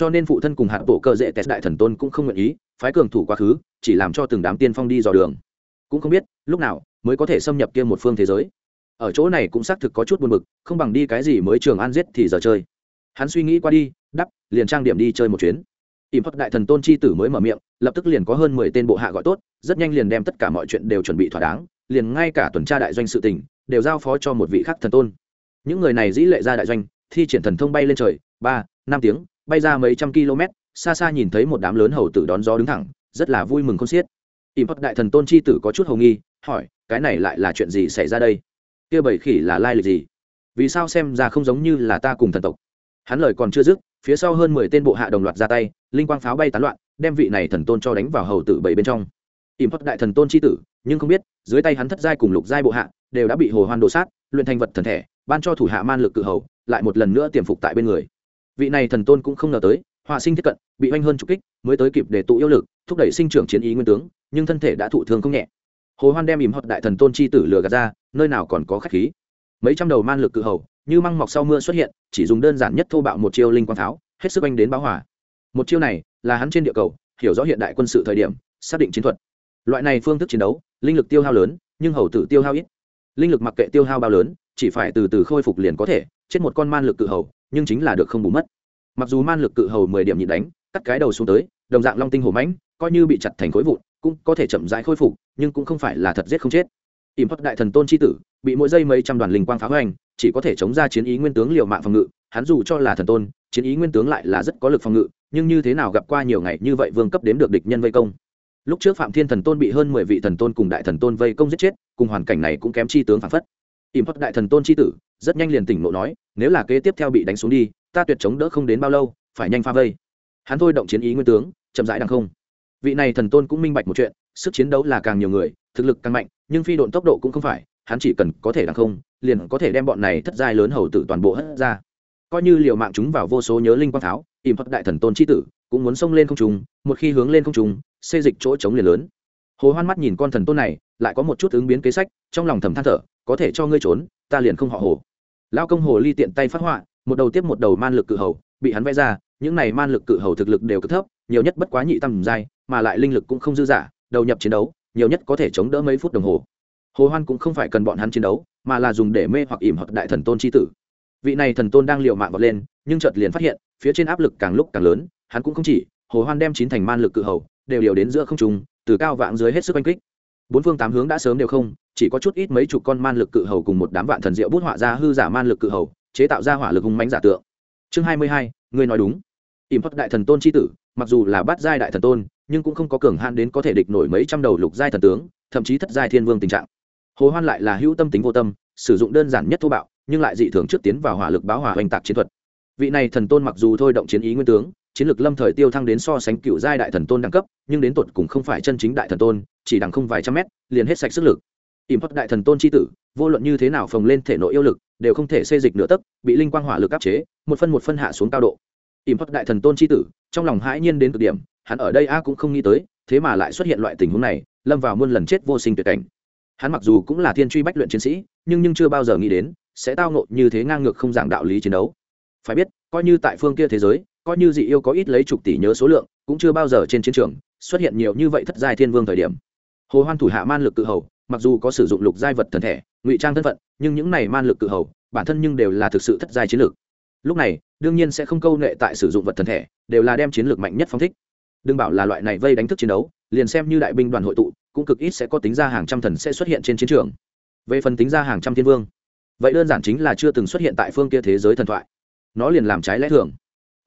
cho nên phụ thân cùng hạt bộ cơ dễ test đại thần tôn cũng không nguyện ý, phái cường thủ quá khứ, chỉ làm cho từng đám tiên phong đi dò đường. Cũng không biết, lúc nào mới có thể xâm nhập kia một phương thế giới. Ở chỗ này cũng xác thực có chút buồn bực, không bằng đi cái gì mới trường an giết thì giờ chơi. Hắn suy nghĩ qua đi, đắp, liền trang điểm đi chơi một chuyến. Ỉm phật đại thần tôn chi tử mới mở miệng, lập tức liền có hơn mười tên bộ hạ gọi tốt, rất nhanh liền đem tất cả mọi chuyện đều chuẩn bị thỏa đáng, liền ngay cả tuần tra đại doanh sự tỉnh đều giao phó cho một vị khắc thần tôn. Những người này dĩ lệ ra đại doanh, thi triển thần thông bay lên trời, ba, năm tiếng bay ra mấy trăm km, xa xa nhìn thấy một đám lớn hầu tử đón gió đứng thẳng, rất là vui mừng không xiết. Ỉm hấp đại thần tôn chi tử có chút hầu nghi, hỏi, cái này lại là chuyện gì xảy ra đây? Kia bảy khỉ là lai lịch gì? Vì sao xem ra không giống như là ta cùng thần tộc? Hắn lời còn chưa dứt, phía sau hơn mười tên bộ hạ đồng loạt ra tay, linh quang pháo bay tán loạn, đem vị này thần tôn cho đánh vào hầu tử bảy bên trong. Ỉm hấp đại thần tôn c h i tử, nhưng không biết, dưới tay hắn thất giai cùng lục giai bộ hạ, đều đã bị hồ hoan đồ sát, luyện thành vật thần thể, ban cho thủ hạ man lực cự hầu, lại một lần nữa tiềm phục tại bên người vị này thần tôn cũng không ngờ tới, họa sinh tiếp cận, bị oanh hơn trục kích, mới tới kịp để tụ yêu lực, thúc đẩy sinh trưởng chiến ý nguyên tướng, nhưng thân thể đã thụ thương không nhẹ. Hồ hoan đem ìm hợp đại thần tôn chi tử lừa gạt ra, nơi nào còn có khách khí. Mấy trăm đầu man lực cự hầu, như măng mọc sau mưa xuất hiện, chỉ dùng đơn giản nhất thô bạo một chiêu linh quang tháo, hết sức anh đến báo hỏa một chiêu này, là hắn trên địa cầu, hiểu rõ hiện đại quân sự thời điểm, xác định chiến thuật. Loại này phương thức chiến đấu, linh lực tiêu hao lớn, nhưng hầu tử tiêu hao ít. Linh lực mặc kệ tiêu hao bao lớn, chỉ phải từ từ khôi phục liền có thể, chết một con man lực cự hầu nhưng chính là được không bù mất. Mặc dù man lực cự hầu mười điểm nhịn đánh, cắt cái đầu xuống tới, đồng dạng long tinh hổ mãnh, coi như bị chặt thành khối vụn, cũng có thể chậm rãi khôi phục, nhưng cũng không phải là thật giết không chết. Ỉm hất đại thần tôn c h i tử, bị mỗi giây mấy trăm đoàn linh quang phá hoành, chỉ có thể chống ra chiến ý nguyên tướng liều mạng phòng ngự, hắn dù cho là thần tôn, chiến ý nguyên tướng lại là rất có lực phòng ngự, nhưng như thế nào gặp qua nhiều ngày như vậy vương cấp đếm được địch nhân vây công. Lúc trước phạm thiên thần tôn bị hơn mười vị thần tôn cùng đại thần tôn vây công giết chết, cùng hoàn cảnh này cũng kém chi tướng phản phất. Ỉm hất đại thần tôn c h i tử rất nhanh liền tỉnh ngộ nói nếu là kế tiếp theo bị đánh xuống đi ta tuyệt chống đỡ không đến bao lâu phải nhanh pha vây. Hắn thôi động chiến ý nguyên tướng chậm rãi đằng không. Vị này thần tôn cũng minh bạch một chuyện sức chiến đấu là càng nhiều người thực lực càng mạnh nhưng phi độn tốc độ cũng không phải hắn chỉ cần có thể đằng không liền có thể đem bọn này thất giai lớn hầu tử toàn bộ hất ra. Coi như liều mạng chúng vào vô số nhớ linh quang tháo, ỉm phật đại thần tôn chi tử cũng muốn xông lên không trùng một khi hướng lên không trùng xê dịch chỗ chống liền lớn. Hồ hoan mắt nhìn con thần tôn này lại có một chút ứng biến kế sách trong lòng thầm than thở có thể cho ngươi trốn ta liền không họ hồ lao công hồ ly tiện tay phát họa, một đầu tiếp một đầu man lực cự hầu, bị hắn vẽ ra, những này man lực cự hầu thực lực đều cực thấp, nhiều nhất bất quá nhị tầm giai, mà lại linh lực cũng không dư giả đầu nhập chiến đấu, nhiều nhất có thể chống đỡ mấy phút đồng hồ. Hồ hoan cũng không phải cần bọn hắn chiến đấu, mà là dùng để mê hoặc ỉm hoặc đại thần tôn chi tử. Vị này thần tôn đang liều mạng vọt lên, nhưng chợt liền phát hiện, phía trên áp lực càng lúc càng lớn, hắn cũng không chỉ, hồ hoan đem chín thành man lực cự hầu, đều điều đến giữa không trung, từ cao vạng dưới hết sức oanh kích. Bốn phương tám hướng đã sớm đều không chỉ có chút ít mấy chục con man lực cự hầu cùng một đám vạn thần diệu bút họa ra hư giả man lực cự hầu chế tạo ra hỏa lực hung mãnh giả tượng. Chương hai mươi hai, ngươi nói đúng. Ỉm hất đại thần tôn chi tử mặc dù là bát giai đại thần tôn nhưng cũng không có cường hạn đến có thể địch nổi mấy trăm đầu lục giai thần tướng thậm chí thất giai thiên vương tình trạng. Hồ hoan lại là hữu tâm tính vô tâm sử dụng đơn giản nhất thô bạo nhưng lại dị thường trước tiến vào hỏa lực báo hỏa oanh tạc chiến thuật. Vị này thần tôn mặc dù thôi động chiến ý nguyên tướng chiến lược lâm thời tiêu thăng đến so sánh cựu giai đại thần tôn đẳng cấp nhưng đến tột cùng không phải chân chính đại thần tôn chỉ đằng không vài trăm mét liền hết sạch sức lực ỉm đại thần tôn c h i tử, vô luận như thế nào phồng lên thể nội yêu lực, đều không thể xê dịch nửa tấc, bị linh quang hỏa lực áp chế, một phân một phân hạ xuống cao độ. Ỉm đại thần tôn c h i tử, trong lòng hãi nhiên đến cực điểm, hắn ở đây a cũng không nghĩ tới, thế mà lại xuất hiện loại tình huống này, lâm vào muôn lần chết vô sinh tuyệt cảnh. Hắn mặc dù cũng là thiên truy bách luyện chiến sĩ, nhưng nhưng chưa bao giờ nghĩ đến, sẽ tao nộ như thế ngang ngược không giảng đạo lý chiến đấu. Phải biết, coi như tại phương kia thế giới, coi như dị yêu có ít lấy chục tỷ nhớ số lượng, cũng chưa bao giờ trên chiến trường xuất hiện nhiều như vậy thất giai thiên vương thời điểm. Hồ hoan thủ hạ man lực cự hầu mặc dù có sử dụng lục giai vật thần thể, ngụy trang thân phận, nhưng những này man lực cự hầu, bản thân nhưng đều là thực sự thất giai chiến lược. Lúc này, đương nhiên sẽ không câu nệ tại sử dụng vật thần thể, đều là đem chiến lược mạnh nhất phóng thích. Đừng bảo là loại này vây đánh thức chiến đấu, liền xem như đại binh đoàn hội tụ, cũng cực ít sẽ có tính ra hàng trăm thần sẽ xuất hiện trên chiến trường. Về phần tính ra hàng trăm thiên vương, vậy đơn giản chính là chưa từng xuất hiện tại phương kia thế giới thần thoại. Nó liền làm trái lẽ thường.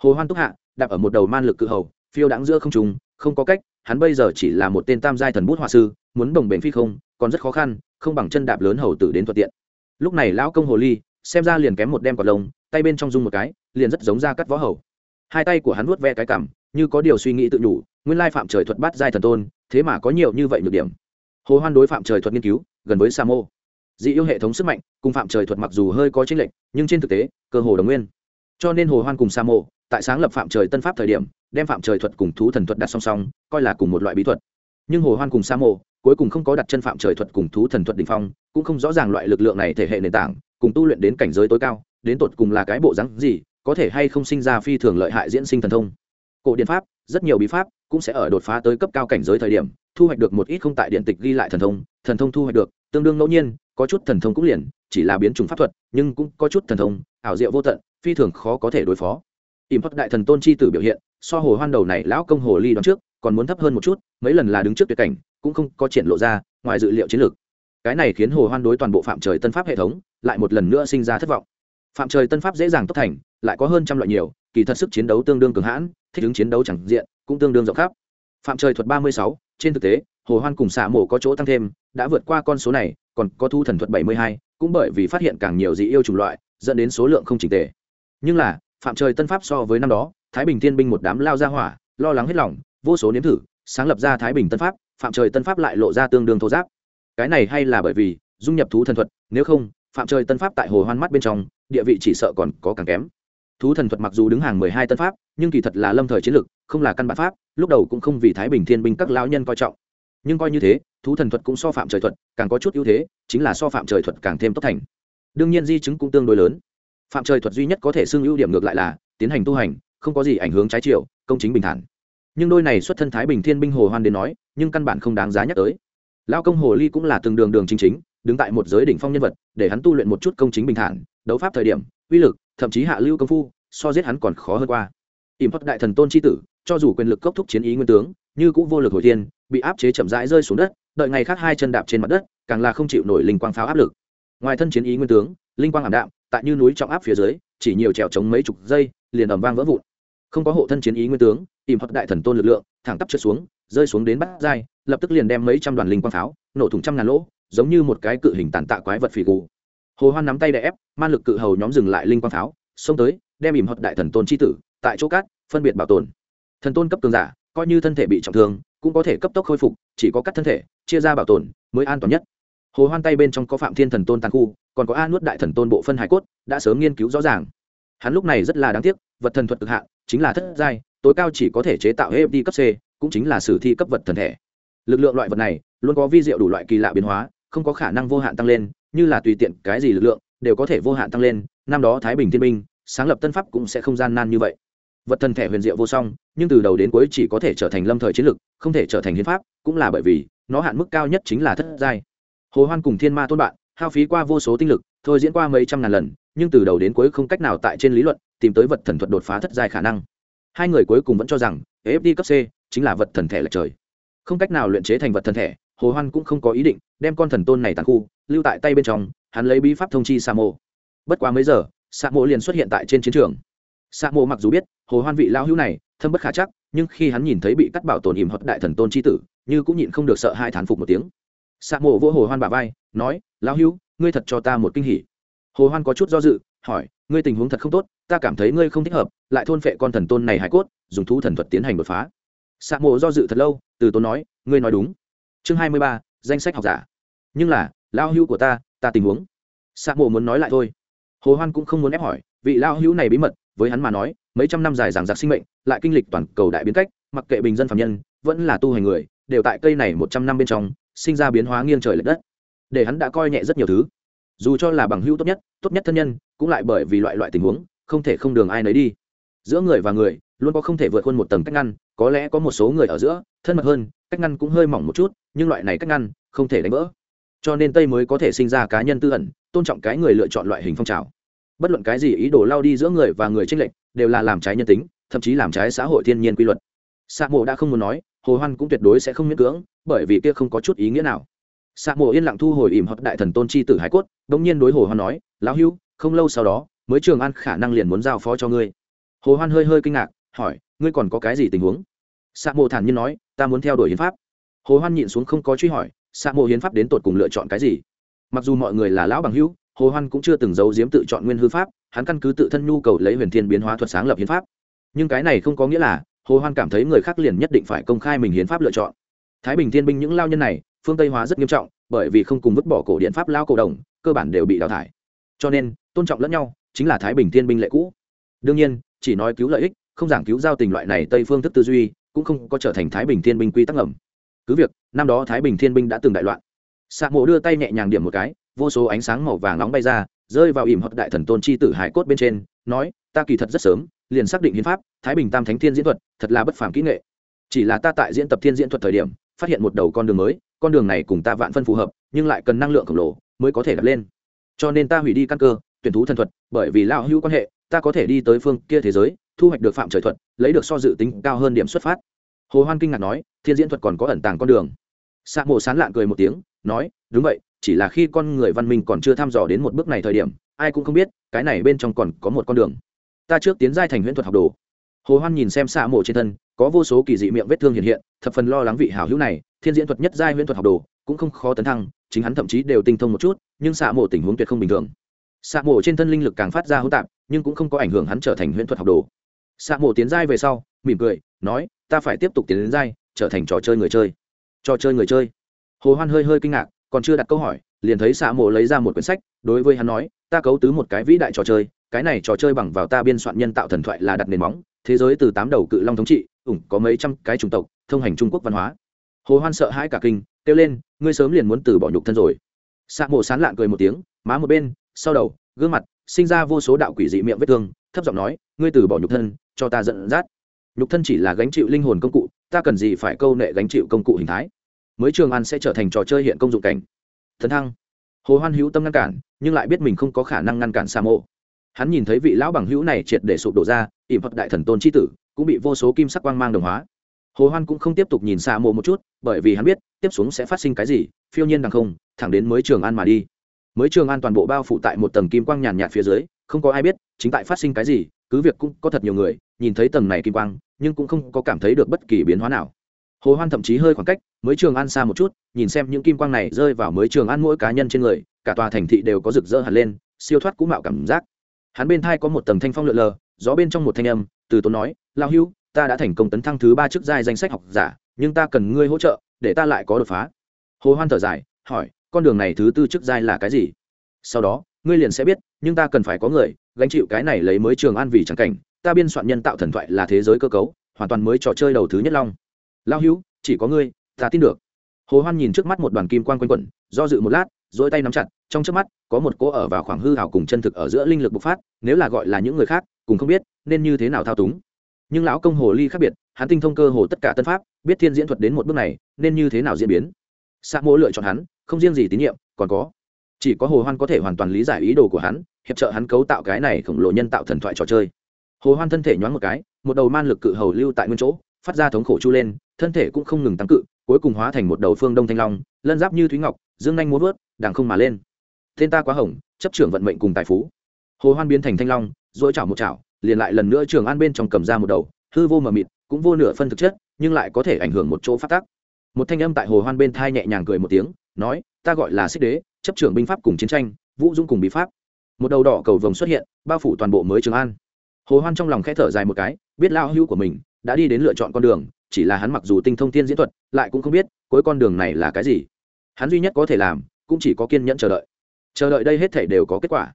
Hồ hoan túc hạ, đạp ở một đầu man lực cự hầu, phiêu đáng giữa không trùng không có cách, hắn bây giờ chỉ là một tên tam giai thần bút họa sư, muốn đồng bền phi không còn rất khó khăn, không bằng chân đạp lớn hầu tử đến thuận tiện. Lúc này lão công hồ ly, xem ra liền kém một đem cọt lông, tay bên trong dung một cái, liền rất giống ra cắt võ hầu. Hai tay của hắn vuốt ve cái cảm như có điều suy nghĩ tự nhủ, nguyên lai phạm trời thuật bắt giai thần tôn, thế mà có nhiều như vậy nhược điểm. Hồ hoan đối phạm trời thuật nghiên cứu, gần với sa mô. Dị yêu hệ thống sức mạnh, cùng phạm trời thuật mặc dù hơi có chênh lệch, nhưng trên thực tế, cơ hồ đồng nguyên. Cho nên hồ hoan cùng sa mô, tại sáng lập phạm trời tân pháp thời điểm, đem phạm trời thuật cùng thú thần thuật đặt song song, coi là cùng một loại bí thuật. Nhưng hồ hoan cùng sa mô cuối cùng không có đặt chân phạm trời thuật cùng thú thần thuật đỉnh phong, cũng không rõ ràng loại lực lượng này thể hệ nền tảng, cùng tu luyện đến cảnh giới tối cao, đến tột cùng là cái bộ rắn gì, có thể hay không sinh ra phi thường lợi hại diễn sinh thần thông. Cổ điện pháp, rất nhiều bí pháp cũng sẽ ở đột phá tới cấp cao cảnh giới thời điểm, thu hoạch được một ít không tại điện tịch ghi lại thần thông thần thông thu hoạch được, tương đương ngẫu nhiên, có chút thần thông cũng liền, chỉ là biến chủng pháp thuật, nhưng cũng có chút thần thông, ảo diệu vô tận, phi thường khó có thể đối phó. Im hot đại thần tôn chi tử biểu hiện, so hồ hoan đầu này lão công hồ ly đoán trước, còn muốn thấp hơn một chút, mấy lần là đứng trước tuyệt cảnh cũng không có triển lộ ra ngoài dự liệu chiến lược. Cái này khiến hồ hoan đối toàn bộ phạm trời tân pháp hệ thống lại một lần nữa sinh ra thất vọng. Phạm trời tân pháp dễ dàng tốc thành, lại có hơn trăm loại nhiều, kỳ thật sức chiến đấu tương đương cường hãn, thích ứng chiến đấu chẳng diện, cũng tương đương rộng khắp. Phạm trời thuật ba mươi sáu, trên thực tế, hồ hoan cùng xạ mổ có chỗ tăng thêm, đã vượt qua con số này, còn có thu thần thuật bảy mươi hai, cũng bởi vì phát hiện càng nhiều dị yêu chủng loại, dẫn đến số lượng không chỉnh tề. Nhưng là, phạm trời tân pháp so với năm đó, thái bình thiên binh một đám lao ra hỏa, lo lắng hết lòng, vô số nếm thử, sáng lập ra thái bình tân pháp phạm trời tân pháp lại lộ ra tương đương thô giáp. Cái này hay là bởi vì, dung nhập thú thần thuật, nếu không, phạm trời tân pháp tại hồ hoan mắt bên trong, địa vị chỉ sợ còn có càng kém. Thú thần thuật mặc dù đứng hàng mười hai tân pháp, nhưng kỳ thật là lâm thời chiến lược, không là căn bản pháp, lúc đầu cũng không vì thái bình thiên binh các lão nhân coi trọng. Nhưng coi như thế, thú thần thuật cũng so phạm trời thuật càng có chút ưu thế, chính là so phạm trời thuật càng thêm tốt thành. Đương nhiên di chứng cũng tương đối lớn. Phạm trời thuật duy nhất có thể xưng ưu điểm ngược lại là, tiến hành tu hành, không có gì ảnh hưởng trái chiều, công chính bình thản. Nhưng đôi này xuất thân thái bình thiên binh hồ hoan đến nói nhưng căn bản không đáng giá nhắc tới. Lao công hồ ly cũng là từng đường đường chính chính, đứng tại một giới đỉnh phong nhân vật, để hắn tu luyện một chút công chính bình thản, đấu pháp thời điểm, uy lực, thậm chí hạ lưu công phu, so giết hắn còn khó hơn qua. Ỉm hất đại thần tôn c tử, cho dù quyền lực cốc thúc chiến ý nguyên tướng, như cũng vô lực hồi thiên, bị áp chế chậm rãi rơi xuống đất, đợi ngày khác hai chân đạp trên mặt đất, càng là không chịu nổi linh quang pháo áp lực. Ngoài thân chiến ý nguyên tướng, linh quang ảm đạm, tại như núi trọng áp phía dưới, chỉ nhiều trèo chống mấy chục giây, liền ầm vang vỡ vụn. Không có hộ thân chiến ý nguyên tướng, ỉm hất đại thần tôn lực lượng, thẳng tắp trượt xuống rơi xuống đến bắt dai lập tức liền đem mấy trăm đoàn linh quang pháo, nổ thủng trăm ngàn lỗ, giống như một cái cự hình tàn tạ quái vật phì gù. Hồ hoan nắm tay đè ép, man lực cự hầu nhóm dừng lại linh quang pháo, xông tới, đem ỉm hật đại thần tôn chi tử, tại chỗ cát, phân biệt bảo tồn. Thần tôn cấp cường giả, coi như thân thể bị trọng thương, cũng có thể cấp tốc khôi phục, chỉ có cắt thân thể, chia ra bảo tồn, mới an toàn nhất. Hồ hoan tay bên trong có phạm thiên thần tôn tàn khu, còn có a nuốt đại thần tôn bộ phân hải cốt, đã sớm nghiên cứu rõ ràng. Hắn lúc này rất là đáng tiếc, vật thần thuật cực hạn, chính là thất giai, tối cao chỉ có thể chế tạo hfd cấp c cũng chính là sử thi cấp vật thần thể. Lực lượng loại vật này, luôn có vi diệu đủ loại kỳ lạ biến hóa, không có khả năng vô hạn tăng lên, như là tùy tiện cái gì lực lượng, đều có thể vô hạn tăng lên, năm đó thái bình thiên minh sáng lập tân pháp cũng sẽ không gian nan như vậy. Vật thần thể huyền diệu vô song, nhưng từ đầu đến cuối chỉ có thể trở thành lâm thời chiến lực, không thể trở thành hiến pháp, cũng là bởi vì, nó hạn mức cao nhất chính là thất giai. Hồ hoan cùng thiên ma tôn bạn, hao phí qua vô số tinh lực, thôi diễn qua mấy trăm ngàn lần, nhưng từ đầu đến cuối không cách nào tại trên lý luận tìm tới vật thần thuật đột phá thất giai khả năng hai người cuối cùng vẫn cho rằng fd cấp c chính là vật thần thể lệch trời. Không cách nào luyện chế thành vật thần thể, hồ hoan cũng không có ý định đem con thần tôn này tàn khu lưu tại tay bên trong, hắn lấy bí pháp thông chi sa mô bất quá mấy giờ, sa mô liền xuất hiện tại trên chiến trường. Sa mô mặc dù biết, hồ hoan vị lão hữu này thâm bất khả chắc, nhưng khi hắn nhìn thấy bị cắt bảo tồn ìm hoặc đại thần tôn chi tử, như cũng nhịn không được sợ hai thán phục một tiếng. Sa mô vỗ hồ hoan bả vai, nói, lão hữu, ngươi thật cho ta một kinh hỉ. Hồ hoan có chút do dự hỏi, ngươi tình huống thật không tốt, ta cảm thấy ngươi không thích hợp, lại thôn phệ con thần tôn này hải cốt, dùng thú thần thuật tiến hành đột phá. Sa Mộ do dự thật lâu, từ tốn nói, ngươi nói đúng. Chương hai mươi ba, danh sách học giả. Nhưng là lao hữu của ta ta tình huống. Sa mộ muốn nói lại thôi. Hồ hoan cũng không muốn ép hỏi, vị lao hữu này bí mật, với hắn mà nói, mấy trăm năm dài giảng giặc sinh mệnh, lại kinh lịch toàn cầu đại biến cách, mặc kệ bình dân phạm nhân, vẫn là tu hành người, đều tại cây này một trăm năm bên trong, sinh ra biến hóa nghiêng trời lệch đất. Để hắn đã coi nhẹ rất nhiều thứ dù cho là bằng hữu tốt nhất tốt nhất thân nhân, cũng lại bởi vì loại loại tình huống, không thể không đường ai nấy đi. Giữa người và người, luôn có không thể vượt hơn một tầng cách ngăn, có lẽ có một số người ở giữa, thân mật hơn, cách ngăn cũng hơi mỏng một chút, nhưng loại này cách ngăn, không thể đánh vỡ. Cho nên tây mới có thể sinh ra cá nhân tư ẩn, tôn trọng cái người lựa chọn loại hình phong trào. Bất luận cái gì ý đồ lao đi giữa người và người tranh lệch, đều là làm trái nhân tính, thậm chí làm trái xã hội thiên nhiên quy luật. Sa mộ đã không muốn nói, hồ hoan cũng tuyệt đối sẽ không miễn cưỡng, bởi vì kia không có chút ý nghĩa nào sa mộ yên lặng thu hồi ỉm hoặc đại thần tôn chi tử hải cốt, đống nhiên đối hồ hoan nói, lão hưu, không lâu sau đó, mới trường an khả năng liền muốn giao phó cho ngươi. Hồ hoan hơi hơi kinh ngạc, hỏi, ngươi còn có cái gì tình huống? Sa mộ thản nhiên nói, ta muốn theo đuổi hiến pháp. Hồ hoan nhịn xuống không có truy hỏi sa mộ hiến pháp đến tột cùng lựa chọn cái gì? Mặc dù mọi người là lão bằng hữu, hồ hoan cũng chưa từng giấu giếm tự chọn nguyên hư pháp, hắn căn cứ tự thân nhu cầu lấy huyền thiên biến hóa thuật sáng lập hiến pháp. Nhưng cái này không có nghĩa là, hồ hoan cảm thấy người khác liền nhất định phải công khai mình hiến pháp lựa chọn. Thái bình thiên binh những lao nhân này phương tây hóa rất nghiêm trọng, bởi vì không cùng vứt bỏ cổ điện pháp lao cổ đồng, cơ bản đều bị đào thải. Cho nên, tôn trọng lẫn nhau chính là thái bình thiên binh lệ cũ. Đương nhiên, chỉ nói cứu lợi ích, không giảng cứu giao tình loại này tây phương thức tư duy, cũng không có trở thành thái bình thiên binh quy tắc ngầm. Cứ việc, năm đó thái bình thiên binh đã từng đại loạn. Xạ mộ đưa tay nhẹ nhàng điểm một cái, vô số ánh sáng màu vàng nóng bay ra, rơi vào ỉm hoặc đại thần tôn chi tử hải cốt bên trên, nói, ta kỳ thật rất sớm, liền xác định hiến pháp, thái bình tam thánh thiên diễn thuật thật là bất phàm kỹ nghệ. Chỉ là ta tại diễn tập thiên diễn thuật thời điểm, phát hiện một đầu con đường mới con đường này cùng ta vạn phân phù hợp, nhưng lại cần năng lượng khổng lồ mới có thể đặt lên. Cho nên ta hủy đi căn cơ, tuyển thú thần thuật, bởi vì lao hữu quan hệ, ta có thể đi tới phương kia thế giới, thu hoạch được phạm trời thuật, lấy được so dự tính cao hơn điểm xuất phát. Hồ hoan kinh ngạc nói, thiên diễn thuật còn có ẩn tàng con đường. Sa mộ sán lạn cười một tiếng, nói, đúng vậy, chỉ là khi con người văn minh còn chưa thăm dò đến một bước này thời điểm, ai cũng không biết, cái này bên trong còn có một con đường. Ta trước tiến giai thành huyễn thuật học đồ hồ hoan nhìn xem xạ mộ trên thân, có vô số kỳ dị miệng vết thương hiện hiện, thập phần lo lắng vị hảo hữu này, thiên diễn thuật nhất giai huyễn thuật học đồ, cũng không khó tấn thăng, chính hắn thậm chí đều tinh thông một chút, nhưng xạ mộ tình huống tuyệt không bình thường. Xạ mộ trên thân linh lực càng phát ra hỗn tạp, nhưng cũng không có ảnh hưởng hắn trở thành huyễn thuật học đồ. Xạ mộ tiến giai về sau, mỉm cười, nói, ta phải tiếp tục tiến đến giai, trở thành trò chơi người chơi. Trò chơi người chơi? Hồ hoan hơi hơi kinh ngạc, còn chưa đặt câu hỏi, liền thấy xạ mộ lấy ra một quyển sách, đối với hắn nói, ta cấu tứ một cái vĩ đại trò chơi cái này trò chơi bằng vào ta biên soạn nhân tạo thần thoại là đặt nền móng, thế giới từ tám đầu cự long thống trị, ủng có mấy trăm cái chủng tộc, thông hành trung quốc văn hóa. Hồ hoan sợ hãi cả kinh, kêu lên, ngươi sớm liền muốn từ bỏ nhục thân rồi. Xạ mộ sán lạn cười một tiếng, má một bên, sau đầu, gương mặt, sinh ra vô số đạo quỷ dị miệng vết thương, thấp giọng nói, ngươi từ bỏ nhục thân, cho ta giận dắt. Nhục thân chỉ là gánh chịu linh hồn công cụ, ta cần gì phải câu nệ gánh chịu công cụ hình thái? Mới trường an sẽ trở thành trò chơi hiện công dụng cảnh. Thần thăng. Hồ hoan hữu tâm ngăn cản, nhưng lại biết mình không có khả năng ngăn cản sa mộ hắn nhìn thấy vị lão bằng hữu này triệt để sụp đổ ra, ỉm hoặc đại thần tôn c tử, cũng bị vô số kim sắc quang mang đồng hóa. Hồ hoan cũng không tiếp tục nhìn xa mộ một chút, bởi vì hắn biết, tiếp xuống sẽ phát sinh cái gì, phiêu nhiên đằng không, thẳng đến mới trường an mà đi. Mới trường an toàn bộ bao phủ tại một tầng kim quang nhàn nhạt phía dưới, không có ai biết, chính tại phát sinh cái gì, cứ việc cũng có thật nhiều người, nhìn thấy tầng này kim quang, nhưng cũng không có cảm thấy được bất kỳ biến hóa nào. Hồ hoan thậm chí hơi khoảng cách, mới trường an xa một chút, nhìn xem những kim quang này rơi vào mới trường an mỗi cá nhân trên người, cả tòa thành thị đều có rực rỡ hẳn lên, siêu thoát cũ mạo cảm giác hắn bên thai có một tầng thanh phong lượn lờ gió bên trong một thanh âm từ tốn nói lao hưu ta đã thành công tấn thăng thứ ba chức giai danh sách học giả nhưng ta cần ngươi hỗ trợ để ta lại có đột phá. Hồ hoan thở dài hỏi con đường này thứ tư chức giai là cái gì? Sau đó ngươi liền sẽ biết nhưng ta cần phải có người gánh chịu cái này lấy mới trường an vì chẳng cảnh ta biên soạn nhân tạo thần thoại là thế giới cơ cấu hoàn toàn mới trò chơi đầu thứ nhất long. Lao Hưu, chỉ có ngươi ta tin được. Hồ hoan nhìn trước mắt một đoàn kim quang quanh quẩn do dự một lát dỗi tay nắm chặt trong trước mắt, có một cỗ ở vào khoảng hư hảo cùng chân thực ở giữa linh lực bộc phát, nếu là gọi là những người khác cùng không biết nên như thế nào thao túng. Nhưng lão công hồ ly khác biệt, hắn tinh thông cơ hồ tất cả tân pháp, biết thiên diễn thuật đến một bước này, nên như thế nào diễn biến. Sa mỗ lựa chọn hắn, không riêng gì tín nhiệm, còn có. Chỉ có hồ hoan có thể hoàn toàn lý giải ý đồ của hắn, hiệp trợ hắn cấu tạo cái này khổng lồ nhân tạo thần thoại trò chơi. Hồ hoan thân thể nhoáng một cái, một đầu man lực cự hầu lưu tại nguyên chỗ, phát ra thống khổ chu lên, thân thể cũng không ngừng tăng cự, cuối cùng hóa thành một đầu phương đông thanh long, lân giáp như thúy ngọc, dương nhanh muốn vớt đàng không mà lên tên ta quá hồng, chấp trưởng vận mệnh cùng tài phú. Hồ hoan biến thành thanh long dỗi chảo một chảo, liền lại lần nữa trường an bên trong cầm ra một đầu, hư vô mờ mịt, cũng vô nửa phân thực chất, nhưng lại có thể ảnh hưởng một chỗ phát tác. Một thanh âm tại hồ hoan bên thai nhẹ nhàng cười một tiếng, nói, ta gọi là xích đế, chấp trưởng binh pháp cùng chiến tranh, vũ dũng cùng bí pháp. Một đầu đỏ cầu vồng xuất hiện, bao phủ toàn bộ mới trường an. Hồ hoan trong lòng khẽ thở dài một cái, biết lao hưu của mình đã đi đến lựa chọn con đường, chỉ là hắn mặc dù tinh thông thiên diễn thuật, lại cũng không biết cuối con đường này là cái gì. Hắn duy nhất có thể làm, cũng chỉ có kiên nhẫn chờ đợi chờ đợi đây hết thể đều có kết quả.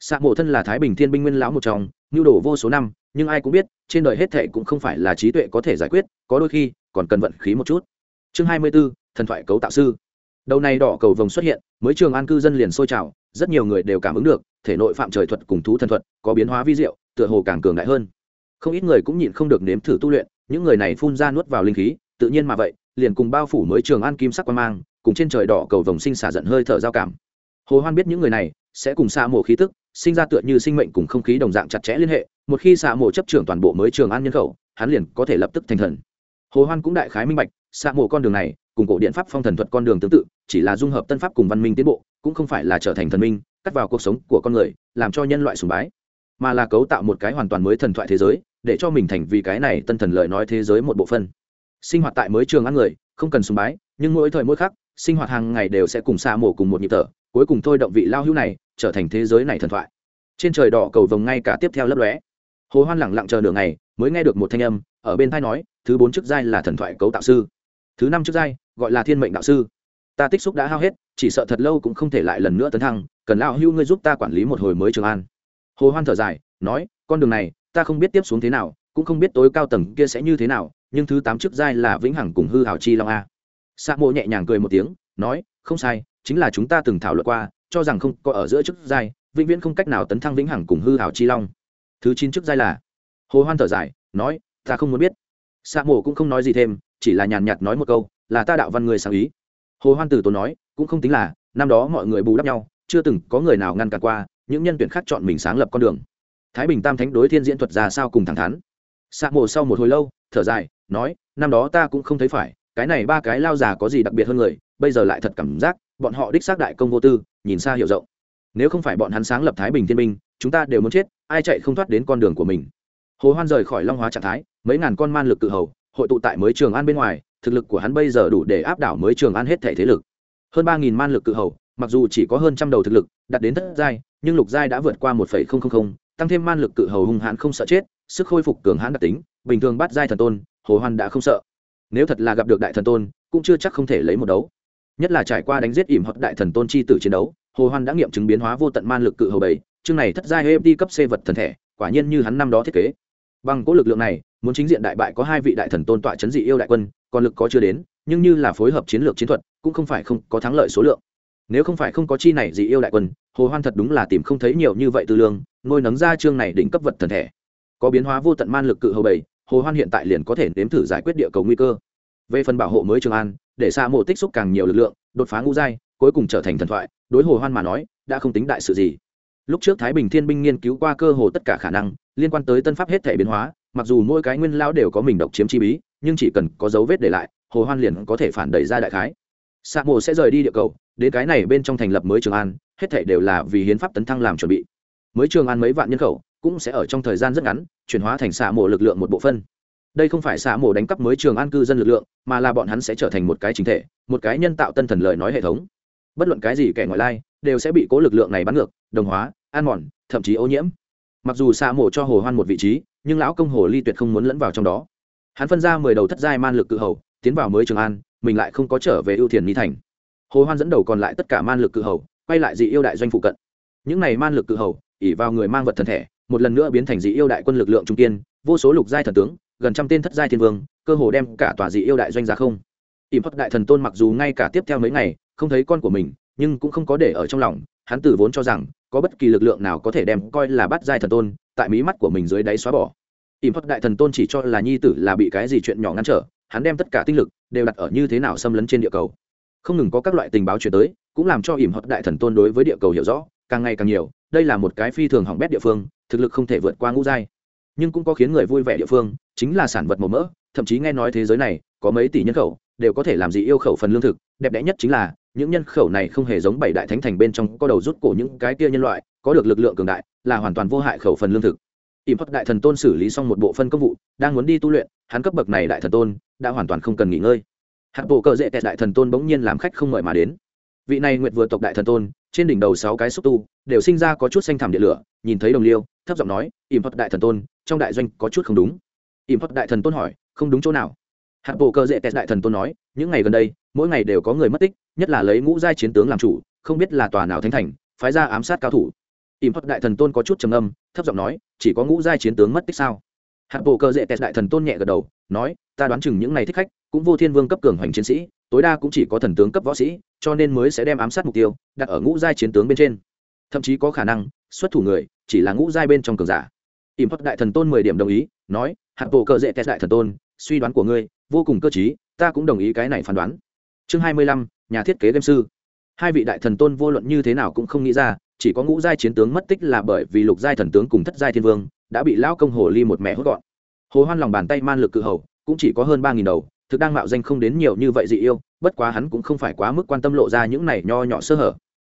Xạ mộ thân là thái bình thiên binh nguyên lão một trong nhu đổ vô số năm nhưng ai cũng biết trên đời hết thể cũng không phải là trí tuệ có thể giải quyết có đôi khi còn cần vận khí một chút. Chương hai mươi 24, thần thoại cấu tạo sư. Đầu này đỏ cầu vồng xuất hiện mới trường an cư dân liền sôi trào rất nhiều người đều cảm ứng được thể nội phạm trời thuật cùng thú thần thuật có biến hóa vi diệu tựa hồ càng cường đại hơn. Không ít người cũng nhịn không được nếm thử tu luyện những người này phun ra nuốt vào linh khí tự nhiên mà vậy liền cùng bao phủ mới trường an kim sắc quan mang cùng trên trời đỏ cầu vồng sinh xả giận hơi thở giao cảm hồ hoan biết những người này sẽ cùng xa mộ khí tức sinh ra tựa như sinh mệnh cùng không khí đồng dạng chặt chẽ liên hệ, một khi xạ mộ chấp trưởng toàn bộ mới trường an nhân khẩu, hắn liền có thể lập tức thành thần. Hồ hoan cũng đại khái minh bạch xạ mộ con đường này cùng cổ điện pháp phong thần thuật con đường tương tự, chỉ là dung hợp tân pháp cùng văn minh tiến bộ, cũng không phải là trở thành thần minh, cắt vào cuộc sống của con người, làm cho nhân loại sùng bái, mà là cấu tạo một cái hoàn toàn mới thần thoại thế giới, để cho mình thành vì cái này tân thần lợi nói thế giới một bộ phân sinh hoạt tại mới trường ăn người không cần sùng bái, nhưng mỗi thời mỗi khắc, sinh hoạt hàng ngày đều sẽ cùng xa mổ cùng một nhịp thở cuối cùng thôi động vị lao hữu này, trở thành thế giới này thần thoại. Trên trời đỏ cầu vồng ngay cả tiếp theo lấp lóe. Hồ hoan lẳng lặng chờ nửa ngày, mới nghe được một thanh âm, ở bên thai nói, thứ bốn chức giai là thần thoại cấu tạo sư. Thứ năm chức giai, gọi là thiên mệnh đạo sư. Ta tích xúc đã hao hết, chỉ sợ thật lâu cũng không thể lại lần nữa tấn thăng, cần lao hưu ngươi giúp ta quản lý một hồi mới trường an. Hồ hoan thở dài, nói, con đường này, ta không biết tiếp xuống thế nào, cũng không biết tối cao tầng kia sẽ như thế nào, nhưng thứ tám chức giai là vĩnh hằng cùng hư hảo chi long a. Sa mộ nhẹ nhàng cười một tiếng, nói, không sai chính là chúng ta từng thảo luận qua, cho rằng không có ở giữa chức giai, vĩnh viễn không cách nào tấn thăng vĩnh hằng cùng hư hảo chi long. Thứ chín chức giai là, hồ hoan thở dài, nói, ta không muốn biết. Sa mộ cũng không nói gì thêm, chỉ là nhàn nhạt nói một câu, là ta đạo văn người sáng ý. Hồ hoan tử tốn nói, cũng không tính là, năm đó mọi người bù đắp nhau, chưa từng có người nào ngăn cản qua, những nhân tuyển khác chọn mình sáng lập con đường. Thái bình tam thánh đối thiên diễn thuật ra sao cùng thẳng thắn. Sa mộ sau một hồi lâu, thở dài, nói, năm đó ta cũng không thấy phải, cái này ba cái lao già có gì đặc biệt hơn người, bây giờ lại thật cảm giác bọn họ đích xác đại công vô tư, nhìn xa hiểu rộng. Nếu không phải bọn hắn sáng lập thái bình thiên minh, chúng ta đều muốn chết, ai chạy không thoát đến con đường của mình. Hồ hoan rời khỏi long hóa trạng thái, mấy ngàn con man lực cự hầu, hội tụ tại mới trường an bên ngoài, thực lực của hắn bây giờ đủ để áp đảo mới trường an hết thể thế lực. Hơn ba nghìn man lực cự hầu, mặc dù chỉ có hơn trăm đầu thực lực, đạt đến thất giai, nhưng lục giai đã vượt qua một phẩy không không không, tăng thêm man lực cự hầu hung hãn không sợ chết, sức khôi phục cường hãn đặc tính, bình thường bắt giai thần tôn, hồ hoan đã không sợ. Nếu thật là gặp được đại thần tôn, cũng chưa chắc không thể lấy một đấu nhất là trải qua đánh giết ỉm hoặc đại thần tôn chi tử chiến đấu, hồ hoan đã nghiệm chứng biến hóa vô tận man lực cự hầu bảy, chương này thất giai đi cấp c vật thần thể, quả nhiên như hắn năm đó thiết kế. Bằng cố lực lượng này, muốn chính diện đại bại có hai vị đại thần tôn tọa chấn dị yêu đại quân, còn lực có chưa đến, nhưng như là phối hợp chiến lược chiến thuật, cũng không phải không có thắng lợi số lượng. Nếu không phải không có chi này dị yêu đại quân, hồ hoan thật đúng là tìm không thấy nhiều như vậy tư lương, nuôi nấng ra chương này đỉnh cấp vật thần thể. Có biến hóa vô tận man lực cự hầu bảy, hồ hoan hiện tại liền có thể nếm thử giải quyết địa cầu nguy cơ. Về phần bảo hộ mới trường an để xa mộ tích xúc càng nhiều lực lượng, đột phá ngũ giai, cuối cùng trở thành thần thoại, đối hồ hoan mà nói, đã không tính đại sự gì. Lúc trước thái bình thiên binh nghiên cứu qua cơ hồ tất cả khả năng, liên quan tới tân pháp hết thể biến hóa, mặc dù mỗi cái nguyên lao đều có mình độc chiếm chi bí, nhưng chỉ cần có dấu vết để lại, hồ hoan liền có thể phản đẩy ra đại khái. Xạ mộ sẽ rời đi địa cầu, đến cái này bên trong thành lập mới trường an, hết thể đều là vì hiến pháp tấn thăng làm chuẩn bị. Mới trường an mấy vạn nhân khẩu, cũng sẽ ở trong thời gian rất ngắn, chuyển hóa thành xạ mộ lực lượng một bộ phân đây không phải xạ mổ đánh cắp mới trường an cư dân lực lượng, mà là bọn hắn sẽ trở thành một cái chính thể, một cái nhân tạo tân thần lời nói hệ thống. Bất luận cái gì kẻ ngoại lai, đều sẽ bị cố lực lượng này bắn ngược, đồng hóa an mòn, thậm chí ô nhiễm. Mặc dù xạ mổ cho hồ hoan một vị trí, nhưng lão công hồ ly tuyệt không muốn lẫn vào trong đó. Hắn phân ra mười đầu thất giai man lực cự hầu, tiến vào mới trường an, mình lại không có trở về ưu thiền ni thành. Hồ hoan dẫn đầu còn lại tất cả man lực cự hầu, quay lại dị yêu đại doanh phụ cận. Những này man lực cự hầu ỉ vào người mang vật thần thể, một lần nữa biến thành dị yêu đại quân lực lượng trung kiên, vô số lục giai thần tướng gần trăm tên thất giai thiên vương, cơ hồ đem cả tòa dị yêu đại doanh ra không. Ỉm phất đại thần tôn mặc dù ngay cả tiếp theo mấy ngày, không thấy con của mình, nhưng cũng không có để ở trong lòng, hắn tử vốn cho rằng, có bất kỳ lực lượng nào có thể đem coi là bắt giai thần tôn, tại mí mắt của mình dưới đáy xóa bỏ. Ỉm phất đại thần tôn chỉ cho là nhi tử là bị cái gì chuyện nhỏ ngăn trở, hắn đem tất cả tinh lực đều đặt ở như thế nào xâm lấn trên địa cầu. Không ngừng có các loại tình báo chuyển tới, cũng làm cho ỉm hất đại thần tôn đối với địa cầu hiểu rõ, càng ngày càng nhiều, đây là một cái phi thường hỏng bét địa phương, thực lực không thể vượt qua ngũ giai nhưng cũng có khiến người vui vẻ địa phương, chính là sản vật màu mỡ, thậm chí nghe nói thế giới này có mấy tỷ nhân khẩu, đều có thể làm gì yêu khẩu phần lương thực, đẹp đẽ nhất chính là, những nhân khẩu này không hề giống bảy đại thánh thành bên trong có đầu rút cổ những cái kia nhân loại, có được lực lượng cường đại, là hoàn toàn vô hại khẩu phần lương thực. Ỉm phật đại thần tôn xử lý xong một bộ phân công vụ, đang muốn đi tu luyện, hắn cấp bậc này đại thần tôn đã hoàn toàn không cần nghỉ ngơi. Hạt bộ cờ dễ tệ đại thần tôn bỗng nhiên làm khách không mời mà đến. Vị này nguyệt vừa tộc đại thần tôn, trên đỉnh đầu sáu cái xúc tu, đều sinh ra có chút xanh thảm địa lửa, nhìn thấy đồng liêu, thấp giọng nói ỉm phật đại thần tôn trong đại doanh có chút không đúng. Ỉm phật đại thần tôn hỏi, không đúng chỗ nào? Hạt bộ cơ dễ tẹt đại thần tôn nói, những ngày gần đây, mỗi ngày đều có người mất tích, nhất là lấy ngũ giai chiến tướng làm chủ, không biết là tòa nào thánh thành, phái ra ám sát cao thủ. Ỉm phật đại thần tôn có chút trầm âm thấp giọng nói, chỉ có ngũ giai chiến tướng mất tích sao? Hạt bộ cơ dễ tẹt đại thần tôn nhẹ gật đầu, nói, ta đoán chừng những ngày thích khách, cũng vô thiên vương cấp cường hoành chiến sĩ, tối đa cũng chỉ có thần tướng cấp võ sĩ, cho nên mới sẽ đem ám sát mục tiêu đặt ở ngũ giai chiến tướng bên trên. Thậm chí có khả năng, xuất thủ người, chỉ là ngũ giai bên trong cường giả ỉm phật đại thần tôn mười điểm đồng ý, nói hạt bộ cơ dễ test đại thần tôn, suy đoán của ngươi, vô cùng cơ t ta cũng đồng ý cái này phán đoán. Chương hai mươi lăm, nhà thiết kế game sư. Hai vị đại thần tôn vô luận như thế nào cũng không nghĩ ra, chỉ có ngũ giai chiến tướng mất tích là bởi vì lục giai thần tướng cùng thất giai thiên vương đã bị lão công hồ ly một mẹ hốt gọn. Hồ hoan lòng bàn tay man lực cự hầu, cũng chỉ có hơn ba nghìn đầu, thực đang mạo danh không đến nhiều như vậy dị yêu, bất quá hắn cũng không phải quá mức quan tâm lộ ra những này nho nhỏ sơ hở.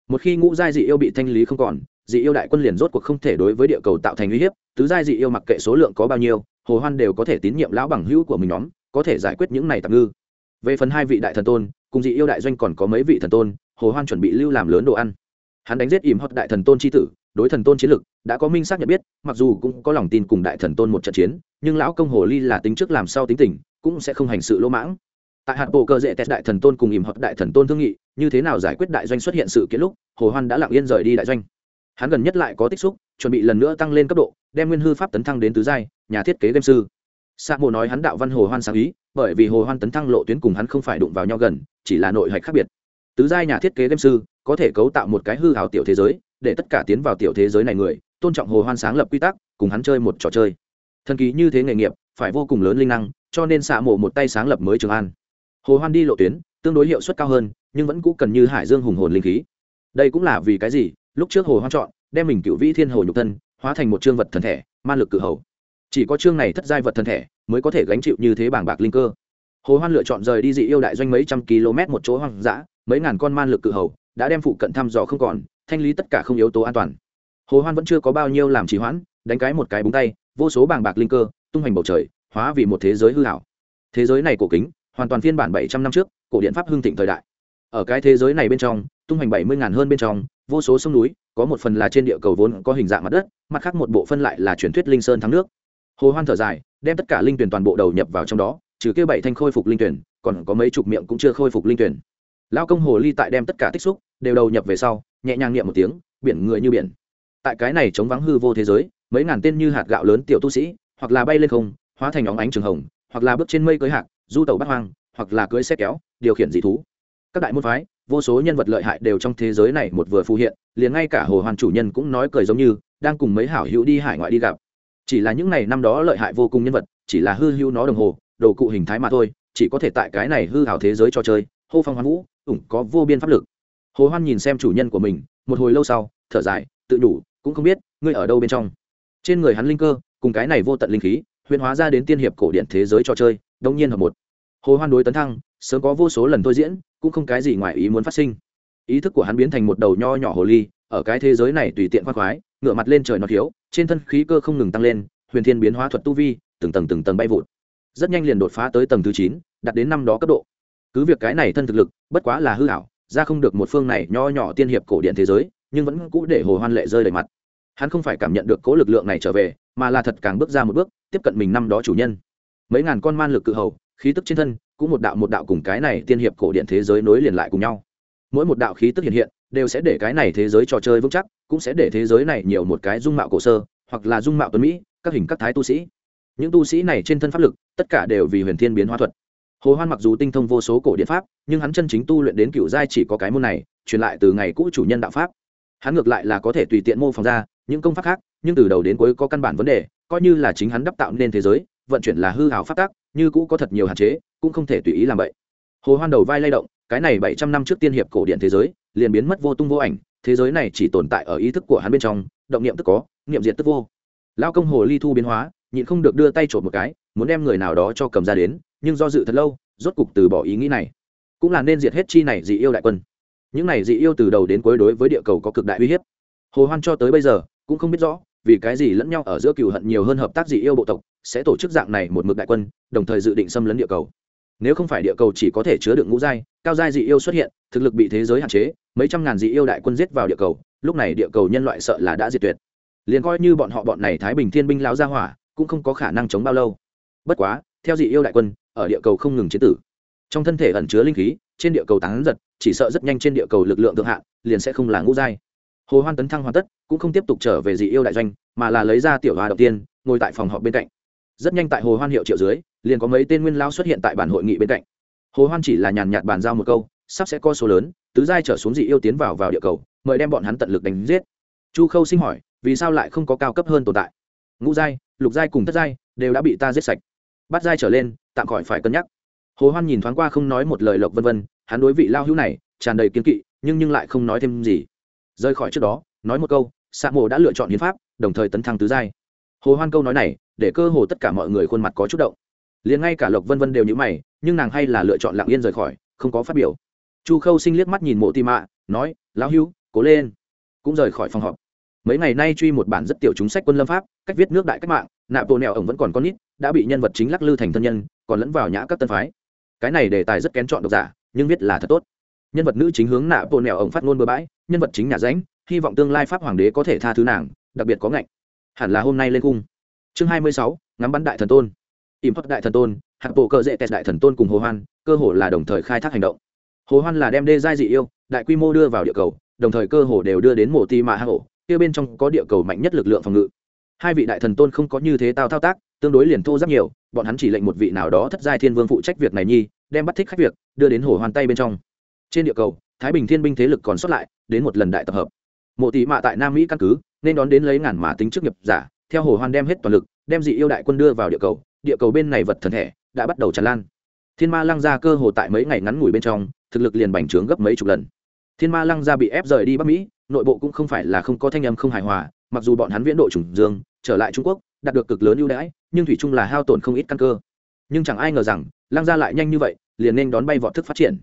Một khi ngũ giai dị yêu bị thanh lý không còn dị yêu đại quân liền rốt cuộc không thể đối với địa cầu tạo thành uy hiếp, tứ giai dị yêu mặc kệ số lượng có bao nhiêu, hồ hoan đều có thể tín nhiệm lão bằng hữu của mình nhóm, có thể giải quyết những này tạm ngư. Về phần hai vị đại thần tôn, cùng dị yêu đại doanh còn có mấy vị thần tôn, hồ hoan chuẩn bị lưu làm lớn đồ ăn. Hắn đánh giết ỉm hoặc đại thần tôn chi tử, đối thần tôn chiến lực đã có minh xác nhận biết, mặc dù cũng có lòng tin cùng đại thần tôn một trận chiến, nhưng lão công hồ ly là tính trước làm sau tính tình, cũng sẽ không hành sự lỗ mãng. Tại hạt bộ cơ dễ test đại thần tôn cùng ỉm hoặc đại thần tôn thương nghị, như thế nào giải quyết đại doanh xuất hiện sự kiện lúc, hồ hoan đã lặng yên rời đi đại doanh hắn gần nhất lại có tích xúc, chuẩn bị lần nữa tăng lên cấp độ, đem nguyên hư pháp tấn thăng đến tứ giai, nhà thiết kế game sư. Sa mô nói hắn đạo văn hồ hoan sáng ý, bởi vì hồ hoan tấn thăng lộ tuyến cùng hắn không phải đụng vào nhau gần, chỉ là nội hạch khác biệt. Tứ giai nhà thiết kế game sư, có thể cấu tạo một cái hư hào tiểu thế giới, để tất cả tiến vào tiểu thế giới này người, tôn trọng hồ hoan sáng lập quy tắc, cùng hắn chơi một trò chơi. Thần kỳ như thế nghề nghiệp, phải vô cùng lớn linh năng, cho nên xạ mộ một tay sáng lập mới trường an. Hồ hoan đi lộ tuyến, tương đối hiệu suất cao hơn, nhưng vẫn cũ cần như hải dương hùng hồn linh khí. Đây cũng là vì cái gì? Lúc trước hồ hoan chọn, đem mình cựu vĩ thiên hồ nhục thân, hóa thành một chương vật thần thể man lực cự hầu. Chỉ có chương này thất giai vật thần thể, mới có thể gánh chịu như thế bảng bạc linh cơ. Hồ hoan lựa chọn rời đi dị yêu đại doanh mấy trăm km một chỗ hoang dã, mấy ngàn con man lực cự hầu, đã đem phụ cận thăm dò không còn, thanh lý tất cả không yếu tố an toàn. Hồ hoan vẫn chưa có bao nhiêu làm trì hoãn, đánh cái một cái búng tay, vô số bàng bạc linh cơ, tung hoành bầu trời, hóa vì một thế giới hư hảo thế giới này cổ kính, hoàn toàn phiên bản bảy trăm năm trước, cổ điện pháp hưng thịnh thời đại. Ở cái thế giới này bên trong, tung hoành bảy mươi ngàn hơn bên trong vô số sông núi, có một phần là trên địa cầu vốn có hình dạng mặt đất, mặt khác một bộ phân lại là truyền thuyết linh sơn thắng nước. Hồ hoan thở dài, đem tất cả linh tuyển toàn bộ đầu nhập vào trong đó, trừ kia bảy thanh khôi phục linh tuyển, còn có mấy chục miệng cũng chưa khôi phục linh tuyển. Lao công hồ ly tại đem tất cả tích xúc, đều đầu nhập về sau, nhẹ nhàng niệm một tiếng, biển người như biển. Tại cái này chống vắng hư vô thế giới, mấy ngàn tên như hạt gạo lớn tiểu tu sĩ, hoặc là bay lên không, hóa thành óng ánh trường hồng, hoặc là bước trên mây cưới hạt du tàu bắt hoang, hoặc là cưới xe kéo, điều khiển dị thú các đại môn phái, vô số nhân vật lợi hại đều trong thế giới này một vừa phù hiện, liền ngay cả hồ hoàn chủ nhân cũng nói cười giống như, đang cùng mấy hảo hữu đi hải ngoại đi gặp. Chỉ là những ngày năm đó lợi hại vô cùng nhân vật, chỉ là hư hữu nó đồng hồ, đồ cụ hình thái mà thôi, chỉ có thể tại cái này hư hảo thế giới cho chơi, hô phong hoan vũ, ủng có vô biên pháp lực. Hồ hoan nhìn xem chủ nhân của mình, một hồi lâu sau, thở dài, tự đủ, cũng không biết, ngươi ở đâu bên trong. Trên người hắn linh cơ, cùng cái này vô tận linh khí huyền hóa ra đến tiên hiệp cổ điện thế giới cho chơi đông nhiên hợp một. Hồ hoan đối tấn thăng sớm có vô số lần tôi diễn, cũng không cái gì ngoài ý muốn phát sinh. Ý thức của hắn biến thành một đầu nho nhỏ hồ ly, ở cái thế giới này tùy tiện khoác khoái ngựa mặt lên trời nó thiếu, trên thân khí cơ không ngừng tăng lên, huyền thiên biến hóa thuật tu vi, từng tầng từng tầng bay vụt. Rất nhanh liền đột phá tới tầng thứ chín, đạt đến năm đó cấp độ. Cứ việc cái này thân thực lực, bất quá là hư hảo ra không được một phương này nho nhỏ tiên hiệp cổ điện thế giới, nhưng vẫn cũ để hồ hoan lệ rơi đầy mặt. Hắn không phải cảm nhận được cố lực lượng này trở về, mà là thật càng bước ra một bước, tiếp cận mình năm đó chủ nhân. Mấy ngàn con man lực cự hầu, khí tức trên thân cũng một đạo một đạo cùng cái này tiên hiệp cổ điện thế giới nối liền lại cùng nhau. Mỗi một đạo khí tức hiện hiện, đều sẽ để cái này thế giới trò chơi vững chắc, cũng sẽ để thế giới này nhiều một cái dung mạo cổ sơ, hoặc là dung mạo tuấn mỹ, các hình các thái tu sĩ. Những tu sĩ này trên thân pháp lực, tất cả đều vì huyền thiên biến hóa thuật. Hồ hoan mặc dù tinh thông vô số cổ điện pháp, nhưng hắn chân chính tu luyện đến cựu giai chỉ có cái môn này, truyền lại từ ngày cũ chủ nhân đạo pháp. Hắn ngược lại là có thể tùy tiện mô phỏng ra những công pháp khác, nhưng từ đầu đến cuối có căn bản vấn đề, coi như là chính hắn đắp tạo nên thế giới, vận chuyển là hư hảo pháp tác như cũ có thật nhiều hạn chế, cũng không thể tùy ý làm vậy. Hồ hoan đầu vai lay động, cái này bảy trăm năm trước tiên hiệp cổ điện thế giới, liền biến mất vô tung vô ảnh, thế giới này chỉ tồn tại ở ý thức của hắn bên trong, động niệm tức có, niệm diệt tức vô. Lao công hồ ly thu biến hóa, nhịn không được đưa tay trộm một cái, muốn đem người nào đó cho cầm ra đến, nhưng do dự thật lâu, rốt cục từ bỏ ý nghĩ này. Cũng là nên diệt hết chi này dị yêu đại quân. Những này dị yêu từ đầu đến cuối đối với địa cầu có cực đại uy hiếp. Hồ hoan cho tới bây giờ, cũng không biết rõ, vì cái gì lẫn nhau ở giữa cừu hận nhiều hơn hợp tác dị yêu bộ tộc sẽ tổ chức dạng này một mực đại quân, đồng thời dự định xâm lấn địa cầu. Nếu không phải địa cầu chỉ có thể chứa được ngũ giai, cao giai dị yêu xuất hiện, thực lực bị thế giới hạn chế, mấy trăm ngàn dị yêu đại quân giết vào địa cầu, lúc này địa cầu nhân loại sợ là đã diệt tuyệt. Liền coi như bọn họ bọn này thái bình thiên binh lao ra hỏa, cũng không có khả năng chống bao lâu. Bất quá, theo dị yêu đại quân, ở địa cầu không ngừng chế tử. Trong thân thể ẩn chứa linh khí, trên địa cầu tán giật, chỉ sợ rất nhanh trên địa cầu lực lượng thượng hạn liền sẽ không là ngũ giai. Hồ hoan tấn thăng hoàn tất, cũng không tiếp tục trở về dị yêu đại doanh, mà là lấy ra tiểu hòa đầu tiên, ngồi tại phòng họp bên cạnh rất nhanh tại hồ hoan hiệu triệu dưới, liền có mấy tên nguyên lao xuất hiện tại bản hội nghị bên cạnh. Hồ hoan chỉ là nhàn nhạt bàn giao một câu, sắp sẽ có số lớn, tứ giai trở xuống dị yêu tiến vào vào địa cầu, mời đem bọn hắn tận lực đánh giết. Chu khâu sinh hỏi, vì sao lại không có cao cấp hơn tồn tại? Ngũ giai, lục giai cùng thất giai đều đã bị ta giết sạch. Bắt giai trở lên, tạm khỏi phải cân nhắc. Hồ hoan nhìn thoáng qua không nói một lời lộc vân vân, hắn đối vị lao hữu này tràn đầy kiên kỵ, nhưng nhưng lại không nói thêm gì. Rời khỏi trước đó, nói một câu xạ mộ đã lựa chọn hiến pháp, đồng thời tấn thăng tứ giai hồ hoan câu nói này, để cơ hồ tất cả mọi người khuôn mặt có chút động. Liền ngay cả lộc vân vân đều như mày, nhưng nàng hay là lựa chọn lặng yên rời khỏi, không có phát biểu. Chu khâu sinh liếc mắt nhìn mộ Tì mạ, nói, lão hữu cố lên. Cũng rời khỏi phòng họp. Mấy ngày nay truy một bản rất tiểu chúng sách quân lâm pháp, cách viết nước đại cách mạng, nạp bộ nẹo ổng vẫn còn con nít, đã bị nhân vật chính lắc lư thành thân nhân, còn lẫn vào nhã các tân phái. Cái này đề tài rất kén chọn độc giả, nhưng viết là thật tốt. Nhân vật nữ chính hướng nạp bộ nẹo ổng phát ngôn bừa bãi, nhân vật chính nhà ránh, hy vọng tương lai pháp hoàng đế có thể tha thứ nàng, đặc biệt có ngạnh hẳn là hôm nay lên cung chương hai mươi sáu, ngắm bắn đại thần tôn. Im thoát đại thần tôn hạt bộ cơ dễ tẹt đại thần tôn cùng hồ hoan, cơ hồ là đồng thời khai thác hành động. Hồ hoan là đem đê giai dị yêu, đại quy mô đưa vào địa cầu, đồng thời cơ hồ đều đưa đến mộ ti mạ hạ hổ, kia bên trong có địa cầu mạnh nhất lực lượng phòng ngự. Hai vị đại thần tôn không có như thế tao thao tác, tương đối liền thô rất nhiều, bọn hắn chỉ lệnh một vị nào đó thất giai thiên vương phụ trách việc này nhi, đem bắt thích khách việc, đưa đến hồ hoan tay bên trong. Trên địa cầu, thái bình thiên binh thế lực còn sót lại, đến một lần đại tập hợp mộ tỷ mạ tại nam mỹ căn cứ, nên đón đến lấy ngàn mã tính chức nghiệp giả, theo hồ hoan đem hết toàn lực, đem dị yêu đại quân đưa vào địa cầu địa cầu bên này vật thần thể đã bắt đầu tràn lan. Thiên ma lăng ra cơ hồ tại mấy ngày ngắn ngủi bên trong, thực lực liền bành trướng gấp mấy chục lần. Thiên ma lăng gia bị ép rời đi bắc mỹ, nội bộ cũng không phải là không có thanh âm không hài hòa, mặc dù bọn hắn viễn độ trùng dương, trở lại trung quốc, đạt được cực lớn ưu đãi, nhưng thủy chung là hao tổn không ít căn cơ. Nhưng chẳng ai ngờ rằng, lăng gia lại nhanh như vậy, liền nên đón bay vọt thức phát triển.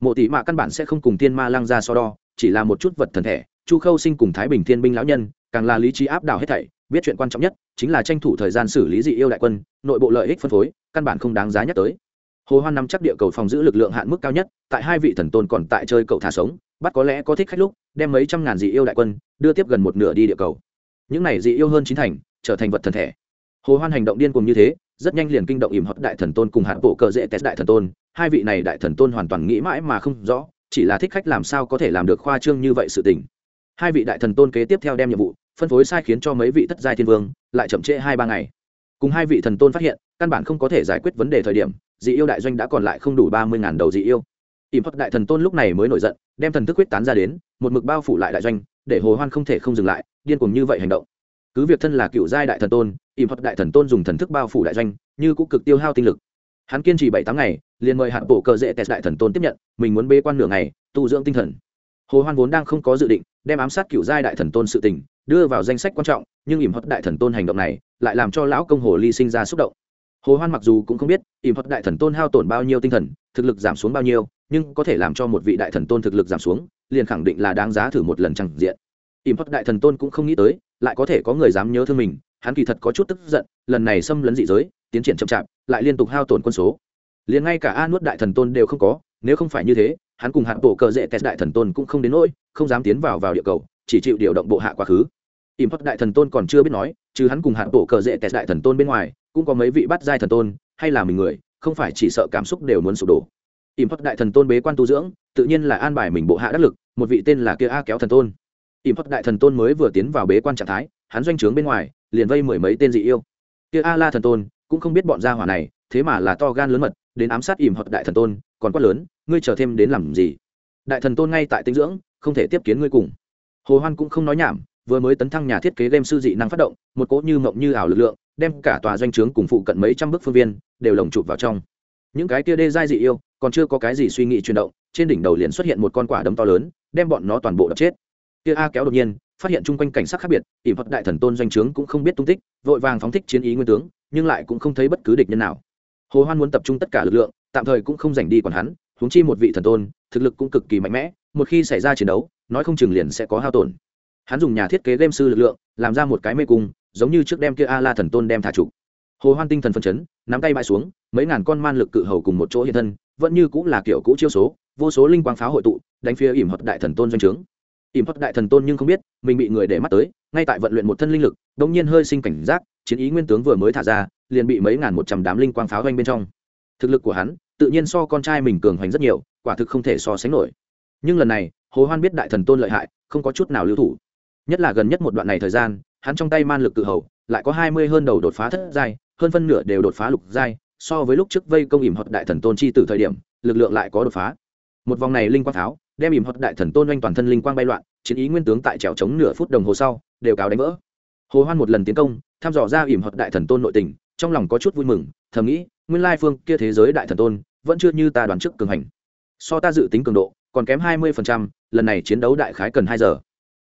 Mộ tỷ mạ căn bản sẽ không cùng thiên ma lăng gia so đo, chỉ là một chút vật thần thể chu khâu sinh cùng thái bình thiên binh lão nhân, càng là lý trí áp đảo hết thảy, biết chuyện quan trọng nhất chính là tranh thủ thời gian xử lý dị yêu đại quân, nội bộ lợi ích phân phối, căn bản không đáng giá nhắc tới. Hồ hoan nắm chắc địa cầu phòng giữ lực lượng hạn mức cao nhất, tại hai vị thần tôn còn tại chơi cậu thả sống, bắt có lẽ có thích khách lúc, đem mấy trăm ngàn dị yêu đại quân đưa tiếp gần một nửa đi địa cầu. Những này dị yêu hơn chín thành, trở thành vật thần thể. Hồ hoan hành động điên cuồng như thế, rất nhanh liền kinh động ỉm hót đại thần tôn cùng hạt bộ cờ dễ test đại thần tôn. Hai vị này đại thần tôn hoàn toàn nghĩ mãi mà không rõ, chỉ là thích khách làm sao có thể làm được khoa trương như vậy sự tình hai vị đại thần tôn kế tiếp theo đem nhiệm vụ phân phối sai khiến cho mấy vị thất giai thiên vương, lại chậm trễ hai ba ngày. Cùng hai vị thần tôn phát hiện, căn bản không có thể giải quyết vấn đề thời điểm, dị yêu đại doanh đã còn lại không đủ ba mươi ngàn đầu dị yêu. Ỉm phật đại thần tôn lúc này mới nổi giận, đem thần thức quyết tán ra đến, một mực bao phủ lại đại doanh, để hồ hoan không thể không dừng lại, điên cuồng như vậy hành động. Cứ việc thân là cựu giai đại thần tôn ỉm phật đại thần tôn dùng thần thức bao phủ đại doanh, như cũng cực tiêu hao tinh lực. Hắn kiên trì bảy tháng ngày, liền mời hạn bộ cờ dễ tẹt đại thần tôn tiếp nhận, mình muốn bê quan nửa ngày, tu dưỡng tinh thần hồ hoan vốn đang không có dự định đem ám sát cựu giai đại thần tôn sự tình đưa vào danh sách quan trọng, nhưng ỉm hất đại thần tôn hành động này lại làm cho lão công hồ ly sinh ra xúc động. Hồ hoan mặc dù cũng không biết ỉm hất đại thần tôn hao tổn bao nhiêu tinh thần, thực lực giảm xuống bao nhiêu, nhưng có thể làm cho một vị đại thần tôn thực lực giảm xuống, liền khẳng định là đáng giá thử một lần chẳng diện. Ỉm hất đại thần tôn cũng không nghĩ tới, lại có thể có người dám nhớ thương mình, hắn kỳ thật có chút tức giận, lần này xâm lấn dị giới, tiến triển chậm chạp, lại liên tục hao tổn quân số. Liền ngay cả a nuốt đại thần tôn đều không có, nếu không phải như thế hắn cùng hạt bộ cờ dễ test đại thần tôn cũng không đến nỗi, không dám tiến vào vào địa cầu, chỉ chịu điều động bộ hạ quá khứ. Im hot đại thần tôn còn chưa biết nói chứ hắn cùng hạt bộ cờ dễ test đại thần tôn bên ngoài, cũng có mấy vị bắt giai thần tôn, hay là mình người, không phải chỉ sợ cảm xúc đều muốn sụp đổ. Im hot đại thần tôn bế quan tu dưỡng, tự nhiên là an bài mình bộ hạ đắc lực, một vị tên là kia a kéo thần tôn. Im hot đại thần tôn mới vừa tiến vào bế quan trạng thái, hắn doanh trướng bên ngoài, liền vây mười mấy tên dị yêu. Kia a la thần tôn, cũng không biết bọn gia hỏa này, thế mà là to gan lớn mật, đến ám sát ỉm hoặc đại thần tôn, còn quát lớn ngươi chờ thêm đến làm gì? Đại thần tôn ngay tại tinh dưỡng, không thể tiếp kiến ngươi cùng. Hồ hoan cũng không nói nhảm, vừa mới tấn thăng nhà thiết kế game sư dị năng phát động, một cỗ như mộng như ảo lực lượng, đem cả tòa doanh trướng cùng phụ cận mấy trăm bước phương viên, đều lồng chụp vào trong. Những cái kia đê giai dị yêu, còn chưa có cái gì suy nghĩ chuyển động, trên đỉnh đầu liền xuất hiện một con quả đấm to lớn, đem bọn nó toàn bộ đập chết. Kia a kéo đột nhiên, phát hiện chung quanh cảnh sắc khác biệt, ỉm hoặc đại thần tôn doanh trướng cũng không biết tung tích, vội vàng phóng thích chiến ý nguyên tướng, nhưng lại cũng không thấy bất cứ địch nhân nào. Hồ hoan muốn tập trung tất cả lực lượng, tạm thời cũng không dành đi còn hắn huống chi một vị thần tôn, thực lực cũng cực kỳ mạnh mẽ, một khi xảy ra chiến đấu, nói không chừng liền sẽ có hao tổn. Hắn dùng nhà thiết kế game sư lực lượng, làm ra một cái mê cung, giống như trước đem kia a la thần tôn đem thả trục hồ hoan tinh thần phân chấn, nắm tay bãi xuống, mấy ngàn con man lực cự hầu cùng một chỗ hiện thân, vẫn như cũng là kiểu cũ chiêu số, vô số linh quang pháo hội tụ, đánh phía ỉm hợp đại thần tôn doanh trướng. Ỉm hợp đại thần tôn nhưng không biết, mình bị người để mắt tới, ngay tại vận luyện một thân linh lực đông nhiên hơi sinh cảnh giác, chiến ý nguyên tướng vừa mới thả ra, liền bị mấy ngàn một trăm đám linh quang pháo doanh bên trong. Thực lực của hắn tự nhiên so con trai mình cường hoành rất nhiều quả thực không thể so sánh nổi. Nhưng lần này hồ hoan biết đại thần tôn lợi hại không có chút nào lưu thủ. Nhất là gần nhất một đoạn này thời gian hắn trong tay man lực cự hầu lại có hai mươi hơn đầu đột phá thất giai hơn phân nửa đều đột phá lục giai so với lúc trước vây công ỉm hoặc đại thần tôn chi từ thời điểm lực lượng lại có đột phá. Một vòng này linh quang tháo, đem ỉm hoặc đại thần tôn doanh toàn thân linh quang bay loạn chiến ý nguyên tướng tại trèo chống nửa phút đồng hồ sau đều cáo đánh vỡ. Hồ hoan một lần tiến công thăm dò ra ỉm hoặc đại thần tôn nội tình trong lòng có chút vui mừng thầm nghĩ nguyên lai phương kia thế giới đại thần tôn vẫn chưa như ta đoán trước cường hành. So ta dự tính cường độ, còn kém hai mươi lần này chiến đấu đại khái cần hai giờ.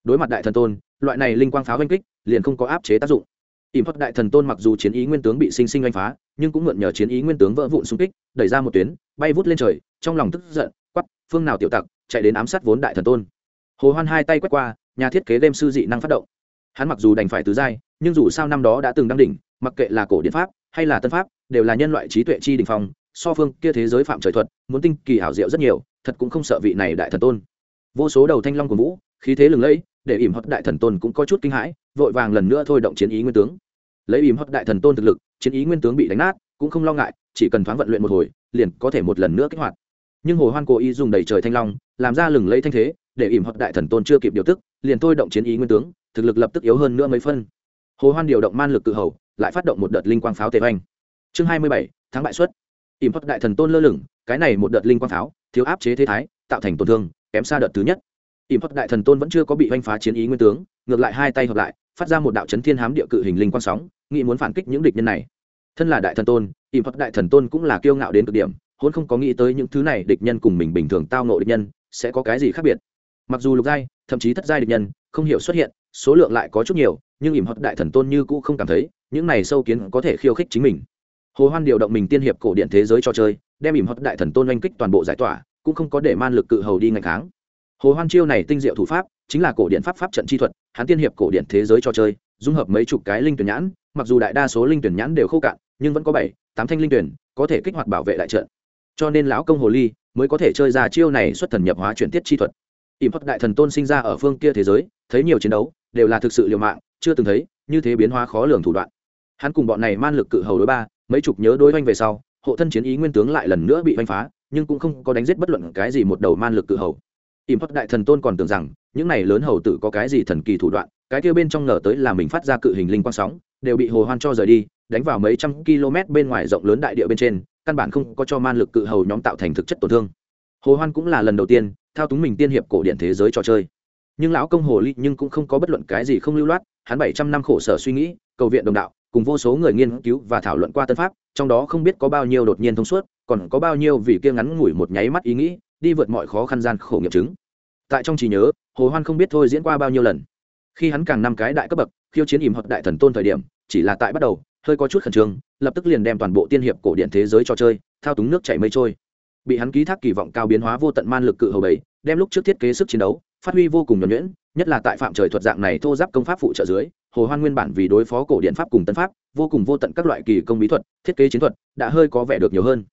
Đối mặt đại thần tôn, loại này linh quang pháo oanh kích, liền không có áp chế tác dụng. Ỉm thuật đại thần tôn mặc dù chiến ý nguyên tướng bị sinh sinh oanh phá, nhưng cũng mượn nhờ chiến ý nguyên tướng vỡ vụn xung kích, đẩy ra một tuyến, bay vút lên trời, trong lòng tức giận quắp phương nào tiểu tặc, chạy đến ám sát vốn đại thần tôn. Hồ hoan hai tay quét qua, nhà thiết kế đem sư dị năng phát động. Hắn mặc dù đành phải tứ giai, nhưng dù sao năm đó đã từng đăng đỉnh, mặc kệ là cổ điện pháp hay là tân pháp, đều là nhân loại trí tuệ chi đỉnh phong so phương kia thế giới phạm trời thuật, muốn tinh kỳ hảo diệu rất nhiều, thật cũng không sợ vị này đại thần tôn. Vô số đầu thanh long của vũ, khí thế lừng lẫy, để ỉm hót đại thần tôn cũng có chút kinh hãi, vội vàng lần nữa thôi động chiến ý nguyên tướng. Lấy ỉm hót đại thần tôn thực lực, chiến ý nguyên tướng bị đánh nát, cũng không lo ngại, chỉ cần thoáng vận luyện một hồi, liền có thể một lần nữa kích hoạt. Nhưng hồ hoan cố ý dùng đầy trời thanh long, làm ra lừng lẫy thanh thế, để ỉm hót đại thần tôn chưa kịp điều tức, liền thôi động chiến ý nguyên tướng, thực lực lập tức yếu hơn nữa mấy phân. Hồ hoan điều động man lực cự hầu, lại phát động một đợt linh quang pháo tề hoành. Chương hai mươi bảy tháng bại xuất ỉm hót đại thần tôn lơ lửng, cái này một đợt linh quang pháo, thiếu áp chế thế thái, tạo thành tổn thương, kém xa đợt thứ nhất. Ỉm hót đại thần tôn vẫn chưa có bị oanh phá chiến ý nguyên tướng, ngược lại hai tay hợp lại, phát ra một đạo chấn thiên hám địa cự hình linh quang sóng, nghĩ muốn phản kích những địch nhân này. Thân là đại thần tôn, ỉm hót đại thần tôn cũng là kiêu ngạo đến cực điểm hôn không có nghĩ tới những thứ này địch nhân cùng mình bình thường tao ngộ địch nhân sẽ có cái gì khác biệt. Mặc dù lục giai, thậm chí thất giai địch nhân, không hiểu xuất hiện, số lượng lại có chút nhiều, nhưng ỉm Hấp đại thần tôn như cũ không cảm thấy, những này sâu kiến có thể khiêu khích chính mình hồ hoan điều động mình tiên hiệp cổ điện thế giới cho chơi, đem ỉm hợp đại thần tôn oanh kích toàn bộ giải tỏa, cũng không có để man lực cự hầu đi ngày kháng. Hồ hoan chiêu này tinh diệu thủ pháp, chính là cổ điện pháp pháp trận chi thuật, hắn tiên hiệp cổ điện thế giới cho chơi, dung hợp mấy chục cái linh tuyển nhãn, mặc dù đại đa số linh tuyển nhãn đều khô cạn, nhưng vẫn có bảy, tám thanh linh tuyển, có thể kích hoạt bảo vệ đại trận. Cho nên lão công hồ ly mới có thể chơi ra chiêu này xuất thần nhập hóa chuyển tiết chi thuật. Ỉm thuật đại thần tôn sinh ra ở phương kia thế giới, thấy nhiều chiến đấu, đều là thực sự liều mạng, chưa từng thấy như thế biến hóa khó lường thủ đoạn. Hắn cùng bọn này man lực cự hầu đối ba mấy chục nhớ đối oanh về sau, hộ thân chiến ý nguyên tướng lại lần nữa bị oanh phá, nhưng cũng không có đánh giết bất luận cái gì một đầu man lực cự hầu. Ỉm thuật đại thần tôn còn tưởng rằng, những này lớn hầu tử có cái gì thần kỳ thủ đoạn, cái kia bên trong ngờ tới là mình phát ra cự hình linh quang sóng, đều bị hồ hoan cho rời đi, đánh vào mấy trăm km bên ngoài rộng lớn đại địa bên trên, căn bản không có cho man lực cự hầu nhóm tạo thành thực chất tổn thương. Hồ hoan cũng là lần đầu tiên, thao túng mình tiên hiệp cổ điện thế giới trò chơi. Nhưng lão công hồ ly nhưng cũng không có bất luận cái gì không lưu loát, hắn bảy trăm năm khổ sở suy nghĩ, cầu viện đồng đạo cùng vô số người nghiên cứu và thảo luận qua tân pháp, trong đó không biết có bao nhiêu đột nhiên thông suốt, còn có bao nhiêu vì kia ngắn ngủi một nháy mắt ý nghĩ, đi vượt mọi khó khăn gian khổ nghiệm chứng. Tại trong trí nhớ, hồ hoan không biết thôi diễn qua bao nhiêu lần. Khi hắn càng năm cái đại cấp bậc, khiêu chiến ìm hoặc đại thần tôn thời điểm, chỉ là tại bắt đầu, hơi có chút khẩn trương, lập tức liền đem toàn bộ tiên hiệp cổ điện thế giới cho chơi, thao túng nước chảy mây trôi. Bị hắn ký thác kỳ vọng cao biến hóa vô tận man lực cự hầu bảy, đem lúc trước thiết kế sức chiến đấu, phát huy vô cùng nhuẩn nhuyễn, nhất là tại phạm trời thuật dạng này thô giáp công pháp phụ trợ dưới hồ hoan nguyên bản vì đối phó cổ điện pháp cùng tân pháp, vô cùng vô tận các loại kỳ công bí thuật, thiết kế chiến thuật, đã hơi có vẻ được nhiều hơn.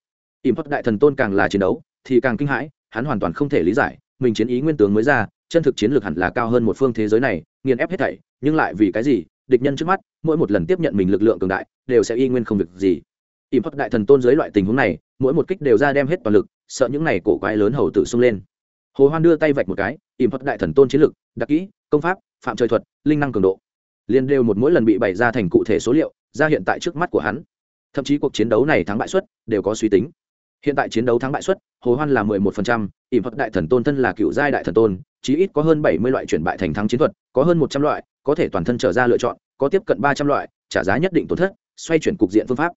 Ỉm thuật đại thần tôn càng là chiến đấu, thì càng kinh hãi, hắn hoàn toàn không thể lý giải, mình chiến ý nguyên tướng mới ra, chân thực chiến lược hẳn là cao hơn một phương thế giới này, nghiền ép hết thảy, nhưng lại vì cái gì, địch nhân trước mắt, mỗi một lần tiếp nhận mình lực lượng cường đại, đều sẽ y nguyên không việc gì. Ỉm thuật đại thần tôn dưới loại tình huống này, mỗi một kích đều ra đem hết toàn lực, sợ những này cổ quái lớn hầu tử xông lên. Hồ hoan đưa tay vạch một cái, ỉm thuật đại thần tôn chiến lược, đặc kỹ, công pháp, phạm trời thuật, linh năng cường độ liên đều một mỗi lần bị bày ra thành cụ thể số liệu, ra hiện tại trước mắt của hắn. Thậm chí cuộc chiến đấu này thắng bại suất đều có suy tính. Hiện tại chiến đấu thắng bại suất, hồ hoan là mười một phần trăm, ỉm thuật đại thần tôn thân là cựu giai đại thần tôn, chí ít có hơn bảy mươi loại chuyển bại thành thắng chiến thuật, có hơn một trăm loại, có thể toàn thân trở ra lựa chọn, có tiếp cận ba trăm loại, trả giá nhất định tổn thất, xoay chuyển cục diện phương pháp.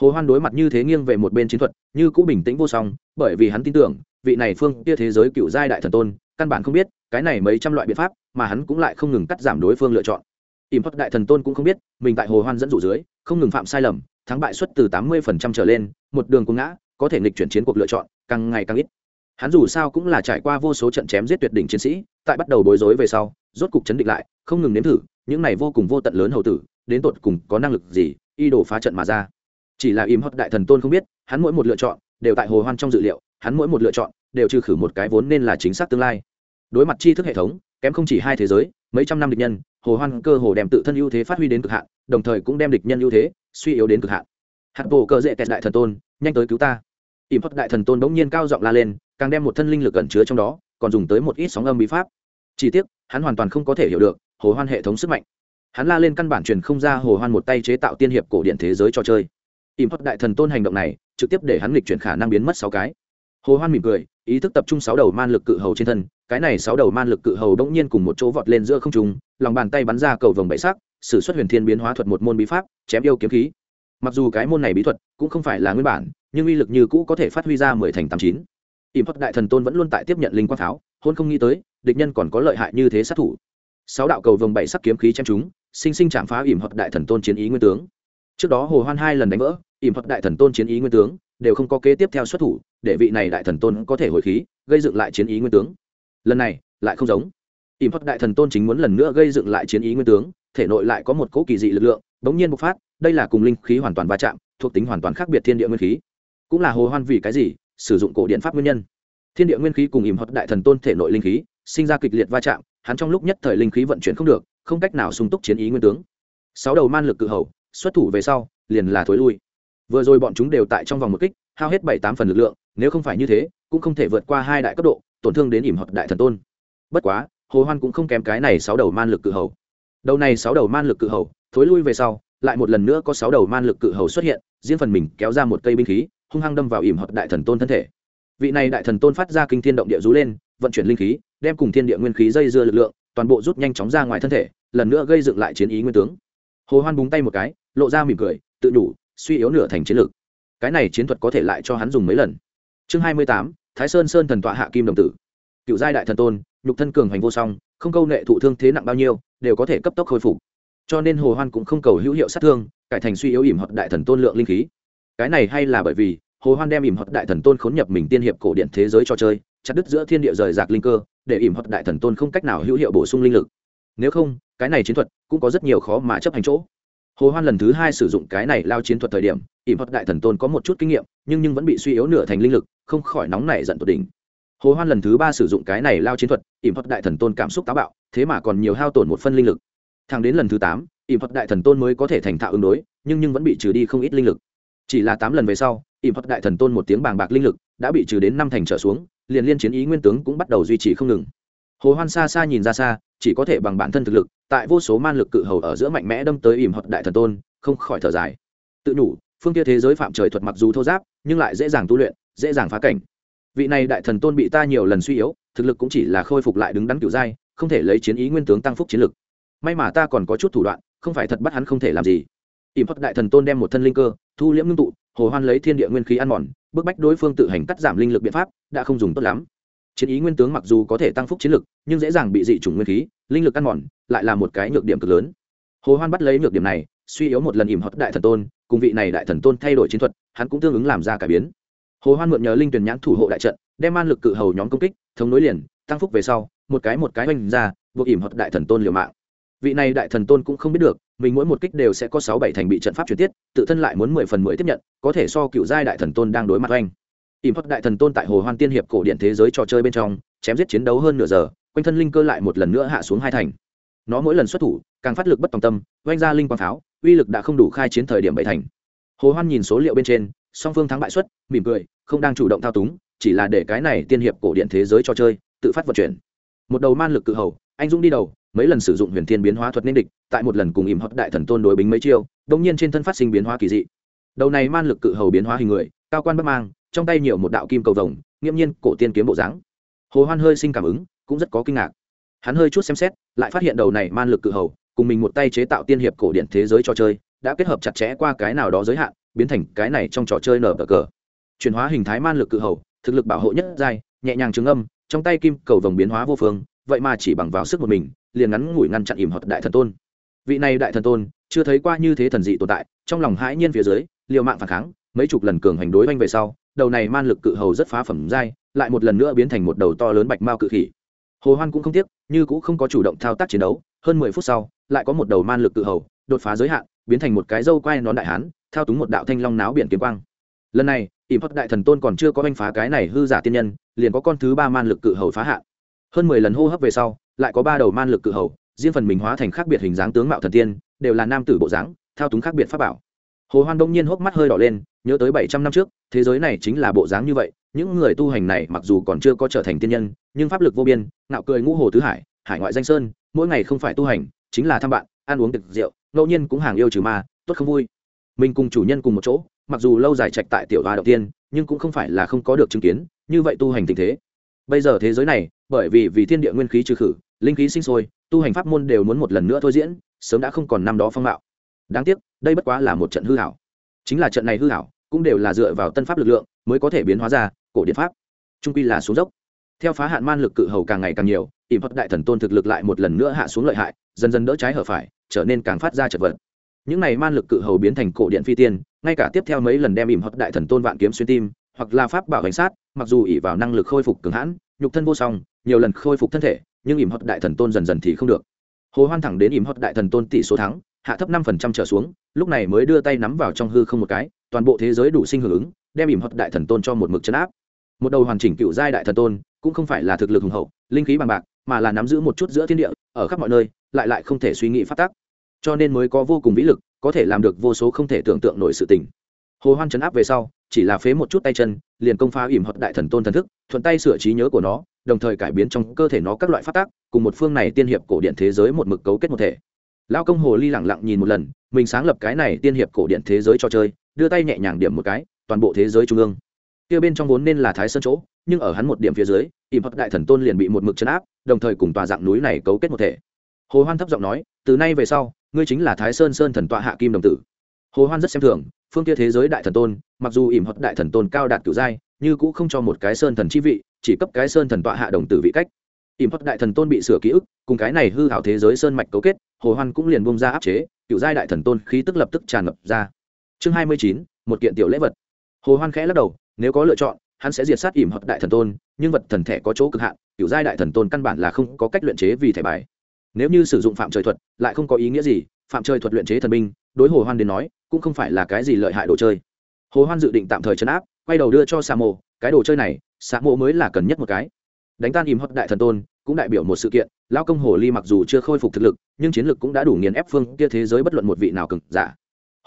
Hồ hoan đối mặt như thế nghiêng về một bên chiến thuật, như cũ bình tĩnh vô song, bởi vì hắn tin tưởng, vị này phương kia thế giới cựu giai đại thần tôn, căn bản không biết, cái này mấy trăm loại biện pháp, mà hắn cũng lại không ngừng cắt giảm đối phương lựa chọn ỉm thuật đại thần tôn cũng không biết, mình tại hồ hoan dẫn dụ dưới, không ngừng phạm sai lầm, thắng bại suất từ tám mươi phần trăm trở lên, một đường cũng ngã, có thể nghịch chuyển chiến cuộc lựa chọn, càng ngày càng ít. Hắn dù sao cũng là trải qua vô số trận chém giết tuyệt đỉnh chiến sĩ, tại bắt đầu bối rối về sau, rốt cục chấn định lại, không ngừng nếm thử, những này vô cùng vô tận lớn hầu tử, đến tột cùng có năng lực gì, y đổ phá trận mà ra. Chỉ là im hót đại thần tôn không biết, hắn mỗi một lựa chọn, đều tại hồ hoan trong dự liệu, hắn mỗi một lựa chọn, đều trừ khử một cái vốn nên là chính xác tương lai. Đối mặt tri thức hệ thống, kém không chỉ hai thế giới mấy trăm năm địch nhân, hồ hoan cơ hồ đem tự thân ưu thế phát huy đến cực hạn, đồng thời cũng đem địch nhân ưu thế suy yếu đến cực hạn. Hạt bồ cơ dễ kẹt đại thần tôn, nhanh tới cứu ta. Ỉm hót đại thần tôn bỗng nhiên cao giọng la lên, càng đem một thân linh lực ẩn chứa trong đó, còn dùng tới một ít sóng âm bí pháp. Chỉ tiếc, hắn hoàn toàn không có thể hiểu được, hồ hoan hệ thống sức mạnh. Hắn la lên căn bản truyền không ra hồ hoan một tay chế tạo tiên hiệp cổ điện thế giới cho chơi. Ỉm hót đại thần tôn hành động này, trực tiếp để hắn lịch chuyển khả năng biến mất sáu cái hồ hoan mỉm cười, ý thức tập trung sáu đầu man lực cự hầu trên thân, cái này sáu đầu man lực cự hầu bỗng nhiên cùng một chỗ vọt lên giữa không trung, lòng bàn tay bắn ra cầu vồng bảy sắc, sử xuất huyền thiên biến hóa thuật một môn bí pháp, chém yêu kiếm khí. Mặc dù cái môn này bí thuật cũng không phải là nguyên bản, nhưng uy lực như cũ có thể phát huy ra mười thành tám chín. Ỉm thuật đại thần tôn vẫn luôn tại tiếp nhận linh quang pháo, hôn không nghĩ tới, địch nhân còn có lợi hại như thế sát thủ. Sáu đạo cầu vồng bảy sắc kiếm khí chém chúng, sinh sinh chạm phá ỉm thuật đại thần tôn chiến ý nguyên tướng. Trước đó hồ hoan hai lần đánh vỡ ỉm thuật đại thần tôn chiến ý nguyên tướng đều không có kế tiếp theo xuất thủ, để vị này đại thần tôn có thể hồi khí, gây dựng lại chiến ý nguyên tướng. Lần này, lại không giống. Ỉm thuật đại thần tôn chính muốn lần nữa gây dựng lại chiến ý nguyên tướng, thể nội lại có một cỗ kỳ dị lực lượng, bỗng nhiên bộc phát, đây là cùng linh khí hoàn toàn va chạm, thuộc tính hoàn toàn khác biệt thiên địa nguyên khí. Cũng là hồ hoan vì cái gì, sử dụng cổ điện pháp nguyên nhân. Thiên địa nguyên khí cùng ỉm hoặc đại thần tôn thể nội linh khí, sinh ra kịch liệt va chạm, hắn trong lúc nhất thời linh khí vận chuyển không được, không cách nào sung túc chiến ý nguyên tướng. Sáu đầu man lực cự hầu, xuất thủ về sau, liền là thối lui vừa rồi bọn chúng đều tại trong vòng một kích, hao hết bảy tám phần lực lượng, nếu không phải như thế, cũng không thể vượt qua hai đại cấp độ, tổn thương đến ỉm hoặc đại thần tôn. Bất quá, hồ hoan cũng không kém cái này sáu đầu man lực cự hầu. Đầu này sáu đầu man lực cự hầu, thối lui về sau, lại một lần nữa có sáu đầu man lực cự hầu xuất hiện, riêng phần mình kéo ra một cây binh khí, hung hăng đâm vào ỉm hợp đại thần tôn thân thể. Vị này đại thần tôn phát ra kinh thiên động địa rú lên, vận chuyển linh khí, đem cùng thiên địa nguyên khí dây dưa lực lượng, toàn bộ rút nhanh chóng ra ngoài thân thể, lần nữa gây dựng lại chiến ý nguyên tướng. Hồ hoan búng tay một cái, lộ ra mỉm cười, tự đủ suy yếu nửa thành chiến lược. Cái này chiến thuật có thể lại cho hắn dùng mấy lần. Chương hai mươi tám, thái sơn sơn thần tọa hạ kim đồng tử. Cựu giai đại thần tôn, nhục thân cường hành vô song, không câu nệ thụ thương thế nặng bao nhiêu, đều có thể cấp tốc khôi phục. Cho nên hồ hoan cũng không cầu hữu hiệu sát thương, cải thành suy yếu ỉm hoặc đại thần tôn lượng linh khí. Cái này hay là bởi vì, hồ hoan đem ỉm hoặc đại thần tôn khốn nhập mình tiên hiệp cổ điện thế giới cho chơi, chặt đứt giữa thiên địa rời rạc linh cơ, để ỉm hoặc đại thần tôn không cách nào hữu hiệu bổ sung linh lực. Nếu không, cái này chiến thuật cũng có rất nhiều khó mà chấp hành chỗ hồ hoan lần thứ hai sử dụng cái này lao chiến thuật thời điểm, ỉm hoặc đại thần tôn có một chút kinh nghiệm, nhưng nhưng vẫn bị suy yếu nửa thành linh lực, không khỏi nóng nảy giận tột đỉnh. Hồ hoan lần thứ ba sử dụng cái này lao chiến thuật, ỉm hoặc đại thần tôn cảm xúc táo bạo, thế mà còn nhiều hao tổn một phân linh lực. Thẳng đến lần thứ tám, ỉm hoặc đại thần tôn mới có thể thành thạo ứng đối, nhưng nhưng vẫn bị trừ đi không ít linh lực. Chỉ là tám lần về sau, ỉm hoặc đại thần tôn một tiếng bàng bạc linh lực đã bị trừ đến năm thành trở xuống, liền liên chiến ý nguyên tướng cũng bắt đầu duy trì không ngừng. Hồ hoan xa xa nhìn ra xa chỉ có thể bằng bản thân thực lực, tại vô số man lực cự hầu ở giữa mạnh mẽ đâm tới ỉm hoặc đại thần tôn, không khỏi thở dài. Tự nhủ, phương kia thế giới phạm trời thuật mặc dù thô giáp, nhưng lại dễ dàng tu luyện, dễ dàng phá cảnh. Vị này đại thần tôn bị ta nhiều lần suy yếu, thực lực cũng chỉ là khôi phục lại đứng đắn kiểu giai không thể lấy chiến ý nguyên tướng tăng phúc chiến lực. May mà ta còn có chút thủ đoạn, không phải thật bắt hắn không thể làm gì. Ỉm hoặc đại thần tôn đem một thân linh cơ, thu liễm ngưng tụ, hồ hoan lấy thiên địa nguyên khí ăn mòn, bức bách đối phương tự hành cắt giảm linh lực biện pháp, đã không dùng tốt lắm chiến ý nguyên tướng mặc dù có thể tăng phúc chiến lực, nhưng dễ dàng bị dị chủng nguyên khí, linh lực ăn mòn, lại là một cái nhược điểm cực lớn. Hồ hoan bắt lấy nhược điểm này, suy yếu một lần ỉm hót đại thần tôn, cùng vị này đại thần tôn thay đổi chiến thuật, hắn cũng tương ứng làm ra cải biến. Hồ hoan mượn nhờ linh tuyển nhãn thủ hộ đại trận, đem man lực cự hầu nhóm công kích, thống nối liền, tăng phúc về sau, một cái một cái oanh ra, buộc ỉm hót đại thần tôn liều mạng. Vị này đại thần tôn cũng không biết được, mình mỗi một kích đều sẽ có sáu bảy thành bị trận pháp chuyển tiết, tự thân lại muốn mười phần mười tiếp nhận, có thể so cựu giai đại thần tôn đang đối mặt oanh ỉm hoặc đại thần tôn tại hồ hoan tiên hiệp cổ điện thế giới trò chơi bên trong, chém giết chiến đấu hơn nửa giờ, quanh thân linh cơ lại một lần nữa hạ xuống hai thành. Nó mỗi lần xuất thủ, càng phát lực bất tòng tâm, oanh ra linh quang pháo, uy lực đã không đủ khai chiến thời điểm bảy thành. Hồ hoan nhìn số liệu bên trên, song phương thắng bại xuất mỉm cười, không đang chủ động thao túng, chỉ là để cái này tiên hiệp cổ điện thế giới cho chơi, tự phát vận chuyển. Một đầu man lực cự hầu, anh dũng đi đầu, mấy lần sử dụng huyền thiên biến hóa thuật nên địch, tại một lần cùng ìm hoặc đại thần tôn đối bính mấy chiêu đông nhiên trên thân phát sinh biến hóa kỳ dị. Đầu này man lực cự hầu biến hóa hình người, cao quan bất mang trong tay nhiều một đạo kim cầu vồng, nghiễm nhiên cổ tiên kiếm bộ dáng. Hồ hoan hơi sinh cảm ứng, cũng rất có kinh ngạc. Hắn hơi chút xem xét, lại phát hiện đầu này man lực cự hầu, cùng mình một tay chế tạo tiên hiệp cổ điển thế giới trò chơi, đã kết hợp chặt chẽ qua cái nào đó giới hạn, biến thành cái này trong trò chơi nở bờ cờ. Chuyển hóa hình thái man lực cự hầu, thực lực bảo hộ nhất giai, nhẹ nhàng trứng âm, trong tay kim cầu vồng biến hóa vô phương, vậy mà chỉ bằng vào sức một mình, liền ngắn ngủi ngăn chặn ỉm hoặc đại thần tôn. Vị này đại thần tôn, chưa thấy qua như thế thần dị tồn tại, trong lòng hãi nhiên phía dưới, liều mạng phản kháng, mấy chục lần cường hành đối oanh về sau đầu này man lực cự hầu rất phá phẩm dai, lại một lần nữa biến thành một đầu to lớn bạch mao cự khỉ. Hồ hoan cũng không tiếc như cũng không có chủ động thao tác chiến đấu hơn mười phút sau lại có một đầu man lực cự hầu đột phá giới hạn biến thành một cái dâu quai nón đại hán thao túng một đạo thanh long náo biển kiếm quang. Lần này ỉm hoặc đại thần tôn còn chưa có anh phá cái này hư giả tiên nhân liền có con thứ ba man lực cự hầu phá hạn. Hơn mười lần hô hấp về sau lại có ba đầu man lực cự hầu riêng phần mình hóa thành khác biệt hình dáng tướng mạo thần tiên đều là nam tử bộ dáng thao túng khác biệt pháp bảo hồ hoan đông nhiên hốc mắt hơi đỏ lên, nhớ tới bảy trăm năm trước, thế giới này chính là bộ dáng như vậy, những người tu hành này mặc dù còn chưa có trở thành tiên nhân, nhưng pháp lực vô biên, ngạo cười ngũ hồ tứ hải hải ngoại danh sơn, mỗi ngày không phải tu hành, chính là thăm bạn, ăn uống tiệc rượu, ngẫu nhiên cũng hàng yêu trừ ma, tốt không vui. Mình cùng chủ nhân cùng một chỗ, mặc dù lâu dài trạch tại tiểu hoa đầu tiên, nhưng cũng không phải là không có được chứng kiến, như vậy tu hành tình thế. Bây giờ thế giới này, bởi vì vì thiên địa nguyên khí trừ khử, linh khí sinh sôi, tu hành pháp môn đều muốn một lần nữa thôi diễn, sớm đã không còn năm đó phong mạo đáng tiếc, đây bất quá là một trận hư hảo. Chính là trận này hư hảo, cũng đều là dựa vào tân pháp lực lượng mới có thể biến hóa ra cổ điện pháp. Trung quy là xuống dốc. Theo phá hạn man lực cự hầu càng ngày càng nhiều, ỉm thuật đại thần tôn thực lực lại một lần nữa hạ xuống lợi hại, dần dần đỡ trái hở phải, trở nên càng phát ra chật vật. Những này man lực cự hầu biến thành cổ điện phi tiên, ngay cả tiếp theo mấy lần đem ỉm thuật đại thần tôn vạn kiếm xuyên tim, hoặc là pháp bảo cảnh sát, mặc dù ỉ vào năng lực khôi phục cường hãn, nhục thân vô song, nhiều lần khôi phục thân thể, nhưng ỉm hót đại thần tôn dần dần thì không được. Hồ hoan thẳng đến ỉm hót đại thần tôn tỷ số thắng hạ thấp năm phần trăm trở xuống, lúc này mới đưa tay nắm vào trong hư không một cái, toàn bộ thế giới đủ sinh hưởng ứng, đem ỉm hoặc đại thần tôn cho một mực chấn áp. Một đầu hoàn chỉnh cựu giai đại thần tôn, cũng không phải là thực lực hùng hậu, linh khí bằng bạc, mà là nắm giữ một chút giữa thiên địa, ở khắp mọi nơi, lại lại không thể suy nghĩ phát tác cho nên mới có vô cùng vĩ lực, có thể làm được vô số không thể tưởng tượng nổi sự tình. Hồ hoan chấn áp về sau, chỉ là phế một chút tay chân, liền công phá ỉm hoặc đại thần tôn thần thức, thuận tay sửa trí nhớ của nó, đồng thời cải biến trong cơ thể nó các loại phát tác cùng một phương này tiên hiệp cổ điện thế giới một mực cấu kết một thể lao công hồ ly lẳng lặng nhìn một lần, mình sáng lập cái này tiên hiệp cổ điện thế giới cho chơi, đưa tay nhẹ nhàng điểm một cái, toàn bộ thế giới trung ương. Kia bên trong vốn nên là thái sơn chỗ, nhưng ở hắn một điểm phía dưới ỉm hấp đại thần tôn liền bị một mực chấn áp, đồng thời cùng tòa dạng núi này cấu kết một thể. Hồ hoan thấp giọng nói, từ nay về sau, ngươi chính là thái sơn sơn thần tọa hạ kim đồng tử. Hồ hoan rất xem thường, phương kia thế giới đại thần tôn, mặc dù ỉm hấp đại thần tôn cao đạt cửu giai, như cũng không cho một cái sơn thần chi vị, chỉ cấp cái sơn thần tọa hạ đồng tử vị cách ỉm thuật đại thần tôn bị sửa ký ức cùng cái này hư hảo thế giới sơn mạch cấu kết hồ hoan cũng liền bung ra áp chế cựu giai đại thần tôn khí tức lập tức tràn ngập ra. Chương hai mươi chín một kiện tiểu lễ vật. Hồ hoan khẽ lắc đầu nếu có lựa chọn hắn sẽ diệt sát ỉm thuật đại thần tôn nhưng vật thần thể có chỗ cực hạn cựu giai đại thần tôn căn bản là không có cách luyện chế vì thẻ bài. Nếu như sử dụng phạm trời thuật lại không có ý nghĩa gì phạm trời thuật luyện chế thần binh đối hồ hoan đến nói cũng không phải là cái gì lợi hại đồ chơi. Hồ hoan dự định tạm thời chấn áp quay đầu đưa cho sa Mô, cái đồ chơi này sa Mô mới là cần nhất một cái đánh tan im hót đại thần tôn, cũng đại biểu một sự kiện lao công hồ ly mặc dù chưa khôi phục thực lực, nhưng chiến lực cũng đã đủ nghiền ép phương kia thế giới bất luận một vị nào cực giả.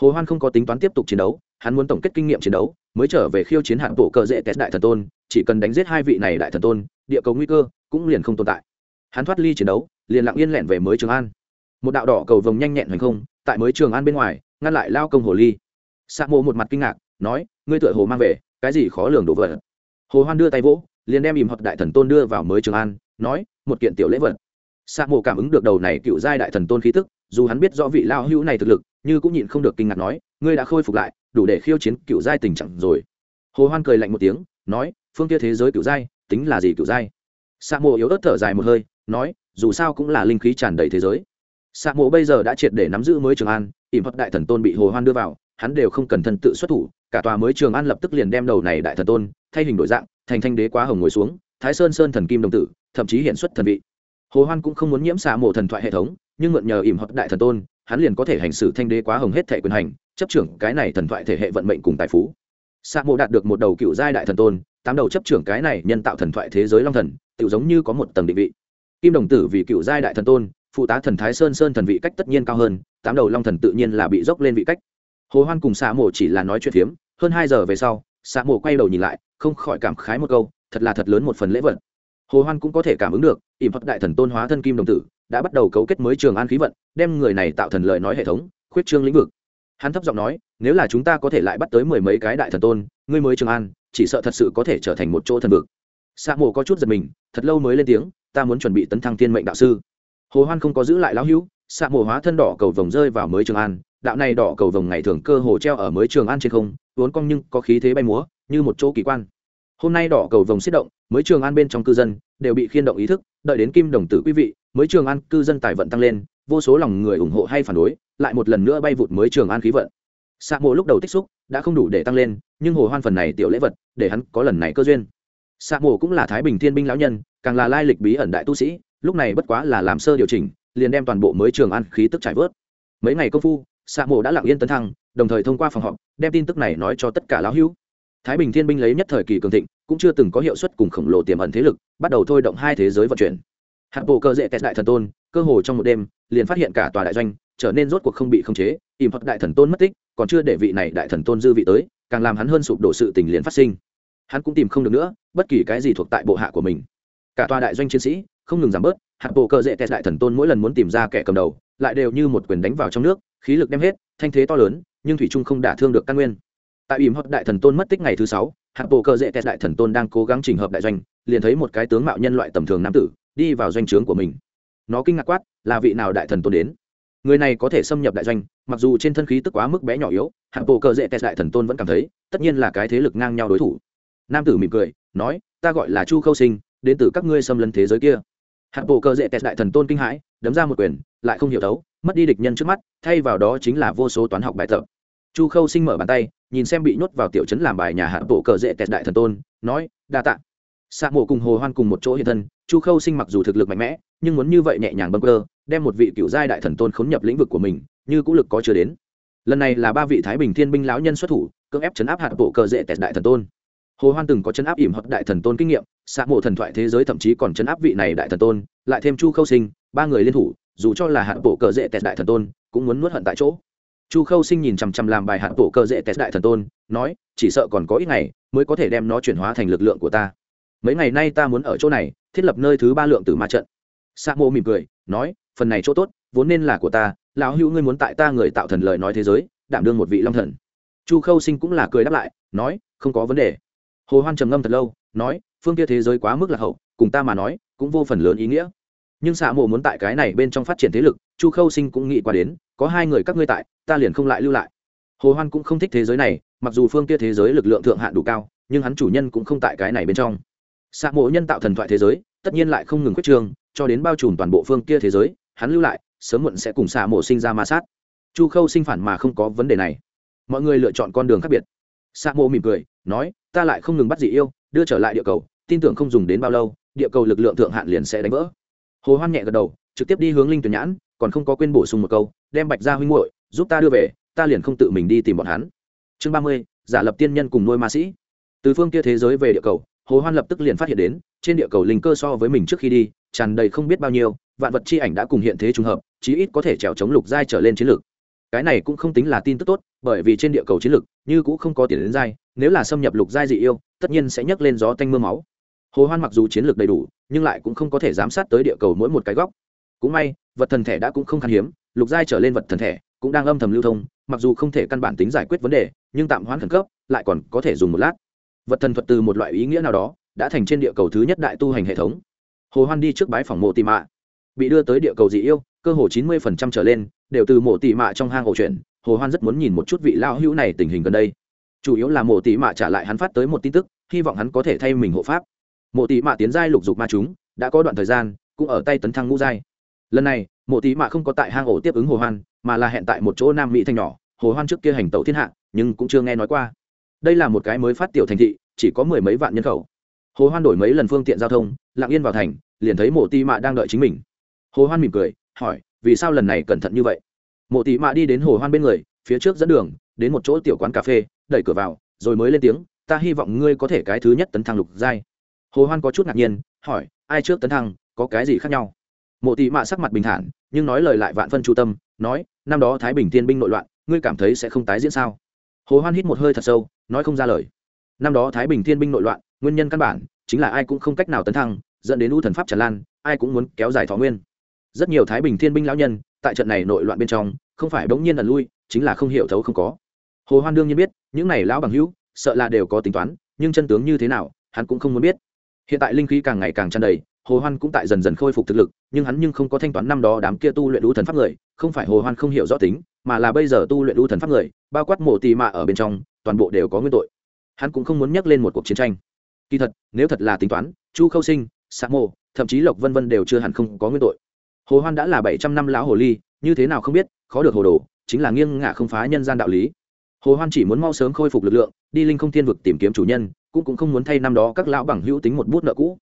Hồ hoan không có tính toán tiếp tục chiến đấu, hắn muốn tổng kết kinh nghiệm chiến đấu, mới trở về khiêu chiến hạng tổ cờ dễ test đại thần tôn, chỉ cần đánh giết hai vị này đại thần tôn, địa cầu nguy cơ cũng liền không tồn tại. Hắn thoát ly chiến đấu, liền lặng yên lẹn về mới trường an. Một đạo đỏ cầu vồng nhanh nhẹn hoành không, tại mới trường an bên ngoài, ngăn lại lao công hồ ly. Sa mộ một mặt kinh ngạc, nói, ngươi tựa hồ mang về, cái gì khó lường đổ vỡ hồ hoan đưa tay vỗ liền đem ìm hoặc đại thần tôn đưa vào mới trường an, nói, một kiện tiểu lễ vật. Sa mộ cảm ứng được đầu này cựu giai đại thần tôn khí tức, dù hắn biết rõ vị lao hữu này thực lực, nhưng cũng nhịn không được kinh ngạc nói, ngươi đã khôi phục lại, đủ để khiêu chiến cựu giai tình trạng rồi. Hồ hoan cười lạnh một tiếng, nói, phương kia thế giới cựu giai, tính là gì cựu giai? Sa mộ yếu ớt thở dài một hơi, nói, dù sao cũng là linh khí tràn đầy thế giới. Sa mộ bây giờ đã triệt để nắm giữ mới trường an ỉm hoặc đại thần tôn bị hồ hoan đưa vào, hắn đều không cần thân tự xuất thủ, cả tòa mới trường an lập tức liền đem đầu này đại thần tôn thay hình đổi dạng thành thanh đế quá hồng ngồi xuống, thái sơn sơn thần kim đồng tử, thậm chí hiện xuất thần vị. Hồ hoan cũng không muốn nhiễm xạ mộ thần thoại hệ thống, nhưng mượn nhờ ỉm hoặc đại thần tôn, hắn liền có thể hành xử thanh đế quá hồng hết thể quyền hành, chấp trưởng cái này thần thoại thể hệ vận mệnh cùng tài phú. Xạ mộ đạt được một đầu cựu giai đại thần tôn, tám đầu chấp trưởng cái này nhân tạo thần thoại thế giới long thần tự giống như có một tầng định vị. Kim đồng tử vì cựu giai đại thần tôn, phụ tá thần thái sơn sơn thần vị cách tất nhiên cao hơn, tám đầu long thần tự nhiên là bị dốc lên vị cách. Hồ hoan cùng xạ mộ chỉ là nói chuyện phiếm, hơn hai giờ về sau, xạ mộ quay đầu nhìn lại không khỏi cảm khái một câu, thật là thật lớn một phần lễ vật. Hồ hoan cũng có thể cảm ứng được, ỉm phật đại thần tôn hóa thân kim đồng tử, đã bắt đầu cấu kết mới trường an khí vận, đem người này tạo thần lời nói hệ thống, khuyết trương lĩnh vực. Hắn thấp giọng nói, nếu là chúng ta có thể lại bắt tới mười mấy cái đại thần tôn, ngươi mới trường an, chỉ sợ thật sự có thể trở thành một chỗ thần vực. Sa mộ có chút giật mình, thật lâu mới lên tiếng, ta muốn chuẩn bị tấn thăng thiên mệnh đạo sư. Hồ hoan không có giữ lại lão hữu, sa mộ hóa thân đỏ cầu vồng rơi vào mới trường an, đạo này đỏ cầu vồng ngày thường cơ hồ treo ở mới trường an trên không vốn cong nhưng có khí thế bay múa như một chỗ kỳ quan. Hôm nay đỏ cầu vồng xiết động, mới trường an bên trong cư dân đều bị khiên động ý thức, đợi đến kim đồng tử quý vị, mới trường an cư dân tài vận tăng lên, vô số lòng người ủng hộ hay phản đối, lại một lần nữa bay vụt mới trường an khí vận. Xạ mộ lúc đầu tích xúc, đã không đủ để tăng lên, nhưng hồ hoan phần này tiểu lễ vật, để hắn có lần này cơ duyên. Xạ mộ cũng là thái bình thiên binh lão nhân, càng là lai lịch bí ẩn đại tu sĩ, lúc này bất quá là làm sơ điều chỉnh, liền đem toàn bộ mới trường an khí tức trải vớt. Mấy ngày công phu xạ mộ đã lặng yên tấn thăng, đồng thời thông qua phòng họp, đem tin tức này nói cho tất cả lão hữu thái bình thiên binh lấy nhất thời kỳ cường thịnh, cũng chưa từng có hiệu suất cùng khổng lồ tiềm ẩn thế lực, bắt đầu thôi động hai thế giới vận chuyển. Hạt bộ cơ dễ tẹt đại thần tôn, cơ hồ trong một đêm, liền phát hiện cả tòa đại doanh, trở nên rốt cuộc không bị khống chế ìm hoặc đại thần tôn mất tích, còn chưa để vị này đại thần tôn dư vị tới, càng làm hắn hơn sụp đổ sự tình liền phát sinh. Hắn cũng tìm không được nữa, bất kỳ cái gì thuộc tại bộ hạ của mình. Cả tòa đại doanh chiến sĩ, không ngừng giảm bớt, hạt bộ cơ dễ tẹt đại thần tôn mỗi lần muốn tìm ra kẻ cầm đầu, lại đều như một quyền đánh vào trong nước, khí lực đem hết, thanh thế to lớn, nhưng thủy trung không đả thương được căn nguyên tại ỉm hoặc đại thần tôn mất tích ngày thứ sáu Hạng bộ cơ dễ tẹt đại thần tôn đang cố gắng chỉnh hợp đại doanh, liền thấy một cái tướng mạo nhân loại tầm thường nam tử đi vào doanh trướng của mình. Nó kinh ngạc quát, là vị nào đại thần tôn đến? Người này có thể xâm nhập đại doanh, mặc dù trên thân khí tức quá mức bé nhỏ yếu hạng bộ cơ dễ tẹt đại thần tôn vẫn cảm thấy, tất nhiên là cái thế lực ngang nhau đối thủ. Nam tử mỉm cười, nói, ta gọi là chu khâu sinh, đến từ các ngươi xâm lấn thế giới kia. Hạng bộ cơ dễ tẹt đại thần tôn kinh hãi, đấm ra một quyền, lại không hiểu thấu, mất đi địch nhân trước mắt, thay vào đó chính là vô số toán học bài tập chu khâu sinh mở bàn tay, nhìn xem bị nhốt vào tiểu trấn làm bài nhà hạ bộ cờ dễ tẹt đại thần tôn, nói, đa tạ. Xạ mộ cùng hồ hoan cùng một chỗ hiện thân, chu khâu sinh mặc dù thực lực mạnh mẽ, nhưng muốn như vậy nhẹ nhàng bâng cơ, đem một vị cựu giai đại thần tôn khốn nhập lĩnh vực của mình, như cũng lực có chưa đến. Lần này là ba vị thái bình thiên binh lão nhân xuất thủ, cưỡng ép chấn áp hạ bộ cờ dễ tẹt đại thần tôn. Hồ hoan từng có chấn áp ỉm hoặc đại thần tôn kinh nghiệm xạ mộ thần thoại thế giới thậm chí còn chấn áp vị này đại thần tôn, lại thêm chu khâu sinh, ba người liên thủ, dù cho là hạ bộ cờ dễ tẹt đại thần tôn, cũng muốn nuốt hận tại chỗ chu khâu sinh nhìn chằm chằm làm bài hạn bộ cơ dễ test đại thần tôn, nói, chỉ sợ còn có ít ngày mới có thể đem nó chuyển hóa thành lực lượng của ta. Mấy ngày nay ta muốn ở chỗ này, thiết lập nơi thứ ba lượng tử ma trận. Sa mô mỉm cười, nói, phần này chỗ tốt, vốn nên là của ta, lão hữu ngươi muốn tại ta người tạo thần lời nói thế giới, đảm đương một vị long thần. Chu khâu sinh cũng là cười đáp lại, nói, không có vấn đề. Hồ hoan trầm ngâm thật lâu, nói, phương kia thế giới quá mức là hậu, cùng ta mà nói, cũng vô phần lớn ý nghĩa. Nhưng xạ mộ muốn tại cái này bên trong phát triển thế lực, chu khâu sinh cũng nghĩ qua đến, có hai người các ngươi tại ta liền không lại lưu lại. Hồ hoan cũng không thích thế giới này mặc dù phương kia thế giới lực lượng thượng hạn đủ cao nhưng hắn chủ nhân cũng không tại cái này bên trong. Xạ mộ nhân tạo thần thoại thế giới tất nhiên lại không ngừng quyết trường, cho đến bao trùm toàn bộ phương kia thế giới hắn lưu lại sớm muộn sẽ cùng xạ mộ sinh ra ma sát. Chu khâu sinh phản mà không có vấn đề này. Mọi người lựa chọn con đường khác biệt. Xạ mộ mỉm cười nói ta lại không ngừng bắt dị yêu đưa trở lại địa cầu tin tưởng không dùng đến bao lâu địa cầu lực lượng thượng hạn liền sẽ đánh vỡ. Hồ hoan nhẹ gật đầu trực tiếp đi hướng linh tuyển nhãn còn không có quên bổ sung một câu đem bạch ra huynh muội giúp ta đưa về, ta liền không tự mình đi tìm bọn hắn. Chương ba mươi, giả lập tiên nhân cùng nuôi ma sĩ. Từ phương kia thế giới về địa cầu, hồ hoan lập tức liền phát hiện đến, trên địa cầu linh cơ so với mình trước khi đi, tràn đầy không biết bao nhiêu, vạn vật chi ảnh đã cùng hiện thế trùng hợp, chí ít có thể trèo chống lục giai trở lên chiến lược. Cái này cũng không tính là tin tức tốt, bởi vì trên địa cầu chiến lược, như cũng không có tiền đến giai, nếu là xâm nhập lục giai dị yêu, tất nhiên sẽ nhấc lên gió tanh mưa máu. Hồ hoan mặc dù chiến lược đầy đủ, nhưng lại cũng không có thể giám sát tới địa cầu mỗi một cái góc. Cũng may, vật thần thể đã cũng không khan hiếm, lục giai trở lên vật thần thể cũng đang âm thầm lưu thông, mặc dù không thể căn bản tính giải quyết vấn đề, nhưng tạm hoãn khẩn cấp, lại còn có thể dùng một lát. Vật thần thuật từ một loại ý nghĩa nào đó, đã thành trên địa cầu thứ nhất đại tu hành hệ thống. Hồ hoan đi trước bái phòng mộ tị mạ. Bị đưa tới địa cầu dị yêu, cơ hồ chín mươi trở lên, đều từ mộ tị mạ trong hang ổ chuyển. Hồ hoan rất muốn nhìn một chút vị lao hữu này tình hình gần đây. Chủ yếu là mộ tị mạ trả lại hắn phát tới một tin tức, hy vọng hắn có thể thay mình hộ pháp. Mộ tị mạ tiến giai lục dục ma chúng, đã có đoạn thời gian, cũng ở tay tấn thăng ngũ giai. Lần này, mộ tị mạ không có tại hang ổ tiếp ứng hồ hoan mà là hẹn tại một chỗ nam mỹ thanh nhỏ, hồ hoan trước kia hành tẩu thiên hạ, nhưng cũng chưa nghe nói qua. Đây là một cái mới phát tiểu thành thị, chỉ có mười mấy vạn nhân khẩu. Hồ hoan đổi mấy lần phương tiện giao thông, lặng yên vào thành, liền thấy mộ ti mạ đang đợi chính mình. Hồ hoan mỉm cười, hỏi, vì sao lần này cẩn thận như vậy? Mộ ti mạ đi đến hồ hoan bên người, phía trước dẫn đường, đến một chỗ tiểu quán cà phê, đẩy cửa vào, rồi mới lên tiếng, ta hy vọng ngươi có thể cái thứ nhất tấn thăng lục giai. Hồ hoan có chút ngạc nhiên, hỏi, ai trước tấn thăng, có cái gì khác nhau? Mộ tị mạ sắc mặt bình thản, nhưng nói lời lại vạn phân chu tâm, nói, năm đó thái bình tiên binh nội loạn, ngươi cảm thấy sẽ không tái diễn sao? Hồ hoan hít một hơi thật sâu, nói không ra lời. Năm đó thái bình thiên binh nội loạn, nguyên nhân căn bản chính là ai cũng không cách nào tấn thăng, dẫn đến u thần pháp tràn lan, ai cũng muốn kéo dài thọ nguyên. Rất nhiều thái bình thiên binh lão nhân, tại trận này nội loạn bên trong, không phải bỗng nhiên ẩn lui, chính là không hiểu thấu không có. Hồ hoan đương nhiên biết, những này lão bằng hữu, sợ là đều có tính toán, nhưng chân tướng như thế nào, hắn cũng không muốn biết. Hiện tại linh khí càng ngày càng tràn đầy hồ hoan cũng tại dần dần khôi phục thực lực, nhưng hắn nhưng không có thanh toán năm đó đám kia tu luyện u thần pháp người, không phải hồ hoan không hiểu rõ tính, mà là bây giờ tu luyện u thần pháp người, bao quát mộ tì mạ ở bên trong, toàn bộ đều có nguyên tội. Hắn cũng không muốn nhắc lên một cuộc chiến tranh. Kỳ thật, nếu thật là tính toán, chu khâu sinh sa mô thậm chí lộc vân vân đều chưa hẳn không có nguyên tội. Hồ hoan đã là bảy trăm năm lão hồ ly, như thế nào không biết, khó được hồ đồ, chính là nghiêng ngả không phá nhân gian đạo lý. Hồ hoan chỉ muốn mau sớm khôi phục lực lượng, đi linh không thiên vực tìm kiếm chủ nhân, cũng cũng không muốn thay năm đó các lão bằng hữu tính một bút nợ cũ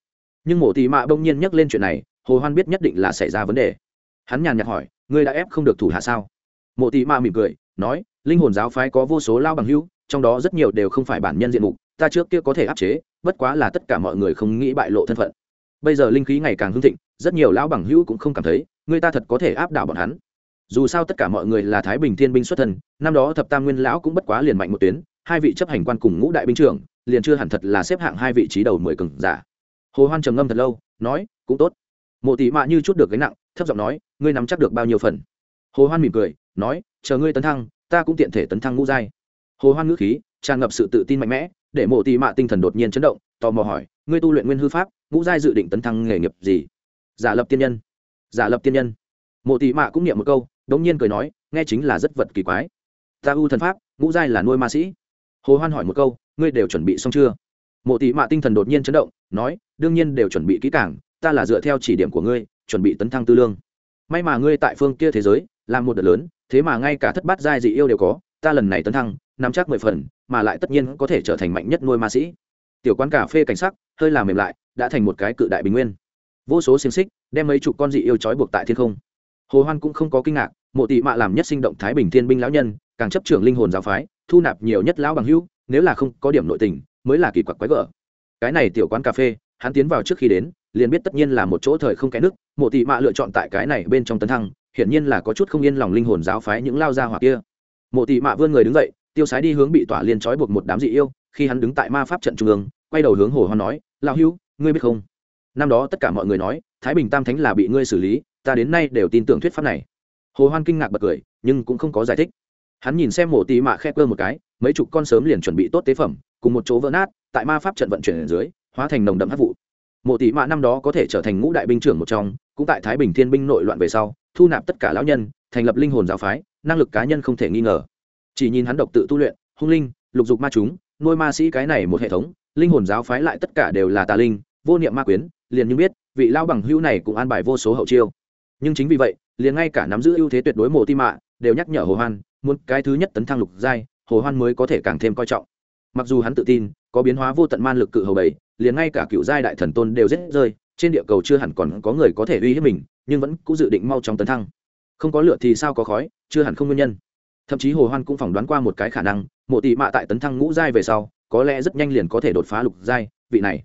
nhưng mộ tì mạ bỗng nhiên nhắc lên chuyện này, hồ hoan biết nhất định là xảy ra vấn đề. Hắn nhàn nhạt hỏi, ngươi đã ép không được thủ hạ sao? Mộ tì mạ mỉm cười, nói, linh hồn giáo phái có vô số lao bằng hữu, trong đó rất nhiều đều không phải bản nhân diện mục, ta trước kia có thể áp chế, bất quá là tất cả mọi người không nghĩ bại lộ thân phận. Bây giờ linh khí ngày càng hưng thịnh, rất nhiều lão bằng hữu cũng không cảm thấy, người ta thật có thể áp đảo bọn hắn. Dù sao tất cả mọi người là thái bình thiên binh xuất thân, năm đó thập tam nguyên lão cũng bất quá liền mạnh một tuyến, hai vị chấp hành quan cùng ngũ đại binh trưởng, liền chưa hẳn thật là xếp hạng hai vị trí đầu mười cường giả hồ hoan trầm ngâm thật lâu, nói, cũng tốt. Mộ tỷ mạ như chút được gánh nặng, thấp giọng nói, ngươi nắm chắc được bao nhiêu phần? Hồ hoan mỉm cười, nói, chờ ngươi tấn thăng, ta cũng tiện thể tấn thăng ngũ giai. Hồ hoan ngữ khí, tràn ngập sự tự tin mạnh mẽ, để mộ tỷ mạ tinh thần đột nhiên chấn động, tò mò hỏi, ngươi tu luyện nguyên hư pháp, ngũ giai dự định tấn thăng nghề nghiệp gì? Giả lập tiên nhân. Giả lập tiên nhân. Mộ tỷ mạ cũng niệm một câu, đống nhiên cười nói, nghe chính là rất vật kỳ quái. Ta u thần pháp, ngũ giai là nuôi ma sĩ. Hồ hoan hỏi một câu, ngươi đều chuẩn bị xong chưa? Mộ tỷ mạ tinh thần đột nhiên chấn động, nói, đương nhiên đều chuẩn bị kỹ càng, ta là dựa theo chỉ điểm của ngươi, chuẩn bị tấn thăng tư lương. May mà ngươi tại phương kia thế giới, làm một đợt lớn, thế mà ngay cả thất bát giai dị yêu đều có, ta lần này tấn thăng, nắm chắc mười phần, mà lại tất nhiên có thể trở thành mạnh nhất nuôi ma sĩ. Tiểu quán cà phê cảnh sắc, hơi làm mềm lại, đã thành một cái cự đại bình nguyên. Vô số xiềng xích đem mấy chục con dị yêu trói buộc tại thiên không. Hồ hoan cũng không có kinh ngạc, mộ tị mạ làm nhất sinh động thái bình thiên binh lão nhân, càng chấp trưởng linh hồn giáo phái, thu nạp nhiều nhất lão bằng hữu, nếu là không có điểm nội tình mới là kỳ quặc quái gở. Cái này tiểu quán cà phê, hắn tiến vào trước khi đến, liền biết tất nhiên là một chỗ thời không kẽ nước, mộ tị mạ lựa chọn tại cái này bên trong tấn thăng, hiển nhiên là có chút không yên lòng linh hồn giáo phái những lao ra hoặc kia. Mộ tị mạ vươn người đứng dậy, tiêu sái đi hướng bị tỏa liên trói buộc một đám dị yêu, khi hắn đứng tại ma pháp trận trung ương, quay đầu hướng hồ hoan nói, lão hữu ngươi biết không? Năm đó tất cả mọi người nói, thái bình tam thánh là bị ngươi xử lý, ta đến nay đều tin tưởng thuyết pháp này. Hồ hoan kinh ngạc bật cười, nhưng cũng không có giải thích. Hắn nhìn xem mộ tị mạ khẽ cơ một cái, mấy chục con sớm liền chuẩn bị tốt tế phẩm cùng một chỗ vỡ nát, tại ma pháp trận vận chuyển ở dưới, hóa thành nồng đậm hắc vụ. Mộ tỷ mạ năm đó có thể trở thành ngũ đại binh trưởng một trong, cũng tại thái bình thiên binh nội loạn về sau, thu nạp tất cả lão nhân, thành lập linh hồn giáo phái, năng lực cá nhân không thể nghi ngờ. Chỉ nhìn hắn độc tự tu luyện, hung linh, lục dục ma chúng, nuôi ma sĩ cái này một hệ thống, linh hồn giáo phái lại tất cả đều là tà linh, vô niệm ma quyến, liền như biết, vị lao bằng hữu này cũng an bài vô số hậu chiêu. Nhưng chính vì vậy, liền ngay cả nắm giữ ưu thế tuyệt đối mộ ti mạ, đều nhắc nhở hồ hoan, muốn cái thứ nhất tấn thăng lục giai, hồ hoan mới có thể càng thêm coi trọng mặc dù hắn tự tin, có biến hóa vô tận man lực cự hầu bảy, liền ngay cả cựu giai đại thần tôn đều rết rơi, trên địa cầu chưa hẳn còn có người có thể uy hiếp mình, nhưng vẫn cũng dự định mau chóng tấn thăng. Không có lửa thì sao có khói, chưa hẳn không nguyên nhân. Thậm chí hồ hoan cũng phỏng đoán qua một cái khả năng, mộ tỷ mạ tại tấn thăng ngũ giai về sau, có lẽ rất nhanh liền có thể đột phá lục giai, vị này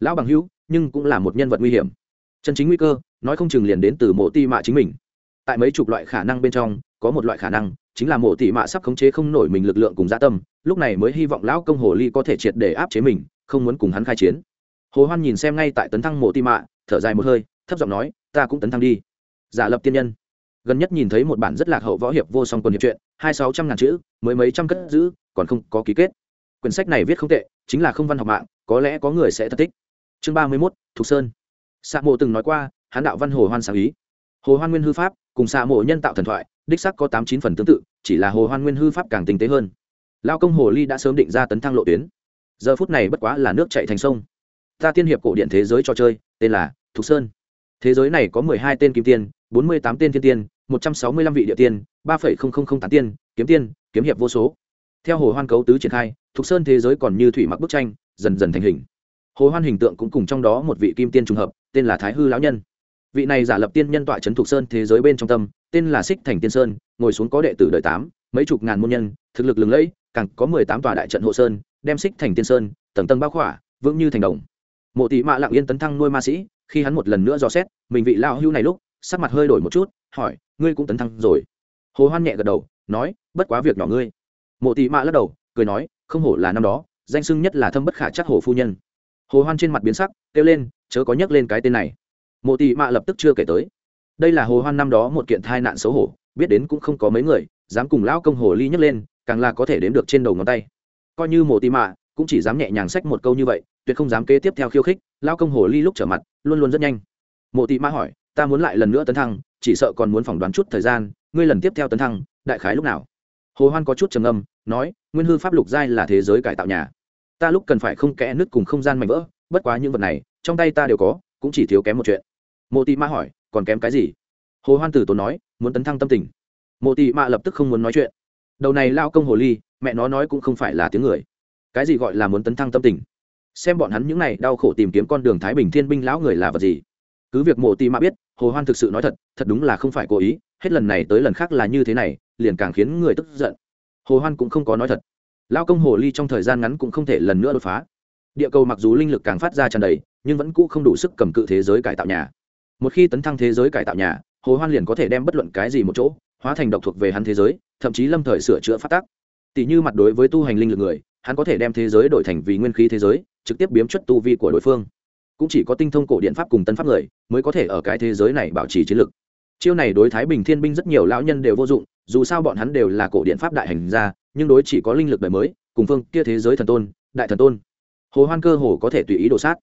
lão bằng hữu, nhưng cũng là một nhân vật nguy hiểm. Chân chính nguy cơ, nói không chừng liền đến từ mộ tỷ mạ chính mình. Tại mấy chục loại khả năng bên trong, có một loại khả năng chính là mộ tỷ mạ sắp khống chế không nổi mình lực lượng cùng gia dạ tâm lúc này mới hy vọng lão công hồ ly có thể triệt để áp chế mình, không muốn cùng hắn khai chiến. Hồ hoan nhìn xem ngay tại tấn thăng mộ ti mạ, thở dài một hơi, thấp giọng nói, ta cũng tấn thăng đi. Giả lập tiên nhân. Gần nhất nhìn thấy một bản rất lạc hậu võ hiệp vô song quần hiệp truyện, hai sáu trăm ngàn chữ, mới mấy trăm cất giữ, còn không có ký kết. Quyển sách này viết không tệ, chính là không văn học mạng, có lẽ có người sẽ thật thích. Chương ba mươi mốt, thục sơn. Sa mộ từng nói qua hán đạo văn hồ hoan sáng ý. Hồ hoan nguyên hư pháp, cùng sa mộ nhân tạo thần thoại, đích sắc có tám chín phần tương tự, chỉ là hồ hoan nguyên hư pháp càng tinh tế hơn lao công hồ ly đã sớm định ra tấn thăng lộ tuyến. Giờ phút này bất quá là nước chạy thành sông. Ta tiên hiệp cổ điện thế giới trò chơi, tên là thục sơn. Thế giới này có mười hai tên kim tiên, bốn mươi tám tên thiên tiên, một trăm sáu mươi lăm vị địa tiên, ba phẩy không không không tám tiên, kiếm tiên, kiếm hiệp vô số. Theo hồ hoan cấu tứ triển khai, thục sơn thế giới còn như thủy mặc bức tranh, dần dần thành hình. Hồ hoan hình tượng cũng cùng trong đó một vị kim tiên trùng hợp, tên là thái hư lão nhân. Vị này giả lập tiên nhân tọa trấn thục sơn thế giới bên trong tâm, tên là xích thành tiên sơn, ngồi xuống có đệ tử đời tám, mấy chục ngàn môn nhân, thực lực lừng lẫy càng có mười tám tòa đại trận hộ sơn, đem xích thành tiên sơn, tầng tầng bao khỏa, vững như thành đồng. Mộ tỷ mạ lặng yên tấn thăng nuôi ma sĩ, khi hắn một lần nữa dò xét, mình vị lão hưu này lúc, sắc mặt hơi đổi một chút, hỏi, ngươi cũng tấn thăng rồi? Hồ hoan nhẹ gật đầu, nói, bất quá việc nhỏ ngươi. Mộ tỷ mạ lắc đầu, cười nói, không hổ là năm đó, danh sưng nhất là thâm bất khả chắc hồ phu nhân. Hồ hoan trên mặt biến sắc, kêu lên, chớ có nhắc lên cái tên này. Mộ tỷ mạ lập tức chưa kể tới. Đây là hồ hoan năm đó một kiện thai nạn xấu hổ, biết đến cũng không có mấy người, dám cùng lão công hồ ly nhắc lên càng là có thể đếm được trên đầu ngón tay. Coi như mộ tì mạ, cũng chỉ dám nhẹ nhàng sách một câu như vậy, tuyệt không dám kế tiếp theo khiêu khích lao công hồ ly lúc trở mặt, luôn luôn rất nhanh. Mộ tì mạ hỏi, ta muốn lại lần nữa tấn thăng, chỉ sợ còn muốn phỏng đoán chút thời gian, ngươi lần tiếp theo tấn thăng, đại khái lúc nào? Hồ hoan có chút trầm âm nói, nguyên hư pháp lục giai là thế giới cải tạo nhà. Ta lúc cần phải không kẽ nứt cùng không gian mạnh vỡ, bất quá những vật này, trong tay ta đều có, cũng chỉ thiếu kém một chuyện. Mộ tị mạ hỏi, còn kém cái gì? Hồ hoan tử tốn nói, muốn tấn thăng tâm tình. Mộ tị mạ lập tức không muốn nói chuyện đầu này lao công hồ ly, mẹ nó nói cũng không phải là tiếng người. Cái gì gọi là muốn tấn thăng tâm tình? Xem bọn hắn những này đau khổ tìm kiếm con đường thái bình thiên binh lão người là vật gì? Cứ việc mộ tị mạ biết, hồ hoan thực sự nói thật thật đúng là không phải cố ý, hết lần này tới lần khác là như thế này, liền càng khiến người tức giận. Hồ hoan cũng không có nói thật. Lao công hồ ly trong thời gian ngắn cũng không thể lần nữa đột phá. Địa cầu mặc dù linh lực càng phát ra tràn đầy, nhưng vẫn cũ không đủ sức cầm cự thế giới cải tạo nhà. Một khi tấn thăng thế giới cải tạo nhà, hồ hoan liền có thể đem bất luận cái gì một chỗ hóa thành độc thuộc về hắn thế giới, thậm chí lâm thời sửa chữa phát tác tỷ như mặt đối với tu hành linh lực người, hắn có thể đem thế giới đổi thành vì nguyên khí thế giới, trực tiếp biếm chất tu vi của đối phương. Cũng chỉ có tinh thông cổ điện pháp cùng tân pháp người, mới có thể ở cái thế giới này bảo trì chiến lực. Chiêu này đối thái bình thiên binh rất nhiều lão nhân đều vô dụng, dù sao bọn hắn đều là cổ điện pháp đại hành gia, nhưng đối chỉ có linh lực đời mới, cùng phương kia thế giới thần tôn, đại thần tôn. Hồ hoan cơ hồ có thể tùy ý đổ sát.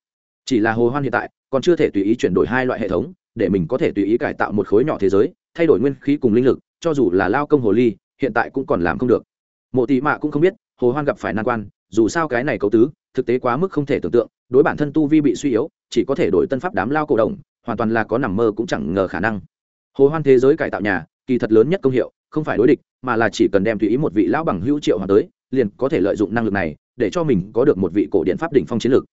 Chỉ là hồ hoan hiện tại, còn chưa thể tùy ý chuyển đổi hai loại hệ thống, để mình có thể tùy ý cải tạo một khối nhỏ thế giới, thay đổi nguyên khí cùng linh lực cho dù là lao công hồ ly, hiện tại cũng còn làm không được. Mộ tị mạ cũng không biết, hồ hoan gặp phải nan quan, dù sao cái này cấu tứ, thực tế quá mức không thể tưởng tượng, đối bản thân tu vi bị suy yếu, chỉ có thể đổi tân pháp đám lao cổ đồng hoàn toàn là có nằm mơ cũng chẳng ngờ khả năng. Hồ hoan thế giới cải tạo nhà, kỳ thật lớn nhất công hiệu, không phải đối địch, mà là chỉ cần đem tùy ý một vị lão bằng hữu triệu hoàng tới, liền có thể lợi dụng năng lực này, để cho mình có được một vị cổ điện pháp đỉnh phong chiến lược.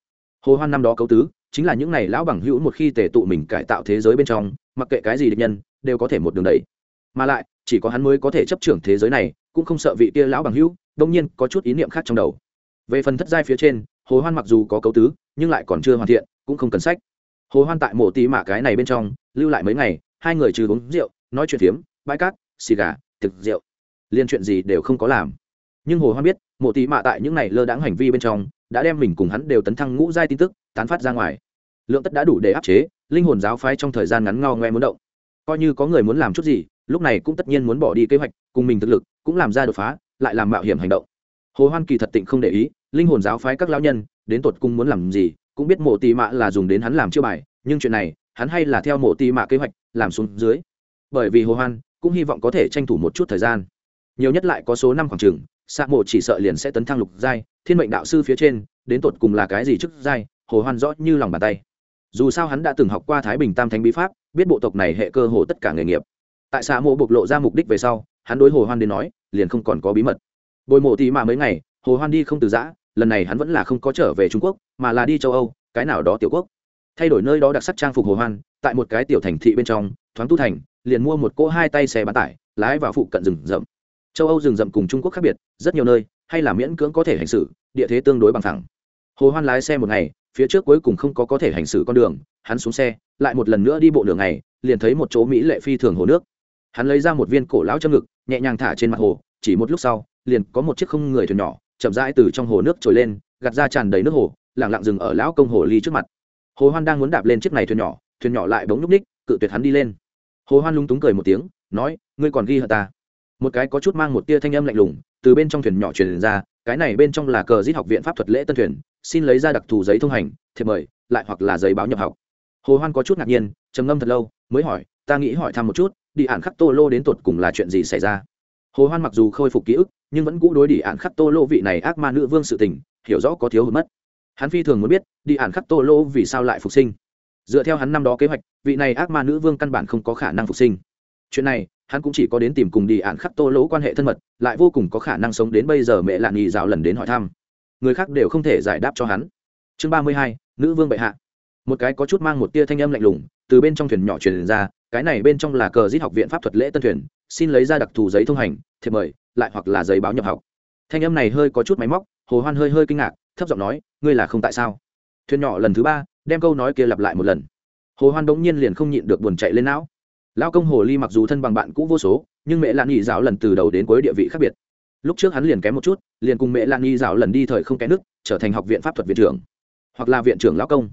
Hồ hoan năm đó cấu tứ, chính là những này lão bằng hữu một khi tề tụ mình cải tạo thế giới bên trong, mặc kệ cái gì địch nhân, đều có thể một đường đẩy mà lại, chỉ có hắn mới có thể chấp trưởng thế giới này, cũng không sợ vị kia lão bằng hữu, đông nhiên có chút ý niệm khác trong đầu. Về phần thất giai phía trên, hồ hoan mặc dù có cấu tứ, nhưng lại còn chưa hoàn thiện, cũng không cần sách. Hồ hoan tại mộ tí mạ cái này bên trong, lưu lại mấy ngày, hai người trừ uống rượu, nói chuyện phiếm, bãi cát, xì gà, thực rượu. Liên chuyện gì đều không có làm. Nhưng hồ hoan biết, mộ tí mạ tại những này lơ đãng hành vi bên trong, đã đem mình cùng hắn đều tấn thăng ngũ giai tin tức, tán phát ra ngoài. Lượng tất đã đủ để áp chế, linh hồn giáo phái trong thời gian ngắn ngao ngoe muốn động. Coi như có người muốn làm chút gì lúc này cũng tất nhiên muốn bỏ đi kế hoạch, cùng mình thực lực, cũng làm ra đột phá, lại làm mạo hiểm hành động. Hồ hoan kỳ thật tịnh không để ý, linh hồn giáo phái các lão nhân, đến tột cung muốn làm gì, cũng biết mộ tì mạ là dùng đến hắn làm chiêu bài, nhưng chuyện này, hắn hay là theo mộ tì mạ kế hoạch, làm xuống dưới. Bởi vì hồ hoan cũng hy vọng có thể tranh thủ một chút thời gian. Nhiều nhất lại có số năm khoảng trường xạ mộ chỉ sợ liền sẽ tấn thăng lục giai, thiên mệnh đạo sư phía trên, đến tột cùng là cái gì trước giai, hồ hoan rõ như lòng bàn tay. Dù sao hắn đã từng học qua thái bình tam thánh bí pháp, biết bộ tộc này hệ cơ hồ tất cả nghề nghiệp tại xã mộ bộc lộ ra mục đích về sau, hắn đối hồ hoan đến nói, liền không còn có bí mật. Bồi mộ thì mà mấy ngày, hồ hoan đi không từ giã, lần này hắn vẫn là không có trở về trung quốc, mà là đi châu âu, cái nào đó tiểu quốc. Thay đổi nơi đó đặc sắc trang phục hồ hoan, tại một cái tiểu thành thị bên trong, thoáng tu thành, liền mua một cỗ hai tay xe bán tải, lái vào phụ cận rừng rậm. Châu âu rừng rậm cùng trung quốc khác biệt, rất nhiều nơi, hay là miễn cưỡng có thể hành xử, địa thế tương đối bằng thẳng. Hồ hoan lái xe một ngày, phía trước cuối cùng không có có thể hành xử con đường, hắn xuống xe, lại một lần nữa đi bộ đường này liền thấy một chỗ mỹ lệ phi thường hồ nước hắn lấy ra một viên cổ lão châm ngực, nhẹ nhàng thả trên mặt hồ, chỉ một lúc sau, liền có một chiếc không người thuyền nhỏ, chậm rãi từ trong hồ nước trồi lên, gạt ra tràn đầy nước hồ lẳng lặng dừng ở lão công hồ ly trước mặt. Hồ hoan đang muốn đạp lên chiếc này thuyền nhỏ thuyền nhỏ lại bỗng nhúc ních cự tuyệt hắn đi lên. Hồ hoan lung túng cười một tiếng, nói, ngươi còn ghi hận ta? Một cái có chút mang một tia thanh âm lạnh lùng, từ bên trong thuyền nhỏ truyền ra, cái này bên trong là cờ giết học viện pháp thuật lễ tân thuyền, xin lấy ra đặc thù giấy thông hành, thiệp mời, lại hoặc là giấy báo nhập học. Hồ hoan có chút ngạc nhiên, trầm ngâm thật lâu, mới hỏi, ta nghĩ hỏi thăm một chút đi ạn khắc tô lô đến tột cùng là chuyện gì xảy ra? Hồ hoan mặc dù khôi phục ký ức, nhưng vẫn cũ đối đi ạn khắc tô lô vị này ác ma nữ vương sự tình, hiểu rõ có thiếu hụt mất. Hắn phi thường muốn biết, đi ạn khắc tô lô vì sao lại phục sinh? Dựa theo hắn năm đó kế hoạch, vị này ác ma nữ vương căn bản không có khả năng phục sinh. Chuyện này, hắn cũng chỉ có đến tìm cùng đi ạn khắc tô lỗ quan hệ thân mật, lại vô cùng có khả năng sống đến bây giờ mẹ lạn nhì dạo lần đến hỏi thăm. Người khác đều không thể giải đáp cho hắn. Chương ba mươi hai, nữ vương bệ hạ. Một cái có chút mang một tia thanh âm lạnh lùng, từ bên trong thuyền nhỏ truyền ra cái này bên trong là cờ giết học viện pháp thuật lễ tân thuyền, xin lấy ra đặc thù giấy thông hành, thiệp mời, lại hoặc là giấy báo nhập học. Thanh âm này hơi có chút máy móc, hồ hoan hơi hơi kinh ngạc, thấp giọng nói, ngươi là không tại sao? Thuyền nhỏ lần thứ ba, đem câu nói kia lặp lại một lần. Hồ hoan đống nhiên liền không nhịn được buồn chạy lên não. Lao công hồ ly mặc dù thân bằng bạn cũ vô số, nhưng mẹ lan nhị dạo lần từ đầu đến cuối địa vị khác biệt. Lúc trước hắn liền kém một chút, liền cùng mẹ lan nhị dạo lần đi thời không kém nước, trở thành học viện pháp thuật viện trưởng, hoặc là viện trưởng lão công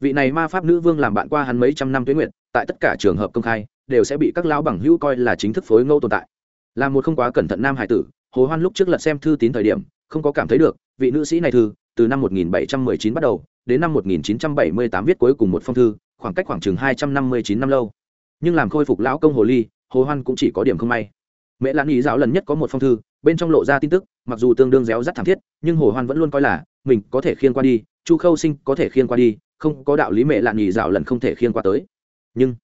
vị này ma pháp nữ vương làm bạn qua hắn mấy trăm năm tuế nguyện tại tất cả trường hợp công khai, đều sẽ bị các lão bằng hữu coi là chính thức phối ngẫu tồn tại. Là một không quá cẩn thận nam hải tử, hồ hoan lúc trước lật xem thư tín thời điểm, không có cảm thấy được, vị nữ sĩ này thư, từ năm 1719 bắt đầu, đến năm 1978 viết cuối cùng một phong thư, khoảng cách khoảng chừng 259 năm lâu. Nhưng làm khôi phục lão công hồ ly, hồ hoan cũng chỉ có điểm không may. Mẹ lãn ý giáo lần nhất có một phong thư, bên trong lộ ra tin tức, mặc dù tương đương réo rắt thảm thiết, nhưng hồ hoan vẫn luôn coi là, mình có thể khiêng qua đi, chu khâu sinh có thể khiêng qua đi không có đạo lý mẹ lạn nhì dạo lần không thể khiêng qua tới. Nhưng,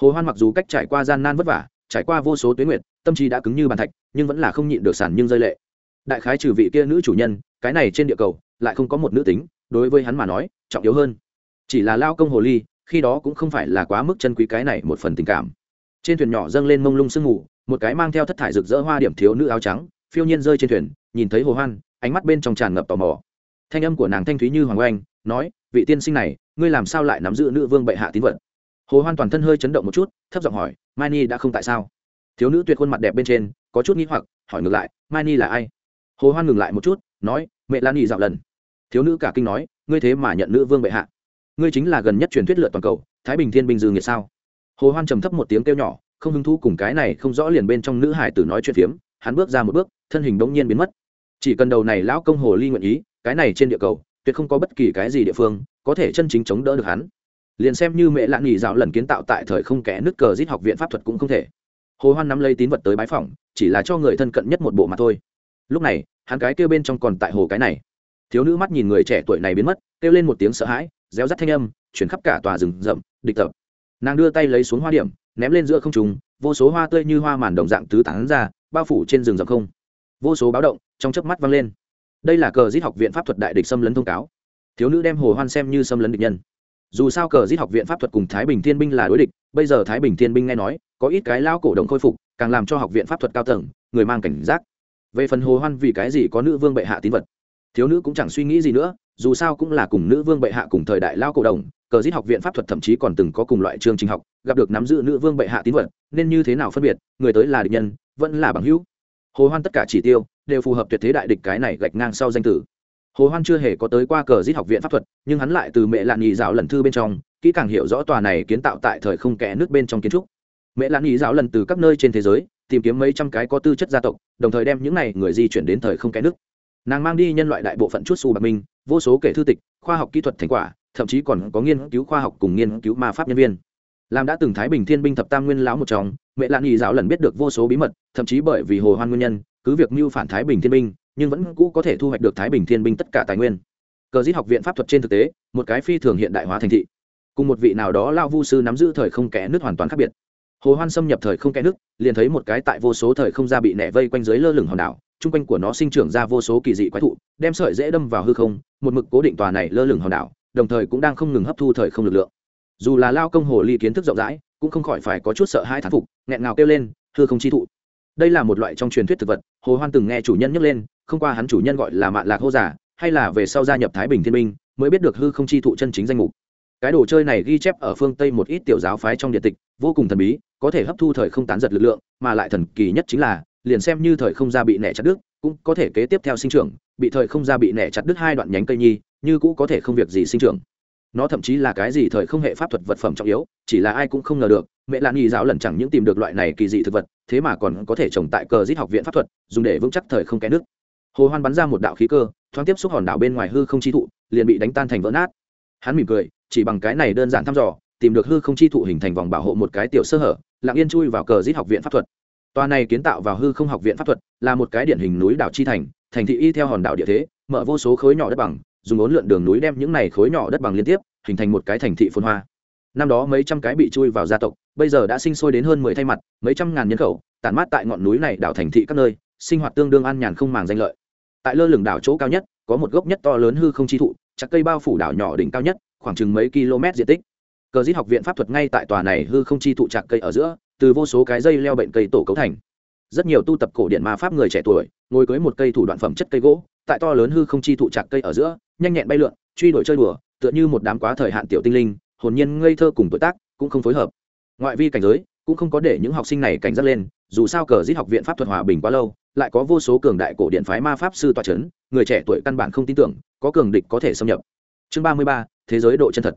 hồ hoan mặc dù cách trải qua gian nan vất vả, trải qua vô số tuyến nguyệt, tâm trí đã cứng như bàn thạch, nhưng vẫn là không nhịn được sản nhưng rơi lệ. Đại khái trừ vị kia nữ chủ nhân, cái này trên địa cầu lại không có một nữ tính, đối với hắn mà nói, trọng yếu hơn. Chỉ là lao công hồ ly, khi đó cũng không phải là quá mức chân quý cái này một phần tình cảm. Trên thuyền nhỏ dâng lên mông lung sương mù, một cái mang theo thất thải rực rỡ hoa điểm thiếu nữ áo trắng, phiêu nhiên rơi trên thuyền, nhìn thấy hồ hoan, ánh mắt bên trong tràn ngập tò mò thanh âm của nàng thanh thúy như hoàng oanh, nói, vị tiên sinh này, ngươi làm sao lại nắm giữ nữ vương bệ hạ tín vật? Hồ hoan toàn thân hơi chấn động một chút, thấp giọng hỏi, mai ni đã không tại sao? Thiếu nữ tuyệt khuôn mặt đẹp bên trên, có chút nghĩ hoặc, hỏi ngược lại, mai ni là ai? Hồ hoan ngừng lại một chút, nói, mẹ lan nhị dạo lần. Thiếu nữ cả kinh nói, ngươi thế mà nhận nữ vương bệ hạ? Ngươi chính là gần nhất truyền thuyết lượt toàn cầu, thái bình thiên bình dư nghiệt sao? Hồ hoan trầm thấp một tiếng kêu nhỏ, không hứng thú cùng cái này không rõ liền bên trong nữ hải tử nói chuyện phiếm, hắn bước ra một bước, thân hình bỗng nhiên biến mất. Chỉ cần đầu này lão công hồ ly nguyện ý cái này trên địa cầu, tuyệt không có bất kỳ cái gì địa phương có thể chân chính chống đỡ được hắn. Liền xem như mẹ lạn nghỉ dạo lần kiến tạo tại thời không kẻ nước cờ giết học viện pháp thuật cũng không thể. Hồ hoan nắm lấy tín vật tới bái phỏng, chỉ là cho người thân cận nhất một bộ mà thôi. Lúc này, hắn cái kêu bên trong còn tại hồ cái này. Thiếu nữ mắt nhìn người trẻ tuổi này biến mất, kêu lên một tiếng sợ hãi, réo rắt thanh âm chuyển khắp cả tòa rừng rậm, địch tập. Nàng đưa tay lấy xuống hoa điểm, ném lên giữa không trùng vô số hoa tươi như hoa màn đồng dạng tứ tán ra, bao phủ trên rừng rậm không. Vô số báo động trong chớp mắt vang lên đây là cờ giết học viện pháp thuật đại địch xâm lấn thông cáo. Thiếu nữ đem hồ hoan xem như xâm lấn địch nhân. Dù sao cờ giết học viện pháp thuật cùng thái bình thiên binh là đối địch, bây giờ thái bình thiên binh nghe nói, có ít cái lao cổ động khôi phục, càng làm cho học viện pháp thuật cao tầng, người mang cảnh giác. Về phần hồ hoan vì cái gì có nữ vương bệ hạ tín vật? Thiếu nữ cũng chẳng suy nghĩ gì nữa, dù sao cũng là cùng nữ vương bệ hạ cùng thời đại lao cổ đồng cờ giết học viện pháp thuật thậm chí còn từng có cùng loại chương trình học, gặp được nắm giữ nữ vương bệ hạ tín vật, nên như thế nào phân biệt, người tới là địch nhân, vẫn là bằng hữu. Hồ hoan tất cả chỉ tiêu đều phù hợp tuyệt thế đại địch cái này gạch ngang sau danh tử. Hồ hoan chưa hề có tới qua cờ giết học viện pháp thuật, nhưng hắn lại từ mẹ lạn nhị giáo lần thư bên trong, kỹ càng hiểu rõ tòa này kiến tạo tại thời không kẽ nước bên trong kiến trúc. Mẹ lạn nhị giáo lần từ các nơi trên thế giới, tìm kiếm mấy trăm cái có tư chất gia tộc, đồng thời đem những này người di chuyển đến thời không kẽ nước. Nàng mang đi nhân loại đại bộ phận chút su bạc minh vô số kể thư tịch, khoa học kỹ thuật thành quả, thậm chí còn có nghiên cứu khoa học cùng nghiên cứu ma pháp nhân viên làm đã từng thái bình thiên binh thập tam nguyên lão một trong, mẹ lạn nhị giáo lần biết được vô số bí mật, thậm chí bởi vì hồ hoan nguyên nhân, cứ việc mưu phản thái bình thiên binh, nhưng vẫn cũ có thể thu hoạch được thái bình thiên binh tất cả tài nguyên. Cờ giết học viện pháp thuật trên thực tế, một cái phi thường hiện đại hóa thành thị. Cùng một vị nào đó lao vu sư nắm giữ thời không kẽ nước hoàn toàn khác biệt. Hồ hoan xâm nhập thời không kẽ nước, liền thấy một cái tại vô số thời không ra bị nẻ vây quanh dưới lơ lửng hòn đảo, chung quanh của nó sinh trưởng ra vô số kỳ dị quái thụ, đem sợi dễ đâm vào hư không, một mực cố định tòa này lơ lửng hòn đảo, đồng thời cũng đang không ngừng hấp thu thời không lực lượng dù là lao công hồ ly kiến thức rộng rãi, cũng không khỏi phải có chút sợ hai thán phục, nghẹn ngào kêu lên, hư không chi thụ. Đây là một loại trong truyền thuyết thực vật, hồ hoan từng nghe chủ nhân nhắc lên, không qua hắn chủ nhân gọi là mạn lạc hô giả hay là về sau gia nhập thái bình thiên minh, mới biết được hư không chi thụ chân chính danh mục. Cái đồ chơi này ghi chép ở phương tây một ít tiểu giáo phái trong điện tịch, vô cùng thần bí, có thể hấp thu thời không tán giật lực lượng, mà lại thần kỳ nhất chính là, liền xem như thời không gia bị nẻ chặt đứt, cũng có thể kế tiếp theo sinh trưởng, bị thời không gia bị nẻ chặt đứt hai đoạn nhánh cây nhi, như cũ có thể không việc gì sinh trưởng nó thậm chí là cái gì thời không hệ pháp thuật vật phẩm trọng yếu, chỉ là ai cũng không ngờ được, mẹ lan nghi giáo lần chẳng những tìm được loại này kỳ dị thực vật, thế mà còn có thể trồng tại cờ giết học viện pháp thuật, dùng để vững chắc thời không kẽ nước. Hồ hoan bắn ra một đạo khí cơ, thoáng tiếp xúc hòn đảo bên ngoài hư không chi thụ, liền bị đánh tan thành vỡ nát. Hắn mỉm cười, chỉ bằng cái này đơn giản thăm dò, tìm được hư không chi thụ hình thành vòng bảo hộ một cái tiểu sơ hở, lặng yên chui vào cờ giết học viện pháp thuật. Tòa này kiến tạo vào hư không học viện pháp thuật, là một cái điển hình núi đảo chi thành thành thị y theo hòn đảo địa thế, mở vô số khối nhỏ đất bằng dùng ốn lượn đường núi đem những này khối nhỏ đất bằng liên tiếp, hình thành một cái thành thị phồn hoa. Năm đó mấy trăm cái bị chui vào gia tộc, bây giờ đã sinh sôi đến hơn mười thay mặt, mấy trăm ngàn nhân khẩu, tản mát tại ngọn núi này đảo thành thị các nơi, sinh hoạt tương đương an nhàn không màng danh lợi. Tại lơ lửng đảo chỗ cao nhất, có một gốc nhất to lớn hư không chi thụ, chặt cây bao phủ đảo nhỏ đỉnh cao nhất, khoảng chừng mấy km diện tích. Cờ giết học viện pháp thuật ngay tại tòa này hư không chi thụ chặt cây ở giữa, từ vô số cái dây leo bệnh cây tổ cấu thành. Rất nhiều tu tập cổ điện ma pháp người trẻ tuổi, ngồi cưới một cây thủ đoạn phẩm chất cây gỗ, tại to lớn hư không chi thụ chặt cây ở giữa nhanh nhẹn bay lượn, truy đuổi chơi đùa, tựa như một đám quá thời hạn tiểu tinh linh, hồn nhiên ngây thơ cùng tuổi tác, cũng không phối hợp. Ngoại vi cảnh giới, cũng không có để những học sinh này cảnh giác lên, dù sao cờ giết học viện pháp thuật hòa bình quá lâu, lại có vô số cường đại cổ điện phái ma pháp sư tỏa c h ấ n người trẻ tuổi căn bản không tin tưởng, có cường địch có thể xâm nhập. Chương ba mươi ba, thế giới độ chân thật.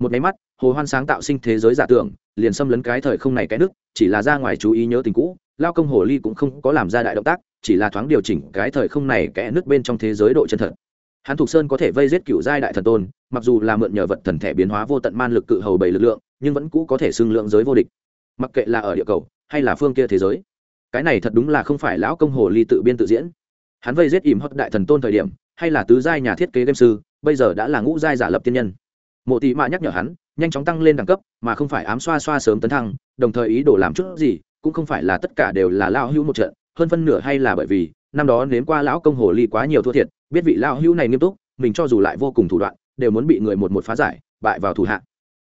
Một máy mắt, hồ hoan sáng tạo sinh thế giới giả tưởng, liền xâm lấn cái thời không này cái nước, chỉ là ra ngoài chú ý nhớ tình cũ, lao công hồ ly cũng không có làm ra đại động tác, chỉ là thoáng điều chỉnh cái thời không này kẽ nước bên trong thế giới độ chân thật hắn thục sơn có thể vây giết cựu giai đại thần tôn, mặc dù là mượn nhờ vật thần thể biến hóa vô tận man lực cự hầu bảy lực lượng, nhưng vẫn cũ có thể xưng lượng giới vô địch. Mặc kệ là ở địa cầu, hay là phương kia thế giới, cái này thật đúng là không phải lão công hồ ly tự biên tự diễn. Hắn vây giết ìm hót đại thần tôn thời điểm, hay là tứ giai nhà thiết kế game sư, bây giờ đã là ngũ giai giả lập tiên nhân. Mộ tị mạ nhắc nhở hắn, nhanh chóng tăng lên đẳng cấp, mà không phải ám xoa xoa sớm tấn thăng, đồng thời ý đồ làm chút gì, cũng không phải là tất cả đều là lao hữu một trận hơn phân nửa hay là bởi vì, năm đó nếm qua lão công hồ ly quá nhiều thua thiệt, biết vị lao hữu này nghiêm túc, mình cho dù lại vô cùng thủ đoạn, đều muốn bị người một một phá giải, bại vào thủ hạ.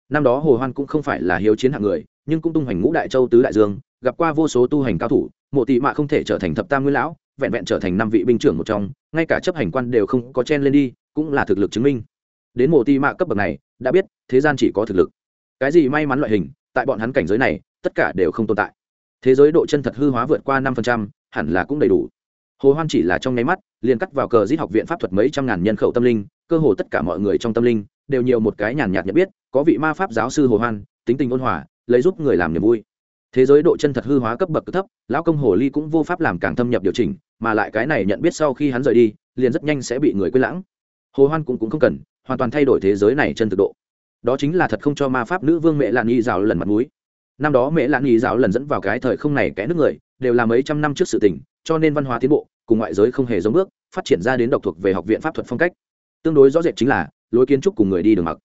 Năm đó hồ hoan cũng không phải là hiếu chiến hạng người, nhưng cũng tung hoành ngũ đại châu tứ đại dương, gặp qua vô số tu hành cao thủ, mộ tị mạ không thể trở thành thập tam nguyên lão, vẹn vẹn trở thành năm vị binh trưởng một trong, ngay cả chấp hành quan đều không có chen lên đi, cũng là thực lực chứng minh. Đến mộ tị mạ cấp bậc này, đã biết, thế gian chỉ có thực lực. Cái gì may mắn loại hình, tại bọn hắn cảnh giới này, tất cả đều không tồn tại. Thế giới độ chân thật hư hóa vượt qua năm hẳn là cũng đầy đủ. Hồ hoan chỉ là trong nháy mắt, liền cắt vào cờ giết học viện pháp thuật mấy trăm ngàn nhân khẩu tâm linh, cơ hồ tất cả mọi người trong tâm linh đều nhiều một cái nhàn nhạt nhận biết, có vị ma pháp giáo sư hồ hoan, tính tình ôn hòa, lấy giúp người làm niềm vui. Thế giới độ chân thật hư hóa cấp bậc thấp, lão công hồ ly cũng vô pháp làm càng thâm nhập điều chỉnh, mà lại cái này nhận biết sau khi hắn rời đi, liền rất nhanh sẽ bị người quên lãng. Hồ hoan cũng cũng không cần, hoàn toàn thay đổi thế giới này chân thực độ. Đó chính là thật không cho ma pháp nữ vương mẹ lạn nghi rào lần mặt mũi năm đó mẹ lãng nghi giáo lần dẫn vào cái thời không này kẽ nước người, đều là mấy trăm năm trước sự tình, cho nên văn hóa tiến bộ, cùng ngoại giới không hề giống bước, phát triển ra đến độc thuộc về học viện pháp thuật phong cách. Tương đối rõ rệt chính là, lối kiến trúc cùng người đi đường mặc.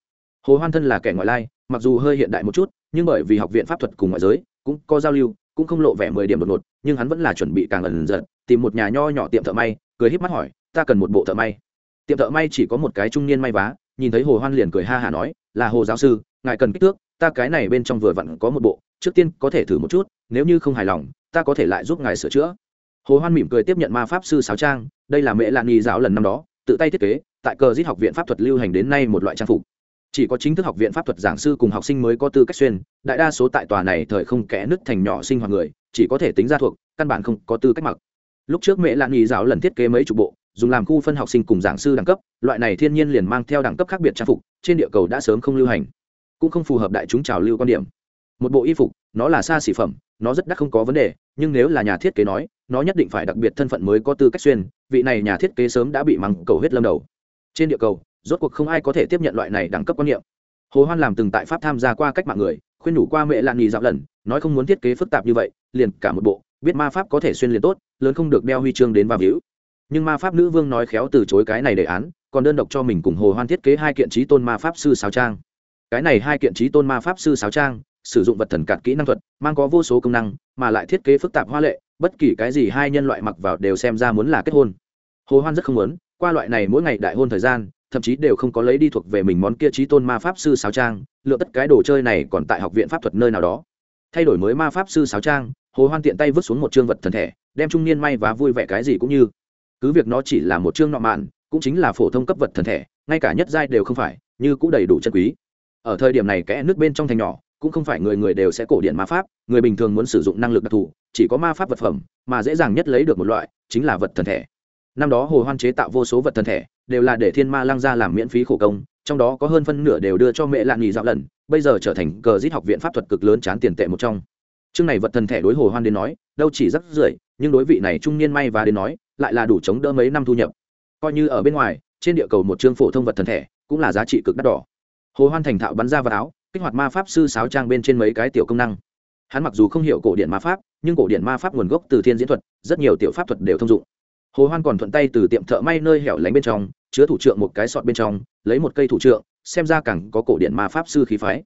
Hồ hoan thân là kẻ ngoại lai, mặc dù hơi hiện đại một chút, nhưng bởi vì học viện pháp thuật cùng ngoại giới, cũng có giao lưu, cũng không lộ vẻ mười điểm đột ngột, nhưng hắn vẫn là chuẩn bị càng ẩn giật, tìm một nhà nho nhỏ tiệm thợ may, cười híp mắt hỏi, ta cần một bộ thợ may. Tiệm thợ may chỉ có một cái trung niên may vá, nhìn thấy hồ hoan liền cười ha hả nói, là hồ giáo sư, ngài cần kích thước ta cái này bên trong vừa vặn có một bộ, trước tiên có thể thử một chút, nếu như không hài lòng, ta có thể lại giúp ngài sửa chữa. Hồ hoan mỉm cười tiếp nhận ma pháp sư sáo trang, đây là mẹ lạn nghi giáo lần năm đó, tự tay thiết kế, tại cờ giết học viện pháp thuật lưu hành đến nay một loại trang phục. Chỉ có chính thức học viện pháp thuật giảng sư cùng học sinh mới có tư cách xuyên, đại đa số tại tòa này thời không kẽ nứt thành nhỏ sinh hoạt người, chỉ có thể tính ra thuộc, căn bản không có tư cách mặc. Lúc trước mẹ lạn nghi giáo lần thiết kế mấy chục bộ, dùng làm khu phân học sinh cùng giảng sư đẳng cấp, loại này thiên nhiên liền mang theo đẳng cấp khác biệt trang phục, trên địa cầu đã sớm không lưu hành cũng không phù hợp đại chúng trào lưu quan điểm. Một bộ y phục, nó là xa xỉ phẩm, nó rất đắt không có vấn đề, nhưng nếu là nhà thiết kế nói, nó nhất định phải đặc biệt thân phận mới có tư cách xuyên, vị này nhà thiết kế sớm đã bị mắng cầu hết lâm đầu. Trên địa cầu, rốt cuộc không ai có thể tiếp nhận loại này đẳng cấp quan niệm. Hồ hoan làm từng tại pháp tham gia qua cách mạng người, khuyên nhủ qua mẹ lạn nghỉ dạo lần, nói không muốn thiết kế phức tạp như vậy, liền cả một bộ, biết ma pháp có thể xuyên liền tốt, lớn không được đeo huy chương đến vào víu. Nhưng ma pháp nữ vương nói khéo từ chối cái này đề án, còn đơn độc cho mình cùng hồ hoan thiết kế hai kiện trí tôn ma pháp sư sáo trang cái này hai kiện trí tôn ma pháp sư sáo trang, sử dụng vật thần cạt kỹ năng thuật, mang có vô số công năng, mà lại thiết kế phức tạp hoa lệ, bất kỳ cái gì hai nhân loại mặc vào đều xem ra muốn là kết hôn. Hồ hoan rất không muốn, qua loại này mỗi ngày đại hôn thời gian, thậm chí đều không có lấy đi thuộc về mình món kia trí tôn ma pháp sư sáo trang, lựa tất cái đồ chơi này còn tại học viện pháp thuật nơi nào đó. Thay đổi mới ma pháp sư sáo trang, hồ hoan tiện tay vứt xuống một chương vật thần thể, đem trung niên may và vui vẻ cái gì cũng như. Cứ việc nó chỉ là một chương nọ mạn, cũng chính là phổ thông cấp vật thần thể, ngay cả nhất giai đều không phải, như cũng đầy đủ chân quý ở thời điểm này kẽ nước bên trong thành nhỏ, cũng không phải người người đều sẽ cổ điện ma pháp, người bình thường muốn sử dụng năng lực đặc thù, chỉ có ma pháp vật phẩm, mà dễ dàng nhất lấy được một loại, chính là vật thần thể. Năm đó hồ hoan chế tạo vô số vật thần thể, đều là để thiên ma lăng ra làm miễn phí khổ công, trong đó có hơn phân nửa đều đưa cho mẹ lạn nghỉ dạo lần, bây giờ trở thành cờ giết học viện pháp thuật cực lớn chán tiền tệ một trong. Chương này vật thần thể đối hồ hoan đến nói, đâu chỉ rất rưởi, nhưng đối vị này trung niên may và đến nói, lại là đủ chống đỡ mấy năm thu nhập. Coi như ở bên ngoài, trên địa cầu một chương phổ thông vật thần thể, cũng là giá trị cực đắt đỏ hồ hoan thành thạo bắn ra vào áo, kích hoạt ma pháp sư sáo trang bên trên mấy cái tiểu công năng. Hắn mặc dù không hiểu cổ điển ma pháp, nhưng cổ điển ma pháp nguồn gốc từ thiên diễn thuật, rất nhiều tiểu pháp thuật đều thông dụng. Hồ hoan còn thuận tay từ tiệm thợ may nơi hẻo lánh bên trong, chứa thủ trượng một cái sọt bên trong, lấy một cây thủ trượng, xem ra càng có cổ điển ma pháp sư khí phái.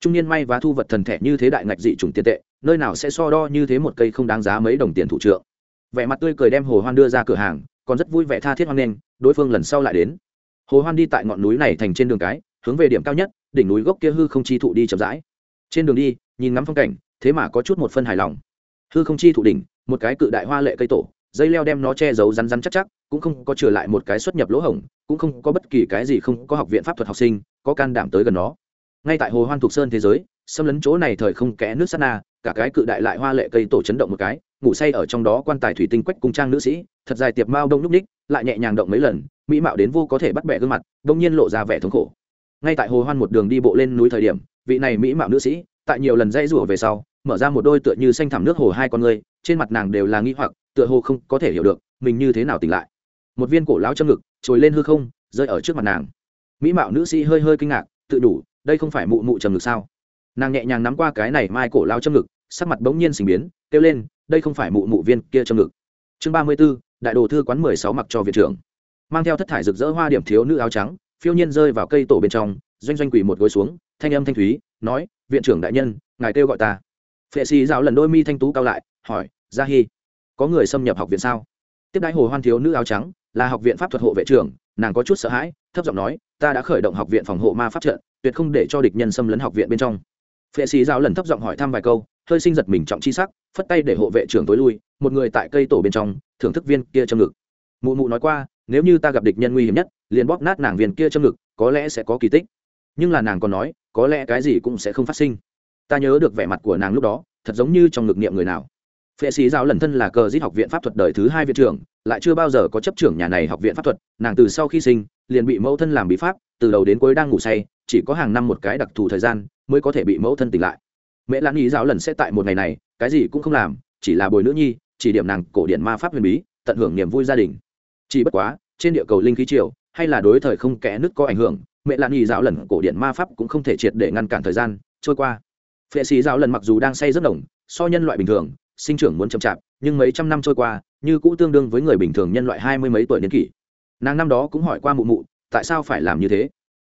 Trung niên may và thu vật thần thẻ như thế đại ngạch dị trùng tiền tệ, nơi nào sẽ so đo như thế một cây không đáng giá mấy đồng tiền thủ trượng. Vẻ mặt tươi cười đem hồ hoan đưa ra cửa hàng, còn rất vui vẻ tha thiết hoan nghênh, đối phương lần sau lại đến. Hồ hoan đi tại ngọn núi này thành trên đường cái hướng về điểm cao nhất, đỉnh núi gốc kia hư không chi thụ đi chậm rãi. Trên đường đi, nhìn ngắm phong cảnh, thế mà có chút một phân hài lòng. Hư không chi thụ đỉnh, một cái cự đại hoa lệ cây tổ, dây leo đem nó che giấu rắn rắn chắc chắc, cũng không có trở lại một cái xuất nhập lỗ hổng, cũng không có bất kỳ cái gì không có học viện pháp thuật học sinh, có can đảm tới gần nó. Ngay tại hồ hoan thuộc sơn thế giới, xâm lấn chỗ này thời không kẽ nước sát na, cả cái cự đại lại hoa lệ cây tổ chấn động một cái, ngủ say ở trong đó quan tài thủy tinh quách cung trang nữ sĩ, thật dài tiệp mao đông lúc ních, lại nhẹ nhàng động mấy lần, mỹ mạo đến vô có thể bắt bẻ gương mặt, đông nhiên lộ ra vẻ thống khổ ngay tại hồ hoan một đường đi bộ lên núi thời điểm, vị này mỹ mạo nữ sĩ, tại nhiều lần dây rủa về sau, mở ra một đôi tựa như xanh thẳm nước hồ hai con người trên mặt nàng đều là nghi hoặc, tựa hồ không có thể hiểu được, mình như thế nào tỉnh lại. Một viên cổ lão châm ngực, trồi lên hư không, rơi ở trước mặt nàng. Mỹ mạo nữ sĩ hơi hơi kinh ngạc, tự đủ, đây không phải mụ mụ trầm ngực sao? Nàng nhẹ nhàng nắm qua cái này mai cổ lao châm ngực, sắc mặt bỗng nhiên sinh biến, kêu lên, đây không phải mụ mụ viên kia châm ngực. Chương ba mươi b ố đại đồ thư quán mười sáu mặc cho viện trưởng. Mang theo thất thải rực rỡ hoa điểm thiếu nữ áo trắng phiêu nhiên rơi vào cây tổ bên trong, doanh doanh quỳ một gối xuống, thanh âm thanh thúy, nói, viện trưởng đại nhân, ngài kêu gọi ta. Phệ xì rào lần đôi mi thanh tú cao lại, hỏi, gia hi, có người xâm nhập học viện sao? Tiếp đái hồ hoan thiếu nữ áo trắng, là học viện pháp thuật hộ vệ trưởng, nàng có chút sợ hãi, thấp giọng nói, ta đã khởi động học viện phòng hộ ma pháp trận, tuyệt không để cho địch nhân xâm lấn học viện bên trong. Phệ xì dạo lần thấp giọng hỏi thăm vài câu, hơi sinh giật mình trọng chi sắc, phất tay để hộ vệ trưởng tối lui, một người tại cây tổ bên trong, thưởng thức viên kia trong ngực. Mụ mụ nói qua, nếu như ta gặp địch nhân nguy hiểm nhất liền bóp nát nàng viên kia châm ngực, có lẽ sẽ có kỳ tích. Nhưng là nàng còn nói, có lẽ cái gì cũng sẽ không phát sinh. Ta nhớ được vẻ mặt của nàng lúc đó, thật giống như trong ngực niệm người nào. Phệ sĩ giáo lần thân là cờ giết học viện pháp thuật đời thứ hai viện trưởng, lại chưa bao giờ có chấp trưởng nhà này học viện pháp thuật. Nàng từ sau khi sinh, liền bị mẫu thân làm bí pháp, từ đầu đến cuối đang ngủ say, chỉ có hàng năm một cái đặc thù thời gian mới có thể bị mẫu thân tỉnh lại. Mẹ lãn ý giáo lần sẽ tại một ngày này, cái gì cũng không làm, chỉ là bồi nữ nhi, chỉ điểm nàng cổ điển ma pháp huyền bí, tận hưởng niềm vui gia đình. Chỉ bất quá, trên địa cầu linh khí triều hay là đối thời không kẽ nứt có ảnh hưởng, mẹ lãn ý giáo lần cổ điện ma pháp cũng không thể triệt để ngăn cản thời gian, trôi qua. Phệ sĩ giáo lần mặc dù đang say rất đồng so nhân loại bình thường, sinh trưởng muốn chậm chạp, nhưng mấy trăm năm trôi qua, như cũ tương đương với người bình thường nhân loại hai mươi mấy tuổi niên kỷ. Nàng năm đó cũng hỏi qua mụ mụ, tại sao phải làm như thế?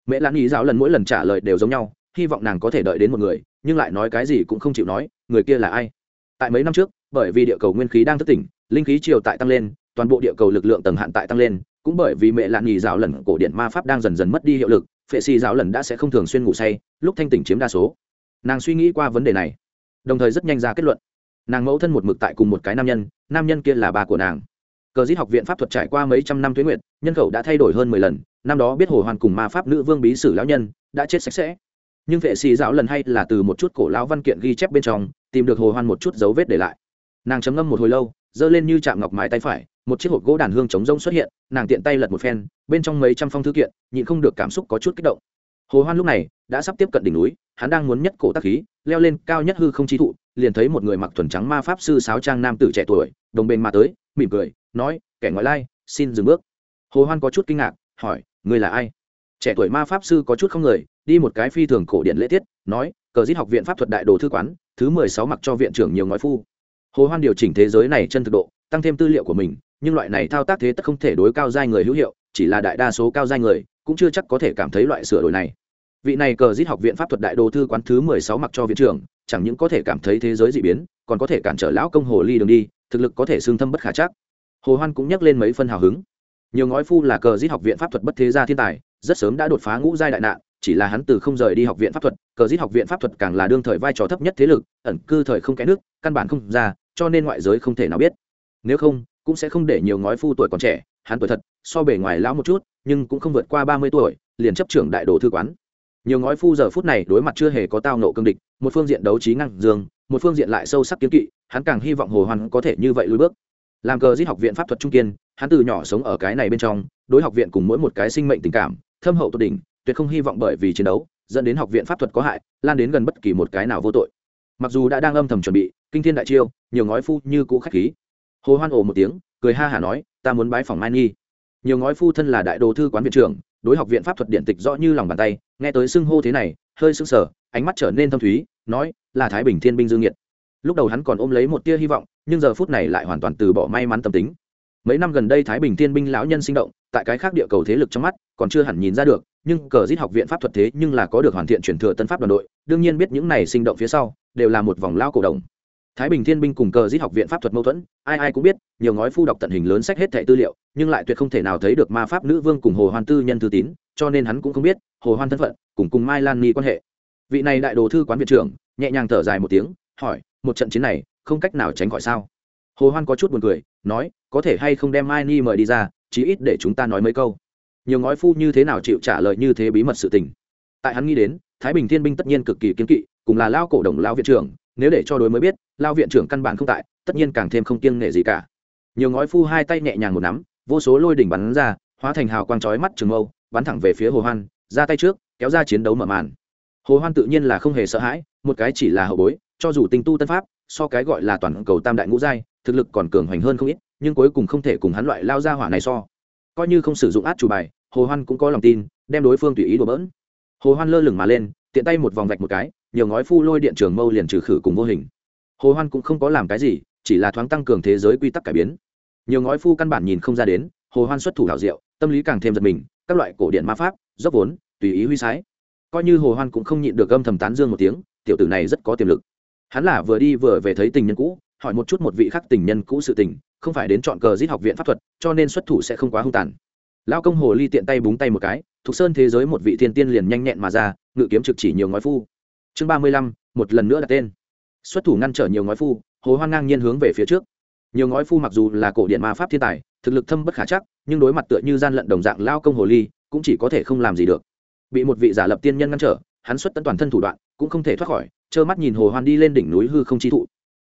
Mẹ lãn ý giáo lần mỗi lần trả lời đều giống nhau, hy vọng nàng có thể đợi đến một người, nhưng lại nói cái gì cũng không chịu nói, người kia là ai? Tại mấy năm trước, bởi vì địa cầu nguyên khí đang thức tỉnh, linh khí chiều tại tăng lên, toàn bộ địa cầu lực lượng tầng hạn tại tăng lên cũng bởi vì mẹ lạn nhì giáo lần cổ điện ma pháp đang dần dần mất đi hiệu lực, phệ xì giáo lần đã sẽ không thường xuyên ngủ say, lúc thanh tỉnh chiếm đa số. Nàng suy nghĩ qua vấn đề này, đồng thời rất nhanh ra kết luận. Nàng mẫu thân một mực tại cùng một cái nam nhân nam nhân kia là bà của nàng. Cờ giết học viện pháp thuật trải qua mấy trăm năm tuyến nguyện, nhân khẩu đã thay đổi hơn mười lần, năm đó biết hồ hoàn cùng ma pháp nữ vương bí sử lão nhân, đã chết sạch sẽ. Nhưng vệ sĩ giáo lần hay là từ một chút cổ lão văn kiện ghi chép bên trong, tìm được hồ hoan một chút dấu vết để lại. Nàng chấm ngâm một hồi lâu, giơ lên như chạm ngọc mái tay phải một chiếc hộp gỗ đàn hương chống rông xuất hiện, nàng tiện tay lật một phen, bên trong mấy trăm phong thư kiện, nhịn không được cảm xúc có chút kích động. Hồ hoan lúc này đã sắp tiếp cận đỉnh núi, hắn đang muốn nhất cổ tác khí, leo lên cao nhất hư không chi thụ, liền thấy một người mặc thuần trắng ma pháp sư sáo trang nam tử trẻ tuổi, đồng bên mà tới, mỉm cười, nói, kẻ ngoại lai, xin dừng bước. Hồ hoan có chút kinh ngạc, hỏi người là ai? Trẻ tuổi ma pháp sư có chút không người, đi một cái phi thường cổ điện lễ tiết, nói, cờ giết học viện pháp thuật đại đồ thư quán, thứ mười sáu mặc cho viện trưởng nhiều ngói phu. Hồ hoan điều chỉnh thế giới này chân thực độ, tăng thêm tư liệu của mình nhưng loại này thao tác thế tất không thể đối cao giai người hữu hiệu, chỉ là đại đa số cao giai người cũng chưa chắc có thể cảm thấy loại sửa đổi này. Vị này cờ giết học viện pháp thuật đại đồ thư quán thứ mười sáu mặc cho viện trưởng, chẳng những có thể cảm thấy thế giới d ị biến, còn có thể cản trở lão công hồ ly đường đi, thực lực có thể xương thâm bất khả chắc. Hồ hoan cũng nhắc lên mấy phân hào hứng. Nhiều ngói phu là cờ giết học viện pháp thuật bất thế gia thiên tài, rất sớm đã đột phá ngũ giai đại nạn, chỉ là hắn từ không rời đi học viện pháp thuật, cờ giết học viện pháp thuật càng là đương thời vai trò thấp nhất thế lực, ẩn cư thời không kẽ nước, căn bản không ra, cho nên ngoại giới không thể nào biết. Nếu không cũng sẽ không để nhiều ngói phu tuổi còn trẻ, hắn tuổi thật, so bề ngoài lão một chút, nhưng cũng không vượt qua ba mươi tuổi, liền chấp trưởng đại đồ thư quán. Nhiều ngói phu giờ phút này đối mặt chưa hề có tao nộ cương địch, một phương diện đấu trí ngăn dương, một phương diện lại sâu sắc kiến kỵ, hắn càng hy vọng hồ hoàn có thể như vậy lùi bước. Làm cờ giết học viện pháp thuật trung kiên, hắn từ nhỏ sống ở cái này bên trong, đối học viện cùng mỗi một cái sinh mệnh tình cảm, thâm hậu tột đỉnh, tuyệt không hy vọng bởi vì chiến đấu, dẫn đến học viện pháp thuật có hại, lan đến gần bất kỳ một cái nào vô tội. Mặc dù đã đang âm thầm chuẩn bị, kinh thiên đại chiêu, nhiều ngói phu như cũ khách khí hồ hoan ồ một tiếng, cười ha hả nói, ta muốn bái phòng mai nhi nhiều ngói phu thân là đại đồ thư quán viện trưởng, đối học viện pháp thuật điện tịch rõ như lòng bàn tay, nghe tới xưng hô thế này, hơi sững sờ, ánh mắt trở nên thâm thúy, nói, là thái bình thiên binh dương nhiệt lúc đầu hắn còn ôm lấy một tia hy vọng, nhưng giờ phút này lại hoàn toàn từ bỏ may mắn tâm tính. Mấy năm gần đây thái bình thiên binh lão nhân sinh động, tại cái khác địa cầu thế lực trong mắt, còn chưa hẳn nhìn ra được, nhưng cờ giết học viện pháp thuật thế nhưng là có được hoàn thiện truyền thừa tân pháp đoàn đội, đương nhiên biết những này sinh động phía sau, đều là một vòng lao cổ đồng thái bình thiên binh cùng cờ giết học viện pháp thuật mâu thuẫn, ai ai cũng biết, nhiều ngói phu đọc tận hình lớn sách hết thẻ tư liệu, nhưng lại tuyệt không thể nào thấy được ma pháp nữ vương cùng hồ hoan tư nhân thư tín, cho nên hắn cũng không biết hồ hoan thân phận cùng cùng mai lan ni quan hệ. Vị này đại đồ thư quán viện trưởng, nhẹ nhàng thở dài một tiếng, hỏi, một trận chiến này, không cách nào tránh khỏi sao? Hồ hoan có chút buồn cười, nói, có thể hay không đem mai ni mời đi ra, chí ít để chúng ta nói mấy câu. Nhiều ngói phu như thế nào chịu trả lời như thế bí mật sự tình. Tại hắn nghĩ đến, thái bình thiên binh tất nhiên cực kỳ kiên kỵ, cùng là lao cổ đồng lao viện trưởng nếu để cho đối mới biết, lao viện trưởng căn bản không tại, tất nhiên càng thêm không kiêng nghệ gì cả. Nhiều ngói phu hai tay nhẹ nhàng một nắm, vô số lôi đỉnh bắn ra, hóa thành hào quang chói mắt trường mâu, bắn thẳng về phía hồ hoan, ra tay trước, kéo ra chiến đấu mở màn. Hồ hoan tự nhiên là không hề sợ hãi, một cái chỉ là hậu bối, cho dù tinh tu tân pháp, so cái gọi là toàn cầu tam đại ngũ giai, thực lực còn cường hoành hơn không ít, nhưng cuối cùng không thể cùng hắn loại lao ra hỏa này so. Coi như không sử dụng át chủ bài, hồ hoan cũng có lòng tin, đem đối phương tùy ý đùa bỡn. Hồ hoan lơ lửng mà lên, tiện tay một vòng vạch một cái nhiều ngói phu lôi điện trường mâu liền trừ khử cùng vô hình. Hồ hoan cũng không có làm cái gì, chỉ là thoáng tăng cường thế giới quy tắc cải biến. Nhiều ngói phu căn bản nhìn không ra đến, hồ hoan xuất thủ hảo diệu, tâm lý càng thêm giật mình, các loại cổ điện ma pháp, dốc vốn, tùy ý huy sái. Coi như hồ hoan cũng không nhịn được âm thầm tán dương một tiếng, tiểu tử này rất có tiềm lực. Hắn là vừa đi vừa về thấy tình nhân cũ, hỏi một chút một vị khác tình nhân cũ sự tình, không phải đến chọn cờ giết học viện pháp thuật, cho nên xuất thủ sẽ không quá hung tàn. Lao công hồ ly tiện tay búng tay một cái, thuộc sơn thế giới một vị thiên tiên liền nhanh nhẹn mà ra, ngự kiếm trực chỉ nhiều ngói phu chương ba mươi lăm, một lần nữa đặt tên. Xuất thủ ngăn trở nhiều ngói phu, hồ hoan ngang nhiên hướng về phía trước. Nhiều ngói phu mặc dù là cổ điện ma pháp thiên tài, thực lực thâm bất khả chắc, nhưng đối mặt tựa như gian lận đồng dạng lao công hồ ly, cũng chỉ có thể không làm gì được. Bị một vị giả lập tiên nhân ngăn trở, hắn xuất tận toàn thân thủ đoạn, cũng không thể thoát khỏi, trơ mắt nhìn hồ hoan đi lên đỉnh núi hư không chi thụ.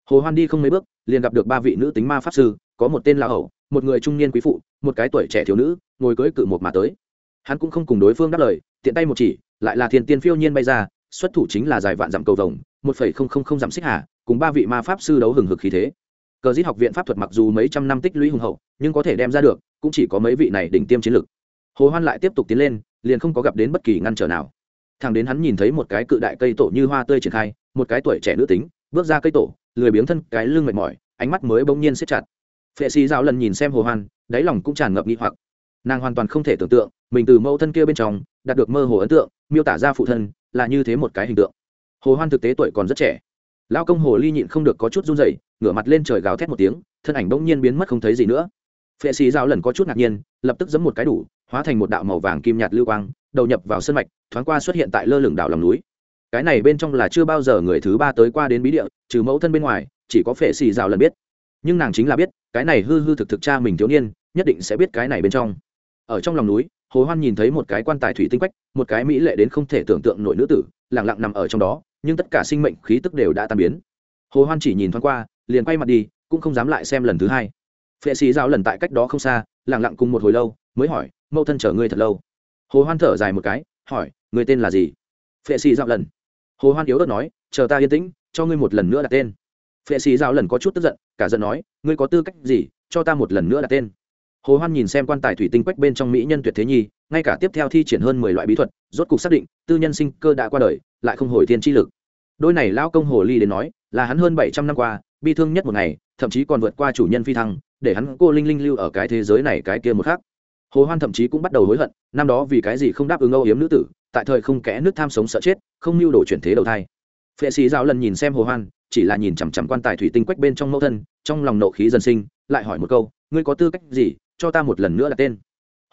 Hồ hoan đi không mấy bước, liền gặp được ba vị nữ tính ma pháp sư, có một tên là hậu một người trung niên quý phụ, một cái tuổi trẻ thiếu nữ, ngồi cưỡi cự một mà tới. Hắn cũng không cùng đối phương đáp lời, tiện tay một chỉ, lại là thiên tiên phiêu nhiên bay ra xuất thủ chính là dài vạn dặm cầu vồng, một phẩy không không không dặm xích hà, cùng ba vị ma pháp sư đấu hừng hực khí thế. Cờ giết học viện pháp thuật mặc dù mấy trăm năm tích lũy hùng hậu, nhưng có thể đem ra được, cũng chỉ có mấy vị này đỉnh tiêm chiến lực. Hồ hoan lại tiếp tục tiến lên, liền không có gặp đến bất kỳ ngăn trở nào. Thằng đến hắn nhìn thấy một cái cự đại cây tổ như hoa tươi triển khai, một cái tuổi trẻ nữ tính, bước ra cây tổ, lười biếng thân, cái lưng mệt mỏi, ánh mắt mới bỗng nhiên siết chặt. Phệ sĩ giáo lần nhìn xem hồ hoan, đáy lòng cũng tràn ngập nghi hoặc. Nàng hoàn toàn không thể tưởng tượng, mình từ mẫu thân kia bên trong, đạt được mơ hồ ấn tượng, miêu tả ra phụ thân là như thế một cái hình tượng. Hồ hoan thực tế tuổi còn rất trẻ. Lao công hồ ly nhịn không được có chút run rẩy, ngửa mặt lên trời gào thét một tiếng, thân ảnh bỗng nhiên biến mất không thấy gì nữa. Phệ sĩ giao lần có chút ngạc nhiên, lập tức giấm một cái đủ, hóa thành một đạo màu vàng kim nhạt lưu quang, đầu nhập vào sân mạch, thoáng qua xuất hiện tại lơ lửng đảo lòng núi. Cái này bên trong là chưa bao giờ người thứ ba tới qua đến bí địa, trừ mẫu thân bên ngoài, chỉ có phệ sĩ giao lần biết. Nhưng nàng chính là biết, cái này hư hư thực thực cha mình thiếu niên, nhất định sẽ biết cái này bên trong. Ở trong lòng núi, hồ hoan nhìn thấy một cái quan tài thủy tinh quách một cái mỹ lệ đến không thể tưởng tượng nổi nữ tử lẳng lặng nằm ở trong đó, nhưng tất cả sinh mệnh khí tức đều đã tan biến. Hồ hoan chỉ nhìn thoáng qua, liền quay mặt đi, cũng không dám lại xem lần thứ hai. Phệ sĩ giao lần tại cách đó không xa lẳng lặng cùng một hồi lâu, mới hỏi, mẫu thân chờ ngươi thật lâu? Hồ hoan thở dài một cái, hỏi người tên là gì? Phệ sĩ giao lần. Hồ hoan yếu ớt nói, chờ ta yên tĩnh, cho ngươi một lần nữa đặt tên. Phệ sĩ giao lần có chút tức giận, cả giận nói, ngươi có tư cách gì cho ta một lần nữa đặt tên? Hồ hoan nhìn xem quan tài thủy tinh quách bên trong mỹ nhân tuyệt thế nhi, ngay cả tiếp theo thi triển hơn mười loại bí thuật, rốt cục xác định, tư nhân sinh cơ đã qua đời, lại không hồi thiên chi lực. Đôi này lao công hồ ly đến nói, là hắn hơn bảy trăm năm qua, bi thương nhất một ngày, thậm chí còn vượt qua chủ nhân phi thăng, để hắn cô linh linh lưu ở cái thế giới này cái kia một khác hồ hoan thậm chí cũng bắt đầu hối hận, năm đó vì cái gì không đáp ứng âu yếm nữ tử, tại thời không kẽ nước tham sống sợ chết, không lưu đồ chuyển thế đầu thai. Phệ sĩ giáo lần nhìn xem hồ hoan, chỉ là nhìn chằm chằm quan tài thủy tinh quách bên trong mẫu thân, trong lòng nộ khí dần sinh, lại hỏi một câu, ngươi có tư cách gì cho ta một lần nữa là tên.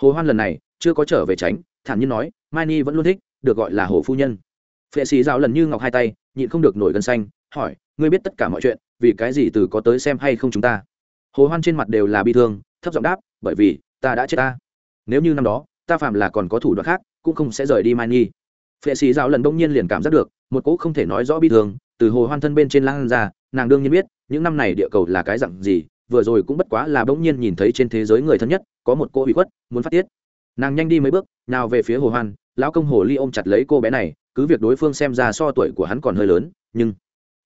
Hồ hoan lần này chưa có trở về tránh, thản nhiên nói, mai ni vẫn luôn thích, được gọi là hồ phu nhân. Phệ sĩ giáo lần như ngọc hai tay, nhịn không được nổi gân xanh, hỏi, ngươi biết tất cả mọi chuyện, vì cái gì từ có tới xem hay không chúng ta? Hồ hoan trên mặt đều là bi thương, thấp giọng đáp, bởi vì, ta đã chết ta. Nếu như năm đó, ta phạm là còn có thủ đoạn khác, cũng không sẽ rời đi mai nhi phệ sĩ giáo lần đông nhiên liền cảm giác được, một cỗ không thể nói rõ bi thương, từ hồ hoan thân bên trên lan ra, nàng đương nhiên biết, những năm này địa cầu là cái dặn gì vừa rồi cũng bất quá là bỗng nhiên nhìn thấy trên thế giới người thân nhất, có một cô bị khuất, muốn phát tiết. Nàng nhanh đi mấy bước, nào về phía hồ hoan, lão công hồ ly ôm chặt lấy cô bé này, cứ việc đối phương xem ra so tuổi của hắn còn hơi lớn, nhưng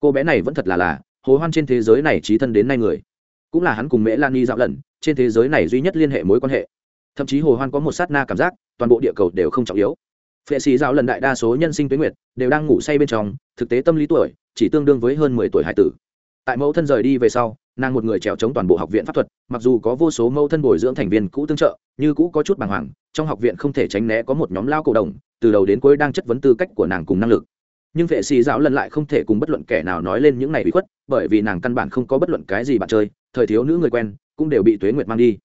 cô bé này vẫn thật là là, hồ hoan trên thế giới này trí thân đến nay người. Cũng là hắn cùng mễ lan ni dạo lần, trên thế giới này duy nhất liên hệ mối quan hệ. Thậm chí hồ hoan có một sát na cảm giác, toàn bộ địa cầu đều không trọng yếu. Phệ sĩ dạo lần đại đa số nhân sinh tuyến nguyệt, đều đang ngủ say bên trong, thực tế tâm lý tuổi, chỉ tương đương với hơn mười tuổi hải tử tại mẫu thân rời đi về sau, nàng một người trèo chống toàn bộ học viện pháp thuật, mặc dù có vô số mẫu thân bồi dưỡng thành viên cũ tương trợ, như cũ có chút bàng hoàng, trong học viện không thể tránh né có một nhóm lao cổ đồng từ đầu đến cuối đang chất vấn tư cách của nàng cùng năng lực. Nhưng vệ sĩ giáo lần lại không thể cùng bất luận kẻ nào nói lên những này bị khuất, bởi vì nàng căn bản không có bất luận cái gì bạn chơi, thời thiếu nữ người quen, cũng đều bị tuế nguyệt mang đi.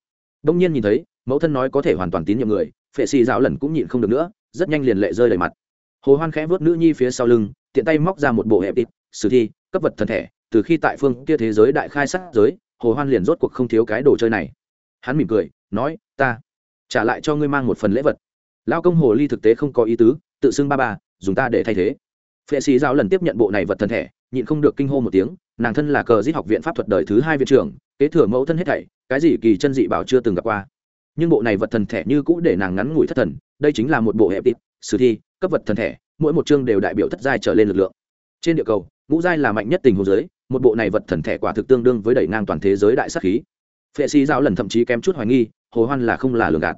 Đông nhiên nhìn thấy, mẫu thân nói có thể hoàn toàn tín nhiệm người phệ sĩ giáo lần cũng nhịn không được nữa, rất nhanh liền lệ rơi đầy mặt. Hồ hoan khẽ vớt nữ nhi phía sau lưng, tiện tay móc ra một bộ hẹp tít sử thi, cấp vật thần thể từ khi tại phương kia thế giới đại khai sát giới, hồ hoan liền rốt cuộc không thiếu cái đồ chơi này. Hắn mỉm cười, nói, ta trả lại cho ngươi mang một phần lễ vật. Lao công hồ ly thực tế không có ý tứ, tự xưng ba ba, dùng ta để thay thế. Phệ sĩ giáo lần tiếp nhận bộ này vật thần thể nhịn không được kinh hô một tiếng, nàng thân là cờ giết học viện pháp thuật đời thứ hai viện trưởng, kế thừa mẫu thân hết thảy, cái gì kỳ chân dị bảo chưa từng gặp qua. Nhưng bộ này vật thần thể như cũ để nàng ngắn ngủi thất thần, đây chính là một bộ hệ tít sử thi, cấp vật thần thể mỗi một chương đều đại biểu thất giai trở lên lực lượng trên địa cầu, ngũ giai là mạnh nhất tình hồ giới, một bộ này vật thần thể quả thực tương đương với đẩy ngang toàn thế giới đại sắc khí. Phệ sĩ giáo lần thậm chí kém chút hoài nghi, hồ hoan là không là lường gạt.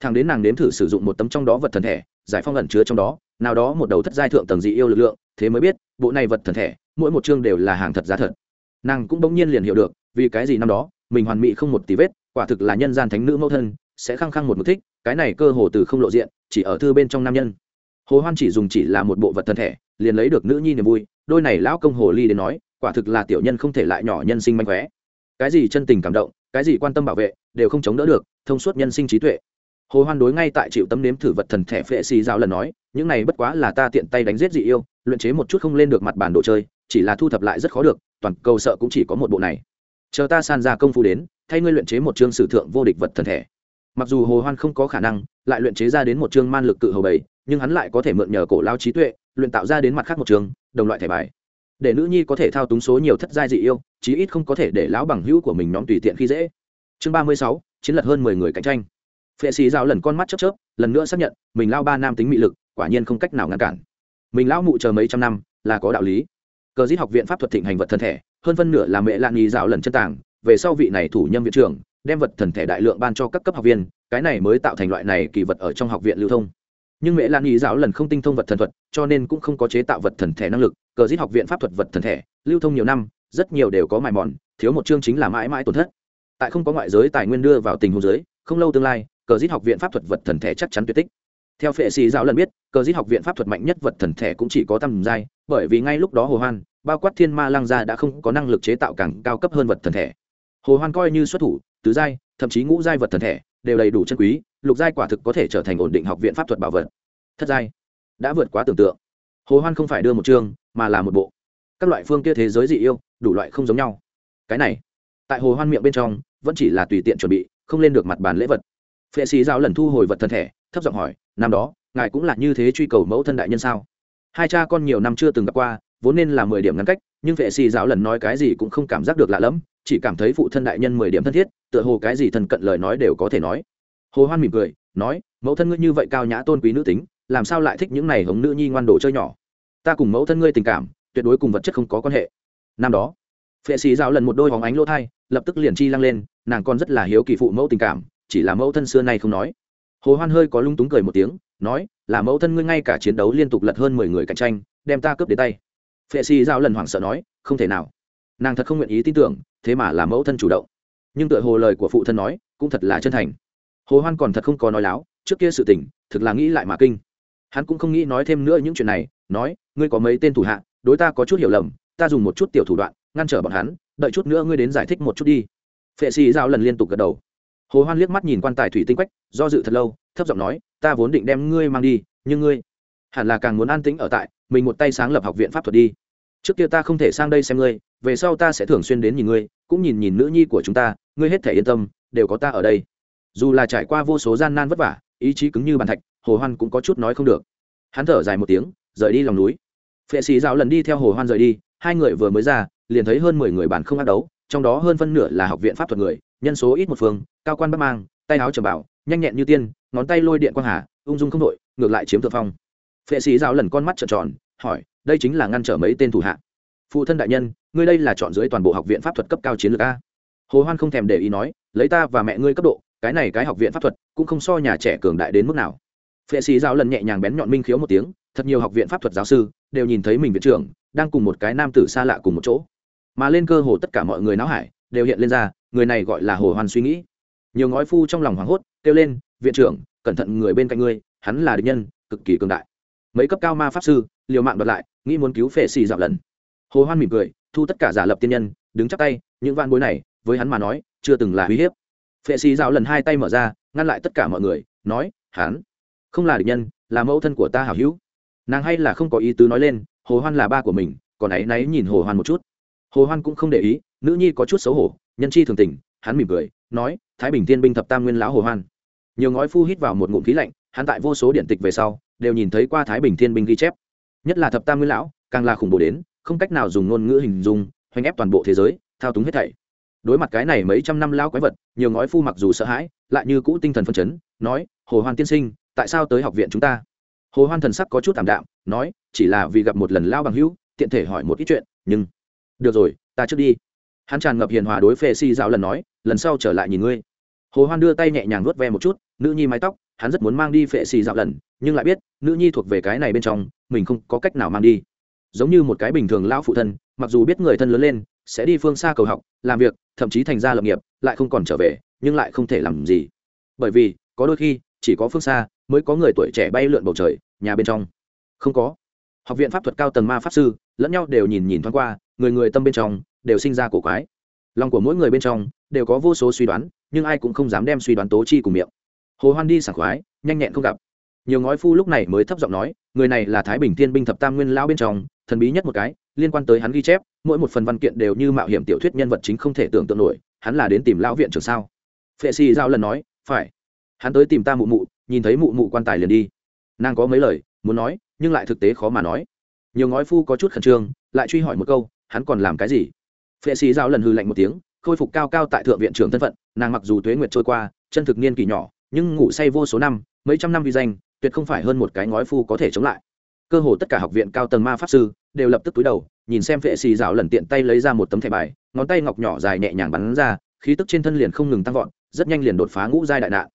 Thằng đến nàng nếm thử sử dụng một tấm trong đó vật thần thể, giải phong ẩn chứa trong đó, nào đó một đầu thất giai thượng tầng dị yêu lực lượng, thế mới biết, bộ này vật thần thể, mỗi một chương đều là hàng thật giá thật. Nàng cũng bỗng nhiên liền hiểu được, vì cái gì năm đó, mình hoàn mỹ không một tí vết, quả thực là nhân gian thánh nữ mẫu thân, sẽ khăng khăng một mục thích cái này cơ hồ từ không lộ diện, chỉ ở thư bên trong nam nhân. Hồ hoan chỉ dùng chỉ là một bộ vật thân thể liền lấy được nữ nhi niềm vui, đôi này lão công hồ ly đến nói, quả thực là tiểu nhân không thể lại nhỏ nhân sinh manh khóe. Cái gì chân tình cảm động, cái gì quan tâm bảo vệ, đều không chống đỡ được, thông suốt nhân sinh trí tuệ. Hồ hoan đối ngay tại chịu tấm nếm thử vật thần thể phệ xì giáo lần nói, những này bất quá là ta tiện tay đánh giết dị yêu, luyện chế một chút không lên được mặt bản đồ chơi, chỉ là thu thập lại rất khó được, toàn cầu sợ cũng chỉ có một bộ này. Chờ ta san ra công phu đến, thay ngươi luyện chế một chương sử thượng vô địch vật thần thể mặc dù hồ hoan không có khả năng, lại luyện chế ra đến một chương man lực cự hầu bảy nhưng hắn lại có thể mượn nhờ cổ lao trí tuệ luyện tạo ra đến mặt khác một trường, đồng loại thẻ bài. Để nữ nhi có thể thao túng số nhiều thất giai dị yêu, chí ít không có thể để lão bằng hữu của mình nhóm tùy tiện khi dễ. Chương ba mươi sáu, chiến lật hơn mười người cạnh tranh. Phệ xì rào lần con mắt chớp chớp, lần nữa xác nhận, mình lao ba nam tính mị lực, quả nhiên không cách nào ngăn cản. Mình lão mụ chờ mấy trăm năm, là có đạo lý. Cờ giết học viện pháp thuật thịnh hành vật thân thể hơn phân nửa là mẹ lạn nhì rào lần chân tàng, về sau vị này thủ nhân viện trưởng, đem vật thần thể đại lượng ban cho các cấp học viên, cái này mới tạo thành loại này kỳ vật ở trong học viện lưu thông nhưng mẹ lan ý giáo lần không tinh thông vật thần thuật, cho nên cũng không có chế tạo vật thần thể năng lực, cờ giết học viện pháp thuật vật thần thể, lưu thông nhiều năm, rất nhiều đều có mài mòn, thiếu một chương chính là mãi mãi tổn thất. Tại không có ngoại giới tài nguyên đưa vào tình huống giới không lâu tương lai, cờ giết học viện pháp thuật vật thần thể chắc chắn tuyệt tích. Theo phệ sĩ giáo lần biết, cờ giết học viện pháp thuật mạnh nhất vật thần thể cũng chỉ có tầm giai, bởi vì ngay lúc đó hồ hoan, bao quát thiên ma lang gia đã không có năng lực chế tạo càng cao cấp hơn vật thần thể. Hồ hoan coi như xuất thủ, tứ giai, thậm chí ngũ giai vật thần thể, đều đầy đủ chân quý lục giai quả thực có thể trở thành ổn định học viện pháp thuật bảo vật. Thất giai. Đã vượt quá tưởng tượng. Hồ hoan không phải đưa một chương, mà là một bộ. Các loại phương kia thế giới dị yêu, đủ loại không giống nhau. Cái này, tại hồ hoan miệng bên trong, vẫn chỉ là tùy tiện chuẩn bị, không lên được mặt bàn lễ vật. Phệ sĩ giáo lần thu hồi vật thân thể, thấp giọng hỏi, năm đó, ngài cũng là như thế truy cầu mẫu thân đại nhân sao? Hai cha con nhiều năm chưa từng gặp qua, vốn nên là mười điểm ngắn cách, nhưng vệ sĩ giáo lần nói cái gì cũng không cảm giác được lạ lẫm, chỉ cảm thấy phụ thân đại nhân mười điểm thân thiết, tựa hồ cái gì thân cận lời nói đều có thể nói hồ hoan mỉm cười, nói, mẫu thân ngươi như vậy cao nhã tôn quý nữ tính, làm sao lại thích những này hống nữ nhi ngoan đồ chơi nhỏ? Ta cùng mẫu thân ngươi tình cảm, tuyệt đối cùng vật chất không có quan hệ. Năm đó, phệ sĩ giáo lần một đôi hóng ánh lỗ thai, lập tức liền chi lăng lên, nàng con rất là hiếu kỳ phụ mẫu tình cảm, chỉ là mẫu thân xưa nay không nói. Hồ hoan hơi có lung túng cười một tiếng, nói, là mẫu thân ngươi ngay cả chiến đấu liên tục lật hơn mười người cạnh tranh, đem ta cướp đến tay. Phệ sĩ giáo lần hoảng sợ nói, không thể nào. Nàng thật không nguyện ý tin tưởng, thế mà là mẫu thân chủ động. Nhưng tựa hồ lời của phụ thân nói, cũng thật là chân thành hồ hoan còn thật không có nói láo, trước kia sự tình, thực là nghĩ lại mà kinh. Hắn cũng không nghĩ nói thêm nữa những chuyện này, nói, ngươi có mấy tên thủ hạ, đối ta có chút hiểu lầm, ta dùng một chút tiểu thủ đoạn, ngăn trở bọn hắn, đợi chút nữa ngươi đến giải thích một chút đi. Phệ xì giao lần liên tục gật đầu. Hồ hoan liếc mắt nhìn quan tài thủy tinh quách, do dự thật lâu, thấp giọng nói, ta vốn định đem ngươi mang đi, nhưng ngươi hẳn là càng muốn an tĩnh ở tại, mình một tay sáng lập học viện pháp thuật đi. Trước kia ta không thể sang đây xem ngươi, về sau ta sẽ thường xuyên đến nhìn ngươi, cũng nhìn nhìn nữ nhi của chúng ta, ngươi hết thể yên tâm, đều có ta ở đây dù là trải qua vô số gian nan vất vả, ý chí cứng như bàn thạch, hồ hoan cũng có chút nói không được. Hắn thở dài một tiếng, rời đi lòng núi. Phệ sĩ dạo lần đi theo hồ hoan rời đi, hai người vừa mới ra, liền thấy hơn mười người bàn không ác đấu, trong đó hơn phân nửa là học viện pháp thuật người, nhân số ít một phương, cao quan bắt mang, tay áo trầm bảo, nhanh nhẹn như tiên, ngón tay lôi điện quang hà, ung dung không đội, ngược lại chiếm thượng phong. Phệ sĩ dạo lần con mắt trợn tròn, hỏi, đây chính là ngăn trở mấy tên thủ hạ? Phụ thân đại nhân, ngươi đây là chọn dưới toàn bộ học viện pháp thuật cấp cao chiến lược a. Hồ hoan không thèm để ý nói, lấy ta và mẹ ngươi cấp độ cái này cái học viện pháp thuật cũng không so nhà trẻ cường đại đến mức nào. Phệ sĩ giáo lần nhẹ nhàng bén nhọn minh khiếu một tiếng, thật nhiều học viện pháp thuật giáo sư đều nhìn thấy mình viện trưởng đang cùng một cái nam tử xa lạ cùng một chỗ. Mà lên cơ hồ tất cả mọi người náo hải đều hiện lên ra, người này gọi là hồ hoan suy nghĩ. Nhiều ngói phu trong lòng hoảng hốt, kêu lên, viện trưởng, cẩn thận người bên cạnh ngươi, hắn là địch nhân, cực kỳ cường đại. Mấy cấp cao ma pháp sư liều mạng đoạt lại, nghĩ muốn cứu phệ xì dạo lần. Hồ hoan mỉm cười, thu tất cả giả lập tiên nhân, đứng chắp tay, những van bối này, với hắn mà nói, chưa từng là uy hiếp phệ xì dạo lần hai tay mở ra, ngăn lại tất cả mọi người, nói hắn không là địch nhân, là mẫu thân của ta hảo hữu. Nàng hay là không có ý tứ nói lên, hồ hoan là ba của mình, còn ấy náy nhìn hồ hoan một chút. Hồ hoan cũng không để ý, nữ nhi có chút xấu hổ, nhân chi thường tình, hắn mỉm cười, nói, thái bình tiên binh thập tam nguyên lão hồ hoan. Nhiều ngói phu hít vào một ngụm khí lạnh, hắn tại vô số điện tịch về sau, đều nhìn thấy qua thái bình thiên binh ghi chép. Nhất là thập tam nguyên lão, càng là khủng bố đến, không cách nào dùng ngôn ngữ hình dung, hoành ép toàn bộ thế giới, thao túng hết thảy đối mặt cái này mấy trăm năm lao quái vật, nhiều ngói phu mặc dù sợ hãi, lại như cũ tinh thần phân chấn, nói, hồ hoan tiên sinh, tại sao tới học viện chúng ta? Hồ hoan thần sắc có chút tạm đạm, nói, chỉ là vì gặp một lần lao bằng hữu, tiện thể hỏi một ít chuyện, nhưng được rồi, ta trước đi. Hắn tràn ngập hiền hòa đối phê si dạo lần nói, lần sau trở lại nhìn ngươi. Hồ hoan đưa tay nhẹ nhàng vuốt ve một chút, nữ nhi mái tóc, hắn rất muốn mang đi phệ xì dạo lần, nhưng lại biết, nữ nhi thuộc về cái này bên trong, mình không có cách nào mang đi. Giống như một cái bình thường lão phụ thân, mặc dù biết người thân lớn lên sẽ đi phương xa cầu học, làm việc, thậm chí thành ra lập nghiệp, lại không còn trở về, nhưng lại không thể làm gì. Bởi vì, có đôi khi, chỉ có phương xa mới có người tuổi trẻ bay lượn bầu trời, nhà bên trong. Không có. Học viện pháp thuật cao tầng ma pháp sư, lẫn nhau đều nhìn nhìn thoáng qua, người người tâm bên trong đều sinh ra cổ quái. Lòng của mỗi người bên trong đều có vô số suy đoán, nhưng ai cũng không dám đem suy đoán tố chi cùng miệng. Hồ hoan đi sảng khoái, nhanh nhẹn không gặp. Nhiều ngói phu lúc này mới thấp giọng nói, người này là thái bình thiên binh thập tam nguyên lão bên trong thần bí nhất một cái, liên quan tới hắn ghi chép, mỗi một phần văn kiện đều như mạo hiểm tiểu thuyết nhân vật chính không thể tưởng tượng nổi, hắn là đến tìm lão viện trưởng sao? Phệ xì giao lần nói, phải. Hắn tới tìm ta mụ mụ, nhìn thấy mụ mụ quan tài liền đi. Nàng có mấy lời, muốn nói, nhưng lại thực tế khó mà nói. Nhiều ngói phu có chút khẩn trương, lại truy hỏi một câu, hắn còn làm cái gì? Phệ xì giao lần hư lạnh một tiếng, khôi phục cao cao tại thượng viện trưởng thân phận, nàng mặc dù tuế nguyệt trôi qua, chân thực niên kỳ nhỏ, nhưng ngủ say vô số năm, mấy trăm năm vi danh, tuyệt không phải hơn một cái ngói phu có thể chống lại cơ hồ tất cả học viện cao tầng ma pháp sư đều lập tức túi đầu, nhìn xem vệ xì rào lần tiện tay lấy ra một tấm thẻ bài, ngón tay ngọc nhỏ dài nhẹ nhàng bắn ra, khí tức trên thân liền không ngừng tăng vọt, rất nhanh liền đột phá ngũ giai đại nạn.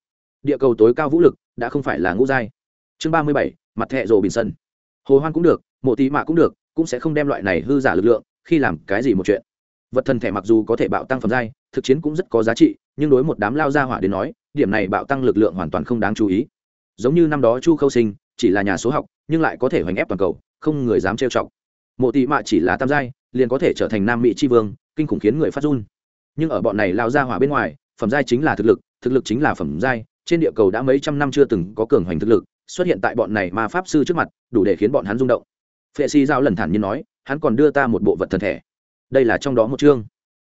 Địa cầu tối cao vũ lực đã không phải là ngũ giai. Chương ba mươi bảy, mặt thẹ rồ bình sân hồ hoan cũng được, mộ tí mạ cũng được, cũng sẽ không đem loại này hư giả lực lượng khi làm cái gì một chuyện. Vật thần thẻ mặc dù có thể bạo tăng phẩm giai, thực chiến cũng rất có giá trị, nhưng đối một đám lao ra hỏa đến nói, điểm này bạo tăng lực lượng hoàn toàn không đáng chú ý. Giống như năm đó chu khâu sinh chỉ là nhà số học, nhưng lại có thể hoành ép toàn cầu, không người dám trêu chọc. Mộ tị mạ chỉ là tam giai, liền có thể trở thành nam mỹ tri vương, kinh khủng khiến người phát run. Nhưng ở bọn này lao ra hỏa bên ngoài, phẩm giai chính là thực lực thực lực chính là phẩm giai, trên địa cầu đã mấy trăm năm chưa từng có cường hoành thực lực, xuất hiện tại bọn này mà pháp sư trước mặt, đủ để khiến bọn hắn rung động. Phệ si giao lần thản nhiên nói, hắn còn đưa ta một bộ vật thần thể. Đây là trong đó một chương.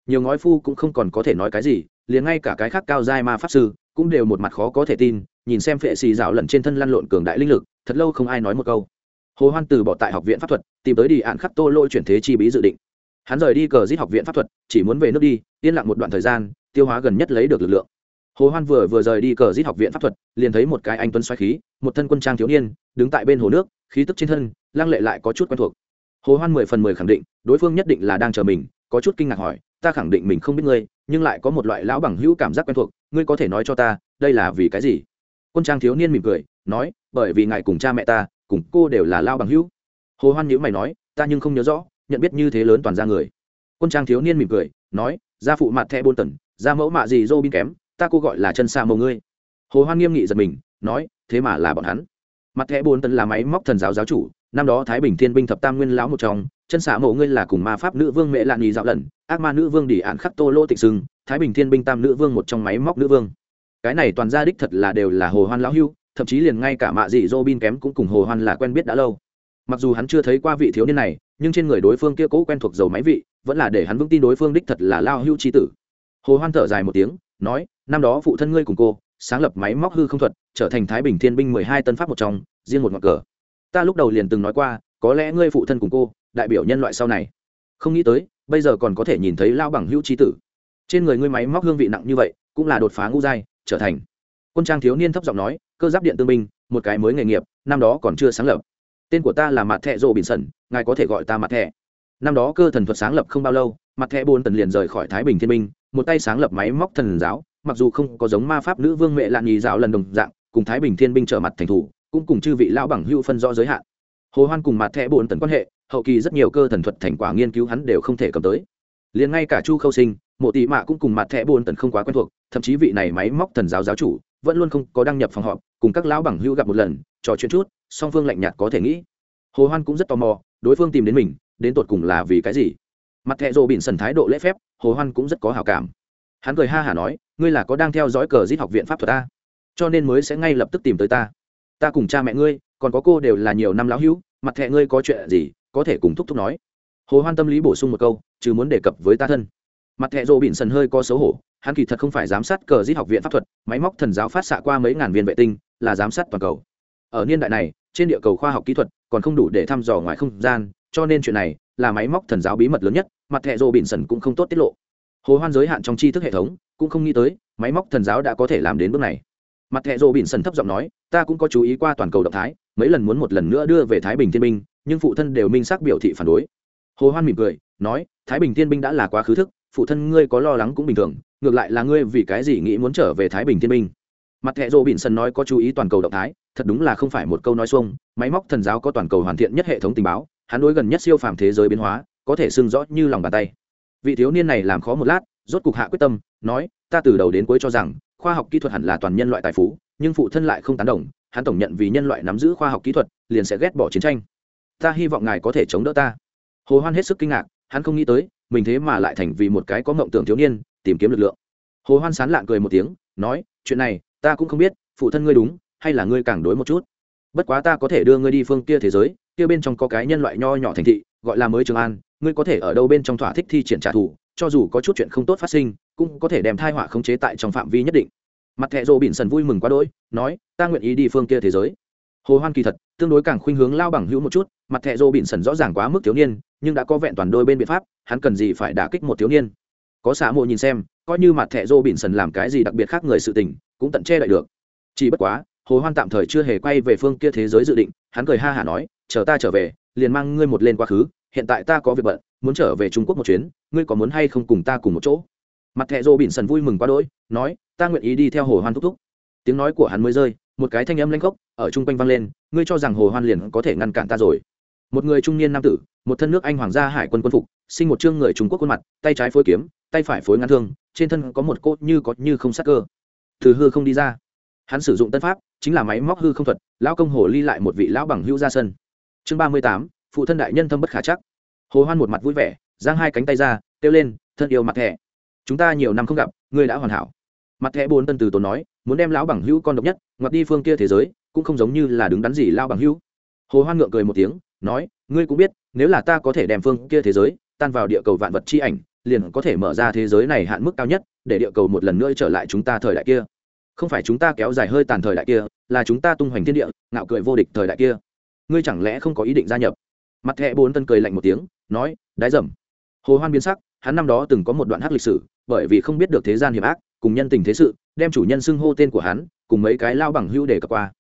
Nhiều ngói phu cũng không còn có thể nói cái gì, liền ngay cả cái khác cao giai ma pháp sư cũng đều một mặt khó có thể tin, nhìn xem phệ xì rào lần trên thân lăn lộn cường đại linh lực thật lâu không ai nói một câu. Hồ hoan từ bỏ tại học viện pháp thuật, tìm tới đi ạn khắc tô lôi chuyển thế chi bí dự định. Hắn rời đi cờ giết học viện pháp thuật, chỉ muốn về nước đi, yên lặng một đoạn thời gian, tiêu hóa gần nhất lấy được lực lượng. Hồ hoan vừa vừa rời đi cờ giết học viện pháp thuật, liền thấy một cái anh tuấn xoáy khí, một thân quân trang thiếu niên, đứng tại bên hồ nước, khí tức trên thân lang lệ lại có chút quen thuộc. Hồ hoan mười phần mười khẳng định, đối phương nhất định là đang chờ mình, có chút kinh ngạc hỏi, ta khẳng định mình không biết ngươi, nhưng lại có một loại lão bằng hữu cảm giác quen thuộc, ngươi có thể nói cho ta, đây là vì cái gì? Quân trang thiếu niên mỉm cười, nói bởi vì ngài cùng cha mẹ ta, cùng cô đều là lao bằng hữu. Hồ hoan nhữ mày nói, ta nhưng không nhớ rõ, nhận biết như thế lớn toàn ra người. Quân trang thiếu niên mỉm cười, nói, gia phụ mặt thẹ bôn tần, gia mẫu mạ gì dô bin kém, ta cô gọi là chân xa màu ngươi. Hồ hoan nghiêm nghị giật mình, nói, thế mà là bọn hắn. Mặt thẹ bôn tần là máy móc thần giáo giáo chủ, năm đó thái bình thiên binh thập tam nguyên lão một trong, chân xả mộ ngươi là cùng ma pháp nữ vương mẹ lạn nhì dạo lần, ác ma nữ vương đỉ ạn khắc tô lô tịnh sưng, thái bình thiên binh tam nữ vương một trong máy móc nữ vương. Cái này toàn gia đích thật là đều là hồ hoan lão hưu thậm chí liền ngay cả mạ dị Robin kém cũng cùng hồ hoan là quen biết đã lâu. Mặc dù hắn chưa thấy qua vị thiếu niên này, nhưng trên người đối phương kia cố quen thuộc dầu máy vị, vẫn là để hắn vững tin đối phương đích thật là lao hưu chi tử. Hồ hoan thở dài một tiếng, nói, năm đó phụ thân ngươi cùng cô, sáng lập máy móc hư không thuật, trở thành thái bình thiên binh mười hai tân pháp một trong, riêng một ngọn cờ. Ta lúc đầu liền từng nói qua, có lẽ ngươi phụ thân cùng cô, đại biểu nhân loại sau này. Không nghĩ tới, bây giờ còn có thể nhìn thấy lao bằng hữu chi tử. Trên người ngươi máy móc hương vị nặng như vậy, cũng là đột phá ngũ giai, trở thành. Quân trang thiếu niên thấp giọng nói cơ giáp điện tương minh, một cái mới nghề nghiệp năm đó còn chưa sáng lập. Tên của ta là mặt thẹ rộ bình sẩn ngài có thể gọi ta mặt thẹ. Năm đó cơ thần thuật sáng lập không bao lâu mặt thẹ bốn tần liền rời khỏi thái bình thiên minh, một tay sáng lập máy móc thần giáo mặc dù không có giống ma pháp nữ vương mẹ lạn nhì giáo lần đồng dạng cùng thái bình thiên binh trở mặt thành thủ cũng cùng chư vị lão bằng hưu phân rõ giới hạn. Hồ hoan cùng mặt thẹ bốn tần quan hệ hậu kỳ rất nhiều cơ thần thuật thành quả nghiên cứu hắn đều không thể cầm tới. Liền ngay cả chu khâu sinh mộ tỷ mạ cũng cùng mặt thẹ bốn tần không quá quen thuộc thậm chí vị này máy móc thần giáo giáo chủ vẫn luôn không có đăng nhập phòng họp, cùng các lão bằng hữu gặp một lần, trò chuyện chút, song phương lạnh nhạt có thể nghĩ. Hồ hoan cũng rất tò mò, đối phương tìm đến mình, đến tột cùng là vì cái gì? Mặt thẹ rồ bỉn sần thái độ lễ phép, hồ hoan cũng rất có hảo cảm. Hắn cười ha hả nói, ngươi là có đang theo dõi cờ giết học viện pháp thuật ta? Cho nên mới sẽ ngay lập tức tìm tới ta. Ta cùng cha mẹ ngươi, còn có cô đều là nhiều năm lão hữu, mặt thẹ ngươi có chuyện gì, có thể cùng thúc thúc nói. Hồ hoan tâm lý bổ sung một câu, chứ muốn đề cập với ta thân. Mặt thẹ rộ bỉn sần hơi có xấu hổ hắn kỳ thật không phải giám sát cờ giết học viện pháp thuật, máy móc thần giáo phát xạ qua mấy ngàn viên vệ tinh, là giám sát toàn cầu. Ở niên đại này, trên địa cầu khoa học kỹ thuật còn không đủ để thăm dò ngoài không gian, cho nên chuyện này là máy móc thần giáo bí mật lớn nhất, mặt thẹ rộ bỉn sần cũng không tốt tiết lộ. Hồ hoan giới hạn trong tri thức hệ thống, cũng không nghĩ tới máy móc thần giáo đã có thể làm đến bước này. Mặt thẹ rộ bỉn sần thấp giọng nói, ta cũng có chú ý qua toàn cầu động thái, mấy lần muốn một lần nữa đưa về thái bình thiên binh, nhưng phụ thân đều minh xác biểu thị phản đối. Hồ hoan mỉm cười, nói, thái bình thiên binh đã là quá khứ thức, phụ thân ngươi có lo lắng cũng bình thường ngược lại là ngươi vì cái gì nghĩ muốn trở về thái bình thiên Minh? mặt thẹ rộ bỉn sân nói có chú ý toàn cầu động thái, thật đúng là không phải một câu nói xuông, máy móc thần giáo có toàn cầu hoàn thiện nhất hệ thống tình báo, hắn đối gần nhất siêu phàm thế giới biến hóa, có thể xưng rõ như lòng bàn tay. Vị thiếu niên này làm khó một lát, rốt cục hạ quyết tâm, nói, ta từ đầu đến cuối cho rằng, khoa học kỹ thuật hẳn là toàn nhân loại tài phú, nhưng phụ thân lại không tán đồng, hắn tổng nhận vì nhân loại nắm giữ khoa học kỹ thuật, liền sẽ ghét bỏ chiến tranh. Ta hy vọng ngài có thể chống đỡ ta. Hồ hoan hết sức kinh ngạc, hắn không nghĩ tới, mình thế mà lại thành vì một cái có mộng tưởng thiếu niên tìm kiếm lực lượng. Hồ hoan sán lạng cười một tiếng, nói, chuyện này, ta cũng không biết, phụ thân ngươi đúng, hay là ngươi càng đối một chút? Bất quá ta có thể đưa ngươi đi phương kia thế giới, kia bên trong có cái nhân loại nho nhỏ thành thị, gọi là mới trường an, ngươi có thể ở đâu bên trong thỏa thích thi triển trả thù, cho dù có chút chuyện không tốt phát sinh, cũng có thể đem thai họa khống chế tại trong phạm vi nhất định. Mặt thẹ rộ bỉn sần vui mừng quá đỗi, nói, ta nguyện ý đi phương kia thế giới. Hồ hoan kỳ thật, tương đối càng khuynh hướng lao bằng hữu một chút, mặt thẹ rộ bỉn sần rõ ràng quá mức thiếu niên, nhưng đã có vẹn toàn đôi bên biện pháp, hắn cần gì phải đả kích một thiếu niên? Có xã mộ nhìn xem, coi như mặt thẹ dô bỉn sần làm cái gì đặc biệt khác người sự tình, cũng tận che đậy được. Chỉ bất quá, hồ hoan tạm thời chưa hề quay về phương kia thế giới dự định, hắn cười ha hả nói, chờ ta trở về, liền mang ngươi một lên quá khứ, hiện tại ta có việc bận, muốn trở về trung quốc một chuyến, ngươi có muốn hay không cùng ta cùng một chỗ? Mặt thẹ dô bỉn sần vui mừng quá đỗi, nói, ta nguyện ý đi theo hồ hoan thúc thúc. Tiếng nói của hắn mới rơi, một cái thanh âm lanh khốc ở chung quanh vang lên, ngươi cho rằng hồ hoan liền có thể ngăn cản ta rồi? Một người trung niên nam tử, một thân nước anh hoàng gia hải quân quân phục, sinh một trương người trung quốc khuôn mặt, tay trái phối kiếm, tay phải phối ngăn thương, trên thân có một cốt như có như không sắc cơ. Từ hư không đi ra. Hắn sử dụng tân pháp, chính là máy móc hư không thuật, lão công hồ ly lại một vị lão bằng hữu ra sân. Chương ba mươi tám, phụ thân đại nhân thâm bất khả chắc. Hồ hoan một mặt vui vẻ, giang hai cánh tay ra, kêu lên, thân yêu mặt thẻ, chúng ta nhiều năm không gặp, ngươi đã hoàn hảo. Mặt thẻ bốn tân từ tốn nói, muốn đem lão bằng hữu con độc nhất, ngoặt đi phương kia thế giới, cũng không giống như là đứng đắn gì lao bằng hữu. Hồ hoan ngượng cười một tiếng nói, ngươi cũng biết, nếu là ta có thể đem phương kia thế giới tan vào địa cầu vạn vật chi ảnh, liền có thể mở ra thế giới này hạn mức cao nhất, để địa cầu một lần nữa trở lại chúng ta thời đại kia. Không phải chúng ta kéo dài hơi tàn thời đại kia, là chúng ta tung hoành thiên địa, ngạo cười vô địch thời đại kia. Ngươi chẳng lẽ không có ý định gia nhập? Mặt thẹ bốn tân cười lạnh một tiếng, nói, đái dầm. Hồ hoan biến sắc, hắn năm đó từng có một đoạn hát lịch sử, bởi vì không biết được thế gian hiểm ác, cùng nhân tình thế sự, đem chủ nhân xưng hô tên của hắn, cùng mấy cái lao bằng hưu để cập qua.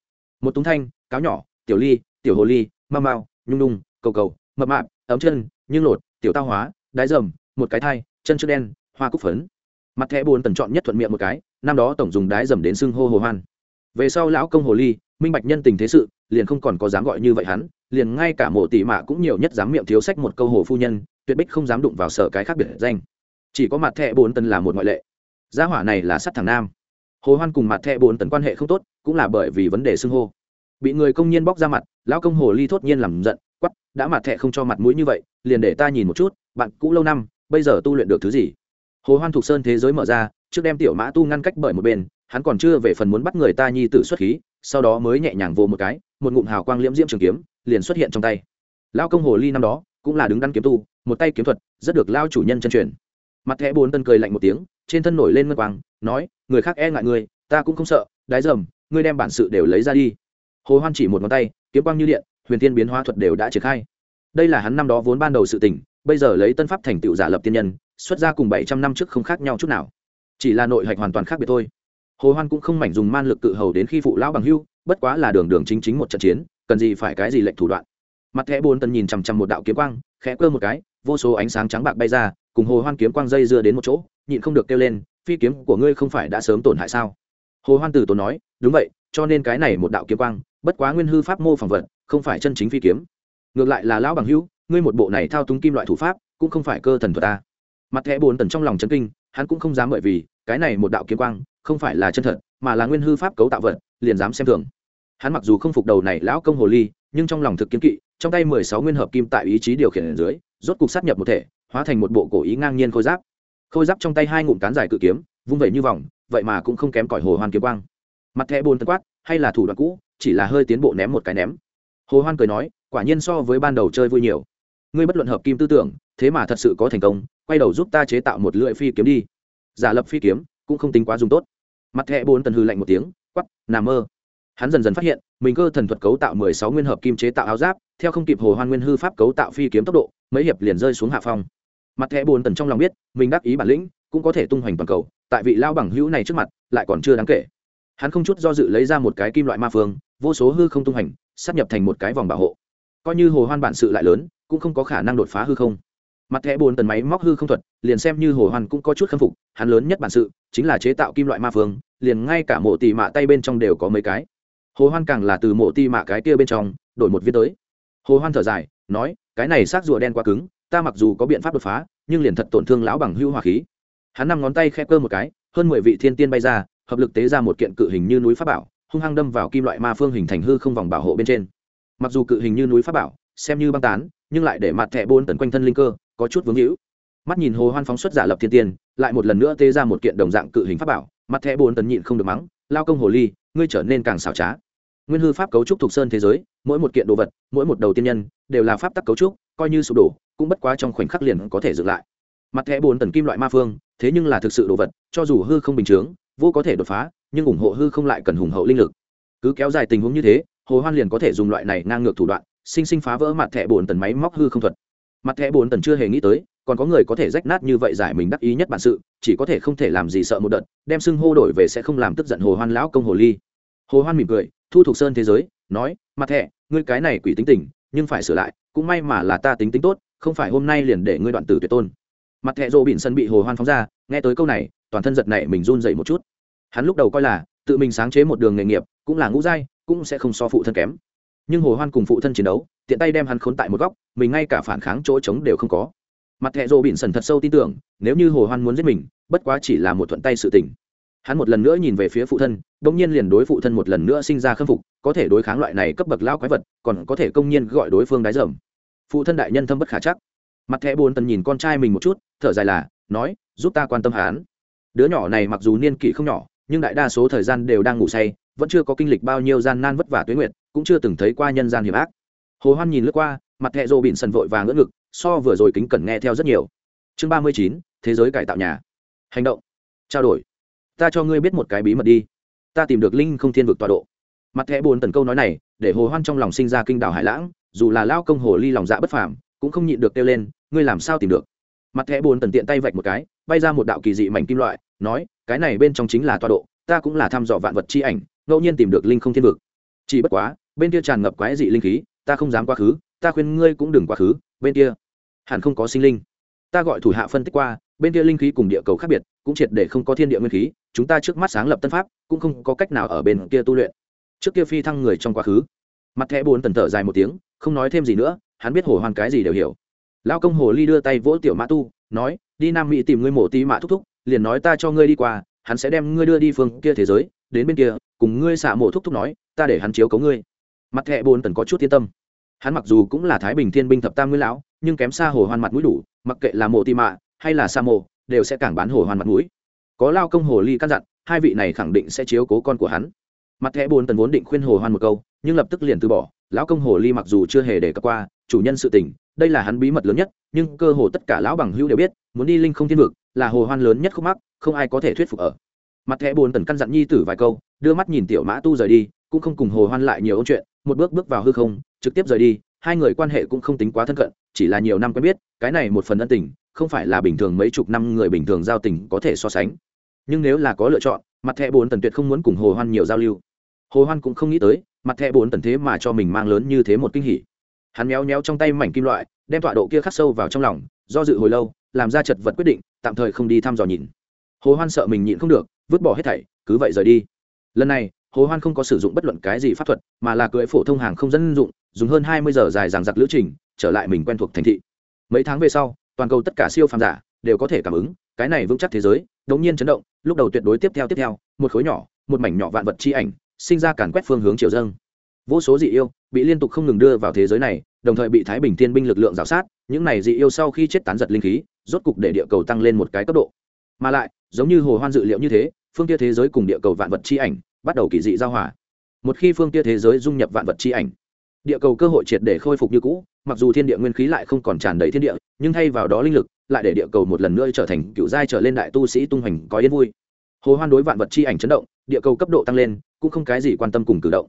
Một túng thanh, cáo nhỏ, tiểu ly, tiểu hồ ly, mau mau nhung đung cầu cầu, mập mạp, ấm chân nhưng lột, tiểu tao hóa, đái dầm, một cái thai, chân chữ đen, hoa cúc phấn. Mặt thẻ bồn tần chọn nhất thuận miệng một cái, năm đó tổng dùng đái dầm đến xưng hô hồ hoan. Về sau lão công hồ ly, minh bạch nhân tình thế sự, liền không còn có dám gọi như vậy hắn, liền ngay cả mộ tỷ mạ cũng nhiều nhất dám miệng thiếu sách một câu hồ phu nhân, tuyệt bích không dám đụng vào sở cái khác biệt danh. Chỉ có mặt thẻ bồn tần là một ngoại lệ. Gia hỏa này là sắt thằng nam. Hồ hoan cùng mặt thẻ bồn tần quan hệ không tốt, cũng là bởi vì vấn đề xưng hô bị người công nhân bóc ra mặt, lão công hồ ly thốt nhiên làm giận quắp đã mặt thẹ không cho mặt mũi như vậy, liền để ta nhìn một chút, bạn cũ lâu năm, bây giờ tu luyện được thứ gì? Hồ hoan thục sơn thế giới mở ra, trước đem tiểu mã tu ngăn cách bởi một bên, hắn còn chưa về phần muốn bắt người ta nhi tử xuất khí, sau đó mới nhẹ nhàng vô một cái, một ngụm hào quang liễm diễm trường kiếm, liền xuất hiện trong tay. Lao công hồ ly năm đó, cũng là đứng đắn kiếm tu, một tay kiếm thuật, rất được lao chủ nhân chân truyền. Mặt thẻ bốn tân cười lạnh một tiếng, trên thân nổi lên ngân quang, nói, người khác e ngại ngươi, ta cũng không sợ, đái dầm, ngươi đem bản sự đều lấy ra đi hồ hoan chỉ một ngón tay, kiếm quang như điện, huyền tiên biến hóa thuật đều đã triển khai. Đây là hắn năm đó vốn ban đầu sự tình, bây giờ lấy tân pháp thành tựu giả lập tiên nhân, xuất ra cùng bảy trăm năm trước không khác nhau chút nào. Chỉ là nội hạch hoàn toàn khác biệt thôi. Hồ hoan cũng không mảnh dùng man lực cự hầu đến khi phụ lão bằng hưu, bất quá là đường đường chính chính một trận chiến, cần gì phải cái gì lệnh thủ đoạn. Mặt thẻ bốn tần nhìn chằm chằm một đạo kiếm quang, khẽ cơ một cái, vô số ánh sáng trắng bạc bay ra, cùng hồ hoan kiếm quang dây dưa đến một chỗ, nhịn không được kêu lên, phi kiếm của ngươi không phải đã sớm tổn hại sao? Hồ hoan tử tốn nói, đúng vậy, cho nên cái này một đạo kiếm quang bất quá nguyên hư pháp mô phỏng vật, không phải chân chính phi kiếm. Ngược lại là lão bằng hữu, ngươi một bộ này thao túng kim loại thủ pháp, cũng không phải cơ thần thuật ta. Mặt thẻ bồn tần trong lòng chấn kinh, hắn cũng không dám bởi vì, cái này một đạo kiếm quang, không phải là chân thật, mà là nguyên hư pháp cấu tạo vật, liền dám xem thường. Hắn mặc dù không phục đầu này lão công hồ ly, nhưng trong lòng thực kiếm kỵ, trong tay mười sáu nguyên hợp kim tại ý chí điều khiển ở dưới, rốt cục sát nhập một thể, hóa thành một bộ cổ ý ngang nhiên khôi giáp. Khôi giáp trong tay hai ngụm cán dài cự kiếm, vung vẩy như vòng, vậy mà cũng không kém cỏi hồ hoàn kiếm quang. Mặt thẻ bồn tần quát, hay là thủ đoạn cũ? Chỉ là hơi tiến bộ ném một cái ném. Hồ hoan cười nói, quả nhiên so với ban đầu chơi vui nhiều. Ngươi bất luận hợp kim tư tưởng, thế mà thật sự có thành công, quay đầu giúp ta chế tạo một lưỡi phi kiếm đi. Giả lập phi kiếm, cũng không tính quá dùng tốt. Mặt thẻ bốn tần hư lạnh một tiếng quắp nà mơ. Hắn dần dần phát hiện, mình cơ thần thuật cấu tạo mười sáu nguyên hợp kim chế tạo áo giáp, theo không kịp hồ hoan nguyên hư pháp cấu tạo phi kiếm tốc độ, mấy hiệp liền rơi xuống hạ phong. Mặt thẻ bốn tần trong lòng biết, mình đắc ý bản lĩnh, cũng có thể tung hoành toàn cầu, tại vị lao bằng hữu này trước mặt, lại còn chưa đáng kể hắn không chút do dự lấy ra một cái kim loại ma phương, vô số hư không tung hành sắp nhập thành một cái vòng bảo hộ. Coi như hồ hoan bản sự lại lớn, cũng không có khả năng đột phá hư không. Mặt thẻ bồn tần máy móc hư không thuật, liền xem như hồ hoan cũng có chút khâm phục, hắn lớn nhất bản sự chính là chế tạo kim loại ma phương, liền ngay cả mộ tì mạ tay bên trong đều có mấy cái. Hồ hoan càng là từ mộ tì mạ cái kia bên trong, đổi một viên tới. Hồ hoan thở dài, nói, cái này xác rùa đen quá cứng, ta mặc dù có biện pháp đột phá, nhưng liền thật tổn thương lão bằng hưu hỏa khí. Hắn năm ngón tay khẽ cơ một cái, hơn mười vị thiên tiên bay ra hợp lực tế ra một kiện cự hình như núi pháp bảo, hung hăng đâm vào kim loại ma phương hình thành hư không vòng bảo hộ bên trên. Mặc dù cự hình như núi pháp bảo, xem như băng tán, nhưng lại để mặt thẻ bôn tấn quanh thân linh cơ, có chút vướng hữu mắt nhìn hồ hoan phóng xuất giả lập thiên tiên, lại một lần nữa tế ra một kiện đồng dạng cự hình pháp bảo, mặt thẻ bôn tấn nhịn không được mắng, lao công hồ ly, ngươi trở nên càng xảo trá. Nguyên hư pháp cấu trúc thuộc sơn thế giới, mỗi một kiện đồ vật, mỗi một đầu tiên nhân, đều là pháp tắc cấu trúc, coi như sụp đổ, cũng bất quá trong khoảnh khắc liền có thể dựng lại. Mặt thẻ bốn tấn kim loại ma phương, thế nhưng là thực sự đồ vật, cho dù hư không bình chướng vô có thể đột phá, nhưng ủng hộ hư không lại cần hùng hậu linh lực. Cứ kéo dài tình huống như thế, hồ hoan liền có thể dùng loại này ngang ngược thủ đoạn, sinh sinh phá vỡ mặt thẻ bồn tần máy móc hư không thuật. Mặt thẻ bồn tần chưa hề nghĩ tới, còn có người có thể rách nát như vậy giải mình đắc ý nhất bản sự, chỉ có thể không thể làm gì sợ một đợt, đem xưng hô đổi về sẽ không làm tức giận hồ hoan lão công hồ ly. Hồ hoan mỉm cười, thu thục sơn thế giới, nói, mặt thẻ, ngươi cái này quỷ tính tình, nhưng phải sửa lại, cũng may mà là ta tính tính tốt, không phải hôm nay liền để ngươi đoạn tử tuyệt tôn. Mặt thẻ rô bỉn sân bị hồ hoan phóng ra, nghe tới câu này toàn thân giật này mình run dậy một chút. Hắn lúc đầu coi là tự mình sáng chế một đường nghề nghiệp, cũng là ngũ giai, cũng sẽ không so phụ thân kém. Nhưng hồ hoan cùng phụ thân chiến đấu, tiện tay đem hắn khốn tại một góc, mình ngay cả phản kháng chỗ trống đều không có. Mặt thẹ rộ bỉn sần thật sâu tin tưởng, nếu như hồ hoan muốn giết mình, bất quá chỉ là một thuận tay sự tình. Hắn một lần nữa nhìn về phía phụ thân đông nhiên liền đối phụ thân một lần nữa sinh ra khâm phục, có thể đối kháng loại này cấp bậc lao quái vật, còn có thể công nhiên gọi đối phương đái dởm phụ thân đại nhân thâm bất khả chắc. Mặt thẹ bốn tần nhìn con trai mình một chút, thở dài là, nói, giúp ta quan tâm hắn đứa nhỏ này mặc dù niên kỷ không nhỏ, nhưng đại đa số thời gian đều đang ngủ say, vẫn chưa có kinh lịch bao nhiêu gian nan vất vả tuyến nguyện cũng chưa từng thấy qua nhân gian hiểm ác. Hồ hoan nhìn lướt qua, mặt thẹ rô bịn sần vội vàng ngỡ ngực, so vừa rồi kính cẩn nghe theo rất nhiều. Chương ba mươi chín, thế giới cải tạo nhà. Hành động. Trao đổi. Ta cho ngươi biết một cái bí mật đi. Ta tìm được linh không thiên vực tọa độ. Mặt thẹ buồn tần câu nói này, để hồ hoan trong lòng sinh ra kinh đảo hải lãng, dù là lao công hồ ly lòng dạ bất phàm, cũng không nhịn được kêu lên, ngươi làm sao tìm được? Mặt thẻ buồn tần tiện tay vạch một cái bay ra một đạo kỳ dị mảnh kim loại, nói, cái này bên trong chính là tọa độ, ta cũng là thăm dò vạn vật chi ảnh, ngẫu nhiên tìm được linh không thiên vực. Chỉ bất quá, bên kia tràn ngập quái dị linh khí, ta không dám quá khứ, ta khuyên ngươi cũng đừng quá khứ, bên kia hẳn không có sinh linh. Ta gọi thủ hạ phân tích qua, bên kia linh khí cùng địa cầu khác biệt, cũng triệt để không có thiên địa nguyên khí, chúng ta trước mắt sáng lập tân pháp, cũng không có cách nào ở bên kia tu luyện. Trước kia phi thăng người trong quá khứ. Mặt thẻ buồn tần thở dài một tiếng, không nói thêm gì nữa, hắn biết hồ hoàn cái gì đều hiểu. Lao công hồ ly đưa tay vỗ tiểu mã tu, nói đi nam mỹ tìm ngươi mổ tí mạ thúc thúc, liền nói ta cho ngươi đi qua, hắn sẽ đem ngươi đưa đi phương kia thế giới, đến bên kia, cùng ngươi xả mổ thúc thúc nói, ta để hắn chiếu cấu ngươi. Mặt thẹ bồn tần có chút yên tâm. Hắn mặc dù cũng là thái bình thiên binh thập tam nguyên lão, nhưng kém xa hồ hoan mặt mũi đủ, mặc kệ là mộ tị mạ hay là sa mộ đều sẽ càng bán hồ hoan mặt mũi. Có lao công hồ ly căn dặn, hai vị này khẳng định sẽ chiếu cố con của hắn. Mặt thẻ bồn tần vốn định khuyên hồ hoan một câu, nhưng lập tức liền từ bỏ, lão công hồ ly mặc dù chưa hề để cập qua chủ nhân sự tình, đây là hắn bí mật lớn nhất, nhưng cơ hồ tất cả lão bằng hữu đều biết, muốn đi linh không thiên vực là hồ hoan lớn nhất khúc mắc, không ai có thể thuyết phục ở. Mặt thẻ buồn tần căn dặn nhi tử vài câu, đưa mắt nhìn tiểu mã tu rời đi, cũng không cùng hồ hoan lại nhiều ôn chuyện, một bước bước vào hư không, trực tiếp rời đi, hai người quan hệ cũng không tính quá thân cận, chỉ là nhiều năm quen biết, cái này một phần ân tình, không phải là bình thường mấy chục năm người bình thường giao tình có thể so sánh. Nhưng nếu là có lựa chọn, mặt thẻ bốn tần tuyệt không muốn cùng hồ hoan nhiều giao lưu. Hồ hoan cũng không nghĩ tới, mặt thẻ bốn tần thế mà cho mình mang lớn như thế một kinh hỉ hắn méo méo trong tay mảnh kim loại, đem tọa độ kia khắc sâu vào trong lòng, do dự hồi lâu, làm ra chật vật quyết định, tạm thời không đi thăm dò nhìn. Hồ hoan sợ mình nhịn không được, vứt bỏ hết thảy, cứ vậy rời đi. Lần này, hồ hoan không có sử dụng bất luận cái gì pháp thuật, mà là cưỡi phổ thông hàng không dân dụng, dùng hơn hai mươi giờ dài dằng dặc lữ trình, trở lại mình quen thuộc thành thị. Mấy tháng về sau, toàn cầu tất cả siêu phàm giả đều có thể cảm ứng, cái này vững chắc thế giới đống nhiên chấn động, lúc đầu tuyệt đối tiếp theo tiếp theo, một khối nhỏ, một mảnh nhỏ vạn vật chi ảnh, sinh ra càn quét phương hướng chiều dâng vô số dị yêu bị liên tục không ngừng đưa vào thế giới này, đồng thời bị thái bình thiên binh lực lượng g sát, những này dị yêu sau khi chết tán giật linh khí, rốt cục để địa cầu tăng lên một cái cấp độ. Mà lại, giống như hồ hoan dự liệu như thế, phương tia thế giới cùng địa cầu vạn vật chi ảnh bắt đầu kỳ dị giao hòa. Một khi phương tia thế giới dung nhập vạn vật chi ảnh, địa cầu cơ hội triệt để khôi phục như cũ, mặc dù thiên địa nguyên khí lại không còn tràn đầy thiên địa, nhưng thay vào đó linh lực lại để địa cầu một lần nữa trở thành cựu giai trở lên đại tu sĩ tung hoành có yên vui. Hồ hoan đối vạn vật chi ảnh chấn động, địa cầu cấp độ tăng lên, cũng không cái gì quan tâm cùng cử động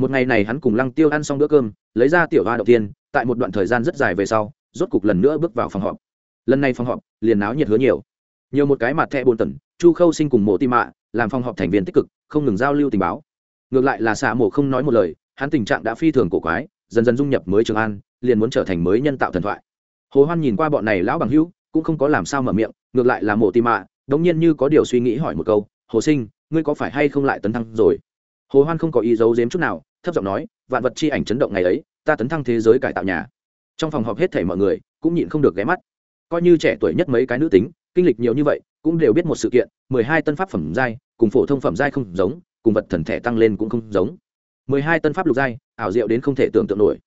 một ngày này hắn cùng lăng tiêu ăn xong bữa cơm, lấy ra tiểu hoa đầu tiên, tại một đoạn thời gian rất dài về sau, rốt cục lần nữa bước vào phòng họp. Lần này phòng họp, liền náo nhiệt hứa nhiều. Nhiều một cái mặt thẹ bồn tần, chu khâu sinh cùng mộ tim mạ, làm phòng họp thành viên tích cực, không ngừng giao lưu tình báo. Ngược lại là xạ mộ không nói một lời, hắn tình trạng đã phi thường cổ quái, dần dần dung nhập mới trường an, liền muốn trở thành mới nhân tạo thần thoại. Hồ hoan nhìn qua bọn này lão bằng hữu, cũng không có làm sao mở miệng, ngược lại là mộ tim mạ, đống nhiên như có điều suy nghĩ hỏi một câu, hồ sinh, ngươi có phải hay không lại tấn thăng rồi? Hồ hoan không có ý giấu giếm chút nào thấp giọng nói, vạn vật chi ảnh chấn động ngày ấy, ta tấn thăng thế giới cải tạo nhà. Trong phòng họp hết thảy mọi người cũng nhịn không được ghé mắt. Coi như trẻ tuổi nhất mấy cái nữ tính, kinh lịch nhiều như vậy, cũng đều biết một sự kiện, mười hai tân pháp phẩm giai cùng phổ thông phẩm giai không giống, cùng vật thần thể tăng lên cũng không giống. mười hai tân pháp lục giai, ảo diệu đến không thể tưởng tượng nổi.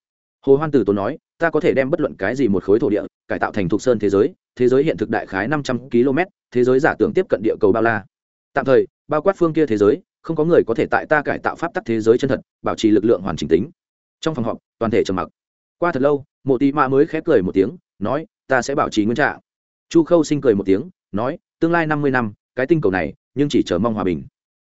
Hồ hoan tử tốn nói, ta có thể đem bất luận cái gì một khối thổ địa cải tạo thành thuộc sơn thế giới thế giới hiện thực đại khái năm trăm km thế giới giả tưởng tiếp cận địa cầu bao la. Tạm thời, bao quát phương kia thế giới không có người có thể tại ta cải tạo pháp tắc thế giới chân thật, bảo trì lực lượng hoàn chỉnh tính. Trong phòng họp, toàn thể trầm mặc. Qua thật lâu, mộ tị mạ mới khép cười một tiếng, nói, ta sẽ bảo trì nguyên trạng. Chu khâu sinh cười một tiếng, nói, tương lai năm mươi năm, cái tinh cầu này, nhưng chỉ chờ mong hòa bình.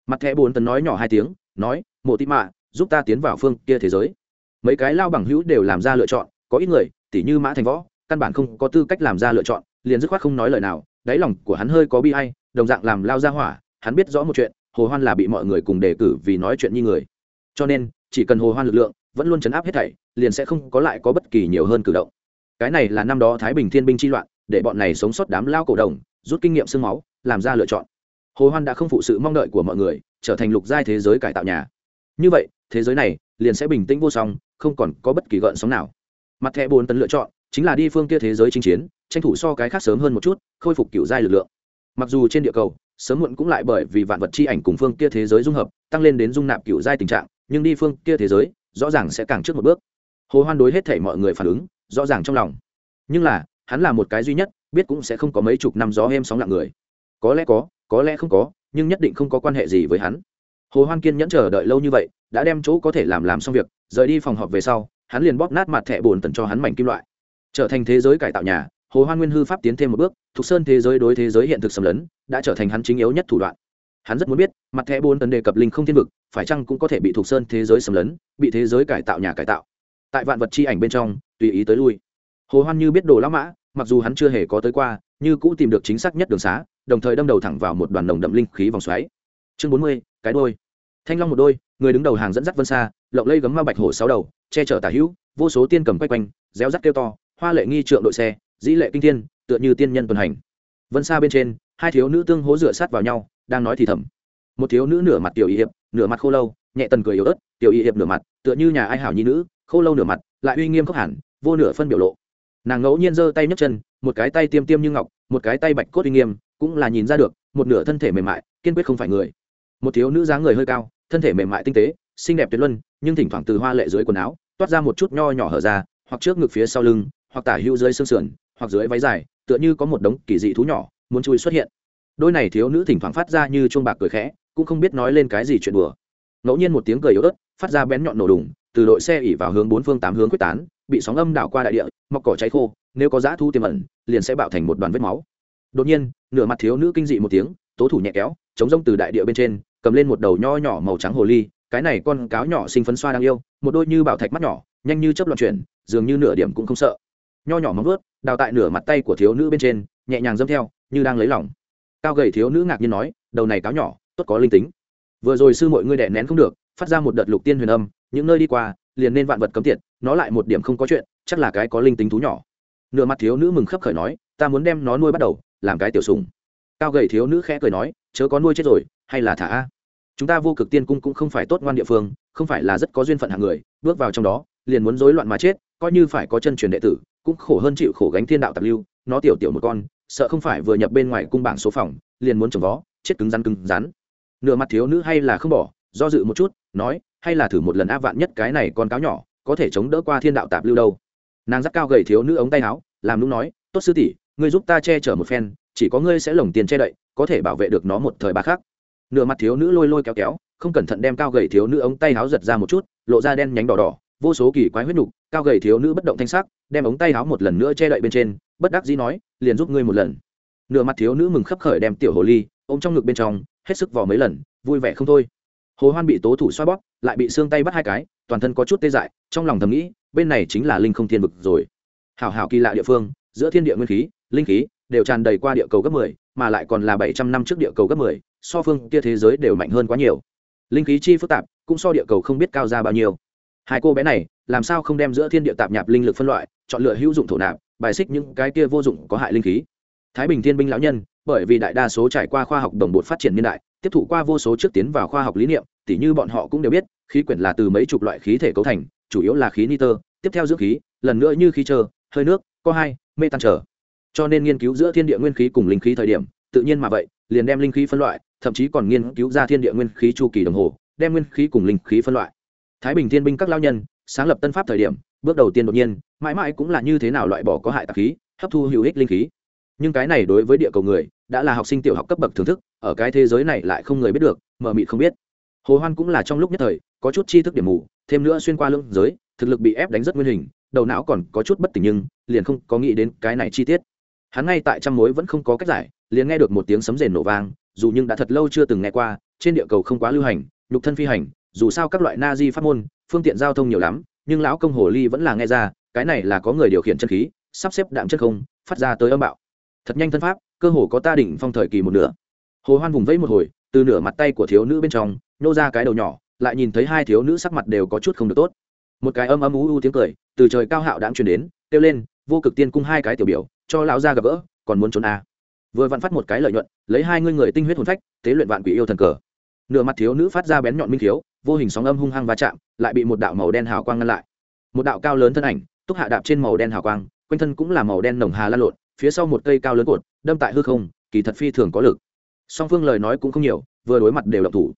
Mặt thẻ bốn tấn nói nhỏ hai tiếng, nói, mộ tị mạ, giúp ta tiến vào phương kia thế giới. Mấy cái lao bằng hữu đều làm ra lựa chọn, có ít người, tỉ như mã thành võ, căn bản không có tư cách làm ra lựa chọn, liền dứt khoát không nói lời nào, đáy lòng của hắn hơi có bi hay đồng dạng làm lao ra hỏa, hắn biết rõ một chuyện hồ hoan là bị mọi người cùng đề cử vì nói chuyện như người. Cho nên, chỉ cần hồ hoan lực lượng vẫn luôn chấn áp hết thảy, liền sẽ không có lại có bất kỳ nhiều hơn cử động. Cái này là năm đó thái bình thiên binh chi loạn, để bọn này sống sót đám lao cổ đồng, rút kinh nghiệm xương máu, làm ra lựa chọn. Hồ hoan đã không phụ sự mong đợi của mọi người, trở thành lục giai thế giới cải tạo nhà. Như vậy, thế giới này liền sẽ bình tĩnh vô song, không còn có bất kỳ gợn sóng nào. Mặt thẻ bốn tấn lựa chọn, chính là đi phương kia thế giới chinh chiến, tranh thủ so cái khác sớm hơn một chút, khôi phục cựu giai lực lượng. Mặc dù trên địa cầu sớm muộn cũng lại bởi vì vạn vật chi ảnh cùng phương kia thế giới dung hợp, tăng lên đến dung nạp cựu giai tình trạng, nhưng đi phương kia thế giới, rõ ràng sẽ càng trước một bước. Hồ hoan đối hết thể mọi người phản ứng, rõ ràng trong lòng. Nhưng là, hắn là một cái duy nhất, biết cũng sẽ không có mấy chục năm gió êm sóng lặng người. Có lẽ có có lẽ không có, nhưng nhất định không có quan hệ gì với hắn. Hồ hoan kiên nhẫn chờ đợi lâu như vậy, đã đem chỗ có thể làm làm xong việc, rời đi phòng họp về sau, hắn liền bóp nát mặt thẻ bồn tần cho hắn mảnh kim loại. Trở thành thế giới cải tạo nhà, hồ hoan nguyên hư pháp tiến thêm một bước thục sơn thế giới đối thế giới hiện thực xâm lấn đã trở thành hắn chính yếu nhất thủ đoạn. Hắn rất muốn biết, mặt thẻ bốn tấn đề cập linh không thiên vực, phải chăng cũng có thể bị thuộc sơn thế giới xâm lấn, bị thế giới cải tạo nhà cải tạo. Tại vạn vật chi ảnh bên trong, tùy ý tới lui. Hồ hoan như biết đồ lão mã, mặc dù hắn chưa hề có tới qua, như cũ tìm được chính xác nhất đường xá, đồng thời đâm đầu thẳng vào một đoàn đồng đậm linh khí vòng xoáy. Chương bốn mươi, cái đôi. Thanh long một đôi, người đứng đầu hàng dẫn dắt vân xa, lộng lây gấm ma bạch hổ sáu đầu, che chở tả hữu, vô số tiên cầm quay quanh, réo rắt kêu to, hoa lệ nghi trượng đội xe, dĩ lệ kinh thiên, tựa như tiên nhân tuần hành. Vân xa bên trên hai thiếu nữ tương hố dựa sát vào nhau, đang nói thì thầm. Một thiếu nữ nửa mặt tiểu y hiệp, nửa mặt khô lâu, nhẹ tần cười yếu ớt, tiểu y hiệp nửa mặt, tựa như nhà ai hảo nhi nữ, khô lâu nửa mặt, lại uy nghiêm khốc hẳn, vô nửa phân biểu lộ. Nàng ngẫu nhiên giơ tay nhấc chân, một cái tay tiêm tiêm như ngọc, một cái tay bạch cốt uy nghiêm, cũng là nhìn ra được, một nửa thân thể mềm mại, kiên quyết không phải người. Một thiếu nữ dáng người hơi cao, thân thể mềm mại tinh tế, xinh đẹp tuyệt luân, nhưng thỉnh thoảng từ hoa lệ dưới quần áo, toát ra một chút nho nhỏ hở ra, hoặc trước ngực phía sau lưng, hoặc tả hữu dưới xương sườn, hoặc dưới váy dài, tựa như có một đống kỳ dị thú nhỏ muốn chui xuất hiện. Đôi này thiếu nữ thỉnh thoảng phát ra như chuông bạc cười khẽ, cũng không biết nói lên cái gì chuyện đùa. Ngẫu nhiên một tiếng cười yếu ớt, phát ra bén nhọn nổ đùng, từ đội xe ỉ vào hướng bốn phương tám hướng quyết tán, bị sóng âm đảo qua đại địa, mọc cỏ cháy khô, nếu có giá thu tiềm ẩn, liền sẽ bạo thành một đoàn vết máu. Đột nhiên, nửa mặt thiếu nữ kinh dị một tiếng, tố thủ nhẹ kéo, chống rông từ đại địa bên trên, cầm lên một đầu nho nhỏ màu trắng hồ ly, cái này con cáo nhỏ sinh phấn xoa đang yêu, một đôi như bảo thạch mắt nhỏ, nhanh như chấp loạn chuyển, dường như nửa điểm cũng không sợ. Nho nhỏ móng vớt đào tại nửa mặt tay của thiếu nữ bên trên, nhẹ nhàng dâm theo như đang lấy lòng. Cao gầy thiếu nữ ngạc nhiên nói, đầu này cáo nhỏ, tốt có linh tính. Vừa rồi sư mọi ngươi đẻ nén không được, phát ra một đợt lục tiên huyền âm, những nơi đi qua, liền nên vạn vật cấm tiệt, nó lại một điểm không có chuyện, chắc là cái có linh tính thú nhỏ. Nửa mặt thiếu nữ mừng khấp khởi nói, ta muốn đem nó nuôi bắt đầu, làm cái tiểu sùng cao gầy thiếu nữ khẽ cười nói, chớ có nuôi chết rồi, hay là thả a. Chúng ta vô cực tiên cung cũng không phải tốt ngoan địa phương, không phải là rất có duyên phận hạng người, bước vào trong đó, liền muốn rối loạn mà chết, coi như phải có chân truyền đệ tử, cũng khổ hơn chịu khổ gánh thiên đạo tạp lưu, nó tiểu tiểu một con sợ không phải vừa nhập bên ngoài cung bảng số phòng, liền muốn trồng vó, chết cứng rắn cứng rắn. Nửa mặt thiếu nữ hay là không bỏ, do dự một chút, nói, hay là thử một lần áp vạn nhất cái này con cáo nhỏ, có thể chống đỡ qua thiên đạo tạp lưu đâu. Nàng dắt cao gầy thiếu nữ ống tay áo, làm lúc nói, tốt sư tỷ, ngươi giúp ta che chở một phen, chỉ có ngươi sẽ lồng tiền che đậy, có thể bảo vệ được nó một thời ba khác nửa mặt thiếu nữ lôi lôi kéo kéo, không cẩn thận đem cao gầy thiếu nữ ống tay áo giật ra một chút, lộ ra đen nhánh đỏ đỏ, vô số kỳ quái huyết nục cao gầy thiếu nữ bất động thanh sắc, đem ống tay áo một lần nữa che đậy bên trên bất đắc dĩ nói liền giúp ngươi một lần nửa mặt thiếu nữ mừng khấp khởi đem tiểu hồ ly ôm trong ngực bên trong hết sức vò mấy lần vui vẻ không thôi hồ hoan bị tố thủ xoa bóp lại bị xương tay bắt hai cái toàn thân có chút tê dại trong lòng thầm nghĩ bên này chính là linh không thiên vực rồi hảo hảo kỳ lạ địa phương giữa thiên địa nguyên khí linh khí đều tràn đầy qua địa cầu gấp 10, mà lại còn là 700 năm trước địa cầu gấp 10, so phương kia thế giới đều mạnh hơn quá nhiều. Linh khí chi phức tạp, cũng so địa cầu không biết cao ra bao nhiêu. Hai cô bé này, làm sao không đem giữa thiên địa tạp nhạp linh lực phân loại, chọn lựa hữu dụng thổ nạp, bài xích những cái kia vô dụng có hại linh khí. Thái Bình Thiên binh lão nhân, bởi vì đại đa số trải qua khoa học đồng bộ phát triển niên đại, tiếp thụ qua vô số trước tiến vào khoa học lý niệm, tỉ như bọn họ cũng đều biết, khí quyển là từ mấy chục loại khí thể cấu thành, chủ yếu là khí nitơ, tiếp theo dưỡng khí, lần nữa như khí trơ hơi nước, co hai mê tan trở cho nên nghiên cứu giữa thiên địa nguyên khí cùng linh khí thời điểm tự nhiên mà vậy liền đem linh khí phân loại thậm chí còn nghiên cứu ra thiên địa nguyên khí chu kỳ đồng hồ đem nguyên khí cùng linh khí phân loại thái bình thiên binh các lao nhân sáng lập tân pháp thời điểm bước đầu tiên đột nhiên, mãi mãi cũng là như thế nào loại bỏ có hại tạp khí, hấp thu hữu ích linh khí. Nhưng cái này đối với địa cầu người, đã là học sinh tiểu học cấp bậc thưởng thức, ở cái thế giới này lại không người biết được mờ mịt không biết. Hồ hoan cũng là trong lúc nhất thời, có chút tri thức điểm mù, thêm nữa xuyên qua lưỡng giới, thực lực bị ép đánh rất nguyên hình, đầu não còn có chút bất tỉnh nhưng, liền không có nghĩ đến cái này chi tiết. Hắn ngay tại trăm mối vẫn không có cách giải, liền nghe được một tiếng sấm rền nổ vang, dù nhưng đã thật lâu chưa từng nghe qua, trên địa cầu không quá lưu hành, nhục thân phi hành, dù sao các loại na di phát môn, phương tiện giao thông nhiều lắm nhưng lão công hồ ly vẫn là nghe ra, cái này là có người điều khiển chân khí, sắp xếp đạm chân không, phát ra tới âm bạo. Thật nhanh thân pháp, cơ hồ có ta đỉnh phong thời kỳ một nửa. Hồ hoan vùng vẫy một hồi, từ nửa mặt tay của thiếu nữ bên trong nhô ra cái đầu nhỏ, lại nhìn thấy hai thiếu nữ sắc mặt đều có chút không được tốt. Một cái âm âm u u tiếng cười, từ trời cao hạo đãng truyền đến, kêu lên, vô cực tiên cung hai cái tiểu biểu, cho lão gia gặp gỡ, còn muốn trốn à. vừa vặn phát một cái lợi nhuận, lấy hai ngươi người tinh huyết hồn phách, tế luyện vạn quỷ yêu thần cờ. Nửa mặt thiếu nữ phát ra bén nhọn minh thiếu vô hình sóng âm hung hăng va chạm, lại bị một đạo màu đen hào quang ngăn lại. Một đạo cao lớn thân ảnh, túc hạ đạp trên màu đen hào quang, quanh thân cũng là màu đen nồng hà lan lộn, phía sau một cây cao lớn cột đâm tại hư không, kỳ thật phi thường có lực. Song phương lời nói cũng không nhiều, vừa đối mặt đều động thủ.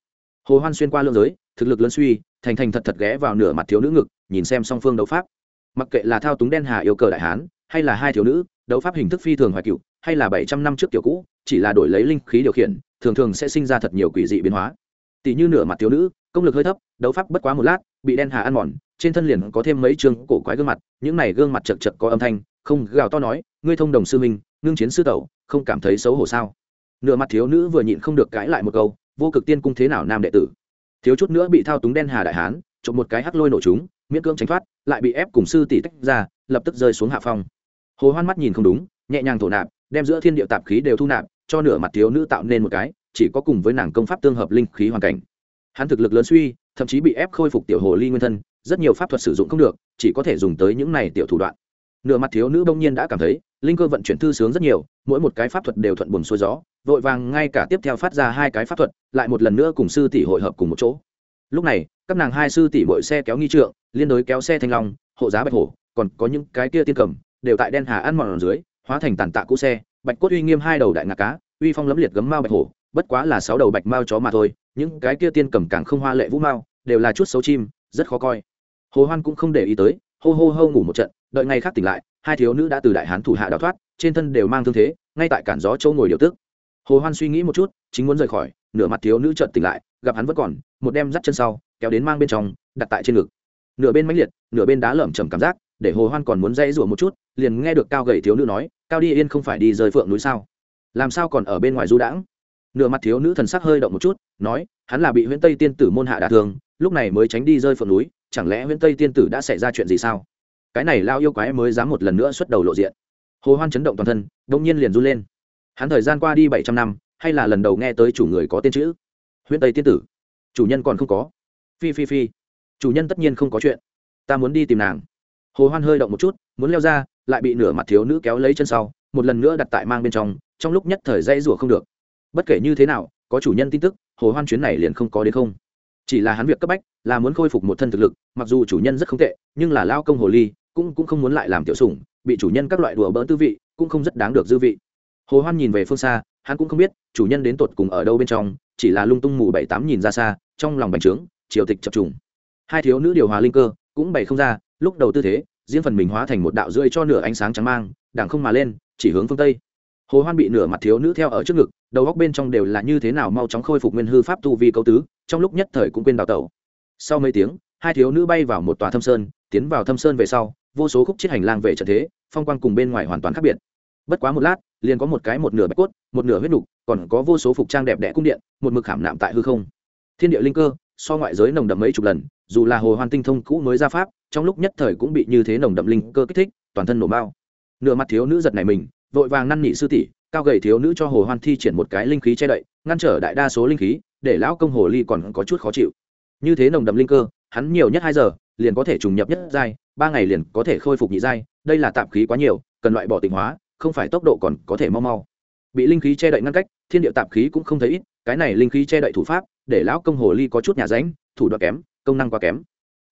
Hồ hoan xuyên qua lương giới, thực lực lớn suy, thành thành thật thật ghé vào nửa mặt thiếu nữ ngực, nhìn xem song phương đấu pháp. Mặc kệ là thao túng đen hà yêu cờ đại hán, hay là hai thiếu nữ, đấu pháp hình thức phi thường hoài cựu, hay là bảy trăm năm trước tiểu cũ, chỉ là đổi lấy linh khí điều khiển, thường thường sẽ sinh ra thật nhiều quỷ dị biến hóa. Tỷ như nửa mặt thiếu nữ công lực hơi thấp, đấu pháp bất quá một lát, bị đen hà ăn mòn, trên thân liền có thêm mấy chương cổ quái gương mặt, những này gương mặt chật chật có âm thanh, không gào to nói, ngươi thông đồng sư minh ngưng chiến sư tẩu, không cảm thấy xấu hổ sao? Nửa mặt thiếu nữ vừa nhịn không được cãi lại một câu, vô cực tiên cung thế nào nam đệ tử? Thiếu chút nữa bị thao túng đen hà đại hán trộm một cái hắc lôi nổ chúng, miễn cưỡng tránh thoát, lại bị ép cùng sư tỷ tách ra, lập tức rơi xuống hạ phong. Hồ hoan mắt nhìn không đúng, nhẹ nhàng thổ nạp, đem giữa thiên địa tạp khí đều thu nạp, cho nửa mặt thiếu nữ tạo nên một cái, chỉ có cùng với nàng công pháp tương hợp linh khí hoàn cảnh hắn thực lực lớn suy, thậm chí bị ép khôi phục tiểu hồ ly nguyên thân, rất nhiều pháp thuật sử dụng không được, chỉ có thể dùng tới những này tiểu thủ đoạn. Nửa mặt thiếu nữ bỗng nhiên đã cảm thấy, linh cơ vận chuyển thư sướng rất nhiều, mỗi một cái pháp thuật đều thuận buồm xuôi gió, vội vàng ngay cả tiếp theo phát ra hai cái pháp thuật, lại một lần nữa cùng sư tỷ hội hợp cùng một chỗ. Lúc này, các nàng hai sư tỷ bội xe kéo nghi trượng, liên đối kéo xe thanh long, hộ giá bạch hổ, còn có những cái kia tiên cầm, đều tại đen hà ăn mòn ở dưới, hóa thành tàn tạ cũ xe, bạch cốt uy nghiêm hai đầu đại ngạc cá, uy phong lấm liệt gấm mao bạch hổ bất quá là sáu đầu bạch mao chó mà thôi, những cái kia tiên cầm càng không hoa lệ vũ mao, đều là chút xấu chim, rất khó coi. Hồ hoan cũng không để ý tới, hô hô hô ngủ một trận, đợi ngày khác tỉnh lại, hai thiếu nữ đã từ đại hán thủ hạ đào thoát, trên thân đều mang thương thế, ngay tại cản gió châu ngồi điều tức. Hồ hoan suy nghĩ một chút, chính muốn rời khỏi, nửa mặt thiếu nữ chợt tỉnh lại, gặp hắn vẫn còn, một đem dắt chân sau, kéo đến mang bên trong, đặt tại trên ngực. Nửa bên mãnh liệt, nửa bên đá lởm chầm cảm giác, để hồ hoan còn muốn dây rủa một chút, liền nghe được cao gầy thiếu nữ nói, cao đi yên không phải đi rời phượng núi sao? Làm sao còn ở bên ngoài du đãng? Nửa mặt thiếu nữ thần sắc hơi động một chút, nói, hắn là bị huyễn tây tiên tử môn hạ đả thương, lúc này mới tránh đi rơi phượng núi, chẳng lẽ huyễn tây tiên tử đã xảy ra chuyện gì sao? Cái này lao yêu quái mới dám một lần nữa xuất đầu lộ diện. Hồ hoan chấn động toàn thân đông nhiên liền run lên. Hắn thời gian qua đi bảy trăm năm, hay là lần đầu nghe tới chủ người có tên chữ? Huyễn tây tiên tử. Chủ nhân còn không có. Phi phi phi. Chủ nhân tất nhiên không có chuyện. Ta muốn đi tìm nàng. Hồ hoan hơi động một chút, muốn leo ra, lại bị nửa mặt thiếu nữ kéo lấy chân sau, một lần nữa đặt tại mang bên trong trong lúc nhất thời dây rủa không được bất kể như thế nào, có chủ nhân tin tức, hồ hoan chuyến này liền không có đến không. Chỉ là hắn việc cấp bách, là muốn khôi phục một thân thực lực, mặc dù chủ nhân rất không tệ, nhưng là lao công hồ ly, cũng cũng không muốn lại làm tiểu sủng, bị chủ nhân các loại đùa bỡn tư vị, cũng không rất đáng được dư vị. Hồ hoan nhìn về phương xa, hắn cũng không biết, chủ nhân đến tột cùng ở đâu bên trong, chỉ là lung tung mù bảy tám nhìn ra xa, trong lòng bành trướng, triều tịch chập trùng. Hai thiếu nữ điều hòa linh cơ, cũng bày không ra, lúc đầu tư thế, riêng phần mình hóa thành một đạo rưỡi cho nửa ánh sáng trắng mang đảng không mà lên, chỉ hướng phương tây hồ hoan bị nửa mặt thiếu nữ theo ở trước ngực, đầu góc bên trong đều là như thế nào mau chóng khôi phục nguyên hư pháp tu vi câu tứ, trong lúc nhất thời cũng quên đào tẩu. Sau mấy tiếng, hai thiếu nữ bay vào một tòa thâm sơn, tiến vào thâm sơn về sau, vô số khúc chiết hành lang về trận thế, phong quang cùng bên ngoài hoàn toàn khác biệt. Bất quá một lát, liền có một cái một nửa bạch cốt, một nửa huyết đục còn có vô số phục trang đẹp đẽ cung điện, một mực khảm nạm tại hư không. Thiên địa linh cơ, so ngoại giới nồng đậm mấy chục lần, dù là hồ hoan tinh thông cũ mới ra pháp, trong lúc nhất thời cũng bị như thế nồng đậm linh cơ kích thích, toàn thân nổ bao nửa mặt thiếu nữ giật này mình vội vàng năn nỉ sư tỷ, cao gầy thiếu nữ cho hồ hoan thi triển một cái linh khí che đậy, ngăn trở đại đa số linh khí, để lão công hồ ly còn có chút khó chịu. Như thế nồng đậm linh cơ, hắn nhiều nhất hai giờ, liền có thể trùng nhập nhất giai, ba ngày liền có thể khôi phục nhị giai, đây là tạm khí quá nhiều, cần loại bỏ tịnh hóa, không phải tốc độ còn có thể mau mau. Bị linh khí che đậy ngăn cách, thiên địa tạp khí cũng không thấy ít, cái này linh khí che đậy thủ pháp, để lão công hồ ly có chút nhà ránh, thủ đoạn kém, công năng quá kém.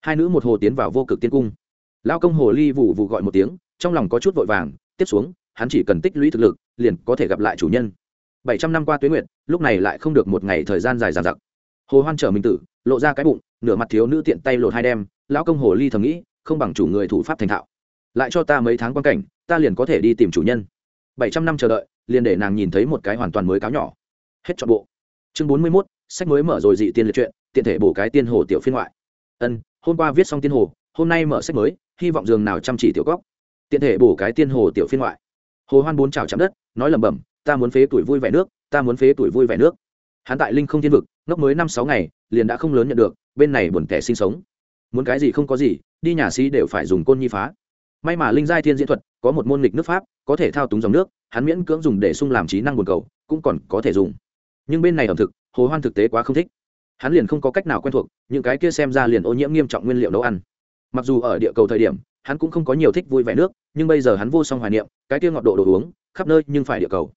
Hai nữ một hồ tiến vào vô cực tiên cung. Lão công hồ ly vụ vụ gọi một tiếng, trong lòng có chút vội vàng, tiếp xuống hắn chỉ cần tích lũy thực lực liền có thể gặp lại chủ nhân. Bảy trăm năm qua tuế nguyện lúc này lại không được một ngày thời gian dài dàn dặc. Hồ hoan trở mình tử lộ ra cái bụng nửa mặt thiếu nữ tiện tay lột hai đem lão công hồ ly thầm nghĩ không bằng chủ người thủ pháp thành thạo. Lại cho ta mấy tháng quan cảnh ta liền có thể đi tìm chủ nhân. Bảy trăm năm chờ đợi liền để nàng nhìn thấy một cái hoàn toàn mới cáo nhỏ. Hết trọn bộ. Chương bốn mươi 41, sách mới mở rồi dị tiên liệt truyện tiện thể bổ cái tiên hồ tiểu phiên ngoại. Ân hôm qua viết xong tiên hồ hôm nay mở sách mới hy vọng giường nào chăm chỉ tiểu góc tiện thể bổ cái tiên hồ tiểu phiên ngoại hồ hoan bốn chảo chạm đất, nói lẩm bẩm, ta muốn phế tuổi vui vẻ nước, ta muốn phế tuổi vui vẻ nước. Hắn tại linh không thiên vực, ngốc mới năm sáu ngày, liền đã không lớn nhận được, bên này buồn kẻ sinh sống. Muốn cái gì không có gì, đi nhà sĩ đều phải dùng côn nhi phá. May mà linh giai thiên diễn thuật có một môn lịch nước pháp, có thể thao túng dòng nước, hắn miễn cưỡng dùng để sung làm trí năng buồn cầu, cũng còn có thể dùng. Nhưng bên này ẩm thực, hồ hoan thực tế quá không thích. Hắn liền không có cách nào quen thuộc, những cái kia xem ra liền ô nhiễm nghiêm trọng nguyên liệu nấu ăn. Mặc dù ở địa cầu thời điểm hắn cũng không có nhiều thích vui vẻ nước, nhưng bây giờ hắn vô song hoài niệm, cái kia ngọt độ đồ uống, khắp nơi nhưng phải địa cầu.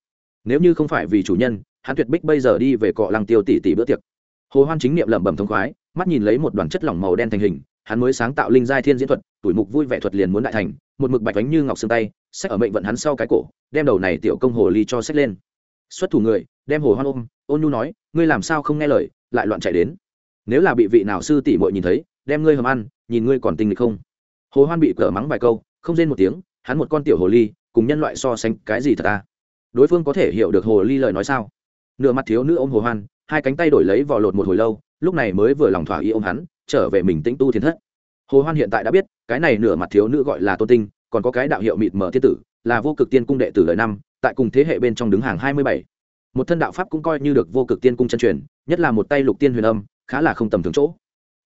Nếu như không phải vì chủ nhân, hắn tuyệt bích bây giờ đi về cọ lăng tiêu tỷ tỷ bữa tiệc. Hồ hoan chính niệm lẩm bẩm thông khoái, mắt nhìn lấy một đoàn chất lỏng màu đen thành hình, hắn mới sáng tạo linh giai thiên diễn thuật, tuổi mục vui vẻ thuật liền muốn đại thành, một mực bạch bánh như ngọc xương tay, sách ở mệnh vận hắn sau cái cổ, đem đầu này tiểu công hồ ly cho sách lên. Xuất thủ người, đem hồ hoan ôm, ôn nhu nói, ngươi làm sao không nghe lời, lại loạn chạy đến. Nếu là bị vị nào sư tỷ muội nhìn thấy, đem ngươi hầm ăn, nhìn ngươi còn tinh lịch không? Hồ hoan bị cờ mắng vài câu, không rên một tiếng, hắn một con tiểu hồ ly, cùng nhân loại so sánh cái gì thật ta? Đối phương có thể hiểu được hồ ly lời nói sao? Nửa mặt thiếu nữ ôm hồ hoan, hai cánh tay đổi lấy vỏ lột một hồi lâu, lúc này mới vừa lòng thỏa ý ôm hắn, trở về mình tĩnh tu thiên thất. Hồ hoan hiện tại đã biết, cái này nửa mặt thiếu nữ gọi là tôn tinh, còn có cái đạo hiệu mịt mở thiên tử, là vô cực tiên cung đệ tử đời năm, tại cùng thế hệ bên trong đứng hàng hai mươi bảy. Một thân đạo pháp cũng coi như được vô cực tiên cung chân truyền, nhất là một tay lục tiên huyền âm, khá là không tầm thường chỗ.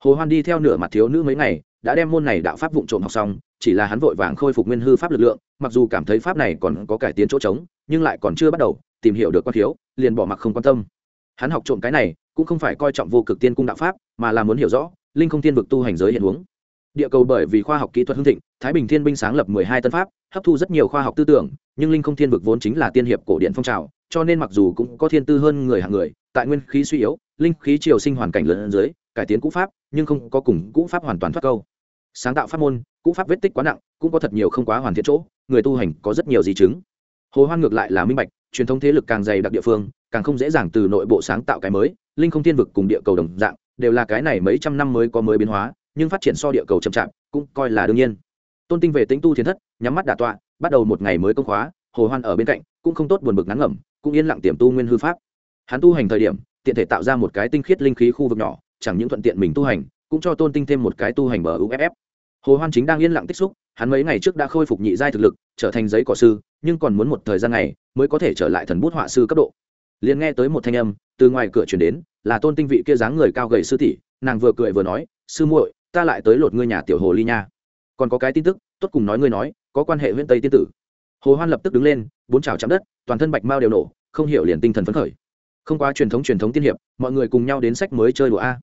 Hồ hoan đi theo nửa mặt thiếu nữ mấy ngày đã đem môn này đạo pháp vụng trộm học xong, chỉ là hắn vội vàng khôi phục nguyên hư pháp lực lượng, mặc dù cảm thấy pháp này còn có cải tiến chỗ trống, nhưng lại còn chưa bắt đầu, tìm hiểu được quan thiếu, liền bỏ mặc không quan tâm. Hắn học trộm cái này, cũng không phải coi trọng vô cực tiên cung đạo pháp, mà là muốn hiểu rõ, linh không tiên vực tu hành giới hiện huống. Địa cầu bởi vì khoa học kỹ thuật hưng thịnh, thái bình thiên binh sáng lập mười hai tân pháp, hấp thu rất nhiều khoa học tư tưởng, nhưng linh không thiên vực vốn chính là tiên hiệp cổ điện phong trào, cho nên mặc dù cũng có thiên tư hơn người hạng người, tại nguyên khí suy yếu, linh khí triều sinh hoàn cảnh lớn dưới, cải tiến cũ pháp, nhưng không có cùng cũ pháp hoàn toàn thoát câu sáng tạo pháp môn cũ pháp vết tích quá nặng, cũng có thật nhiều không quá hoàn thiện chỗ, người tu hành có rất nhiều di chứng. Hồ hoan ngược lại là minh bạch, truyền thống thế lực càng dày đặc địa phương, càng không dễ dàng từ nội bộ sáng tạo cái mới, linh không thiên vực cùng địa cầu đồng dạng, đều là cái này mấy trăm năm mới có mới biến hóa, nhưng phát triển so địa cầu chậm chạp, cũng coi là đương nhiên. Tôn tinh về tính tu thiền thất, nhắm mắt đả tọa, bắt đầu một ngày mới công khóa, hồ hoan ở bên cạnh, cũng không tốt buồn bực ngắn ngẩm, cũng yên lặng tiềm tu nguyên hư pháp. Hắn tu hành thời điểm, tiện thể tạo ra một cái tinh khiết linh khí khu vực nhỏ, chẳng những thuận tiện mình tu hành cũng cho tôn tinh thêm một cái tu hành bờ uff hồ hoan chính đang yên lặng tích xúc, hắn mấy ngày trước đã khôi phục nhị giai thực lực, trở thành giấy cỏ sư, nhưng còn muốn một thời gian này mới có thể trở lại thần bút họa sư cấp độ. Liền nghe tới một thanh âm từ ngoài cửa chuyển đến, là tôn tinh vị kia dáng người cao gầy sư tỷ, nàng vừa cười vừa nói, sư muội, ta lại tới lột ngươi nhà tiểu hồ ly nha. Còn có cái tin tức, tốt cùng nói ngươi nói, có quan hệ huyện tây tiên tử. Hồ hoan lập tức đứng lên, bốn chảo chạm đất, toàn thân bạch mao đều nổ, không hiểu liền tinh thần phấn khởi. Không qua truyền thống truyền thống tiên hiệp, mọi người cùng nhau đến sách mới chơi đùa a.